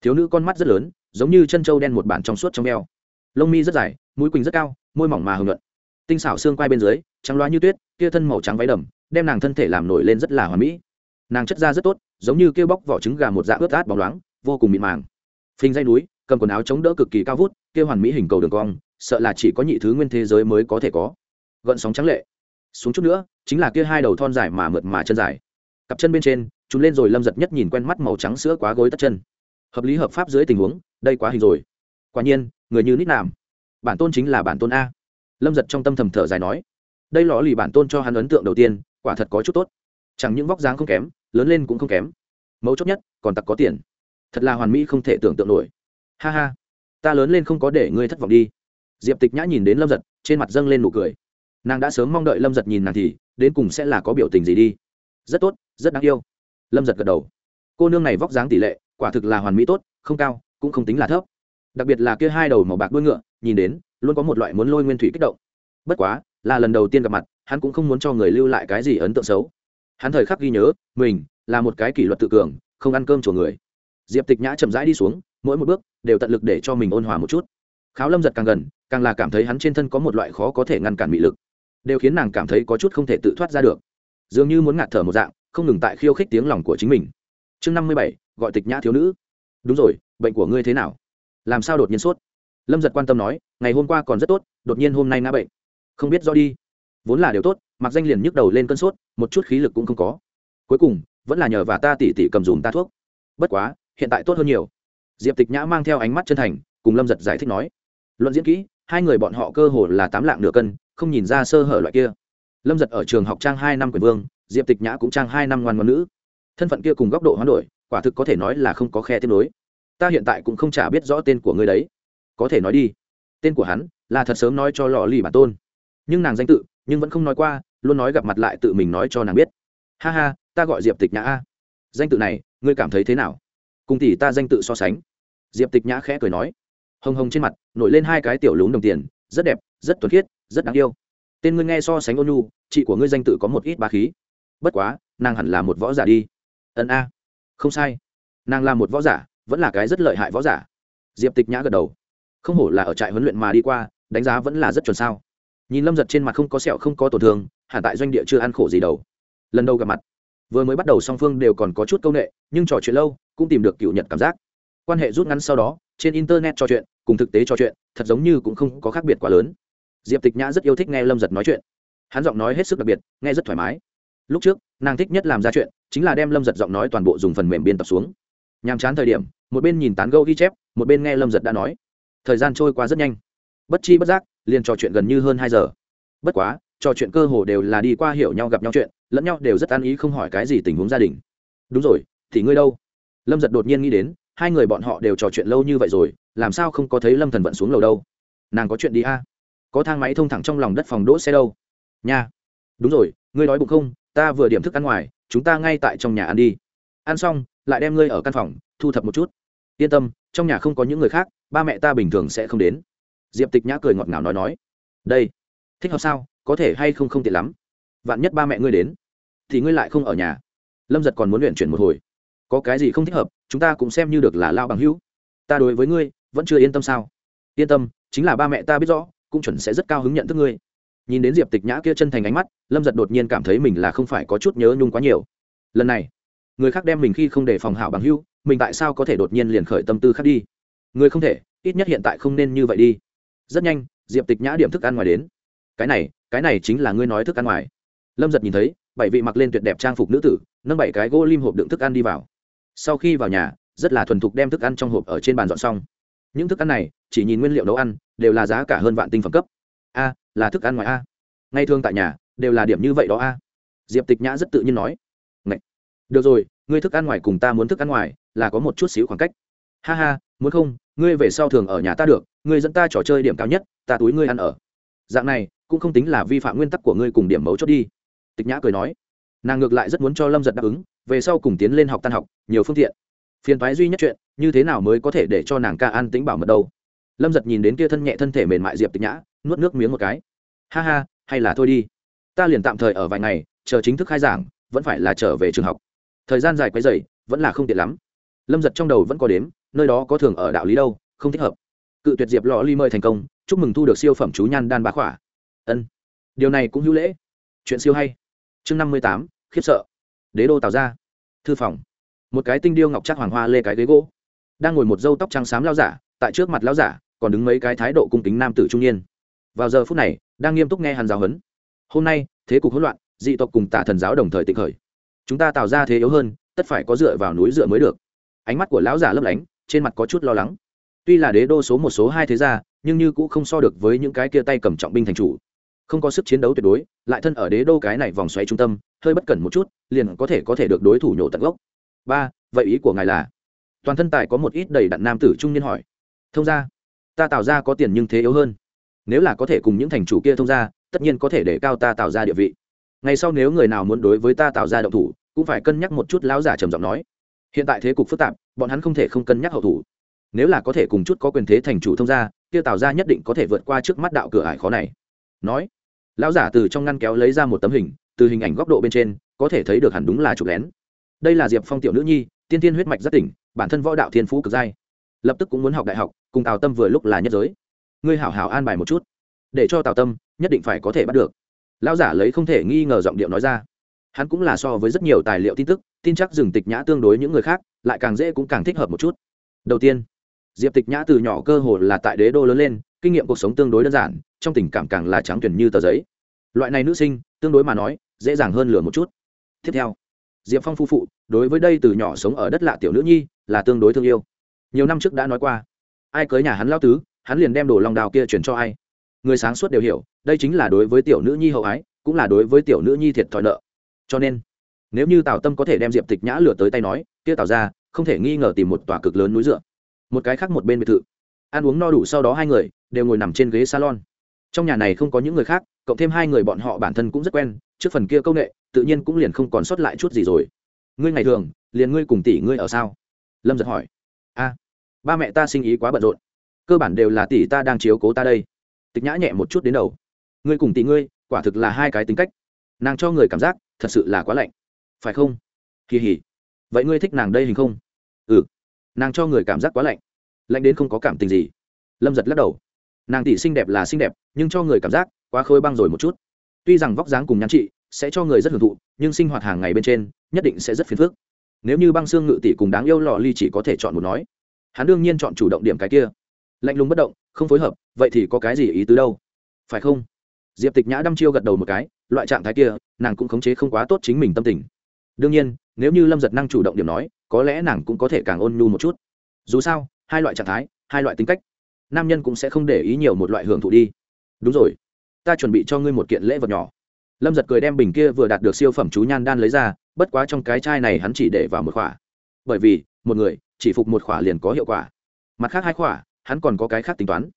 Thiếu nữ con mắt rất lớn, giống như chân trâu đen một bản trong suốt trong eo. Lông mi rất dài, mũi quỳnh rất cao, môi mỏng mà hồng nhuận. Tinh xảo xương quai bên dưới, trắng loa như tuyết, kia thân màu trắng váy đầm, đem nàng thân thể làm nổi lên rất là hoà mỹ. Nàng chất da rất tốt, giống như kêu bóc vỏ trứng gà một dạ ướt át bóng loáng, vô cùng mịn màng. Phình dây núi cầm quần áo chống đỡ cực kỳ cao vút, kia hoàn mỹ hình cầu đường cong, sợ là chỉ có nhị thứ nguyên thế giới mới có thể có. Gợn sóng trắng lệ. Xuống chút nữa, chính là kia hai đầu thon dài mà mượt mà chân dài. Cặp chân bên trên, chúng lên rồi lâm giật nhất nhìn quen mắt màu trắng sữa quá gối tất chân. Hợp lý hợp pháp dưới tình huống, đây quá hình rồi. Quả nhiên, người như nít làm bản tôn chính là bản tôn a. Lâm giật trong tâm thầm thở dài nói. Đây lò lì bản tôn cho hắn ấn tượng đầu tiên, quả thật có chút tốt. Chẳng những vóc dáng không kém, lớn lên cũng không kém. Mấu chốt nhất, còn tặc có tiền. Thật là hoàn mỹ không thể tưởng tượng nổi ha ha. Ta lớn lên không có để ngươi thất vọng đi. Diệp tịch nhã nhìn đến lâm giật, trên mặt dâng lên nụ cười. Nàng đã sớm mong đợi lâm giật nhìn nàng thì, đến cùng sẽ là có biểu tình gì đi. Rất tốt, rất đáng yêu. Lâm giật gật đầu. Cô nương này vóc dáng tỷ lệ, quả thực là hoàn mỹ tốt, không cao, cũng không tính là thấp. Đặc biệt là kia hai đầu màu bạc đuôi ngựa, nhìn đến, luôn có một loại muốn lôi nguyên thủy kích động. Bất quá, là lần đầu tiên gặp mặt, hắn cũng không muốn cho người lưu lại cái gì ấn tượng xấu. Hắn thời khắc ghi nhớ, mình là một cái kỷ luật tự cường, không ăn cơm chùa người. Diệp tịch nhã chậm rãi đi xuống mỗi một bước đều tận lực để cho mình ôn hòa một chút. Kháo lâm giật càng gần, càng là cảm thấy hắn trên thân có một loại khó có thể ngăn cản bị lực, đều khiến nàng cảm thấy có chút không thể tự thoát ra được. Dường như muốn ngạt thở một dạng, không ngừng tại khiêu khích tiếng lòng của chính mình. Chương năm mươi bảy, gọi tịch nhã thiếu nữ. Đúng rồi, bệnh của ngươi thế nào? Làm sao đột nhiên sốt? Lâm giật quan tâm nói, ngày hôm qua còn rất tốt, đột nhiên hôm nay ngã bệnh. Không biết do đi. Vốn là điều tốt, mặc danh liền nhức đầu lên cơn sốt, một chút khí lực cũng không có. Cuối cùng, vẫn là nhờ và ta tỉ tỉ cầm dùm ta thuốc. Bất quá, hiện tại tốt hơn nhiều diệp tịch nhã mang theo ánh mắt chân thành, cùng lâm giật giải thích nói, luận diễn kỹ, hai người bọn họ cơ hồ là tám lạng nửa cân, không nhìn ra sơ hở loại kia. Lâm giật ở trường học trang hai năm quyền vương, diệp tịch nhã cũng trang hai năm ngoan ngoan nữ. Thân phận kia cùng góc độ hoán đổi, quả thực có thể nói là không có khe tiếp nối. Ta hiện tại cũng không chả biết rõ tên của ngươi đấy. Có thể nói đi. Tên của hắn là thật sớm nói cho lò lì bản tôn. Nhưng nàng danh tự, nhưng vẫn không nói qua, luôn nói gặp mặt lại tự mình nói cho nàng biết. Ha ha, ta gọi diệp tịch nhã a. Danh tự này, ngươi cảm thấy thế nào? Cùng tỷ ta danh tự so sánh. Diệp tịch nhã khẽ cười nói, hồng hồng trên mặt, nổi lên hai cái tiểu lún đồng tiền, rất đẹp, rất thuần khiết, rất đáng yêu. Tên ngươi nghe so sánh ôn nhu, chị của ngươi danh tự có một ít ba khí. Bất quá, nàng hẳn là một võ giả đi. Ân a. Không sai. Nàng là một võ giả, vẫn là cái rất lợi hại võ giả. Diệp tịch nhã gật đầu. Không hổ là ở trại huấn luyện mà đi qua, đánh giá vẫn là rất chuẩn sao. Nhìn lâm giật trên mặt không có sẹo, không có tổn thương, hẳn tại doanh địa chưa ăn khổ gì đâu. Lần đầu gặp mặt vừa mới bắt đầu song phương đều còn có chút c â u n ệ nhưng trò chuyện lâu, cũng tìm được cựu nhật cảm giác. Quan hệ rút ngắn sau đó, trên internet trò chuyện, cùng thực tế trò chuyện, thật giống như cũng không có khác biệt quá lớn. Diệp tịch nhã rất yêu thích nghe lâm giật nói chuyện. Hắn giọng nói hết sức đặc biệt, nghe rất thoải mái. Lúc trước, nàng thích nhất làm ra chuyện, chính là đem lâm giật giọng nói toàn bộ dùng phần mềm biên tập xuống. Nhàm chán thời điểm, một bên nhìn tán gâu ghi chép, một bên nghe lâm giật đã nói. Thời gian trôi qua rất nhanh. Bất chi bất giác, liền trò chuyện gần như hơn hai giờ. Bất quá trò chuyện cơ hồ đều là đi qua hiểu nhau gặp nhau chuyện, lẫn nhau đều rất an ý không hỏi cái gì tình huống gia đình. Đúng rồi, thì ngươi đâu? Lâm giật đột nhiên nghĩ đến, hai người bọn họ đều trò chuyện lâu như vậy rồi, làm sao không có thấy lâm thần vận xuống lầu đâu? Nàng có chuyện đi a? Có thang máy thông thẳng trong lòng đất phòng đỗ xe đâu? Nha. Đúng rồi, ngươi nói bụng không? Ta vừa điểm thức ăn ngoài, chúng ta ngay tại trong nhà ăn đi. Ăn xong, lại đem ngươi ở căn phòng, thu thập một chút. Yên tâm, trong nhà không có những người khác, ba mẹ ta bình thường sẽ không đến. Diệp tịch nhã cười ngọt ngào nói nói. Đây, thích hợp sao? Có thể hay không không tiện lắm. Vạn nhất ba mẹ ngươi đến, thì ngươi lại không ở nhà. Lâm giật còn muốn luyện chuyển một hồi. Có cái gì không thích hợp, chúng ta cũng xem như được là lao bằng hữu. Ta đối với ngươi, vẫn chưa yên tâm sao? Yên tâm, chính là ba mẹ ta biết rõ, cũng chuẩn sẽ rất cao hứng nhận thức ngươi. Nhìn đến diệp tịch nhã kia chân thành ánh mắt, lâm giật đột nhiên cảm thấy mình là không phải có chút nhớ nhung quá nhiều. Lần này, người khác đem mình khi không để phòng hảo bằng hữu, mình tại sao có thể đột nhiên liền khởi tâm tư khác đi? Người không thể, ít nhất hiện tại không nên như vậy đi. Rất nhanh, diệp tịch nhã điểm thức ăn ngoài đến cái này cái này chính là ngươi nói thức ăn ngoài. Lâm giật nhìn thấy, bảy vị mặc lên tuyệt đẹp trang phục nữ tử, nâng bảy cái gỗ lim hộp đựng thức ăn đi vào. Sau khi vào nhà, rất là thuần thục đem thức ăn trong hộp ở trên bàn dọn xong. Những thức ăn này, chỉ nhìn nguyên liệu nấu ăn, đều là giá cả hơn vạn tinh phẩm cấp. A, là thức ăn ngoài a. Ngay thường tại nhà, đều là điểm như vậy đó a. Diệp tịch nhã rất tự nhiên nói. Ngậy. được rồi, ngươi thức ăn ngoài cùng ta muốn thức ăn ngoài, là có một chút xíu khoảng cách. Ha ha, muốn không, ngươi về sau thường ở nhà ta được, ngươi dẫn ta trò chơi điểm cao nhất, ta túi ngươi ăn ở dạng này, cũng không tính là vi phạm nguyên tắc của ngươi cùng điểm mấu chốt đi. Tịch nhã cười nói. Nàng ngược lại rất muốn cho lâm giật đáp ứng, về sau cùng tiến lên học tan học, nhiều phương tiện. Phiền thoái duy nhất chuyện, như thế nào mới có thể để cho nàng ca an tính bảo mật đâu? Lâm giật nhìn đến kia thân nhẹ thân thể mềm mại diệp tịch nhã, nuốt nước miếng một cái. Ha ha, hay là thôi đi. Ta liền tạm thời ở vài ngày, chờ chính thức khai giảng, vẫn phải là trở về trường học. Thời gian dài quấy dày vẫn là không tiện lắm. Lâm giật trong đầu vẫn có đếm, nơi đó có thường ở đạo lý đâu, không thích hợp cự tuyệt diệp lò ly mời thành công, chúc mừng thu được siêu phẩm chú nhan đan bá khỏa. Ân, điều này cũng hữu lễ. Chuyện siêu hay. Chương năm mươi tám, khiếp sợ. Đế đô tạo ra thư phòng. Một cái tinh điêu ngọc chắc hoàng hoa lê cái ghế gỗ. Đang ngồi một dâu tóc trắng xám lao giả, tại trước mặt lao giả, còn đứng mấy cái thái độ cung kính nam tử trung niên. Vào giờ phút này, đang nghiêm túc nghe hàn giáo huấn. Hôm nay, thế cục hỗn loạn, dị tộc cùng tả thần giáo đồng thời tịnh khởi. Chúng ta tạo ra thế yếu hơn, tất phải có dựa vào núi dựa mới được. Ánh mắt của lão giả lấp lánh, trên mặt có chút lo lắng tuy là đế đô số một số hai thế gia, nhưng như cũng không so được với những cái kia tay cầm trọng binh thành chủ. Không có sức chiến đấu tuyệt đối, lại thân ở đế đô cái này vòng xoáy trung tâm, hơi bất cẩn một chút, liền có thể có thể được đối thủ nhổ tận gốc. Ba, vậy ý của ngài là? Toàn thân tài có một ít đầy đặn nam tử trung niên hỏi. Thông ra ta tạo ra có tiền nhưng thế yếu hơn. Nếu là có thể cùng những thành chủ kia thông ra tất nhiên có thể để cao ta tạo ra địa vị. Ngày sau nếu người nào muốn đối với ta tạo ra động thủ, cũng phải cân nhắc một chút lão giả trầm giọng nói. Hiện tại thế cục phức tạp, bọn hắn không thể không cân nhắc hậu thủ nếu là có thể cùng chút có quyền thế thành chủ thông gia, kia Tào gia nhất định có thể vượt qua trước mắt đạo cửa ải khó này. Nói lão giả từ trong ngăn kéo lấy ra một tấm hình từ hình ảnh góc độ bên trên có thể thấy được hẳn đúng là chụp lén. Đây là diệp phong tiểu nữ nhi tiên tiên huyết mạch rất tỉnh bản thân võ đạo thiên phú cực giai lập tức cũng muốn học đại học cùng tào tâm vừa lúc là nhất giới. Ngươi hảo hảo an bài một chút để cho tào tâm nhất định phải có thể bắt được. Lão giả lấy không thể nghi ngờ giọng điệu nói ra. Hắn cũng là so với rất nhiều tài liệu tin tức tin chắc rừng tịch nhã tương đối những người khác lại càng dễ cũng càng thích hợp một chút. Đầu tiên diệp tịch nhã từ nhỏ cơ hồ là tại đế đô lớn lên, kinh nghiệm cuộc sống tương đối đơn giản, trong tình cảm càng là trắng tuyển như tờ giấy. Loại này nữ sinh, tương đối mà nói, dễ dàng hơn lửa một chút. Tiếp theo, diệp phong phu phụ, đối với đây từ nhỏ sống ở đất lạ tiểu nữ nhi, là tương đối thương yêu. Nhiều năm trước đã nói qua, ai cưới nhà hắn lao tứ, hắn liền đem đồ lòng đào kia chuyển cho ai. Người sáng suốt đều hiểu, đây chính là đối với tiểu nữ nhi hậu ái, cũng là đối với tiểu nữ nhi thiệt thòi nợ. Cho nên, nếu như tào tâm có thể đem diệp tịch nhã lửa tới tay nói, kia tào ra không thể nghi ngờ tìm một tòa cực lớn núi dựa một cái khác một bên biệt thự. Ăn uống no đủ sau đó hai người đều ngồi nằm trên ghế salon. Trong nhà này không có những người khác, cộng thêm hai người bọn họ bản thân cũng rất quen, trước phần kia công nghệ tự nhiên cũng liền không còn sót lại chút gì rồi. Ngươi ngày thường, liền ngươi cùng tỷ ngươi ở sao? Lâm giật hỏi. A, ba mẹ ta sinh ý quá bận rộn. Cơ bản đều là tỷ ta đang chiếu cố ta đây. Tịch nhã nhẹ một chút đến đầu. Ngươi cùng tỷ ngươi, quả thực là hai cái tính cách. Nàng cho người cảm giác thật sự là quá lạnh. Phải không? Kỳ hỉ. Vậy ngươi thích nàng đây hình không? Nàng cho người cảm giác quá lạnh. Lạnh đến không có cảm tình gì. Lâm giật lắc đầu. Nàng tỷ xinh đẹp là xinh đẹp, nhưng cho người cảm giác quá khôi băng rồi một chút. Tuy rằng vóc dáng cùng nhan trị sẽ cho người rất hưởng thụ, nhưng sinh hoạt hàng ngày bên trên nhất định sẽ rất phiền phức. Nếu như băng xương ngự tỷ cùng đáng yêu lò ly chỉ có thể chọn một nói, hắn đương nhiên chọn chủ động điểm cái kia. Lạnh lùng bất động, không phối hợp, vậy thì có cái gì ý tứ đâu? Phải không? Diệp tịch nhã đăm chiêu gật đầu một cái, loại trạng thái kia, nàng cũng khống chế không quá tốt chính mình tâm tình. Đương nhiên, nếu như lâm giật năng chủ động điểm nói có lẽ nàng cũng có thể càng ôn nhu một chút. Dù sao, hai loại trạng thái, hai loại tính cách, nam nhân cũng sẽ không để ý nhiều một loại hưởng thụ đi. Đúng rồi, ta chuẩn bị cho ngươi một kiện lễ vật nhỏ. Lâm giật cười đem bình kia vừa đạt được siêu phẩm chú nhan đan lấy ra, bất quá trong cái chai này hắn chỉ để vào một khỏa. Bởi vì, một người, chỉ phục một khỏa liền có hiệu quả. Mặt khác hai khỏa, hắn còn có cái khác tính toán.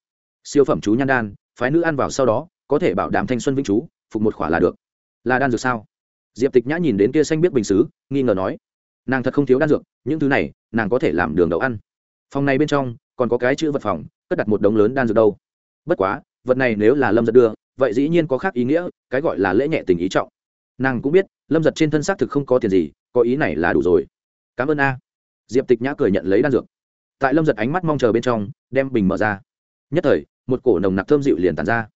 Siêu phẩm chú nhan đan, phái nữ ăn vào sau đó, có thể bảo đảm thanh xuân vĩnh chú phục một khỏa là được. Là đan dược sao? Diệp tịch nhã nhìn đến kia xanh biết bình xứ, nghi ngờ nói nàng thật không thiếu đan dược, những thứ này, nàng có thể làm đường đậu ăn. Phòng này bên trong, còn có cái chữ vật phòng, cất đặt một đống lớn đan dược đâu. Bất quá, vật này nếu là lâm giật đưa, vậy dĩ nhiên có khác ý nghĩa, cái gọi là lễ nhẹ tình ý trọng. Nàng cũng biết, lâm giật trên thân xác thực không có tiền gì, có ý này là đủ rồi. Cảm ơn a. Diệp tịch nhã cười nhận lấy đan dược. Tại lâm giật ánh mắt mong chờ bên trong, đem bình mở ra. Nhất thời, một cổ nồng nặc thơm dịu liền tàn ra.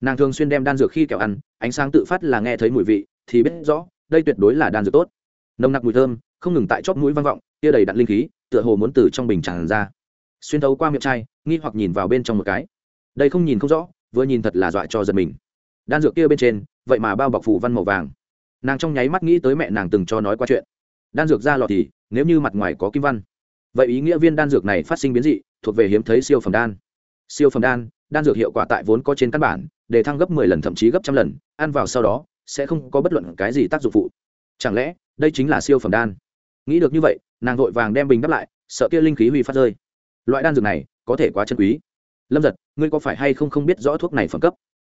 Nàng thường xuyên đem đan dược khi kẹo ăn, ánh sáng tự phát là nghe thấy mùi vị, thì biết rõ, đây tuyệt đối là đan dược tốt. Nồng nặc mùi thơm không ngừng tại chóp mũi vang vọng, tia đầy đặn linh khí, tựa hồ muốn từ trong bình tràn ra. Xuyên thấu qua miệng chai, nghi hoặc nhìn vào bên trong một cái. Đây không nhìn không rõ, vừa nhìn thật là dọa cho giật mình. Đan dược kia bên trên, vậy mà bao bọc phủ văn màu vàng. Nàng trong nháy mắt nghĩ tới mẹ nàng từng cho nói qua chuyện. Đan dược ra lọt thì, nếu như mặt ngoài có kim văn. Vậy ý nghĩa viên đan dược này phát sinh biến dị, thuộc về hiếm thấy siêu phẩm đan. Siêu phẩm đan đan dược hiệu quả tại vốn có trên căn bản, để thăng gấp mười lần thậm chí gấp trăm lần, ăn vào sau đó, sẽ không có bất luận cái gì tác dụng phụ. Chẳng lẽ, đây chính là siêu phẩm đan? Nghĩ được như vậy, nàng vội vàng đem bình đắp lại, sợ kia linh khí huy phát rơi. Loại đan dược này, có thể quá chân quý. Lâm giật ngươi có phải hay không không biết rõ thuốc này phẩm cấp?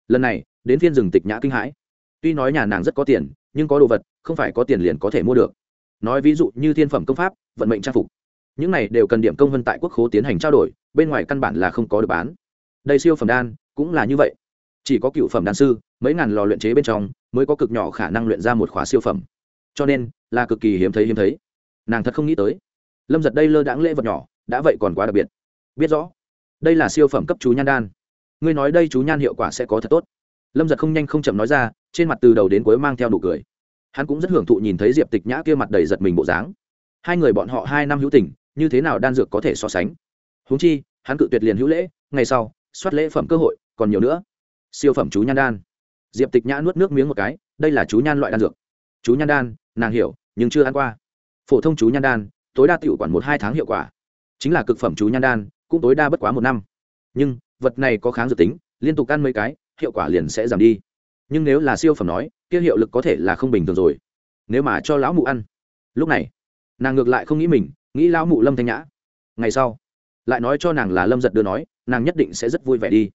Lần này, đến phiên rừng tịch nhã kinh hãi. Tuy nói nhà nàng rất có tiền, nhưng có đồ vật, không phải có tiền liền có thể mua được. Nói ví dụ như thiên phẩm công pháp, vận mệnh trang phục. Những này đều cần điểm công vân tại quốc khố tiến hành trao đổi, bên ngoài căn bản là không có được bán. Đây siêu phẩm đan, cũng là như vậy. Chỉ có cựu phẩm đan sư, mấy ngàn lò luyện chế bên trong, mới có cực nhỏ khả năng luyện ra một khóa siêu phẩm. Cho nên, là cực kỳ hiếm thấy hiếm thấy nàng thật không nghĩ tới. Lâm giật đây lơ đãng lễ vật nhỏ, đã vậy còn quá đặc biệt. Biết rõ, đây là siêu phẩm cấp chú nhan đan. Ngươi nói đây chú nhan hiệu quả sẽ có thật tốt. Lâm giật không nhanh không chậm nói ra, trên mặt từ đầu đến cuối mang theo nụ cười. Hắn cũng rất hưởng thụ nhìn thấy diệp tịch nhã kia mặt đầy giật mình bộ dáng. Hai người bọn họ hai năm hữu tình, như thế nào đan dược có thể so sánh? Húng chi, hắn cự tuyệt liền hữu lễ, ngày sau, soát lễ phẩm cơ hội, còn nhiều nữa. Siêu phẩm chú nhan đan. Diệp tịch nhã nuốt nước miếng một cái, đây là chú nhan loại đan dược. Chú nhan đan, nàng hiểu, nhưng chưa ăn qua phổ thông chú nhan đan, tối đa tiểu quản một hai tháng hiệu quả. Chính là cực phẩm chú nhan đan, cũng tối đa bất quá một năm. Nhưng, vật này có kháng dược tính, liên tục ăn mấy cái, hiệu quả liền sẽ giảm đi. Nhưng nếu là siêu phẩm nói, kia hiệu lực có thể là không bình thường rồi. Nếu mà cho lão mụ ăn. Lúc này, nàng ngược lại không nghĩ mình, nghĩ lão mụ lâm thanh nhã. Ngày sau, lại nói cho nàng là lâm giật đưa nói, nàng nhất định sẽ rất vui vẻ đi.